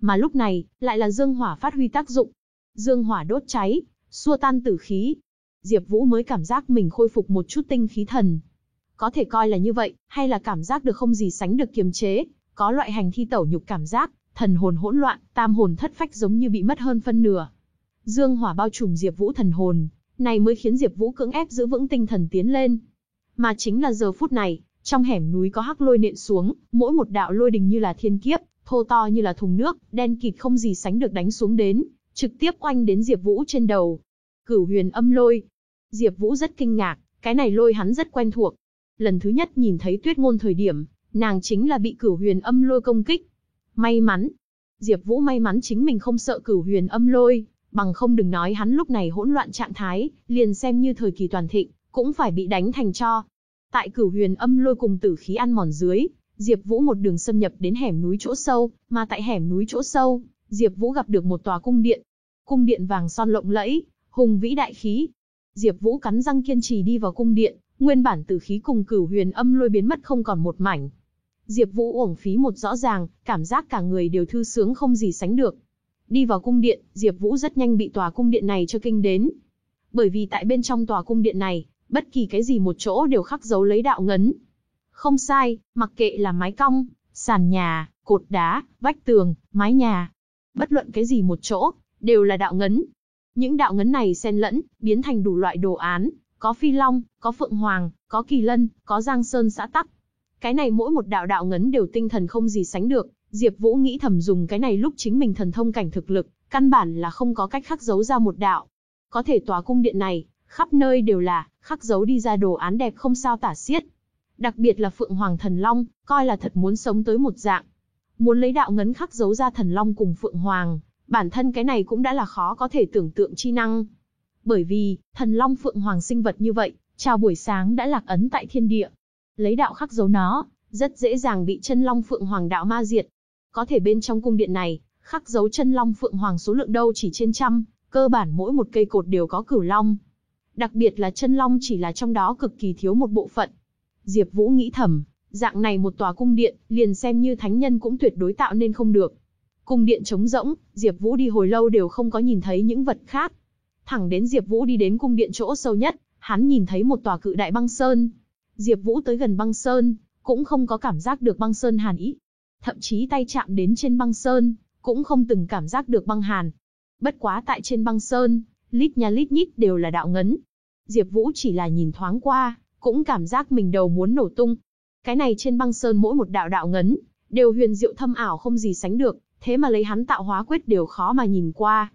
Mà lúc này, lại là dương hỏa phát huy tác dụng. Dương hỏa đốt cháy, xua tan tử khí. Diệp Vũ mới cảm giác mình khôi phục một chút tinh khí thần. Có thể coi là như vậy, hay là cảm giác được không gì sánh được kiềm chế, có loại hành thi tẩu nhục cảm giác, thần hồn hỗn loạn, tam hồn thất phách giống như bị mất hơn phân nửa. Dương hỏa bao trùm Diệp Vũ thần hồn, này mới khiến Diệp Vũ cưỡng ép giữ vững tinh thần tiến lên. Mà chính là giờ phút này, trong hẻm núi có hắc lôi nện xuống, mỗi một đạo lôi đình như là thiên kiếp, thô to như là thùng nước, đen kịt không gì sánh được đánh xuống đến, trực tiếp oanh đến Diệp Vũ trên đầu. Cửu Huyền Âm Lôi. Diệp Vũ rất kinh ngạc, cái này lôi hắn rất quen thuộc. Lần thứ nhất nhìn thấy Tuyết Ngôn thời điểm, nàng chính là bị Cửu Huyền Âm Lôi công kích. May mắn, Diệp Vũ may mắn chính mình không sợ Cửu Huyền Âm Lôi, bằng không đừng nói hắn lúc này hỗn loạn trạng thái, liền xem như thời kỳ toàn thịnh, cũng phải bị đánh thành tro. Tại Cửu Huyền Âm Lôi cùng tử khí ăn mòn dưới, Diệp Vũ một đường xâm nhập đến hẻm núi chỗ sâu, mà tại hẻm núi chỗ sâu, Diệp Vũ gặp được một tòa cung điện. Cung điện vàng son lộng lẫy, hùng vĩ đại khí. Diệp Vũ cắn răng kiên trì đi vào cung điện, nguyên bản tử khí cùng Cửu Huyền Âm Lôi biến mất không còn một mảnh. Diệp Vũ uổng phí một rõ ràng, cảm giác cả người đều thư sướng không gì sánh được. Đi vào cung điện, Diệp Vũ rất nhanh bị tòa cung điện này cho kinh đến. Bởi vì tại bên trong tòa cung điện này, bất kỳ cái gì một chỗ đều khắc dấu lấy đạo ngấn. Không sai, mặc kệ là mái cong, sàn nhà, cột đá, vách tường, mái nhà, bất luận cái gì một chỗ, đều là đạo ngấn. Những đạo ngấn này xen lẫn, biến thành đủ loại đồ án, có phi long, có phượng hoàng, có kỳ lân, có giang sơn xã tắc. Cái này mỗi một đạo đạo ngấn đều tinh thần không gì sánh được, Diệp Vũ nghĩ thầm dùng cái này lúc chính mình thần thông cảnh thực lực, căn bản là không có cách khắc dấu ra một đạo. Có thể tòa cung điện này, khắp nơi đều là khắc dấu đi ra đồ án đẹp không sao tả xiết. Đặc biệt là Phượng Hoàng Thần Long, coi là thật muốn sống tới một dạng. Muốn lấy đạo ngấn khắc dấu ra Thần Long cùng Phượng Hoàng, bản thân cái này cũng đã là khó có thể tưởng tượng chi năng. Bởi vì, Thần Long Phượng Hoàng sinh vật như vậy, chào buổi sáng đã lạc ấn tại thiên địa. Lấy đạo khắc dấu nó, rất dễ dàng bị chân Long Phượng Hoàng đạo ma diệt. Có thể bên trong cung điện này, khắc dấu chân Long Phượng Hoàng số lượng đâu chỉ trên trăm, cơ bản mỗi một cây cột đều có cửu long. Đặc biệt là chân long chỉ là trong đó cực kỳ thiếu một bộ phận. Diệp Vũ nghĩ thầm, dạng này một tòa cung điện, liền xem như thánh nhân cũng tuyệt đối tạo nên không được. Cung điện trống rỗng, Diệp Vũ đi hồi lâu đều không có nhìn thấy những vật khác. Thẳng đến Diệp Vũ đi đến cung điện chỗ sâu nhất, hắn nhìn thấy một tòa cự đại băng sơn. Diệp Vũ tới gần băng sơn, cũng không có cảm giác được băng sơn hàn ý. Thậm chí tay chạm đến trên băng sơn, cũng không từng cảm giác được băng hàn. Bất quá tại trên băng sơn, lít nhà lít nhít đều là đạo ngấn. Diệp Vũ chỉ là nhìn thoáng qua, cũng cảm giác mình đầu muốn nổ tung. Cái này trên băng sơn mỗi một đạo đạo ngấn, đều huyền diệu thâm ảo không gì sánh được, thế mà lấy hắn tạo hóa quyết đều khó mà nhìn qua.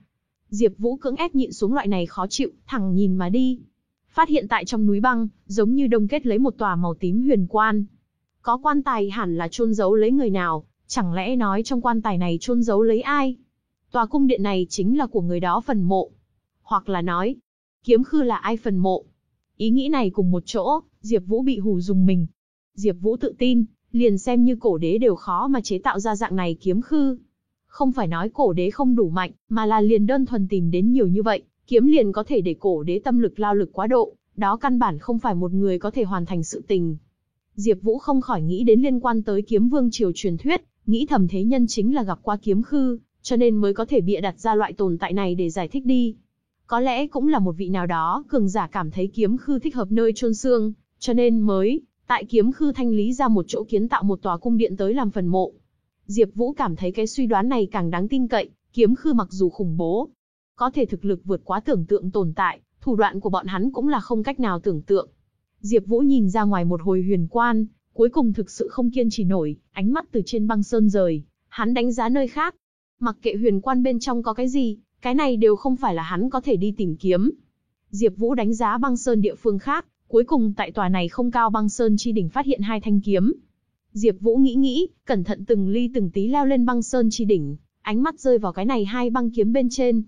Diệp Vũ cưỡng ép nhịn xuống loại này khó chịu, thẳng nhìn mà đi. Phát hiện tại trong núi băng, giống như đông kết lấy một tòa màu tím huyền quan. Có quan tài hẳn là chôn giấu lấy người nào, chẳng lẽ nói trong quan tài này chôn giấu lấy ai? Tòa cung điện này chính là của người đó phần mộ. Hoặc là nói, kiếm khư là ai phần mộ. Ý nghĩ này cùng một chỗ, Diệp Vũ bị hù dùng mình. Diệp Vũ tự tin, liền xem như cổ đế đều khó mà chế tạo ra dạng này kiếm khư. Không phải nói cổ đế không đủ mạnh, mà là liền đơn thuần tìm đến nhiều như vậy, kiếm liền có thể để cổ đế tâm lực lao lực quá độ, đó căn bản không phải một người có thể hoàn thành sự tình. Diệp Vũ không khỏi nghĩ đến liên quan tới kiếm vương triều truyền thuyết, nghĩ thầm thế nhân chính là gặp qua kiếm khư, cho nên mới có thể bịa đặt ra loại tồn tại này để giải thích đi. Có lẽ cũng là một vị nào đó cường giả cảm thấy kiếm khư thích hợp nơi chôn xương, cho nên mới tại kiếm khư thanh lý ra một chỗ kiến tạo một tòa cung điện tới làm phần mộ. Diệp Vũ cảm thấy cái suy đoán này càng đáng tin cậy, kiếm khư mặc dù khủng bố, có thể thực lực vượt quá tưởng tượng tồn tại, thủ đoạn của bọn hắn cũng là không cách nào tưởng tượng. Diệp Vũ nhìn ra ngoài một hồi huyền quan, cuối cùng thực sự không kiên trì nổi, ánh mắt từ trên băng sơn rời, hắn đánh giá nơi khác. Mặc kệ huyền quan bên trong có cái gì, cái này đều không phải là hắn có thể đi tìm kiếm. Diệp Vũ đánh giá băng sơn địa phương khác, cuối cùng tại tòa này không cao băng sơn chi đỉnh phát hiện hai thanh kiếm. Diệp Vũ nghĩ nghĩ, cẩn thận từng ly từng tí leo lên băng sơn chi đỉnh, ánh mắt rơi vào cái này hai băng kiếm bên trên.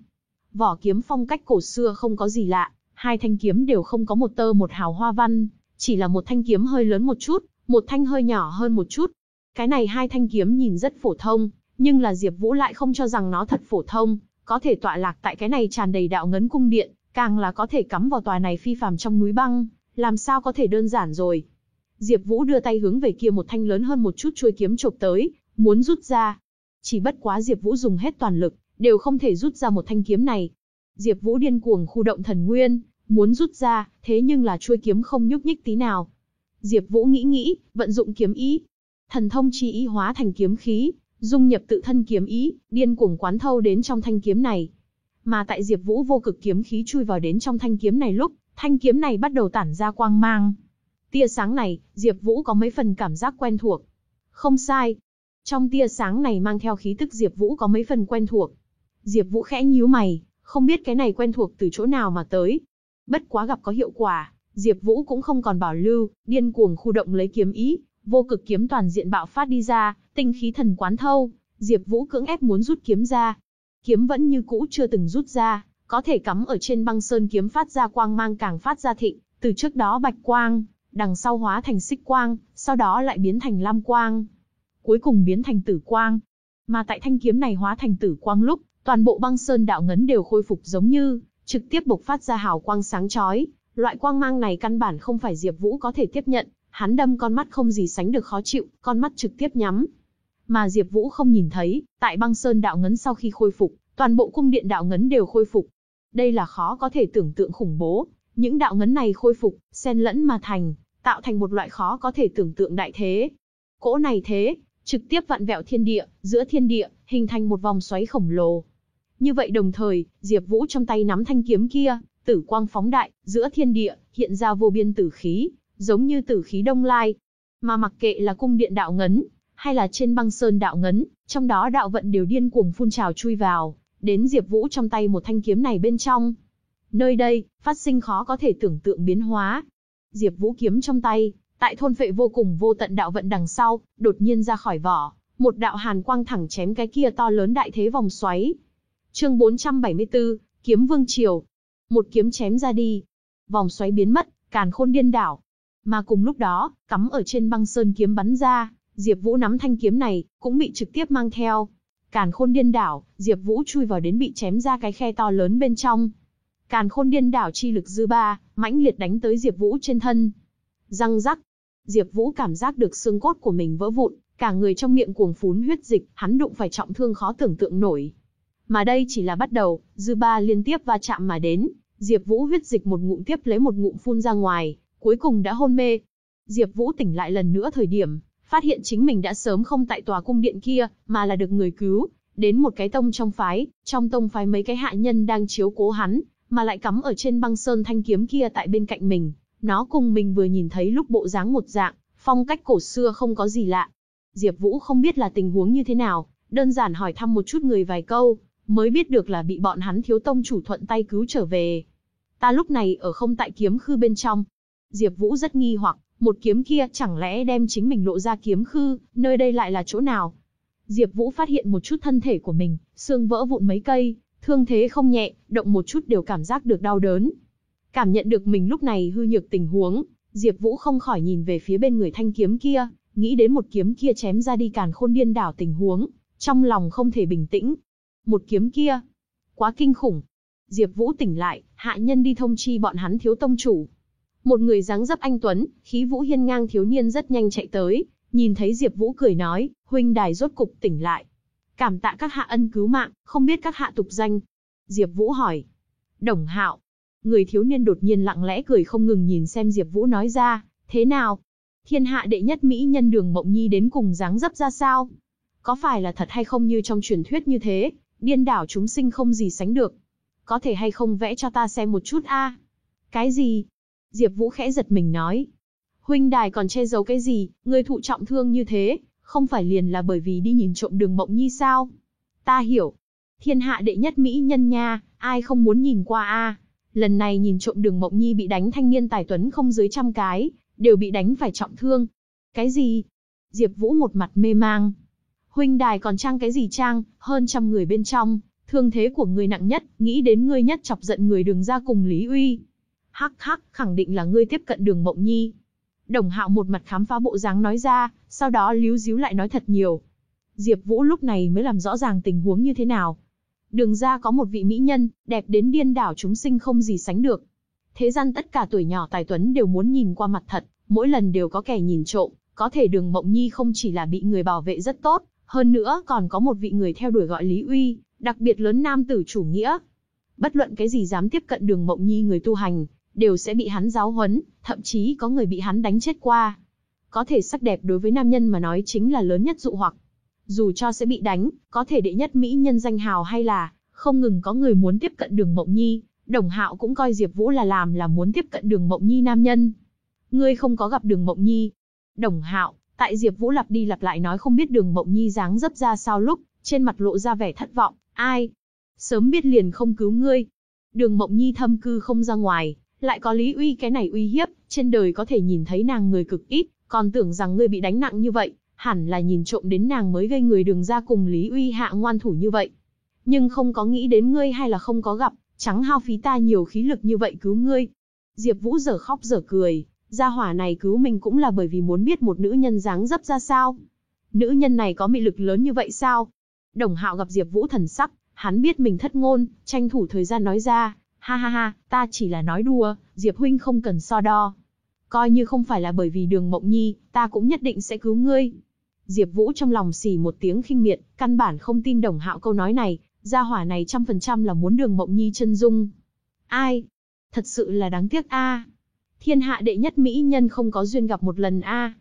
Vỏ kiếm phong cách cổ xưa không có gì lạ, hai thanh kiếm đều không có một tơ một hào hoa văn, chỉ là một thanh kiếm hơi lớn một chút, một thanh hơi nhỏ hơn một chút. Cái này hai thanh kiếm nhìn rất phổ thông, nhưng là Diệp Vũ lại không cho rằng nó thật phổ thông, có thể tọa lạc tại cái này tràn đầy đạo ngấn cung điện, càng là có thể cắm vào tòa này phi phàm trong núi băng, làm sao có thể đơn giản rồi. Diệp Vũ đưa tay hướng về kia một thanh lớn hơn một chút chuôi kiếm chộp tới, muốn rút ra. Chỉ bất quá Diệp Vũ dùng hết toàn lực, đều không thể rút ra một thanh kiếm này. Diệp Vũ điên cuồng khu động thần nguyên, muốn rút ra, thế nhưng là chuôi kiếm không nhúc nhích tí nào. Diệp Vũ nghĩ nghĩ, vận dụng kiếm ý. Thần thông chi ý hóa thành kiếm khí, dung nhập tự thân kiếm ý, điên cuồng quán thâu đến trong thanh kiếm này. Mà tại Diệp Vũ vô cực kiếm khí chui vào đến trong thanh kiếm này lúc, thanh kiếm này bắt đầu tản ra quang mang. Tia sáng này, Diệp Vũ có mấy phần cảm giác quen thuộc. Không sai. Trong tia sáng này mang theo khí tức Diệp Vũ có mấy phần quen thuộc. Diệp Vũ khẽ nhíu mày, không biết cái này quen thuộc từ chỗ nào mà tới. Bất quá gặp có hiệu quả, Diệp Vũ cũng không còn bảo lưu, điên cuồng khu động lấy kiếm ý, vô cực kiếm toàn diện bạo phát đi ra, tinh khí thần quán thâu, Diệp Vũ cưỡng ép muốn rút kiếm ra. Kiếm vẫn như cũ chưa từng rút ra, có thể cắm ở trên băng sơn kiếm phát ra quang mang càng phát ra thịnh, từ trước đó bạch quang, đằng sau hóa thành xích quang, sau đó lại biến thành lam quang, cuối cùng biến thành tử quang. Mà tại thanh kiếm này hóa thành tử quang lúc, toàn bộ băng sơn đạo ngấn đều khôi phục giống như, trực tiếp bộc phát ra hào quang sáng chói, loại quang mang này căn bản không phải Diệp Vũ có thể tiếp nhận, hắn đâm con mắt không gì sánh được khó chịu, con mắt trực tiếp nhắm. Mà Diệp Vũ không nhìn thấy, tại băng sơn đạo ngấn sau khi khôi phục, toàn bộ cung điện đạo ngấn đều khôi phục. Đây là khó có thể tưởng tượng khủng bố, những đạo ngấn này khôi phục, xen lẫn mà thành, tạo thành một loại khó có thể tưởng tượng đại thế. Cỗ này thế, trực tiếp vặn vẹo thiên địa, giữa thiên địa, hình thành một vòng xoáy khổng lồ. Như vậy đồng thời, Diệp Vũ trong tay nắm thanh kiếm kia, tử quang phóng đại, giữa thiên địa, hiện ra vô biên tử khí, giống như tử khí đông lai. Mà mặc kệ là cung điện đạo ngấn, hay là trên băng sơn đạo ngấn, trong đó đạo vận đều điên cuồng phun trào chui vào, đến Diệp Vũ trong tay một thanh kiếm này bên trong. Nơi đây, phát sinh khó có thể tưởng tượng biến hóa. Diệp Vũ kiếm trong tay, tại thôn phệ vô cùng vô tận đạo vận đằng sau, đột nhiên ra khỏi vỏ, một đạo hàn quang thẳng chém cái kia to lớn đại thế vòng xoáy. Chương 474, Kiếm Vương Triều. Một kiếm chém ra đi. Vòng xoáy biến mất, càn khôn điên đảo. Mà cùng lúc đó, cắm ở trên băng sơn kiếm bắn ra, Diệp Vũ nắm thanh kiếm này, cũng bị trực tiếp mang theo. Càn khôn điên đảo, Diệp Vũ chui vào đến bị chém ra cái khe to lớn bên trong. Càn khôn điên đảo chi lực dư ba, mãnh liệt đánh tới Diệp Vũ trên thân. Răng rắc. Diệp Vũ cảm giác được xương cốt của mình vỡ vụn, cả người trong miệng cuồng phún huyết dịch, hắn đụng phải trọng thương khó tưởng tượng nổi. Mà đây chỉ là bắt đầu, dư ba liên tiếp va chạm mà đến, Diệp Vũ huyết dịch một ngụm tiếp lấy một ngụm phun ra ngoài, cuối cùng đã hôn mê. Diệp Vũ tỉnh lại lần nữa thời điểm, phát hiện chính mình đã sớm không tại tòa cung điện kia, mà là được người cứu, đến một cái tông trong phái, trong tông phái mấy cái hạ nhân đang chiếu cố hắn, mà lại cắm ở trên băng sơn thanh kiếm kia tại bên cạnh mình, nó cùng mình vừa nhìn thấy lúc bộ dáng một dạng, phong cách cổ xưa không có gì lạ. Diệp Vũ không biết là tình huống như thế nào, đơn giản hỏi thăm một chút người vài câu, mới biết được là bị bọn hắn thiếu tông chủ thuận tay cứu trở về. Ta lúc này ở không tại kiếm khư bên trong. Diệp Vũ rất nghi hoặc, một kiếm kia chẳng lẽ đem chính mình lộ ra kiếm khư, nơi đây lại là chỗ nào? Diệp Vũ phát hiện một chút thân thể của mình, xương vỡ vụn mấy cây, thương thế không nhẹ, động một chút đều cảm giác được đau đớn. Cảm nhận được mình lúc này hư nhược tình huống, Diệp Vũ không khỏi nhìn về phía bên người thanh kiếm kia, nghĩ đến một kiếm kia chém ra đi càn khôn điên đảo tình huống, trong lòng không thể bình tĩnh. Một kiếm kia, quá kinh khủng. Diệp Vũ tỉnh lại, hạ nhân đi thông chi bọn hắn thiếu tông chủ. Một người dáng dấp anh tuấn, khí vũ hiên ngang thiếu niên rất nhanh chạy tới, nhìn thấy Diệp Vũ cười nói, huynh đài rốt cục tỉnh lại. Cảm tạ các hạ ân cứu mạng, không biết các hạ tục danh. Diệp Vũ hỏi. Đồng Hạo. Người thiếu niên đột nhiên lặng lẽ cười không ngừng nhìn xem Diệp Vũ nói ra, thế nào? Thiên hạ đệ nhất mỹ nhân Đường Mộng Nhi đến cùng dáng dấp ra sao? Có phải là thật hay không như trong truyền thuyết như thế, điên đảo chúng sinh không gì sánh được. Có thể hay không vẽ cho ta xem một chút a? Cái gì? Diệp Vũ khẽ giật mình nói. Huynh đài còn che giấu cái gì, ngươi thụ trọng thương như thế, không phải liền là bởi vì đi nhìn trộm đường mộng nhi sao? Ta hiểu. Thiên hạ đệ nhất mỹ nhân nha, ai không muốn nhìn qua a? Lần này nhìn trộm đường mộng nhi bị đánh thanh niên tài tuấn không dưới trăm cái, đều bị đánh phải trọng thương. Cái gì? Diệp Vũ một mặt mê mang. Huynh đài còn trang cái gì trang, hơn trăm người bên trong, thương thế của ngươi nặng nhất, nghĩ đến ngươi nhất chọc giận người đường ra cùng Lý Uy. Hắc hắc, khẳng định là ngươi tiếp cận đường Mộng Nhi. Đồng Hạo một mặt khám phá bộ dáng nói ra, sau đó líu díu lại nói thật nhiều. Diệp Vũ lúc này mới làm rõ ràng tình huống như thế nào. Đường ra có một vị mỹ nhân, đẹp đến điên đảo chúng sinh không gì sánh được. Thế gian tất cả tuổi nhỏ tài tuấn đều muốn nhìn qua mặt thật, mỗi lần đều có kẻ nhìn trộm, có thể đường Mộng Nhi không chỉ là bị người bảo vệ rất tốt, hơn nữa còn có một vị người theo đuổi gọi Lý Uy, đặc biệt lớn nam tử chủ nghĩa. Bất luận cái gì dám tiếp cận đường Mộng Nhi người tu hành, đều sẽ bị hắn giáo huấn, thậm chí có người bị hắn đánh chết qua. Có thể sắc đẹp đối với nam nhân mà nói chính là lớn nhất dụ hoặc. Dù cho sẽ bị đánh, có thể đệ nhất mỹ nhân danh hào hay là, không ngừng có người muốn tiếp cận đường Mộng Nhi, Đồng Hạo cũng coi Diệp Vũ là làm là muốn tiếp cận đường Mộng Nhi nam nhân. Ngươi không có gặp đường Mộng Nhi. Đồng Hạo, tại Diệp Vũ lặp đi lặp lại nói không biết đường Mộng Nhi dáng dấp ra sao lúc, trên mặt lộ ra vẻ thất vọng, ai? Sớm biết liền không cứu ngươi. Đường Mộng Nhi thâm cư không ra ngoài, lại có Lý Uy cái này uy hiếp, trên đời có thể nhìn thấy nàng người cực ít, còn tưởng rằng ngươi bị đánh nặng như vậy, hẳn là nhìn trộm đến nàng mới gây người đường ra cùng Lý Uy hạ ngoan thủ như vậy. Nhưng không có nghĩ đến ngươi hay là không có gặp, trắng hao phí ta nhiều khí lực như vậy cứu ngươi. Diệp Vũ giờ khóc giờ cười, gia hỏa này cứu mình cũng là bởi vì muốn biết một nữ nhân dáng dấp ra sao. Nữ nhân này có mị lực lớn như vậy sao? Đồng Hạo gặp Diệp Vũ thần sắc, hắn biết mình thất ngôn, tranh thủ thời gian nói ra, ha ha ha, ta chỉ là nói đùa, Diệp huynh không cần so đo. Coi như không phải là bởi vì Đường Mộng Nhi, ta cũng nhất định sẽ cứu ngươi. Diệp Vũ trong lòng xì một tiếng khinh miệt, căn bản không tin Đồng Hạo câu nói này, gia hỏa này trăm phần trăm là muốn Đường Mộng Nhi chân dung. Ai? Thật sự là đáng tiếc a. Thiên hạ đệ nhất mỹ nhân không có duyên gặp một lần a.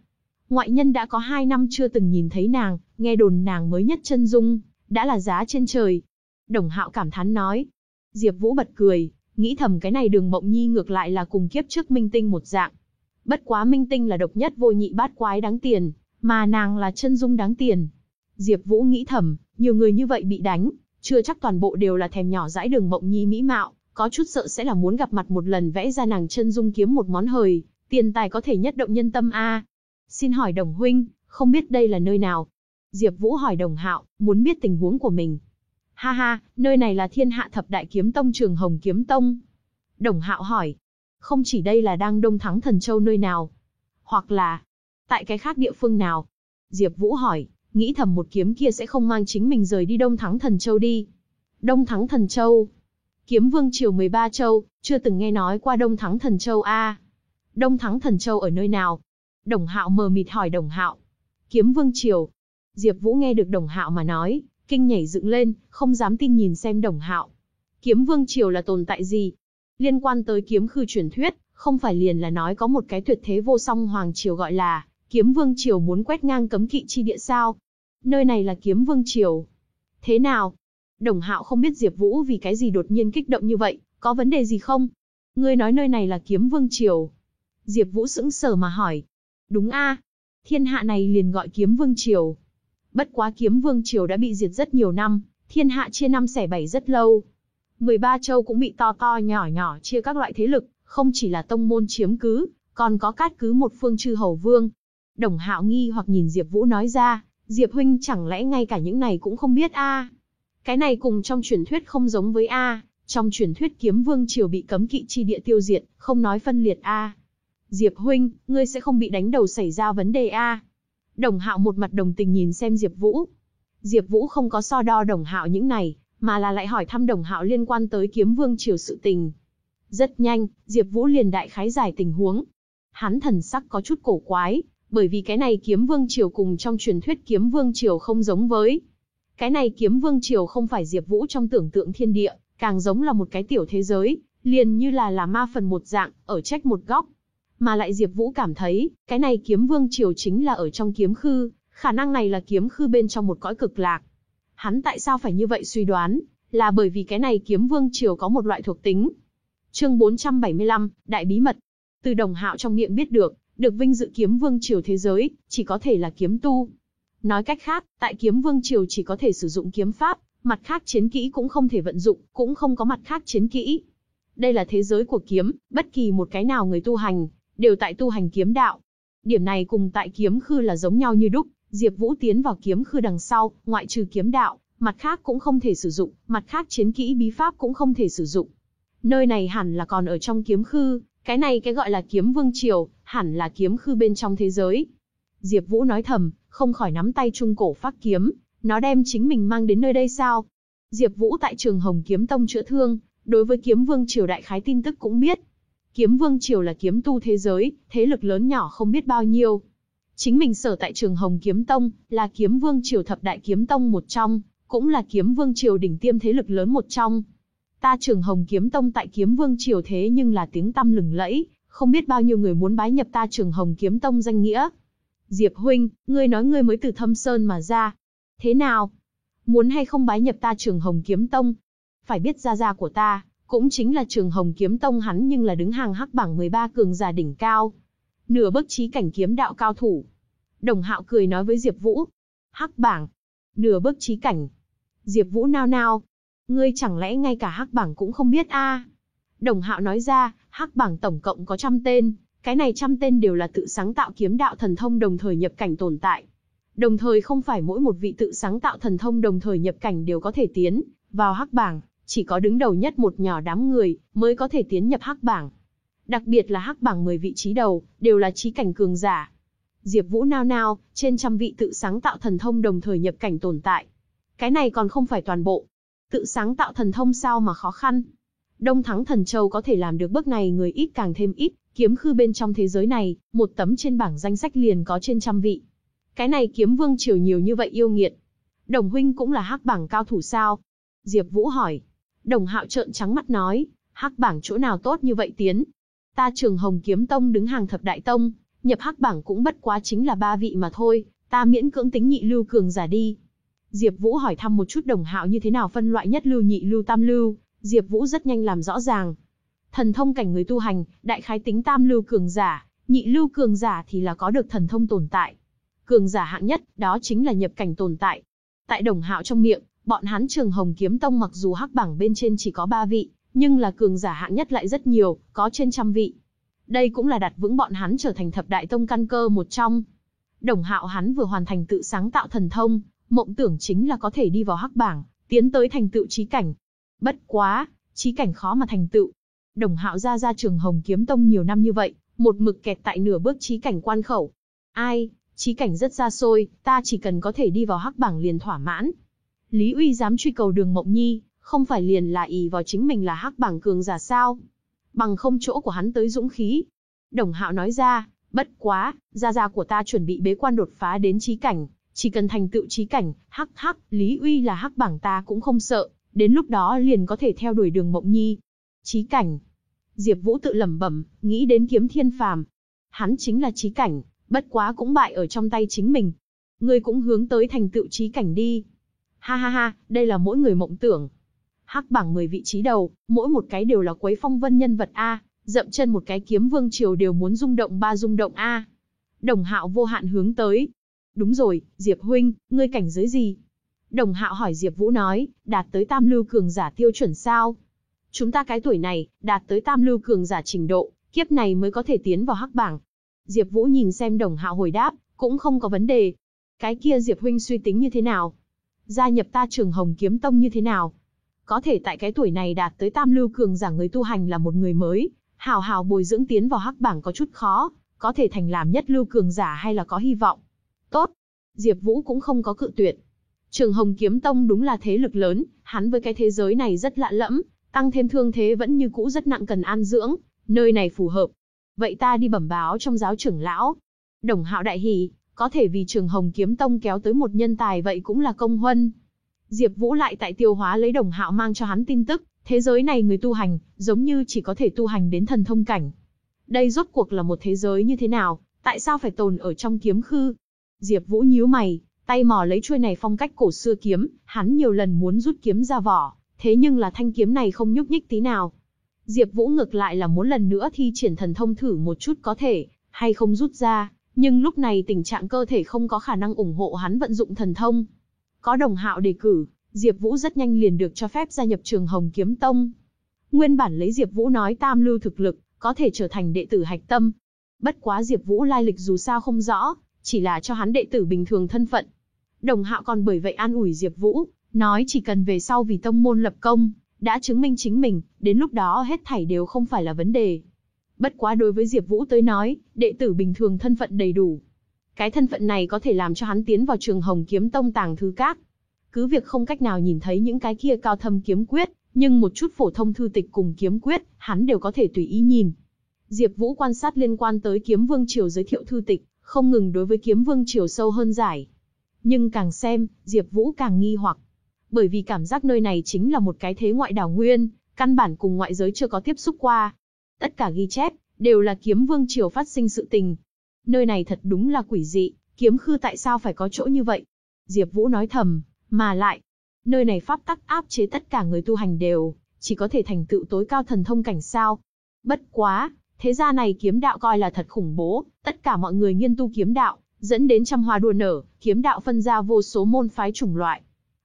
Ngoại nhân đã có hai năm chưa từng nhìn thấy nàng, nghe đồn nàng mới nhất chân dung, đã là giá trên trời. Đồng Hạo cảm thán nói. Diệp Vũ bật cười, nghĩ thầm cái này Đường Mộng Nhi ngược lại là cùng kiếp trước Minh Tinh một dạng. Bất quá Minh Tinh là độc nhất vô nhị bát quái đáng tiền, mà nàng là chân dung đáng tiền. Diệp Vũ nghĩ thầm, nhiều người như vậy bị đánh, chưa chắc toàn bộ đều là thèm nhỏ dãi Đường Mộng Nhi mỹ mạo, có chút sợ sẽ là muốn gặp mặt một lần vẽ ra nàng chân dung kiếm một món hời, tiền tài có thể nhất động nhân tâm a. Xin hỏi Đồng huynh, không biết đây là nơi nào? Diệp Vũ hỏi Đồng Hạo, muốn biết tình huống của mình. Ha ha, nơi này là Thiên Hạ Thập Đại Kiếm Tông Trường Hồng Kiếm Tông. Đồng Hạo hỏi, không chỉ đây là đang Đông Thắng Thần Châu nơi nào, hoặc là tại cái khác địa phương nào? Diệp Vũ hỏi, nghĩ thầm một kiếm kia sẽ không mang chính mình rời đi Đông Thắng Thần Châu đi. Đông Thắng Thần Châu, Kiếm Vương triều 13 châu, chưa từng nghe nói qua Đông Thắng Thần Châu a. Đông Thắng Thần Châu ở nơi nào? Đồng Hạo mờ mịt hỏi Đồng Hạo. Kiếm Vương triều. Diệp Vũ nghe được Đồng Hạo mà nói, kinh nhảy dựng lên, không dám tin nhìn xem Đồng Hạo. Kiếm Vương triều là tồn tại gì? Liên quan tới kiếm khư truyền thuyết, không phải liền là nói có một cái tuyệt thế vô song hoàng triều gọi là Kiếm Vương triều muốn quét ngang cấm kỵ chi địa sao? Nơi này là Kiếm Vương triều. Thế nào? Đồng Hạo không biết Diệp Vũ vì cái gì đột nhiên kích động như vậy, có vấn đề gì không? Ngươi nói nơi này là Kiếm Vương triều. Diệp Vũ sững sờ mà hỏi. Đúng a, thiên hạ này liền gọi Kiếm Vương triều. Bất quá Kiếm Vương triều đã bị diệt rất nhiều năm, thiên hạ chia năm xẻ bảy rất lâu. 13 châu cũng bị to to nhỏ nhỏ chia các loại thế lực, không chỉ là tông môn chiếm cứ, còn có cát cứ một phương chư hầu vương. Đồng Hạo nghi hoặc nhìn Diệp Vũ nói ra, Diệp huynh chẳng lẽ ngay cả những này cũng không biết a? Cái này cùng trong truyền thuyết không giống với A, trong truyền thuyết kiếm vương triều bị cấm kỵ chi địa tiêu diệt, không nói phân liệt A. Diệp huynh, ngươi sẽ không bị đánh đầu xảy ra vấn đề A. Đồng hạo một mặt đồng tình nhìn xem Diệp Vũ. Diệp Vũ không có so đo đồng hạo những này, mà là lại hỏi thăm đồng hạo liên quan tới kiếm vương triều sự tình. Rất nhanh, Diệp Vũ liền đại khái giải tình huống. Hắn thần sắc có chút cổ quái, bởi vì cái này kiếm vương triều cùng trong truyền thuyết kiếm vương triều không giống với. Cái này kiếm vương triều không phải Diệp Vũ trong tưởng tượng thiên địa, càng giống là một cái tiểu thế giới, liền như là là ma phần một dạng, ở trách một góc. Mà lại Diệp Vũ cảm thấy, cái này kiếm vương triều chính là ở trong kiếm khư, khả năng này là kiếm khư bên trong một cõi cực lạc. Hắn tại sao phải như vậy suy đoán, là bởi vì cái này kiếm vương triều có một loại thuộc tính. Chương 475, đại bí mật. Từ Đồng Hạo trong miệng biết được, được vinh dự kiếm vương triều thế giới, chỉ có thể là kiếm tu. Nói cách khác, tại kiếm vương triều chỉ có thể sử dụng kiếm pháp, mặt khác chiến kỹ cũng không thể vận dụng, cũng không có mặt khác chiến kỹ. Đây là thế giới của kiếm, bất kỳ một cái nào người tu hành, đều tại tu hành kiếm đạo. Điểm này cùng tại kiếm khư là giống nhau như đúc, Diệp Vũ tiến vào kiếm khư đằng sau, ngoại trừ kiếm đạo, mặt khác cũng không thể sử dụng, mặt khác chiến kỹ bí pháp cũng không thể sử dụng. Nơi này hẳn là còn ở trong kiếm khư, cái này cái gọi là kiếm vương triều, hẳn là kiếm khư bên trong thế giới. Diệp Vũ nói thầm, không khỏi nắm tay trung cổ phát kiếm, nó đem chính mình mang đến nơi đây sao? Diệp Vũ tại Trường Hồng Kiếm Tông chữa thương, đối với Kiếm Vương triều đại khái tin tức cũng biết. Kiếm Vương triều là kiếm tu thế giới, thế lực lớn nhỏ không biết bao nhiêu. Chính mình sở tại Trường Hồng Kiếm Tông, là Kiếm Vương triều thập đại kiếm tông một trong, cũng là Kiếm Vương triều đỉnh tiêm thế lực lớn một trong. Ta Trường Hồng Kiếm Tông tại Kiếm Vương triều thế nhưng là tiếng tăm lừng lẫy, không biết bao nhiêu người muốn bái nhập ta Trường Hồng Kiếm Tông danh nghĩa. Diệp huynh, ngươi nói ngươi mới từ Thâm Sơn mà ra. Thế nào? Muốn hay không bái nhập ta Trường Hồng Kiếm Tông? Phải biết gia gia của ta, cũng chính là Trường Hồng Kiếm Tông hắn nhưng là đứng hàng hắc bảng 13 cường giả đỉnh cao. Nửa bước trí cảnh kiếm đạo cao thủ. Đồng Hạo cười nói với Diệp Vũ. Hắc bảng. Nửa bước trí cảnh. Diệp Vũ nao nao. Ngươi chẳng lẽ ngay cả hắc bảng cũng không biết a? Đồng Hạo nói ra, hắc bảng tổng cộng có trăm tên, cái này trăm tên đều là tự sáng tạo kiếm đạo thần thông đồng thời nhập cảnh tồn tại. Đồng thời không phải mỗi một vị tự sáng tạo thần thông đồng thời nhập cảnh đều có thể tiến vào hắc bảng, chỉ có đứng đầu nhất một nhỏ đám người mới có thể tiến nhập hắc bảng. Đặc biệt là hắc bảng 10 vị trí đầu, đều là trí cảnh cường giả. Diệp Vũ nao nao, trên trăm vị tự sáng tạo thần thông đồng thời nhập cảnh tồn tại. Cái này còn không phải toàn bộ. Tự sáng tạo thần thông sao mà khó khăn. Đông Thắng Thần Châu có thể làm được bước này người ít càng thêm ít, kiếm khư bên trong thế giới này, một tấm trên bảng danh sách liền có trên trăm vị. Cái này kiếm vương triều nhiều như vậy yêu nghiệt. Đồng huynh cũng là hắc bảng cao thủ sao? Diệp Vũ hỏi. Đồng hạo trợn trắng mắt nói, hắc bảng chỗ nào tốt như vậy tiến. Ta trường hồng kiếm tông đứng hàng thập đại tông, nhập hắc bảng cũng bất quá chính là ba vị mà thôi, ta miễn cưỡng tính nhị lưu cường giả đi. Diệp Vũ hỏi thăm một chút đồng hạo như thế nào phân loại nhất lưu nhị lưu tam lưu, Diệp Vũ rất nhanh làm rõ ràng. Thần thông cảnh người tu hành, đại khái tính tam lưu cường giả, nhị lưu cường giả thì là có được thần thông tồn tại. Cường giả hạng nhất, đó chính là nhập cảnh tồn tại. Tại đồng hạo trong miệng, bọn hắn Trường Hồng Kiếm Tông mặc dù hắc bảng bên trên chỉ có 3 vị, nhưng là cường giả hạng nhất lại rất nhiều, có trên trăm vị. Đây cũng là đặt vững bọn hắn trở thành thập đại tông căn cơ một trong. Đồng hạo hắn vừa hoàn thành tự sáng tạo thần thông, mộng tưởng chính là có thể đi vào hắc bảng, tiến tới thành tựu trí cảnh. Bất quá, trí cảnh khó mà thành tựu. Đồng hạo ra ra trường Hồng Kiếm Tông nhiều năm như vậy, một mực kẹt tại nửa bước trí cảnh quan khẩu. Ai, trí cảnh rất xa xôi, ta chỉ cần có thể đi vào hắc bảng liền thỏa mãn. Lý Uy dám truy cầu đường Mộng Nhi, không phải liền là ỷ vào chính mình là hắc bảng cường giả sao? Bằng không chỗ của hắn tới dũng khí. Đồng Hạo nói ra, bất quá, gia gia của ta chuẩn bị bế quan đột phá đến trí cảnh, chỉ cần thành tựu trí cảnh, hắc hắc, Lý Uy là hắc bảng ta cũng không sợ, đến lúc đó liền có thể theo đuổi đường Mộng Nhi. Trí cảnh. Diệp Vũ tự lẩm bẩm, nghĩ đến kiếm thiên phàm. Hắn chính là trí cảnh, bất quá cũng bại ở trong tay chính mình. Ngươi cũng hướng tới thành tựu trí cảnh đi. Ha ha ha, đây là mỗi người mộng tưởng. Hắc bảng 10 vị trí đầu, mỗi một cái đều là quấy phong vân nhân vật A, dậm chân một cái kiếm vương triều đều muốn rung động ba rung động A. Đồng hạo vô hạn hướng tới. Đúng rồi, Diệp Huynh, ngươi cảnh giới gì? Đồng hạo hỏi Diệp Vũ nói, đạt tới tam lưu cường giả tiêu chuẩn sao? Chúng ta cái tuổi này, đạt tới tam lưu cường giả trình độ, kiếp này mới có thể tiến vào hắc bảng. Diệp Vũ nhìn xem đồng hạo hồi đáp, cũng không có vấn đề. Cái kia Diệp Huynh suy tính như thế nào? Gia nhập ta trường Hồng Kiếm Tông như thế nào? Có thể tại cái tuổi này đạt tới tam lưu cường giả người tu hành là một người mới, hào hào bồi dưỡng tiến vào hắc bảng có chút khó, có thể thành làm nhất lưu cường giả hay là có hy vọng. Tốt. Diệp Vũ cũng không có cự tuyệt. Trường Hồng Kiếm Tông đúng là thế lực lớn, hắn với cái thế giới này rất lạ lẫm, tăng thêm thương thế vẫn như cũ rất nặng cần an dưỡng, nơi này phù hợp. Vậy ta đi bẩm báo trong giáo trưởng lão. Đồng Hạo đại hỉ, có thể vì trường Hồng Kiếm Tông kéo tới một nhân tài vậy cũng là công huân. Diệp Vũ lại tại tiêu hóa lấy đồng hạo mang cho hắn tin tức, thế giới này người tu hành, giống như chỉ có thể tu hành đến thần thông cảnh. Đây rốt cuộc là một thế giới như thế nào, tại sao phải tồn ở trong kiếm khư? Diệp Vũ nhíu mày, tay mò lấy chuôi này phong cách cổ xưa kiếm, hắn nhiều lần muốn rút kiếm ra vỏ, thế nhưng là thanh kiếm này không nhúc nhích tí nào. Diệp Vũ ngược lại là muốn lần nữa thi triển thần thông thử một chút có thể, hay không rút ra, nhưng lúc này tình trạng cơ thể không có khả năng ủng hộ hắn vận dụng thần thông. Có đồng hạo đề cử, Diệp Vũ rất nhanh liền được cho phép gia nhập trường Hồng Kiếm Tông. Nguyên bản lấy Diệp Vũ nói tam lưu thực lực, có thể trở thành đệ tử hạch tâm. Bất quá Diệp Vũ lai lịch dù sao không rõ, chỉ là cho hắn đệ tử bình thường thân phận. Đồng Hạo còn bởi vậy an ủi Diệp Vũ, nói chỉ cần về sau vì tông môn lập công, đã chứng minh chính mình, đến lúc đó hết thảy đều không phải là vấn đề. Bất quá đối với Diệp Vũ tới nói, đệ tử bình thường thân phận đầy đủ. Cái thân phận này có thể làm cho hắn tiến vào trường Hồng Kiếm Tông tàng thư các. Cứ việc không cách nào nhìn thấy những cái kia cao thâm kiếm quyết, nhưng một chút phổ thông thư tịch cùng kiếm quyết, hắn đều có thể tùy ý nhìn. Diệp Vũ quan sát liên quan tới Kiếm Vương Triều giới thiệu thư tịch, không ngừng đối với Kiếm Vương Triều sâu hơn giải. Nhưng càng xem, Diệp Vũ càng nghi hoặc. Bởi vì cảm giác nơi này chính là một cái thế ngoại đảo nguyên, căn bản cùng ngoại giới chưa có tiếp xúc qua. Tất cả ghi chép, đều là Kiếm Vương Triều phát sinh sự tình. Nơi này thật đúng là quỷ dị, kiếm khư tại sao phải có chỗ như vậy? Diệp Vũ nói thầm, mà lại, nơi này pháp tắc áp chế tất cả người tu hành đều, chỉ có thể thành tựu tối cao thần thông cảnh sao. Bất quá, thế gia này kiếm đạo coi là thật khủng bố, tất cả mọi người nghiên tu kiếm đạo, dẫn đến trăm hoa đua nở, kiếm đạo phân ra vô số môn phái chủng loại.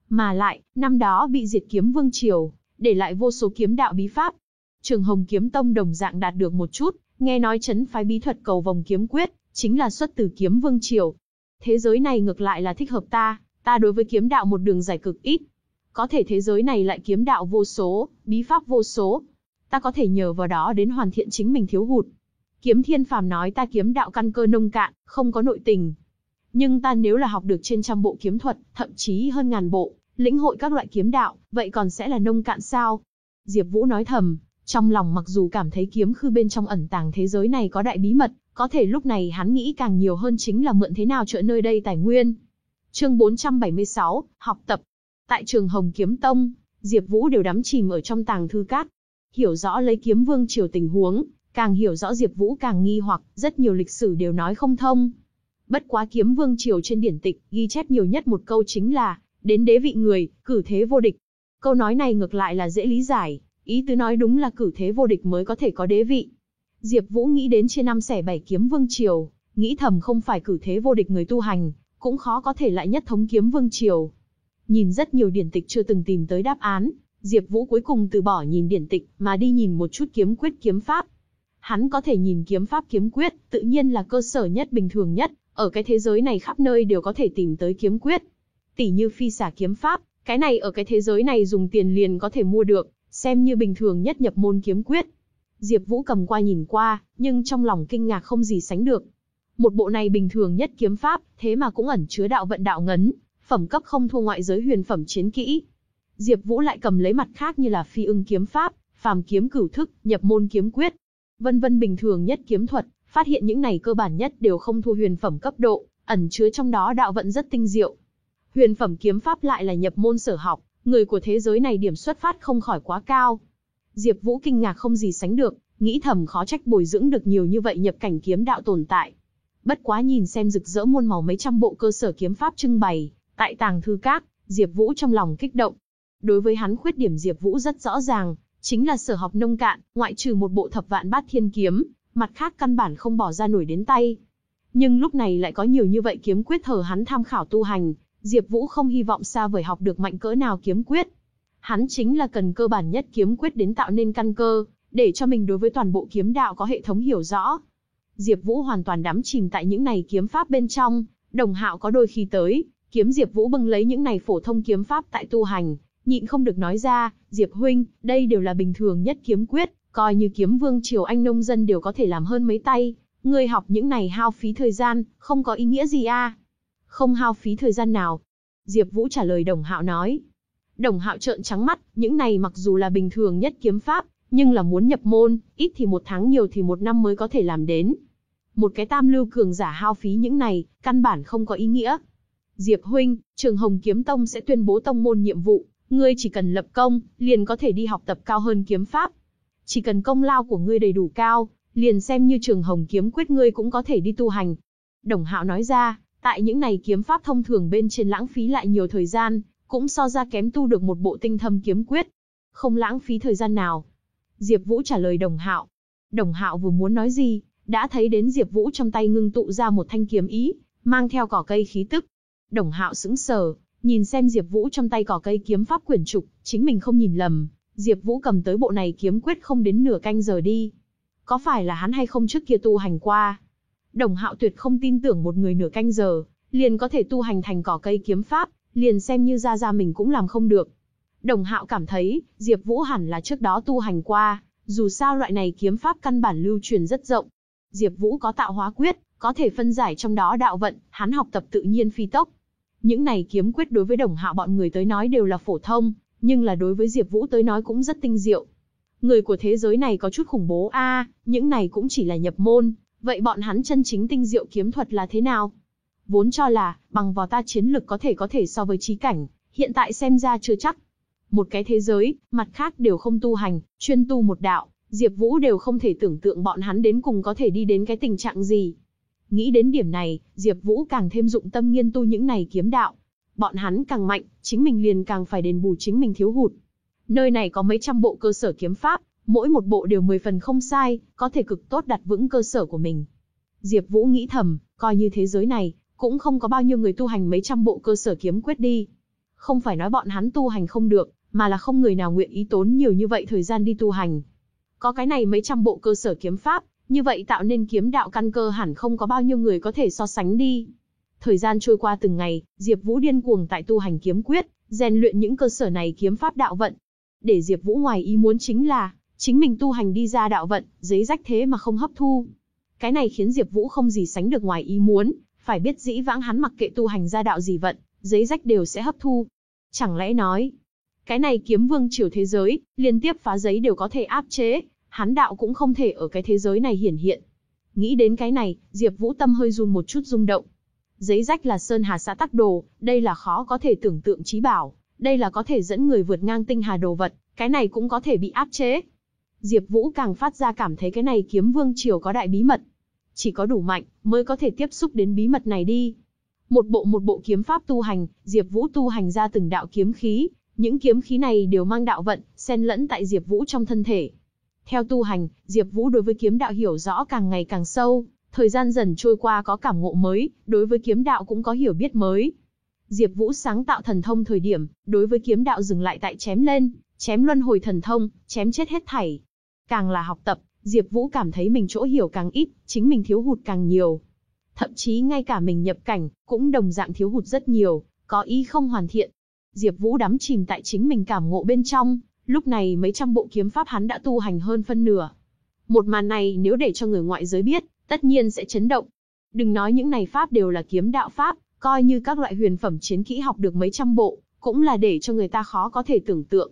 Mà lại, năm đó bị diệt kiếm vương triều, để lại vô số kiếm đạo bí pháp. Trường Hồng Kiếm Tông đồng dạng đạt được một chút, nghe nói chấn phái bí thuật cầu vòng kiếm quyết, chính là xuất từ kiếm vương triều. Thế giới này ngược lại là thích hợp ta, ta đối với kiếm đạo một đường giải cực ít. Có thể thế giới này lại kiếm đạo vô số, bí pháp vô số. Ta có thể nhờ vào đó đến hoàn thiện chính mình thiếu hụt. Kiếm Thiên Phàm nói ta kiếm đạo căn cơ nông cạn, không có nội tình. Nhưng ta nếu là học được trên trăm bộ kiếm thuật, thậm chí hơn ngàn bộ, lĩnh hội các loại kiếm đạo, vậy còn sẽ là nông cạn sao? Diệp Vũ nói thầm, trong lòng mặc dù cảm thấy kiếm khư bên trong ẩn tàng thế giới này có đại bí mật, có thể lúc này hắn nghĩ càng nhiều hơn chính là mượn thế nào trợ nơi đây tài nguyên. Chương 476, học tập. Tại trường Hồng Kiếm Tông, Diệp Vũ đều đắm chìm ở trong tàng thư các. Hiểu rõ lấy kiếm vương triều tình huống, càng hiểu rõ Diệp Vũ càng nghi hoặc, rất nhiều lịch sử đều nói không thông. Bất quá kiếm vương triều trên điển tịch, ghi chép nhiều nhất một câu chính là, đến đế vị người, cử thế vô địch. Câu nói này ngược lại là dễ lý giải, ý tứ nói đúng là cử thế vô địch mới có thể có đế vị. Diệp Vũ nghĩ đến trên năm xẻ bảy kiếm vương triều, nghĩ thầm không phải cử thế vô địch người tu hành, cũng khó có thể lại nhất thống kiếm vương triều. Nhìn rất nhiều điển tịch chưa từng tìm tới đáp án, Diệp Vũ cuối cùng từ bỏ nhìn điển tịch mà đi nhìn một chút kiếm quyết kiếm pháp. Hắn có thể nhìn kiếm pháp kiếm quyết, tự nhiên là cơ sở nhất bình thường nhất, ở cái thế giới này khắp nơi đều có thể tìm tới kiếm quyết. Tỷ như phi xả kiếm pháp, cái này ở cái thế giới này dùng tiền liền có thể mua được, xem như bình thường nhất nhập môn kiếm quyết. Diệp Vũ cầm qua nhìn qua, nhưng trong lòng kinh ngạc không gì sánh được. Một bộ này bình thường nhất kiếm pháp, thế mà cũng ẩn chứa đạo vận đạo ngấn, phẩm cấp không thua ngoại giới huyền phẩm chiến kỹ. Diệp Vũ lại cầm lấy mặt khác như là phi ưng kiếm pháp, phàm kiếm cửu thức, nhập môn kiếm quyết, vân vân bình thường nhất kiếm thuật, phát hiện những này cơ bản nhất đều không thua huyền phẩm cấp độ, ẩn chứa trong đó đạo vận rất tinh diệu. Huyền phẩm kiếm pháp lại là nhập môn sở học, người của thế giới này điểm xuất phát không khỏi quá cao. Diệp Vũ kinh ngạc không gì sánh được, nghĩ thầm khó trách bồi dưỡng được nhiều như vậy nhập cảnh kiếm đạo tồn tại. Bất quá nhìn xem rực rỡ muôn màu mấy trăm bộ cơ sở kiếm pháp trưng bày, tại tàng thư các, Diệp Vũ trong lòng kích động. Đối với hắn khuyết điểm Diệp Vũ rất rõ ràng, chính là sở học nông cạn, ngoại trừ một bộ thập vạn bát thiên kiếm, mặt khác căn bản không bỏ ra nổi đến tay. Nhưng lúc này lại có nhiều như vậy kiếm quyết thờ hắn tham khảo tu hành, Diệp Vũ không hy vọng xa vời học được mạnh cỡ nào kiếm quyết. Hắn chính là cần cơ bản nhất kiếm quyết đến tạo nên căn cơ, để cho mình đối với toàn bộ kiếm đạo có hệ thống hiểu rõ. Diệp Vũ hoàn toàn đắm chìm tại những này kiếm pháp bên trong, Đồng Hạo có đôi khi tới, kiếm Diệp Vũ bưng lấy những này phổ thông kiếm pháp tại tu hành, nhịn không được nói ra, "Diệp huynh, đây đều là bình thường nhất kiếm quyết, coi như kiếm vương triều anh nông dân đều có thể làm hơn mấy tay, ngươi học những này hao phí thời gian, không có ý nghĩa gì a?" Không hao phí thời gian nào. Diệp Vũ trả lời Đồng Hạo nói. Đồng Hạo trợn trắng mắt, những này mặc dù là bình thường nhất kiếm pháp, nhưng là muốn nhập môn, ít thì một tháng nhiều thì một năm mới có thể làm đến. Một cái tam lưu cường giả hao phí những này, căn bản không có ý nghĩa. Diệp huynh, Trường Hồng Kiếm Tông sẽ tuyên bố tông môn nhiệm vụ, ngươi chỉ cần lập công, liền có thể đi học tập cao hơn kiếm pháp. Chỉ cần công lao của ngươi đầy đủ cao, liền xem như Trường Hồng Kiếm quyết ngươi cũng có thể đi tu hành. Đồng Hạo nói ra, tại những này kiếm pháp thông thường bên trên lãng phí lại nhiều thời gian, cũng so ra kém tu được một bộ tinh thâm kiếm quyết. Không lãng phí thời gian nào. Diệp Vũ trả lời Đồng Hạo. Đồng Hạo vừa muốn nói gì, đã thấy đến Diệp Vũ trong tay ngưng tụ ra một thanh kiếm ý, mang theo cỏ cây khí tức. Đồng Hạo sững sờ, nhìn xem Diệp Vũ trong tay cỏ cây kiếm pháp quyển trục, chính mình không nhìn lầm, Diệp Vũ cầm tới bộ này kiếm quyết không đến nửa canh giờ đi. Có phải là hắn hay không trước kia tu hành qua, Đồng Hạo tuyệt không tin tưởng một người nửa canh giờ, liền có thể tu hành thành cỏ cây kiếm pháp, liền xem như ra ra mình cũng làm không được. Đồng Hạo cảm thấy, Diệp Vũ hẳn là trước đó tu hành qua, dù sao loại này kiếm pháp căn bản lưu truyền rất rộng. Diệp Vũ có tạo hóa quyết, có thể phân giải trong đó đạo vận, hắn học tập tự nhiên phi tốc. Những này kiếm quyết đối với Đồng Hạo bọn người tới nói đều là phổ thông, nhưng là đối với Diệp Vũ tới nói cũng rất tinh diệu. Người của thế giới này có chút khủng bố a, à, những này cũng chỉ là nhập môn, vậy bọn hắn chân chính tinh diệu kiếm thuật là thế nào? Vốn cho là, bằng vào ta chiến lực có thể có thể so với trí cảnh, hiện tại xem ra chưa chắc. Một cái thế giới, mặt khác đều không tu hành, chuyên tu một đạo, Diệp Vũ đều không thể tưởng tượng bọn hắn đến cùng có thể đi đến cái tình trạng gì. Nghĩ đến điểm này, Diệp Vũ càng thêm dụng tâm nghiên tu những này kiếm đạo. Bọn hắn càng mạnh, chính mình liền càng phải đền bù chính mình thiếu hụt. Nơi này có mấy trăm bộ cơ sở kiếm pháp, mỗi một bộ đều 10 phần không sai, có thể cực tốt đặt vững cơ sở của mình. Diệp Vũ nghĩ thầm, coi như thế giới này, cũng không có bao nhiêu người tu hành mấy trăm bộ cơ sở kiếm quyết đi. Không phải nói bọn hắn tu hành không được, mà là không người nào nguyện ý tốn nhiều như vậy thời gian đi tu hành. Có cái này mấy trăm bộ cơ sở kiếm pháp, như vậy tạo nên kiếm đạo căn cơ hẳn không có bao nhiêu người có thể so sánh đi. Thời gian trôi qua từng ngày, Diệp Vũ điên cuồng tại tu hành kiếm quyết, rèn luyện những cơ sở này kiếm pháp đạo vận. Để Diệp Vũ ngoài ý muốn chính là, chính mình tu hành đi ra đạo vận, giấy rách thế mà không hấp thu. Cái này khiến Diệp Vũ không gì sánh được ngoài ý muốn, phải biết dĩ vãng hắn mặc kệ tu hành ra đạo gì vận, giấy rách đều sẽ hấp thu. Chẳng lẽ nói, cái này kiếm vương triều thế giới, liên tiếp phá giấy đều có thể áp chế, hắn đạo cũng không thể ở cái thế giới này hiển hiện. Nghĩ đến cái này, Diệp Vũ tâm hơi run một chút rung động. Giấy rách là sơn hà xã tắc đồ, đây là khó có thể tưởng tượng trí bảo, đây là có thể dẫn người vượt ngang tinh hà đồ vật, cái này cũng có thể bị áp chế. Diệp Vũ càng phát ra cảm thấy cái này kiếm vương triều có đại bí mật. Chỉ có đủ mạnh, mới có thể tiếp xúc đến bí mật này đi. Một bộ một bộ kiếm pháp tu hành, Diệp Vũ tu hành ra từng đạo kiếm khí, những kiếm khí này đều mang đạo vận, xen lẫn tại Diệp Vũ trong thân thể. Theo tu hành, Diệp Vũ đối với kiếm đạo hiểu rõ càng ngày càng sâu, thời gian dần trôi qua có cảm ngộ mới, đối với kiếm đạo cũng có hiểu biết mới. Diệp Vũ sáng tạo thần thông thời điểm, đối với kiếm đạo dừng lại tại chém lên, chém luân hồi thần thông, chém chết hết thảy. Càng là học tập, Diệp Vũ cảm thấy mình chỗ hiểu càng ít, chính mình thiếu hụt càng nhiều. Thậm chí ngay cả mình nhập cảnh, cũng đồng dạng thiếu hụt rất nhiều, có ý không hoàn thiện. Diệp Vũ đắm chìm tại chính mình cảm ngộ bên trong, lúc này mấy trăm bộ kiếm pháp hắn đã tu hành hơn phân nửa. Một màn này nếu để cho người ngoại giới biết, tất nhiên sẽ chấn động. Đừng nói những này pháp đều là kiếm đạo pháp, coi như các loại huyền phẩm chiến kỹ học được mấy trăm bộ, cũng là để cho người ta khó có thể tưởng tượng.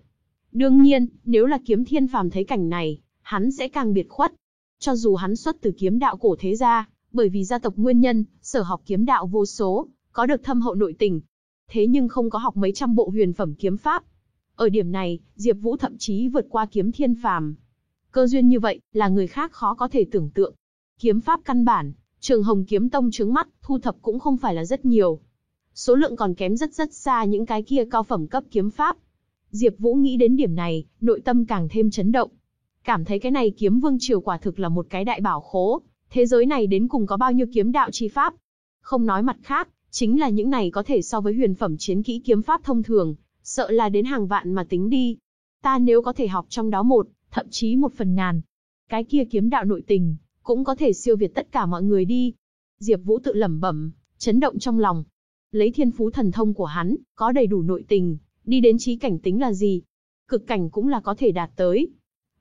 Đương nhiên, nếu là kiếm thiên phàm thấy cảnh này, hắn sẽ càng biệt khuất. Cho dù hắn xuất từ kiếm đạo cổ thế gia, bởi vì gia tộc nguyên nhân, sở học kiếm đạo vô số, có được thâm hậu nội tình. Thế nhưng không có học mấy trăm bộ huyền phẩm kiếm pháp. Ở điểm này, Diệp Vũ thậm chí vượt qua kiếm thiên phàm. Cơ duyên như vậy, là người khác khó có thể tưởng tượng. Kiếm pháp căn bản, Trường Hồng Kiếm Tông chứng mắt, thu thập cũng không phải là rất nhiều. Số lượng còn kém rất rất xa những cái kia cao phẩm cấp kiếm pháp. Diệp Vũ nghĩ đến điểm này, nội tâm càng thêm chấn động. Cảm thấy cái này kiếm vương triều quả thực là một cái đại bảo khố, thế giới này đến cùng có bao nhiêu kiếm đạo chi pháp. Không nói mặt khác, chính là những này có thể so với huyền phẩm chiến kỹ kiếm pháp thông thường, sợ là đến hàng vạn mà tính đi. Ta nếu có thể học trong đó một, thậm chí một phần ngàn, cái kia kiếm đạo nội tình, cũng có thể siêu việt tất cả mọi người đi. Diệp Vũ tự lẩm bẩm, chấn động trong lòng. Lấy thiên phú thần thông của hắn, có đầy đủ nội tình, đi đến trí cảnh tính là gì? Cực cảnh cũng là có thể đạt tới.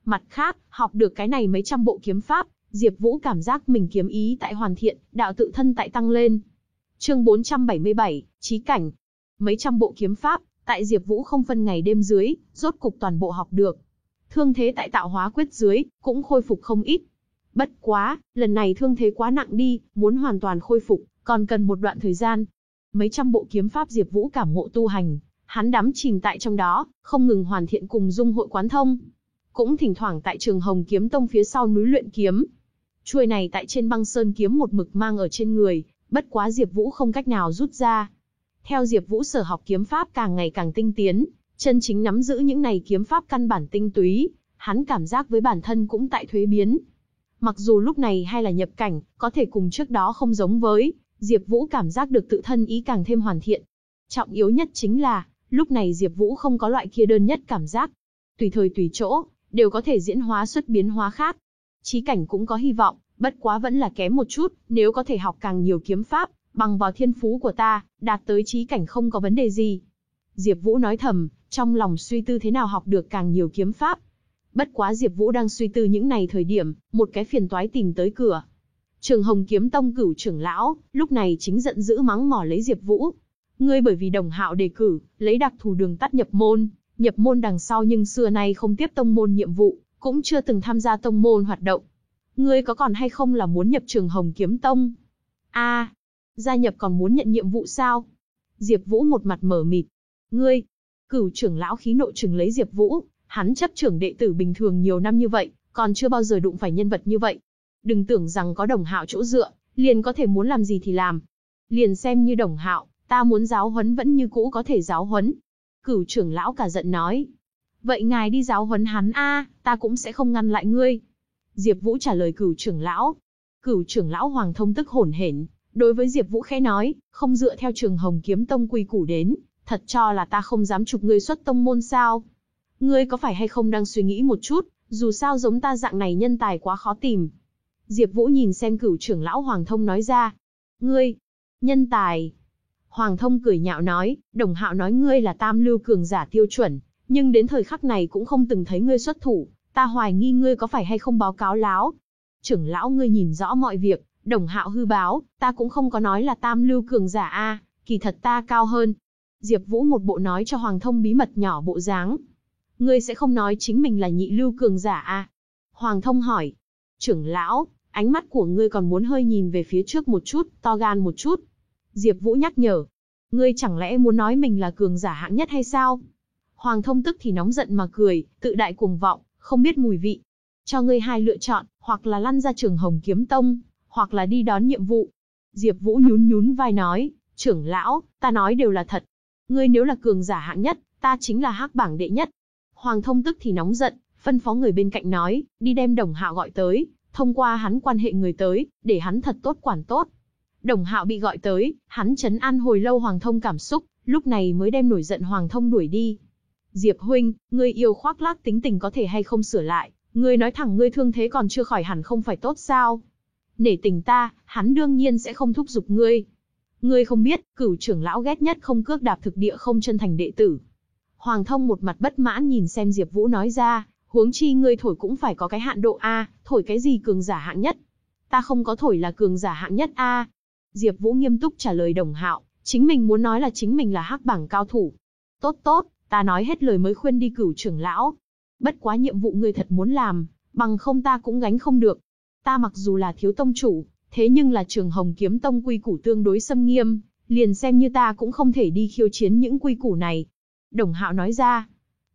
Mặt khác, học được cái này mấy trăm bộ kiếm pháp, Diệp Vũ cảm giác mình kiếm ý tại hoàn thiện, đạo tự thân tại tăng lên. Chương 477, trí cảnh. Mấy trăm bộ kiếm pháp, tại Diệp Vũ không phân ngày đêm dưới, rốt cục toàn bộ học được. Thương thế tại tạo hóa quyết dưới, cũng khôi phục không ít. Bất quá, lần này thương thế quá nặng đi, muốn hoàn toàn khôi phục, còn cần một đoạn thời gian. Mấy trăm bộ kiếm pháp Diệp Vũ cảm ngộ tu hành, hắn đắm chìm tại trong đó, không ngừng hoàn thiện cùng dung hội quán thông. Cũng thỉnh thoảng tại Trường Hồng Kiếm Tông phía sau núi luyện kiếm. Chuôi này tại trên băng sơn kiếm một mực mang ở trên người, bất quá Diệp Vũ không cách nào rút ra. Theo Diệp Vũ sở học kiếm pháp càng ngày càng tinh tiến, chân chính nắm giữ những này kiếm pháp căn bản tinh túy, hắn cảm giác với bản thân cũng tại thuế biến. Mặc dù lúc này hay là nhập cảnh, có thể cùng trước đó không giống với, Diệp Vũ cảm giác được tự thân ý càng thêm hoàn thiện. Trọng yếu nhất chính là, lúc này Diệp Vũ không có loại kia đơn nhất cảm giác. Tùy thời tùy chỗ, đều có thể diễn hóa xuất biến hóa khác. Chí cảnh cũng có hy vọng, Bất quá vẫn là kém một chút, nếu có thể học càng nhiều kiếm pháp, bằng vào thiên phú của ta, đạt tới chí cảnh không có vấn đề gì. Diệp Vũ nói thầm, trong lòng suy tư thế nào học được càng nhiều kiếm pháp. Bất quá Diệp Vũ đang suy tư những này thời điểm, một cái phiền toái tìm tới cửa. Trường Hồng Kiếm Tông cửu trưởng lão, lúc này chính giận dữ mắng mỏ lấy Diệp Vũ. Ngươi bởi vì đồng hạo đề cử, lấy đặc thù đường tắt nhập môn, nhập môn đằng sau nhưng xưa nay không tiếp tông môn nhiệm vụ, cũng chưa từng tham gia tông môn hoạt động. Ngươi có còn hay không là muốn nhập Trường Hồng Kiếm Tông? A, gia nhập còn muốn nhận nhiệm vụ sao? Diệp Vũ một mặt mở mịt. Ngươi, Cửu trưởng lão khí nộ trừng lấy Diệp Vũ, hắn chấp trưởng đệ tử bình thường nhiều năm như vậy, còn chưa bao giờ đụng phải nhân vật như vậy. Đừng tưởng rằng có đồng hạo chỗ dựa, liền có thể muốn làm gì thì làm. Liền xem như đồng hạo, ta muốn giáo huấn vẫn như cũ có thể giáo huấn. Cửu trưởng lão cả giận nói. Vậy ngài đi giáo huấn hắn a, ta cũng sẽ không ngăn lại ngươi. Diệp Vũ trả lời cửu trưởng lão. Cửu trưởng lão Hoàng Thông tức hổn hển, đối với Diệp Vũ khẽ nói, không dựa theo Trường Hồng Kiếm Tông quy củ đến, thật cho là ta không dám chụp ngươi xuất tông môn sao? Ngươi có phải hay không đang suy nghĩ một chút, dù sao giống ta dạng này nhân tài quá khó tìm. Diệp Vũ nhìn xem cửu trưởng lão Hoàng Thông nói ra. Ngươi, nhân tài. Hoàng Thông cười nhạo nói, đồng hạo nói ngươi là tam lưu cường giả tiêu chuẩn, nhưng đến thời khắc này cũng không từng thấy ngươi xuất thủ, ta hoài nghi ngươi có phải hay không báo cáo láo. Trưởng lão ngươi nhìn rõ mọi việc, đồng hạo hư báo, ta cũng không có nói là tam lưu cường giả a, kỳ thật ta cao hơn, Diệp Vũ một bộ nói cho Hoàng Thông bí mật nhỏ bộ dáng. Ngươi sẽ không nói chính mình là nhị lưu cường giả à? Hoàng Thông hỏi. Trưởng lão, ánh mắt của ngươi còn muốn hơi nhìn về phía trước một chút, to gan một chút. Diệp Vũ nhắc nhở. Ngươi chẳng lẽ muốn nói mình là cường giả hạng nhất hay sao? Hoàng Thông tức thì nóng giận mà cười, tự đại cuồng vọng, không biết mùi vị. Cho ngươi hai lựa chọn, hoặc là lăn ra trường Hồng Kiếm Tông, hoặc là đi đón nhiệm vụ. Diệp Vũ nhún nhún vai nói, trưởng lão, ta nói đều là thật, Ngươi nếu là cường giả hạng nhất, ta chính là hắc bảng đệ nhất. Hoàng thông tức thì nóng giận, phân phó người bên cạnh nói, đi đem đồng hạo gọi tới, thông qua hắn quan hệ người tới, để hắn thật tốt quản tốt. Đồng hạo bị gọi tới, hắn chấn an hồi lâu Hoàng thông cảm xúc, lúc này mới đem nổi giận Hoàng thông đuổi đi. Diệp huynh, ngươi yêu khoác lác tính tình có thể hay không sửa lại, ngươi nói thẳng ngươi thương thế còn chưa khỏi hẳn không phải tốt sao? Nể tình ta, hắn đương nhiên sẽ không thúc giục ngươi, Ngươi không biết, cửu trưởng lão ghét nhất không cước đạp thực địa không chân thành đệ tử. Hoàng thông một mặt bất mãn nhìn xem Diệp Vũ nói ra, huống chi ngươi thổi cũng phải có cái hạn độ a, thổi cái gì cường giả hạng nhất? Ta không có thổi là cường giả hạng nhất a. Diệp Vũ nghiêm túc trả lời Đồng Hạo, chính mình muốn nói là chính mình là hắc bảng cao thủ. Tốt tốt, ta nói hết lời mới khuyên đi cửu trưởng lão. Bất quá nhiệm vụ ngươi thật muốn làm, bằng không ta cũng gánh không được. Ta mặc dù là thiếu tông chủ, Thế nhưng là trường Hồng Kiếm Tông quy củ tương đối xâm nghiêm, liền xem như ta cũng không thể đi khiêu chiến những quy củ này. Đồng Hạo nói ra,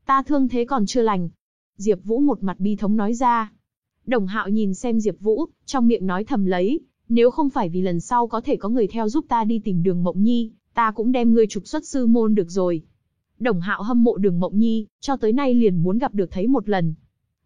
ta thương thế còn chưa lành. Diệp Vũ một mặt bi thống nói ra. Đồng Hạo nhìn xem Diệp Vũ, trong miệng nói thầm lấy, nếu không phải vì lần sau có thể có người theo giúp ta đi tìm Đường Mộng Nhi, ta cũng đem ngươi trục xuất sư môn được rồi. Đồng Hạo hâm mộ Đường Mộng Nhi, cho tới nay liền muốn gặp được thấy một lần.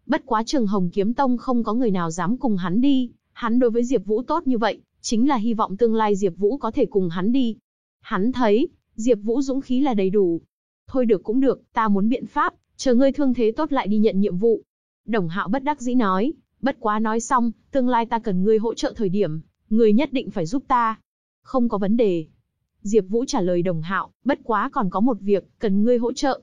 Bất quá Trường Hồng Kiếm Tông không có người nào dám cùng hắn đi, Hắn đối với Diệp Vũ tốt như vậy, chính là hy vọng tương lai Diệp Vũ có thể cùng hắn đi. Hắn thấy, Diệp Vũ dũng khí là đầy đủ. Thôi được cũng được, ta muốn biện pháp, chờ ngươi thương thế tốt lại đi nhận nhiệm vụ. Đồng Hạo bất đắc dĩ nói, bất quá nói xong, tương lai ta cần ngươi hỗ trợ thời điểm, ngươi nhất định phải giúp ta. Không có vấn đề. Diệp Vũ trả lời Đồng Hạo, bất quá còn có một việc, cần ngươi hỗ trợ.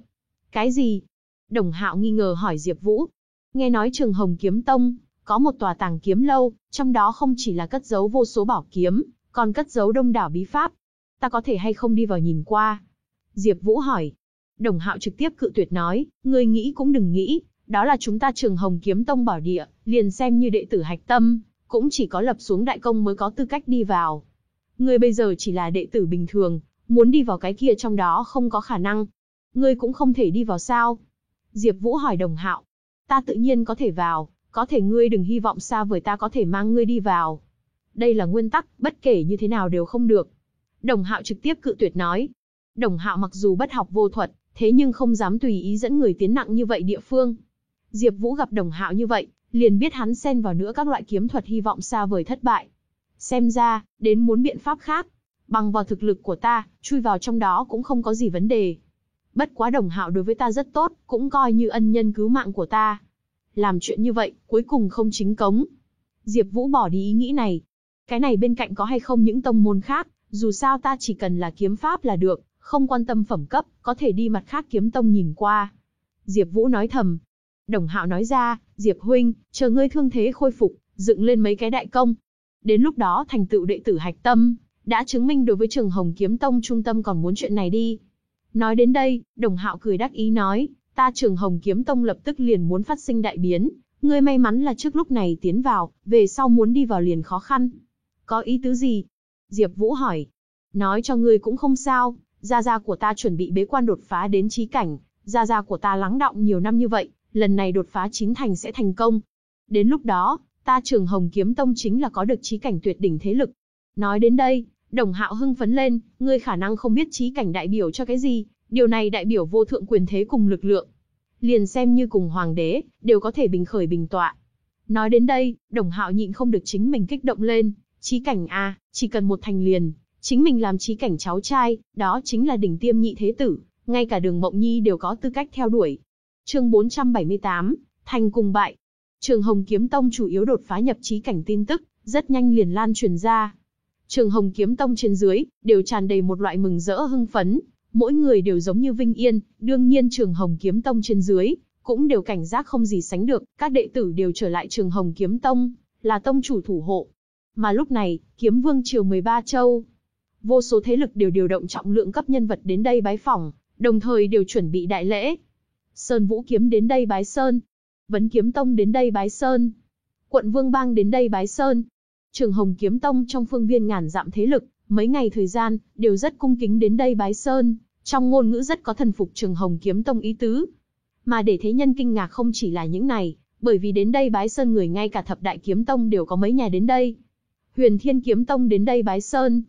Cái gì? Đồng Hạo nghi ngờ hỏi Diệp Vũ. Nghe nói Trường Hồng Kiếm Tông có một tòa tàng kiếm lâu, trong đó không chỉ là cất giấu vô số bảo kiếm, còn cất giấu đông đảo bí pháp. Ta có thể hay không đi vào nhìn qua? Diệp Vũ hỏi. Đồng Hạo trực tiếp cự tuyệt nói, ngươi nghĩ cũng đừng nghĩ, đó là chúng ta Trường Hồng Kiếm Tông bảo địa, liền xem như đệ tử hạch tâm, cũng chỉ có lập xuống đại công mới có tư cách đi vào. Ngươi bây giờ chỉ là đệ tử bình thường, muốn đi vào cái kia trong đó không có khả năng. Ngươi cũng không thể đi vào sao? Diệp Vũ hỏi Đồng Hạo. Ta tự nhiên có thể vào, có thể ngươi đừng hy vọng xa vời ta có thể mang ngươi đi vào. Đây là nguyên tắc, bất kể như thế nào đều không được. Đồng hạo trực tiếp cự tuyệt nói. Đồng hạo mặc dù bất học vô thuật, thế nhưng không dám tùy ý dẫn người tiến nặng như vậy địa phương. Diệp Vũ gặp đồng hạo như vậy, liền biết hắn xen vào nữa các loại kiếm thuật hy vọng xa vời thất bại. Xem ra, đến muốn biện pháp khác. Bằng vào thực lực của ta, chui vào trong đó cũng không có gì vấn đề. Bất quá đồng hạo đối với ta rất tốt, cũng coi như ân nhân cứu mạng của ta làm chuyện như vậy, cuối cùng không chính cống. Diệp Vũ bỏ đi ý nghĩ này. Cái này bên cạnh có hay không những tông môn khác, dù sao ta chỉ cần là kiếm pháp là được, không quan tâm phẩm cấp, có thể đi mặt khác kiếm tông nhìn qua. Diệp Vũ nói thầm. Đồng Hạo nói ra, Diệp huynh, chờ ngươi thương thế khôi phục, dựng lên mấy cái đại công. Đến lúc đó thành tựu đệ tử hạch tâm, đã chứng minh đối với trường Hồng Kiếm Tông trung tâm còn muốn chuyện này đi. Nói đến đây, Đồng Hạo cười đắc ý nói, ta trường Hồng Kiếm Tông lập tức liền muốn phát sinh đại biến, ngươi may mắn là trước lúc này tiến vào, về sau muốn đi vào liền khó khăn. Có ý tứ gì? Diệp Vũ hỏi. Nói cho ngươi cũng không sao, gia gia của ta chuẩn bị bế quan đột phá đến chí cảnh, gia gia của ta lắng đọng nhiều năm như vậy, lần này đột phá chín thành sẽ thành công. Đến lúc đó, ta Trường Hồng Kiếm Tông chính là có được chí cảnh tuyệt đỉnh thế lực. Nói đến đây, Đồng Hạo hưng phấn lên, ngươi khả năng không biết chí cảnh đại biểu cho cái gì, điều này đại biểu vô thượng quyền thế cùng lực lượng. Liền xem như cùng hoàng đế, đều có thể bình khởi bình tọa. Nói đến đây, Đồng Hạo nhịn không được chính mình kích động lên, chí cảnh a, chỉ cần một thành liền, chính mình làm chí cảnh cháu trai, đó chính là đỉnh tiêm nhị thế tử, ngay cả Đường Mộng Nhi đều có tư cách theo đuổi. Chương 478, thành cùng bại. Trường Hồng Kiếm Tông chủ yếu đột phá nhập chí cảnh tin tức, rất nhanh liền lan truyền ra. Trường Hồng Kiếm Tông trên dưới, đều tràn đầy một loại mừng rỡ hưng phấn, mỗi người đều giống như Vinh Yên, đương nhiên Trường Hồng Kiếm Tông trên dưới, cũng đều cảnh giác không gì sánh được, các đệ tử đều trở lại Trường Hồng Kiếm Tông, là tông chủ thủ hộ. Mà lúc này, Kiếm Vương Triều 13 châu, vô số thế lực đều điều động trọng lượng cấp nhân vật đến đây bái phỏng, đồng thời đều chuẩn bị đại lễ. Sơn Vũ Kiếm đến đây bái Sơn, Vấn Kiếm Tông đến đây bái Sơn, Quận Vương Bang đến đây bái Sơn, Trường Hồng Kiếm Tông trong phương viên ngàn dặm thế lực, mấy ngày thời gian, đều rất cung kính đến đây bái sơn, trong ngôn ngữ rất có thần phục Trường Hồng Kiếm Tông ý tứ. Mà để thế nhân kinh ngạc không chỉ là những này, bởi vì đến đây bái sơn người ngay cả thập đại kiếm tông đều có mấy nhà đến đây. Huyền Thiên Kiếm Tông đến đây bái sơn,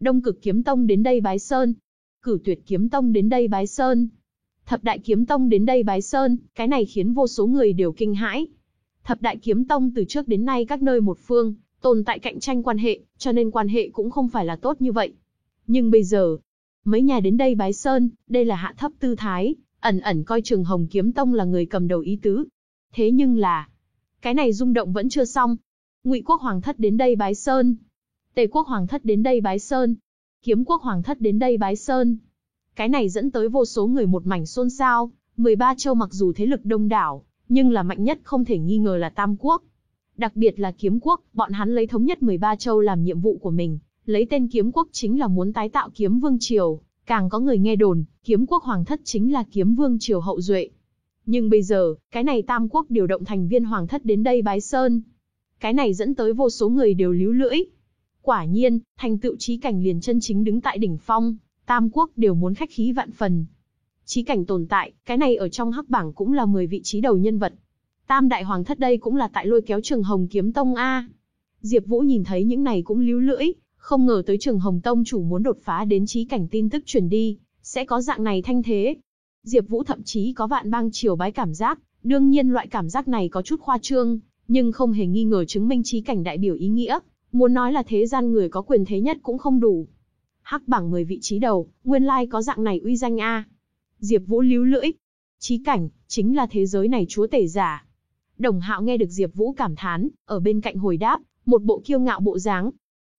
Đông Cực Kiếm Tông đến đây bái sơn, Cửu Tuyệt Kiếm Tông đến đây bái sơn, Thập đại kiếm tông đến đây bái sơn, cái này khiến vô số người đều kinh hãi. Thập đại kiếm tông từ trước đến nay các nơi một phương, tồn tại cạnh tranh quan hệ, cho nên quan hệ cũng không phải là tốt như vậy. Nhưng bây giờ, mấy nhà đến đây bái sơn, đây là hạ thấp tư thái, ẩn ẩn coi Trường Hồng Kiếm Tông là người cầm đầu ý tứ. Thế nhưng là, cái này rung động vẫn chưa xong. Ngụy Quốc Hoàng thất đến đây bái sơn, Tề Quốc Hoàng thất đến đây bái sơn, Kiếm Quốc Hoàng thất đến đây bái sơn. Cái này dẫn tới vô số người một mảnh xôn xao, 13 châu mặc dù thế lực đông đảo, nhưng là mạnh nhất không thể nghi ngờ là Tam Quốc. Đặc biệt là kiếm quốc, bọn hắn lấy thống nhất 13 châu làm nhiệm vụ của mình, lấy tên kiếm quốc chính là muốn tái tạo kiếm vương triều, càng có người nghe đồn, kiếm quốc hoàng thất chính là kiếm vương triều hậu duệ. Nhưng bây giờ, cái này tam quốc điều động thành viên hoàng thất đến đây bái sơn. Cái này dẫn tới vô số người đều líu lưỡi. Quả nhiên, thành tựu trí cảnh liền chân chính đứng tại đỉnh phong, tam quốc đều muốn khách khí vạn phần. Trí cảnh tồn tại, cái này ở trong hắc bảng cũng là 10 vị trí đầu nhân vật. Tam đại hoàng thất đây cũng là tại lôi kéo Trường Hồng kiếm tông a. Diệp Vũ nhìn thấy những này cũng líu lưỡi, không ngờ tới Trường Hồng tông chủ muốn đột phá đến chí cảnh tin tức truyền đi, sẽ có dạng này thanh thế. Diệp Vũ thậm chí có vạn bang triều bái cảm giác, đương nhiên loại cảm giác này có chút khoa trương, nhưng không hề nghi ngờ chứng minh chí cảnh đại biểu ý nghĩa, muốn nói là thế gian người có quyền thế nhất cũng không đủ. Hắc bảng 10 vị trí đầu, nguyên lai like có dạng này uy danh a. Diệp Vũ líu lưỡi. Chí cảnh chính là thế giới này chúa tể giả. Đồng Hạo nghe được Diệp Vũ cảm thán, ở bên cạnh hồi đáp, một bộ kiêu ngạo bộ dáng.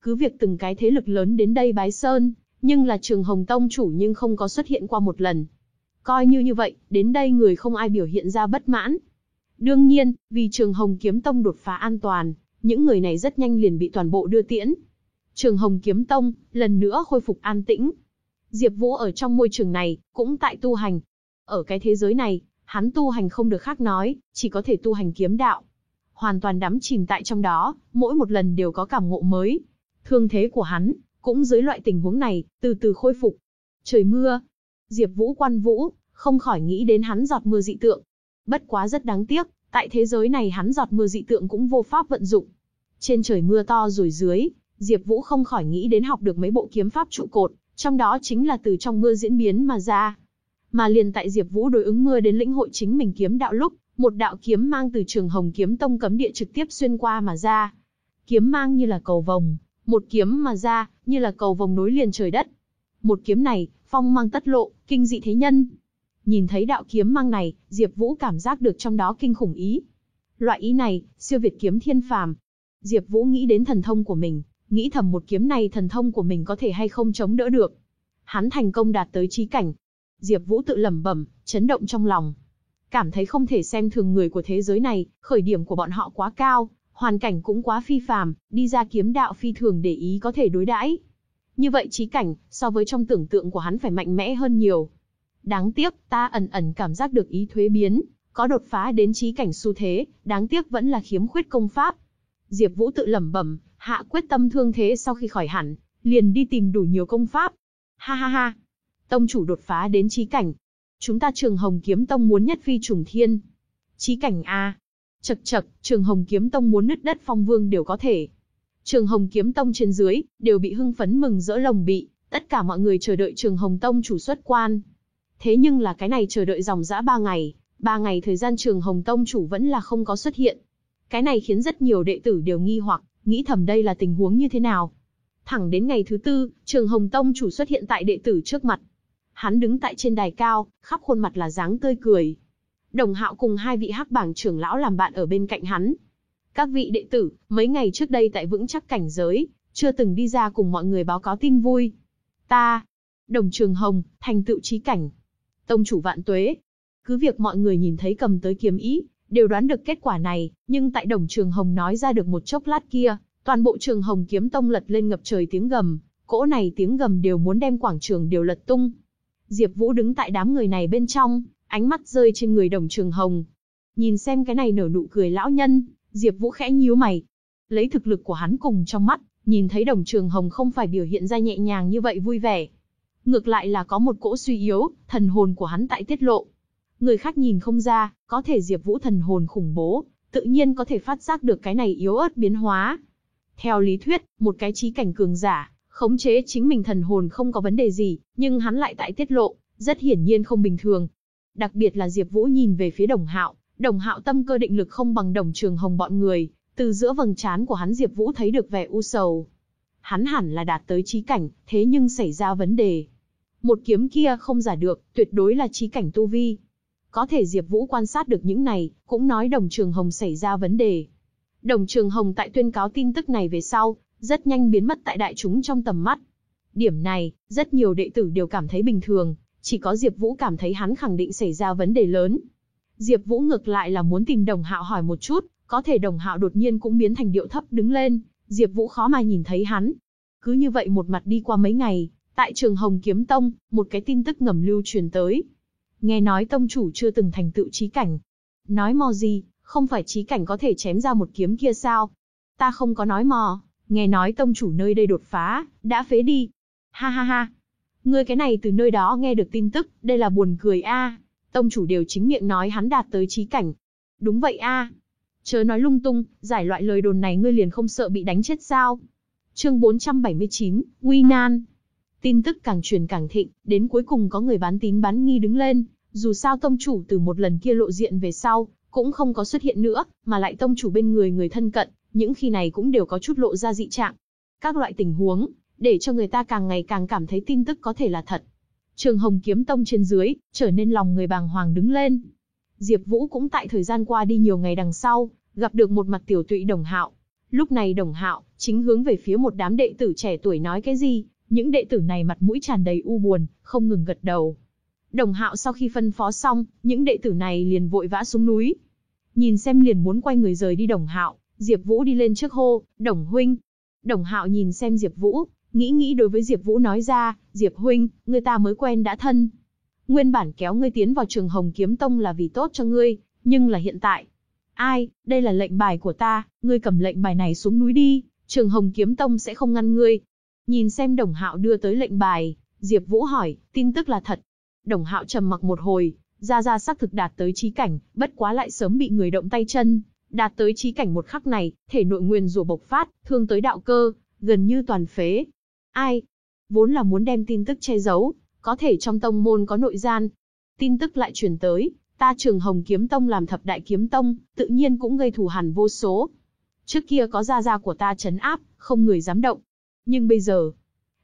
Cứ việc từng cái thế lực lớn đến đây bái sơn, nhưng là Trường Hồng Tông chủ nhưng không có xuất hiện qua một lần. Coi như như vậy, đến đây người không ai biểu hiện ra bất mãn. Đương nhiên, vì Trường Hồng Kiếm Tông đột phá an toàn, những người này rất nhanh liền bị toàn bộ đưa tiễn. Trường Hồng Kiếm Tông, lần nữa khôi phục an tĩnh. Diệp Vũ ở trong môi trường này, cũng tại tu hành. Ở cái thế giới này, hắn tu hành không được khác nói, chỉ có thể tu hành kiếm đạo. Hoàn toàn đắm chìm tại trong đó, mỗi một lần đều có cảm ngộ mới. Thương thế của hắn, cũng dưới loại tình huống này, từ từ khôi phục. Trời mưa. Diệp Vũ quan vũ, không khỏi nghĩ đến hắn giọt mưa dị tượng. Bất quá rất đáng tiếc, tại thế giới này hắn giọt mưa dị tượng cũng vô pháp vận dụng. Trên trời mưa to rồi dưới, Diệp Vũ không khỏi nghĩ đến học được mấy bộ kiếm pháp trụ cột, trong đó chính là từ trong mưa diễn biến mà ra. Mà liền tại Diệp Vũ đối ứng mưa đến lĩnh hội chính mình kiếm đạo lúc, một đạo kiếm mang từ Trường Hồng Kiếm Tông cấm địa trực tiếp xuyên qua mà ra. Kiếm mang như là cầu vồng, một kiếm mà ra, như là cầu vồng nối liền trời đất. Một kiếm này, phong mang tất lộ, kinh dị thế nhân. Nhìn thấy đạo kiếm mang này, Diệp Vũ cảm giác được trong đó kinh khủng ý. Loại ý này, siêu việt kiếm thiên phàm. Diệp Vũ nghĩ đến thần thông của mình, nghĩ thầm một kiếm này thần thông của mình có thể hay không chống đỡ được. Hắn thành công đạt tới chí cảnh. Diệp Vũ tự lẩm bẩm, chấn động trong lòng. Cảm thấy không thể xem thường người của thế giới này, khởi điểm của bọn họ quá cao, hoàn cảnh cũng quá phi phàm, đi ra kiếm đạo phi thường để ý có thể đối đãi. Như vậy chí cảnh, so với trong tưởng tượng của hắn phải mạnh mẽ hơn nhiều. Đáng tiếc, ta ẩn ẩn cảm giác được ý thuế biến, có đột phá đến chí cảnh xu thế, đáng tiếc vẫn là khiếm khuyết công pháp. Diệp Vũ tự lẩm bẩm, hạ quyết tâm thương thế sau khi khỏi hẳn, liền đi tìm đủ nhiều công pháp. Ha ha ha, tông chủ đột phá đến chí cảnh. Chúng ta Trường Hồng Kiếm Tông muốn nhất phi trùng thiên. Chí cảnh a. Chậc chậc, Trường Hồng Kiếm Tông muốn nứt đất phong vương đều có thể. Trường Hồng Kiếm Tông trên dưới đều bị hưng phấn mừng rỡ lồng bị, tất cả mọi người chờ đợi Trường Hồng Tông chủ xuất quan. Thế nhưng là cái này chờ đợi dòng dã ba ngày, ba ngày thời gian Trường Hồng Tông chủ vẫn là không có xuất hiện. Cái này khiến rất nhiều đệ tử đều nghi hoặc, nghĩ thầm đây là tình huống như thế nào. Thẳng đến ngày thứ tư, Trường Hồng Tông chủ xuất hiện tại đệ tử trước mặt. Hắn đứng tại trên đài cao, khắp khuôn mặt là dáng tươi cười. Đồng Hạo cùng hai vị hắc bảng trưởng lão làm bạn ở bên cạnh hắn. Các vị đệ tử, mấy ngày trước đây tại vững chắc cảnh giới, chưa từng đi ra cùng mọi người báo cáo tin vui. Ta, Đồng Trường Hồng, thành tựu trí cảnh. Tông chủ vạn tuế. Cứ việc mọi người nhìn thấy cầm tới kiếm ý, đều đoán được kết quả này, nhưng tại Đồng Trường Hồng nói ra được một chốc lát kia, toàn bộ Trường Hồng kiếm tông lật lên ngập trời tiếng gầm, cỗ này tiếng gầm đều muốn đem quảng trường đều lật tung. Diệp Vũ đứng tại đám người này bên trong, ánh mắt rơi trên người Đồng Trường Hồng. Nhìn xem cái này nở nụ cười lão nhân, Diệp Vũ khẽ nhíu mày. Lấy thực lực của hắn cùng trong mắt, nhìn thấy Đồng Trường Hồng không phải biểu hiện ra nhẹ nhàng như vậy vui vẻ. Ngược lại là có một cỗ suy yếu, thần hồn của hắn tại tiết lộ. Người khác nhìn không ra, có thể Diệp Vũ thần hồn khủng bố, tự nhiên có thể phát giác được cái này yếu ớt biến hóa. Theo lý thuyết, một cái trí cảnh cường giả, khống chế chính mình thần hồn không có vấn đề gì, nhưng hắn lại tại tiết lộ, rất hiển nhiên không bình thường. Đặc biệt là Diệp Vũ nhìn về phía Đồng Hạo, Đồng Hạo tâm cơ định lực không bằng Đồng Trường Hồng bọn người, từ giữa vầng trán của hắn Diệp Vũ thấy được vẻ u sầu. Hắn hẳn là đạt tới chí cảnh, thế nhưng xảy ra vấn đề. Một kiếm kia không giả được, tuyệt đối là chí cảnh tu vi. Có thể Diệp Vũ quan sát được những này, cũng nói Đồng Trường Hồng xảy ra vấn đề. Đồng Trường Hồng tại tuyên cáo tin tức này về sau, rất nhanh biến mất tại đại chúng trong tầm mắt. Điểm này, rất nhiều đệ tử đều cảm thấy bình thường, chỉ có Diệp Vũ cảm thấy hắn khẳng định xảy ra vấn đề lớn. Diệp Vũ ngược lại là muốn tìm Đồng Hạo hỏi một chút, có thể Đồng Hạo đột nhiên cũng biến thành điệu thấp đứng lên, Diệp Vũ khó mà nhìn thấy hắn. Cứ như vậy một mặt đi qua mấy ngày, tại Trường Hồng Kiếm Tông, một cái tin tức ngầm lưu truyền tới. Nghe nói tông chủ chưa từng thành tựu chí cảnh. Nói mò gì, không phải chí cảnh có thể chém ra một kiếm kia sao? Ta không có nói mò, nghe nói tông chủ nơi đây đột phá, đã phế đi. Ha ha ha. Ngươi cái này từ nơi đó nghe được tin tức, đây là buồn cười a. Tông chủ đều chính miệng nói hắn đạt tới chí cảnh. Đúng vậy a. Chớ nói lung tung, giải loại lời đồn này ngươi liền không sợ bị đánh chết sao? Chương 479, Nguy nan. Tin tức càng truyền càng thịnh, đến cuối cùng có người bán tín bán nghi đứng lên, dù sao tông chủ từ một lần kia lộ diện về sau, cũng không có xuất hiện nữa, mà lại tông chủ bên người người thân cận, những khi này cũng đều có chút lộ ra dị trạng. Các loại tình huống, để cho người ta càng ngày càng cảm thấy tin tức có thể là thật. Trường Hồng Kiếm Tông trên dưới, trở nên lòng người bàng hoàng đứng lên. Diệp Vũ cũng tại thời gian qua đi nhiều ngày đằng sau, gặp được một mặt tiểu tụy Đồng Hạo. Lúc này Đồng Hạo chính hướng về phía một đám đệ tử trẻ tuổi nói cái gì, những đệ tử này mặt mũi tràn đầy u buồn, không ngừng gật đầu. Đồng Hạo sau khi phân phó xong, những đệ tử này liền vội vã xuống núi. Nhìn xem liền muốn quay người rời đi Đồng Hạo, Diệp Vũ đi lên trước hô, "Đồng huynh." Đồng Hạo nhìn xem Diệp Vũ, nghĩ nghĩ đối với Diệp Vũ nói ra, "Diệp huynh, người ta mới quen đã thân. Nguyên bản kéo ngươi tiến vào Trường Hồng Kiếm Tông là vì tốt cho ngươi, nhưng là hiện tại, ai, đây là lệnh bài của ta, ngươi cầm lệnh bài này xuống núi đi, Trường Hồng Kiếm Tông sẽ không ngăn ngươi." Nhìn xem Đồng Hạo đưa tới lệnh bài, Diệp Vũ hỏi, tin tức là thật. Đồng Hạo trầm mặc một hồi, ra ra xác thực đạt tới chí cảnh, bất quá lại sớm bị người động tay chân, đạt tới chí cảnh một khắc này, thể nội nguyên rủa bộc phát, thương tới đạo cơ, gần như toàn phế. Ai? Vốn là muốn đem tin tức che giấu, có thể trong tông môn có nội gian. Tin tức lại truyền tới, ta Trường Hồng Kiếm Tông làm thập đại kiếm tông, tự nhiên cũng gây thù hằn vô số. Trước kia có gia gia của ta trấn áp, không người dám động. Nhưng bây giờ,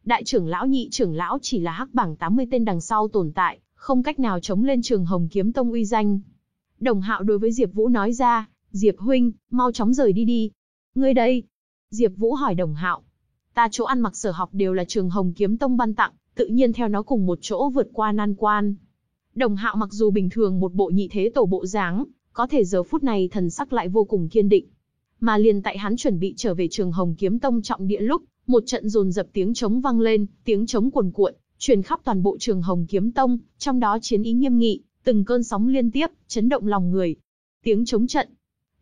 đại trưởng lão nhị trưởng lão chỉ là hắc bảng 80 tên đằng sau tồn tại, không cách nào chống lên trường Hồng Kiếm Tông uy danh. Đồng Hạo đối với Diệp Vũ nói ra, Diệp huynh, mau chóng rời đi đi. Ngươi đây? Diệp Vũ hỏi Đồng Hạo. Ta chỗ ăn mặc sở học đều là trường Hồng Kiếm Tông ban tặng, tự nhiên theo nó cùng một chỗ vượt qua nan quan. Đồng Hạo mặc dù bình thường một bộ nhị thế tổ bộ dáng, có thể giờ phút này thần sắc lại vô cùng kiên định. Mà liền tại hắn chuẩn bị trở về trường Hồng Kiếm Tông trọng địa lúc, một trận dồn dập tiếng trống vang lên, tiếng trống cuồn cuộn, truyền khắp toàn bộ trường Hồng Kiếm Tông, trong đó chiến ý nghiêm nghị, từng cơn sóng liên tiếp, chấn động lòng người. Tiếng trống trận.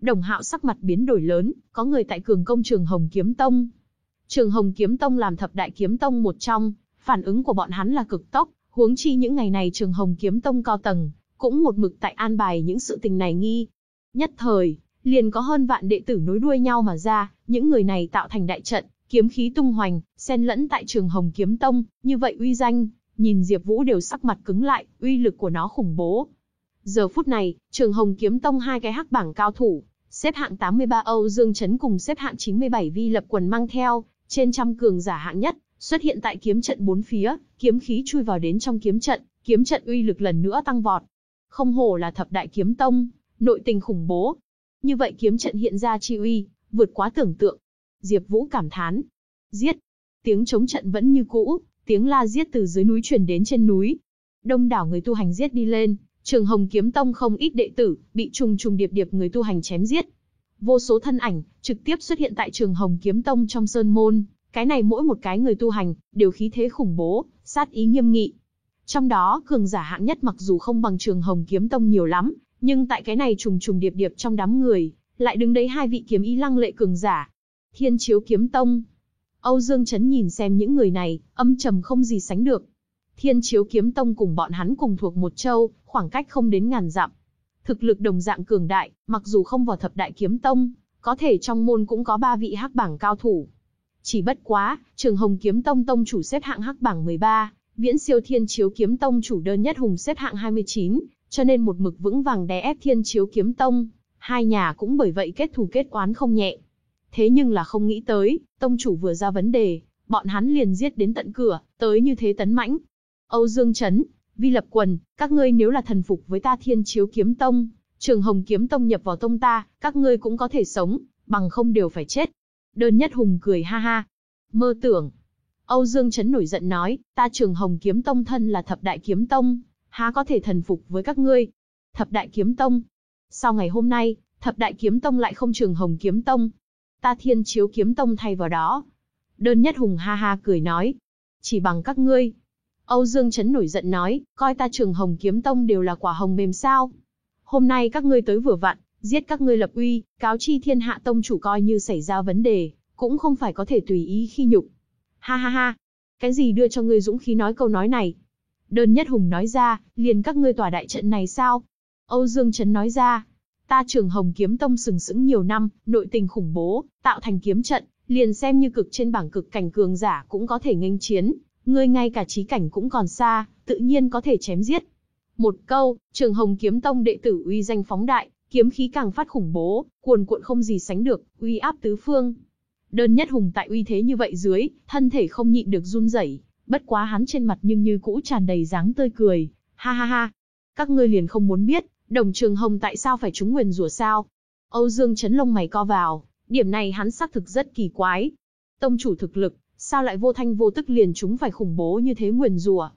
Đồng Hạo sắc mặt biến đổi lớn, có người tại cường công trường Hồng Kiếm Tông. Trường Hồng Kiếm Tông làm thập đại kiếm tông một trong, phản ứng của bọn hắn là cực tốc, huống chi những ngày này trường Hồng Kiếm Tông cao tầng, cũng một mực tại an bài những sự tình này nghi. Nhất thời, liền có hơn vạn đệ tử nối đuôi nhau mà ra, những người này tạo thành đại trận, kiếm khí tung hoành, xen lẫn tại trường Hồng Kiếm Tông, như vậy uy danh, nhìn Diệp Vũ đều sắc mặt cứng lại, uy lực của nó khủng bố. Giờ phút này, trường Hồng Kiếm Tông hai cái hắc bảng cao thủ, xếp hạng 83 Âu Dương Chấn cùng xếp hạng 97 Vi Lập Quần mang theo, trên trăm cường giả hạng nhất, xuất hiện tại kiếm trận bốn phía, kiếm khí chui vào đến trong kiếm trận, kiếm trận uy lực lần nữa tăng vọt. Không hổ là thập đại kiếm tông, nội tình khủng bố. Như vậy kiếm trận hiện ra chi uy, vượt quá tưởng tượng. Diệp Vũ cảm thán. Giết. Tiếng chống trận vẫn như cũ, tiếng la giết từ dưới núi truyền đến trên núi. Đông đảo người tu hành giết đi lên, Trường Hồng Kiếm Tông không ít đệ tử, bị trùng trùng điệp điệp người tu hành chém giết. Vô số thân ảnh, trực tiếp xuất hiện tại Trường Hồng Kiếm Tông trong sơn môn, cái này mỗi một cái người tu hành, đều khí thế khủng bố, sát ý nghiêm nghị. Trong đó, cường giả hạng nhất mặc dù không bằng Trường Hồng Kiếm Tông nhiều lắm, nhưng tại cái này trùng trùng điệp điệp trong đám người, lại đứng đấy hai vị kiếm ý lăng lệ cường giả. Thiên Chiếu Kiếm Tông. Âu Dương Chấn nhìn xem những người này, âm trầm không gì sánh được. Thiên Chiếu Kiếm Tông cùng bọn hắn cùng thuộc một châu, khoảng cách không đến ngàn dặm. Thực lực đồng dạng cường đại, mặc dù không vào thập đại kiếm tông, có thể trong môn cũng có ba vị hắc bảng cao thủ. Chỉ bất quá, Trường Hồng Kiếm Tông tông chủ xếp hạng hắc bảng 13, Viễn Siêu Thiên Chiếu Kiếm Tông chủ đơn nhất hùng xếp hạng 29, cho nên một mực vững vàng đè ép Thiên Chiếu Kiếm Tông, hai nhà cũng bởi vậy kết thù kết oán không nhẹ. Thế nhưng là không nghĩ tới, tông chủ vừa ra vấn đề, bọn hắn liền giết đến tận cửa, tới như thế tấn mãnh. Âu Dương Trấn, Vi Lập Quần, các ngươi nếu là thần phục với ta Thiên Chiếu Kiếm Tông, Trường Hồng Kiếm Tông nhập vào tông ta, các ngươi cũng có thể sống, bằng không đều phải chết. Đơn nhất hùng cười ha ha. Mơ tưởng. Âu Dương Trấn nổi giận nói, ta Trường Hồng Kiếm Tông thân là thập đại kiếm tông, há có thể thần phục với các ngươi. Thập đại kiếm tông. Sau ngày hôm nay, thập đại kiếm tông lại không Trường Hồng Kiếm Tông. Ta Thiên Chiếu Kiếm Tông thay vào đó. Đơn nhất hùng ha ha cười nói. Chỉ bằng các ngươi, Âu Dương Trấn nổi giận nói, coi ta trường hồng kiếm tông đều là quả hồng mềm sao. Hôm nay các ngươi tới vừa vặn, giết các ngươi lập uy, cáo chi thiên hạ tông chủ coi như xảy ra vấn đề, cũng không phải có thể tùy ý khi nhục. Ha ha ha, cái gì đưa cho ngươi dũng khí nói câu nói này? Đơn nhất hùng nói ra, liền các ngươi tòa đại trận này sao? Âu Dương Trấn nói ra, ta trường hồng kiếm tông sừng sững nhiều năm, nội tình khủng bố, tạo thành kiếm trận, liền xem như cực trên bảng cực cảnh cường giả cũng có thể nghênh chiến, Ngươi ngay cả trí cảnh cũng còn xa, tự nhiên có thể chém giết. Một câu, trường hồng kiếm tông đệ tử uy danh phóng đại, kiếm khí càng phát khủng bố, cuồn cuộn không gì sánh được, uy áp tứ phương. Đơn nhất hùng tại uy thế như vậy dưới, thân thể không nhịn được run rẩy, bất quá hắn trên mặt nhưng như cũ tràn đầy dáng tươi cười, ha ha ha. Các ngươi liền không muốn biết, đồng trường hồng tại sao phải trúng nguyền rủa sao? Âu Dương chấn lông mày co vào, điểm này hắn xác thực rất kỳ quái. Tông chủ thực lực, sao lại vô thanh vô tức liền chúng phải khủng bố như thế nguyền rủa?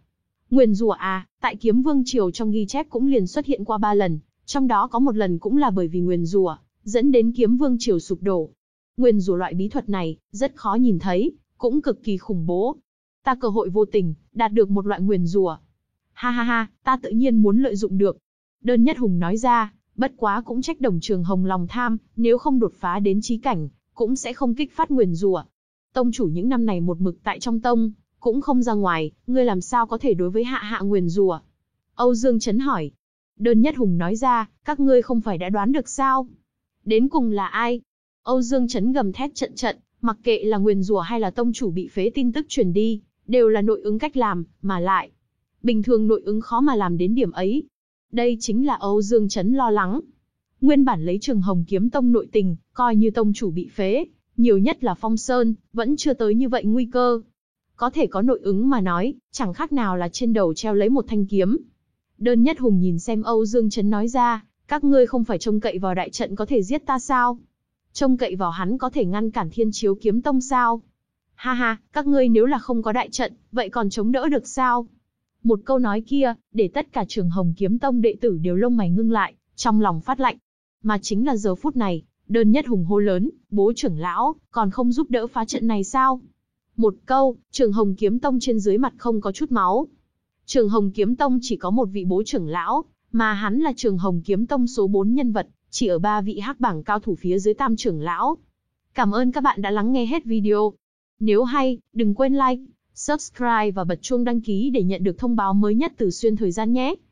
Nguyền rủa à, tại Kiếm Vương triều trong ghi chép cũng liền xuất hiện qua ba lần, trong đó có một lần cũng là bởi vì nguyền rủa, dẫn đến Kiếm Vương triều sụp đổ. Nguyền rủa loại bí thuật này, rất khó nhìn thấy, cũng cực kỳ khủng bố. Ta cơ hội vô tình, đạt được một loại nguyền rủa. Ha ha ha, ta tự nhiên muốn lợi dụng được. Đơn nhất hùng nói ra, bất quá cũng trách đồng trường hồng lòng tham, nếu không đột phá đến trí cảnh, cũng sẽ không kích phát nguyền rủa. Tông chủ những năm này một mực tại trong tông, cũng không ra ngoài, ngươi làm sao có thể đối với hạ hạ nguyền rủa? Âu Dương Trấn hỏi. Đơn Nhất Hùng nói ra, các ngươi không phải đã đoán được sao? Đến cùng là ai? Âu Dương Trấn gầm thét trận trận, mặc kệ là nguyền rủa hay là tông chủ bị phế tin tức truyền đi, đều là nội ứng cách làm, mà lại. Bình thường nội ứng khó mà làm đến điểm ấy. Đây chính là Âu Dương Chấn lo lắng. Nguyên bản lấy trường hồng kiếm tông nội tình, coi như tông chủ bị phế, nhiều nhất là phong sơn, vẫn chưa tới như vậy nguy cơ. Có thể có nội ứng mà nói, chẳng khác nào là trên đầu treo lấy một thanh kiếm. Đơn nhất hùng nhìn xem Âu Dương Chấn nói ra, các ngươi không phải trông cậy vào đại trận có thể giết ta sao? Trông cậy vào hắn có thể ngăn cản thiên chiếu kiếm tông sao? Ha ha, các ngươi nếu là không có đại trận, vậy còn chống đỡ được sao? Một câu nói kia, để tất cả trường hồng kiếm tông đệ tử đều lông mày ngưng lại, trong lòng phát lạnh. Mà chính là giờ phút này, đơn nhất hùng hô lớn, bố trưởng lão, còn không giúp đỡ phá trận này sao? Một câu, trường hồng kiếm tông trên dưới mặt không có chút máu. Trường hồng kiếm tông chỉ có một vị bố trưởng lão, mà hắn là trường hồng kiếm tông số 4 nhân vật, chỉ ở ba vị hắc bảng cao thủ phía dưới tam trưởng lão. Cảm ơn các bạn đã lắng nghe hết video. Nếu hay, đừng quên like, subscribe và bật chuông đăng ký để nhận được thông báo mới nhất từ xuyên thời gian nhé.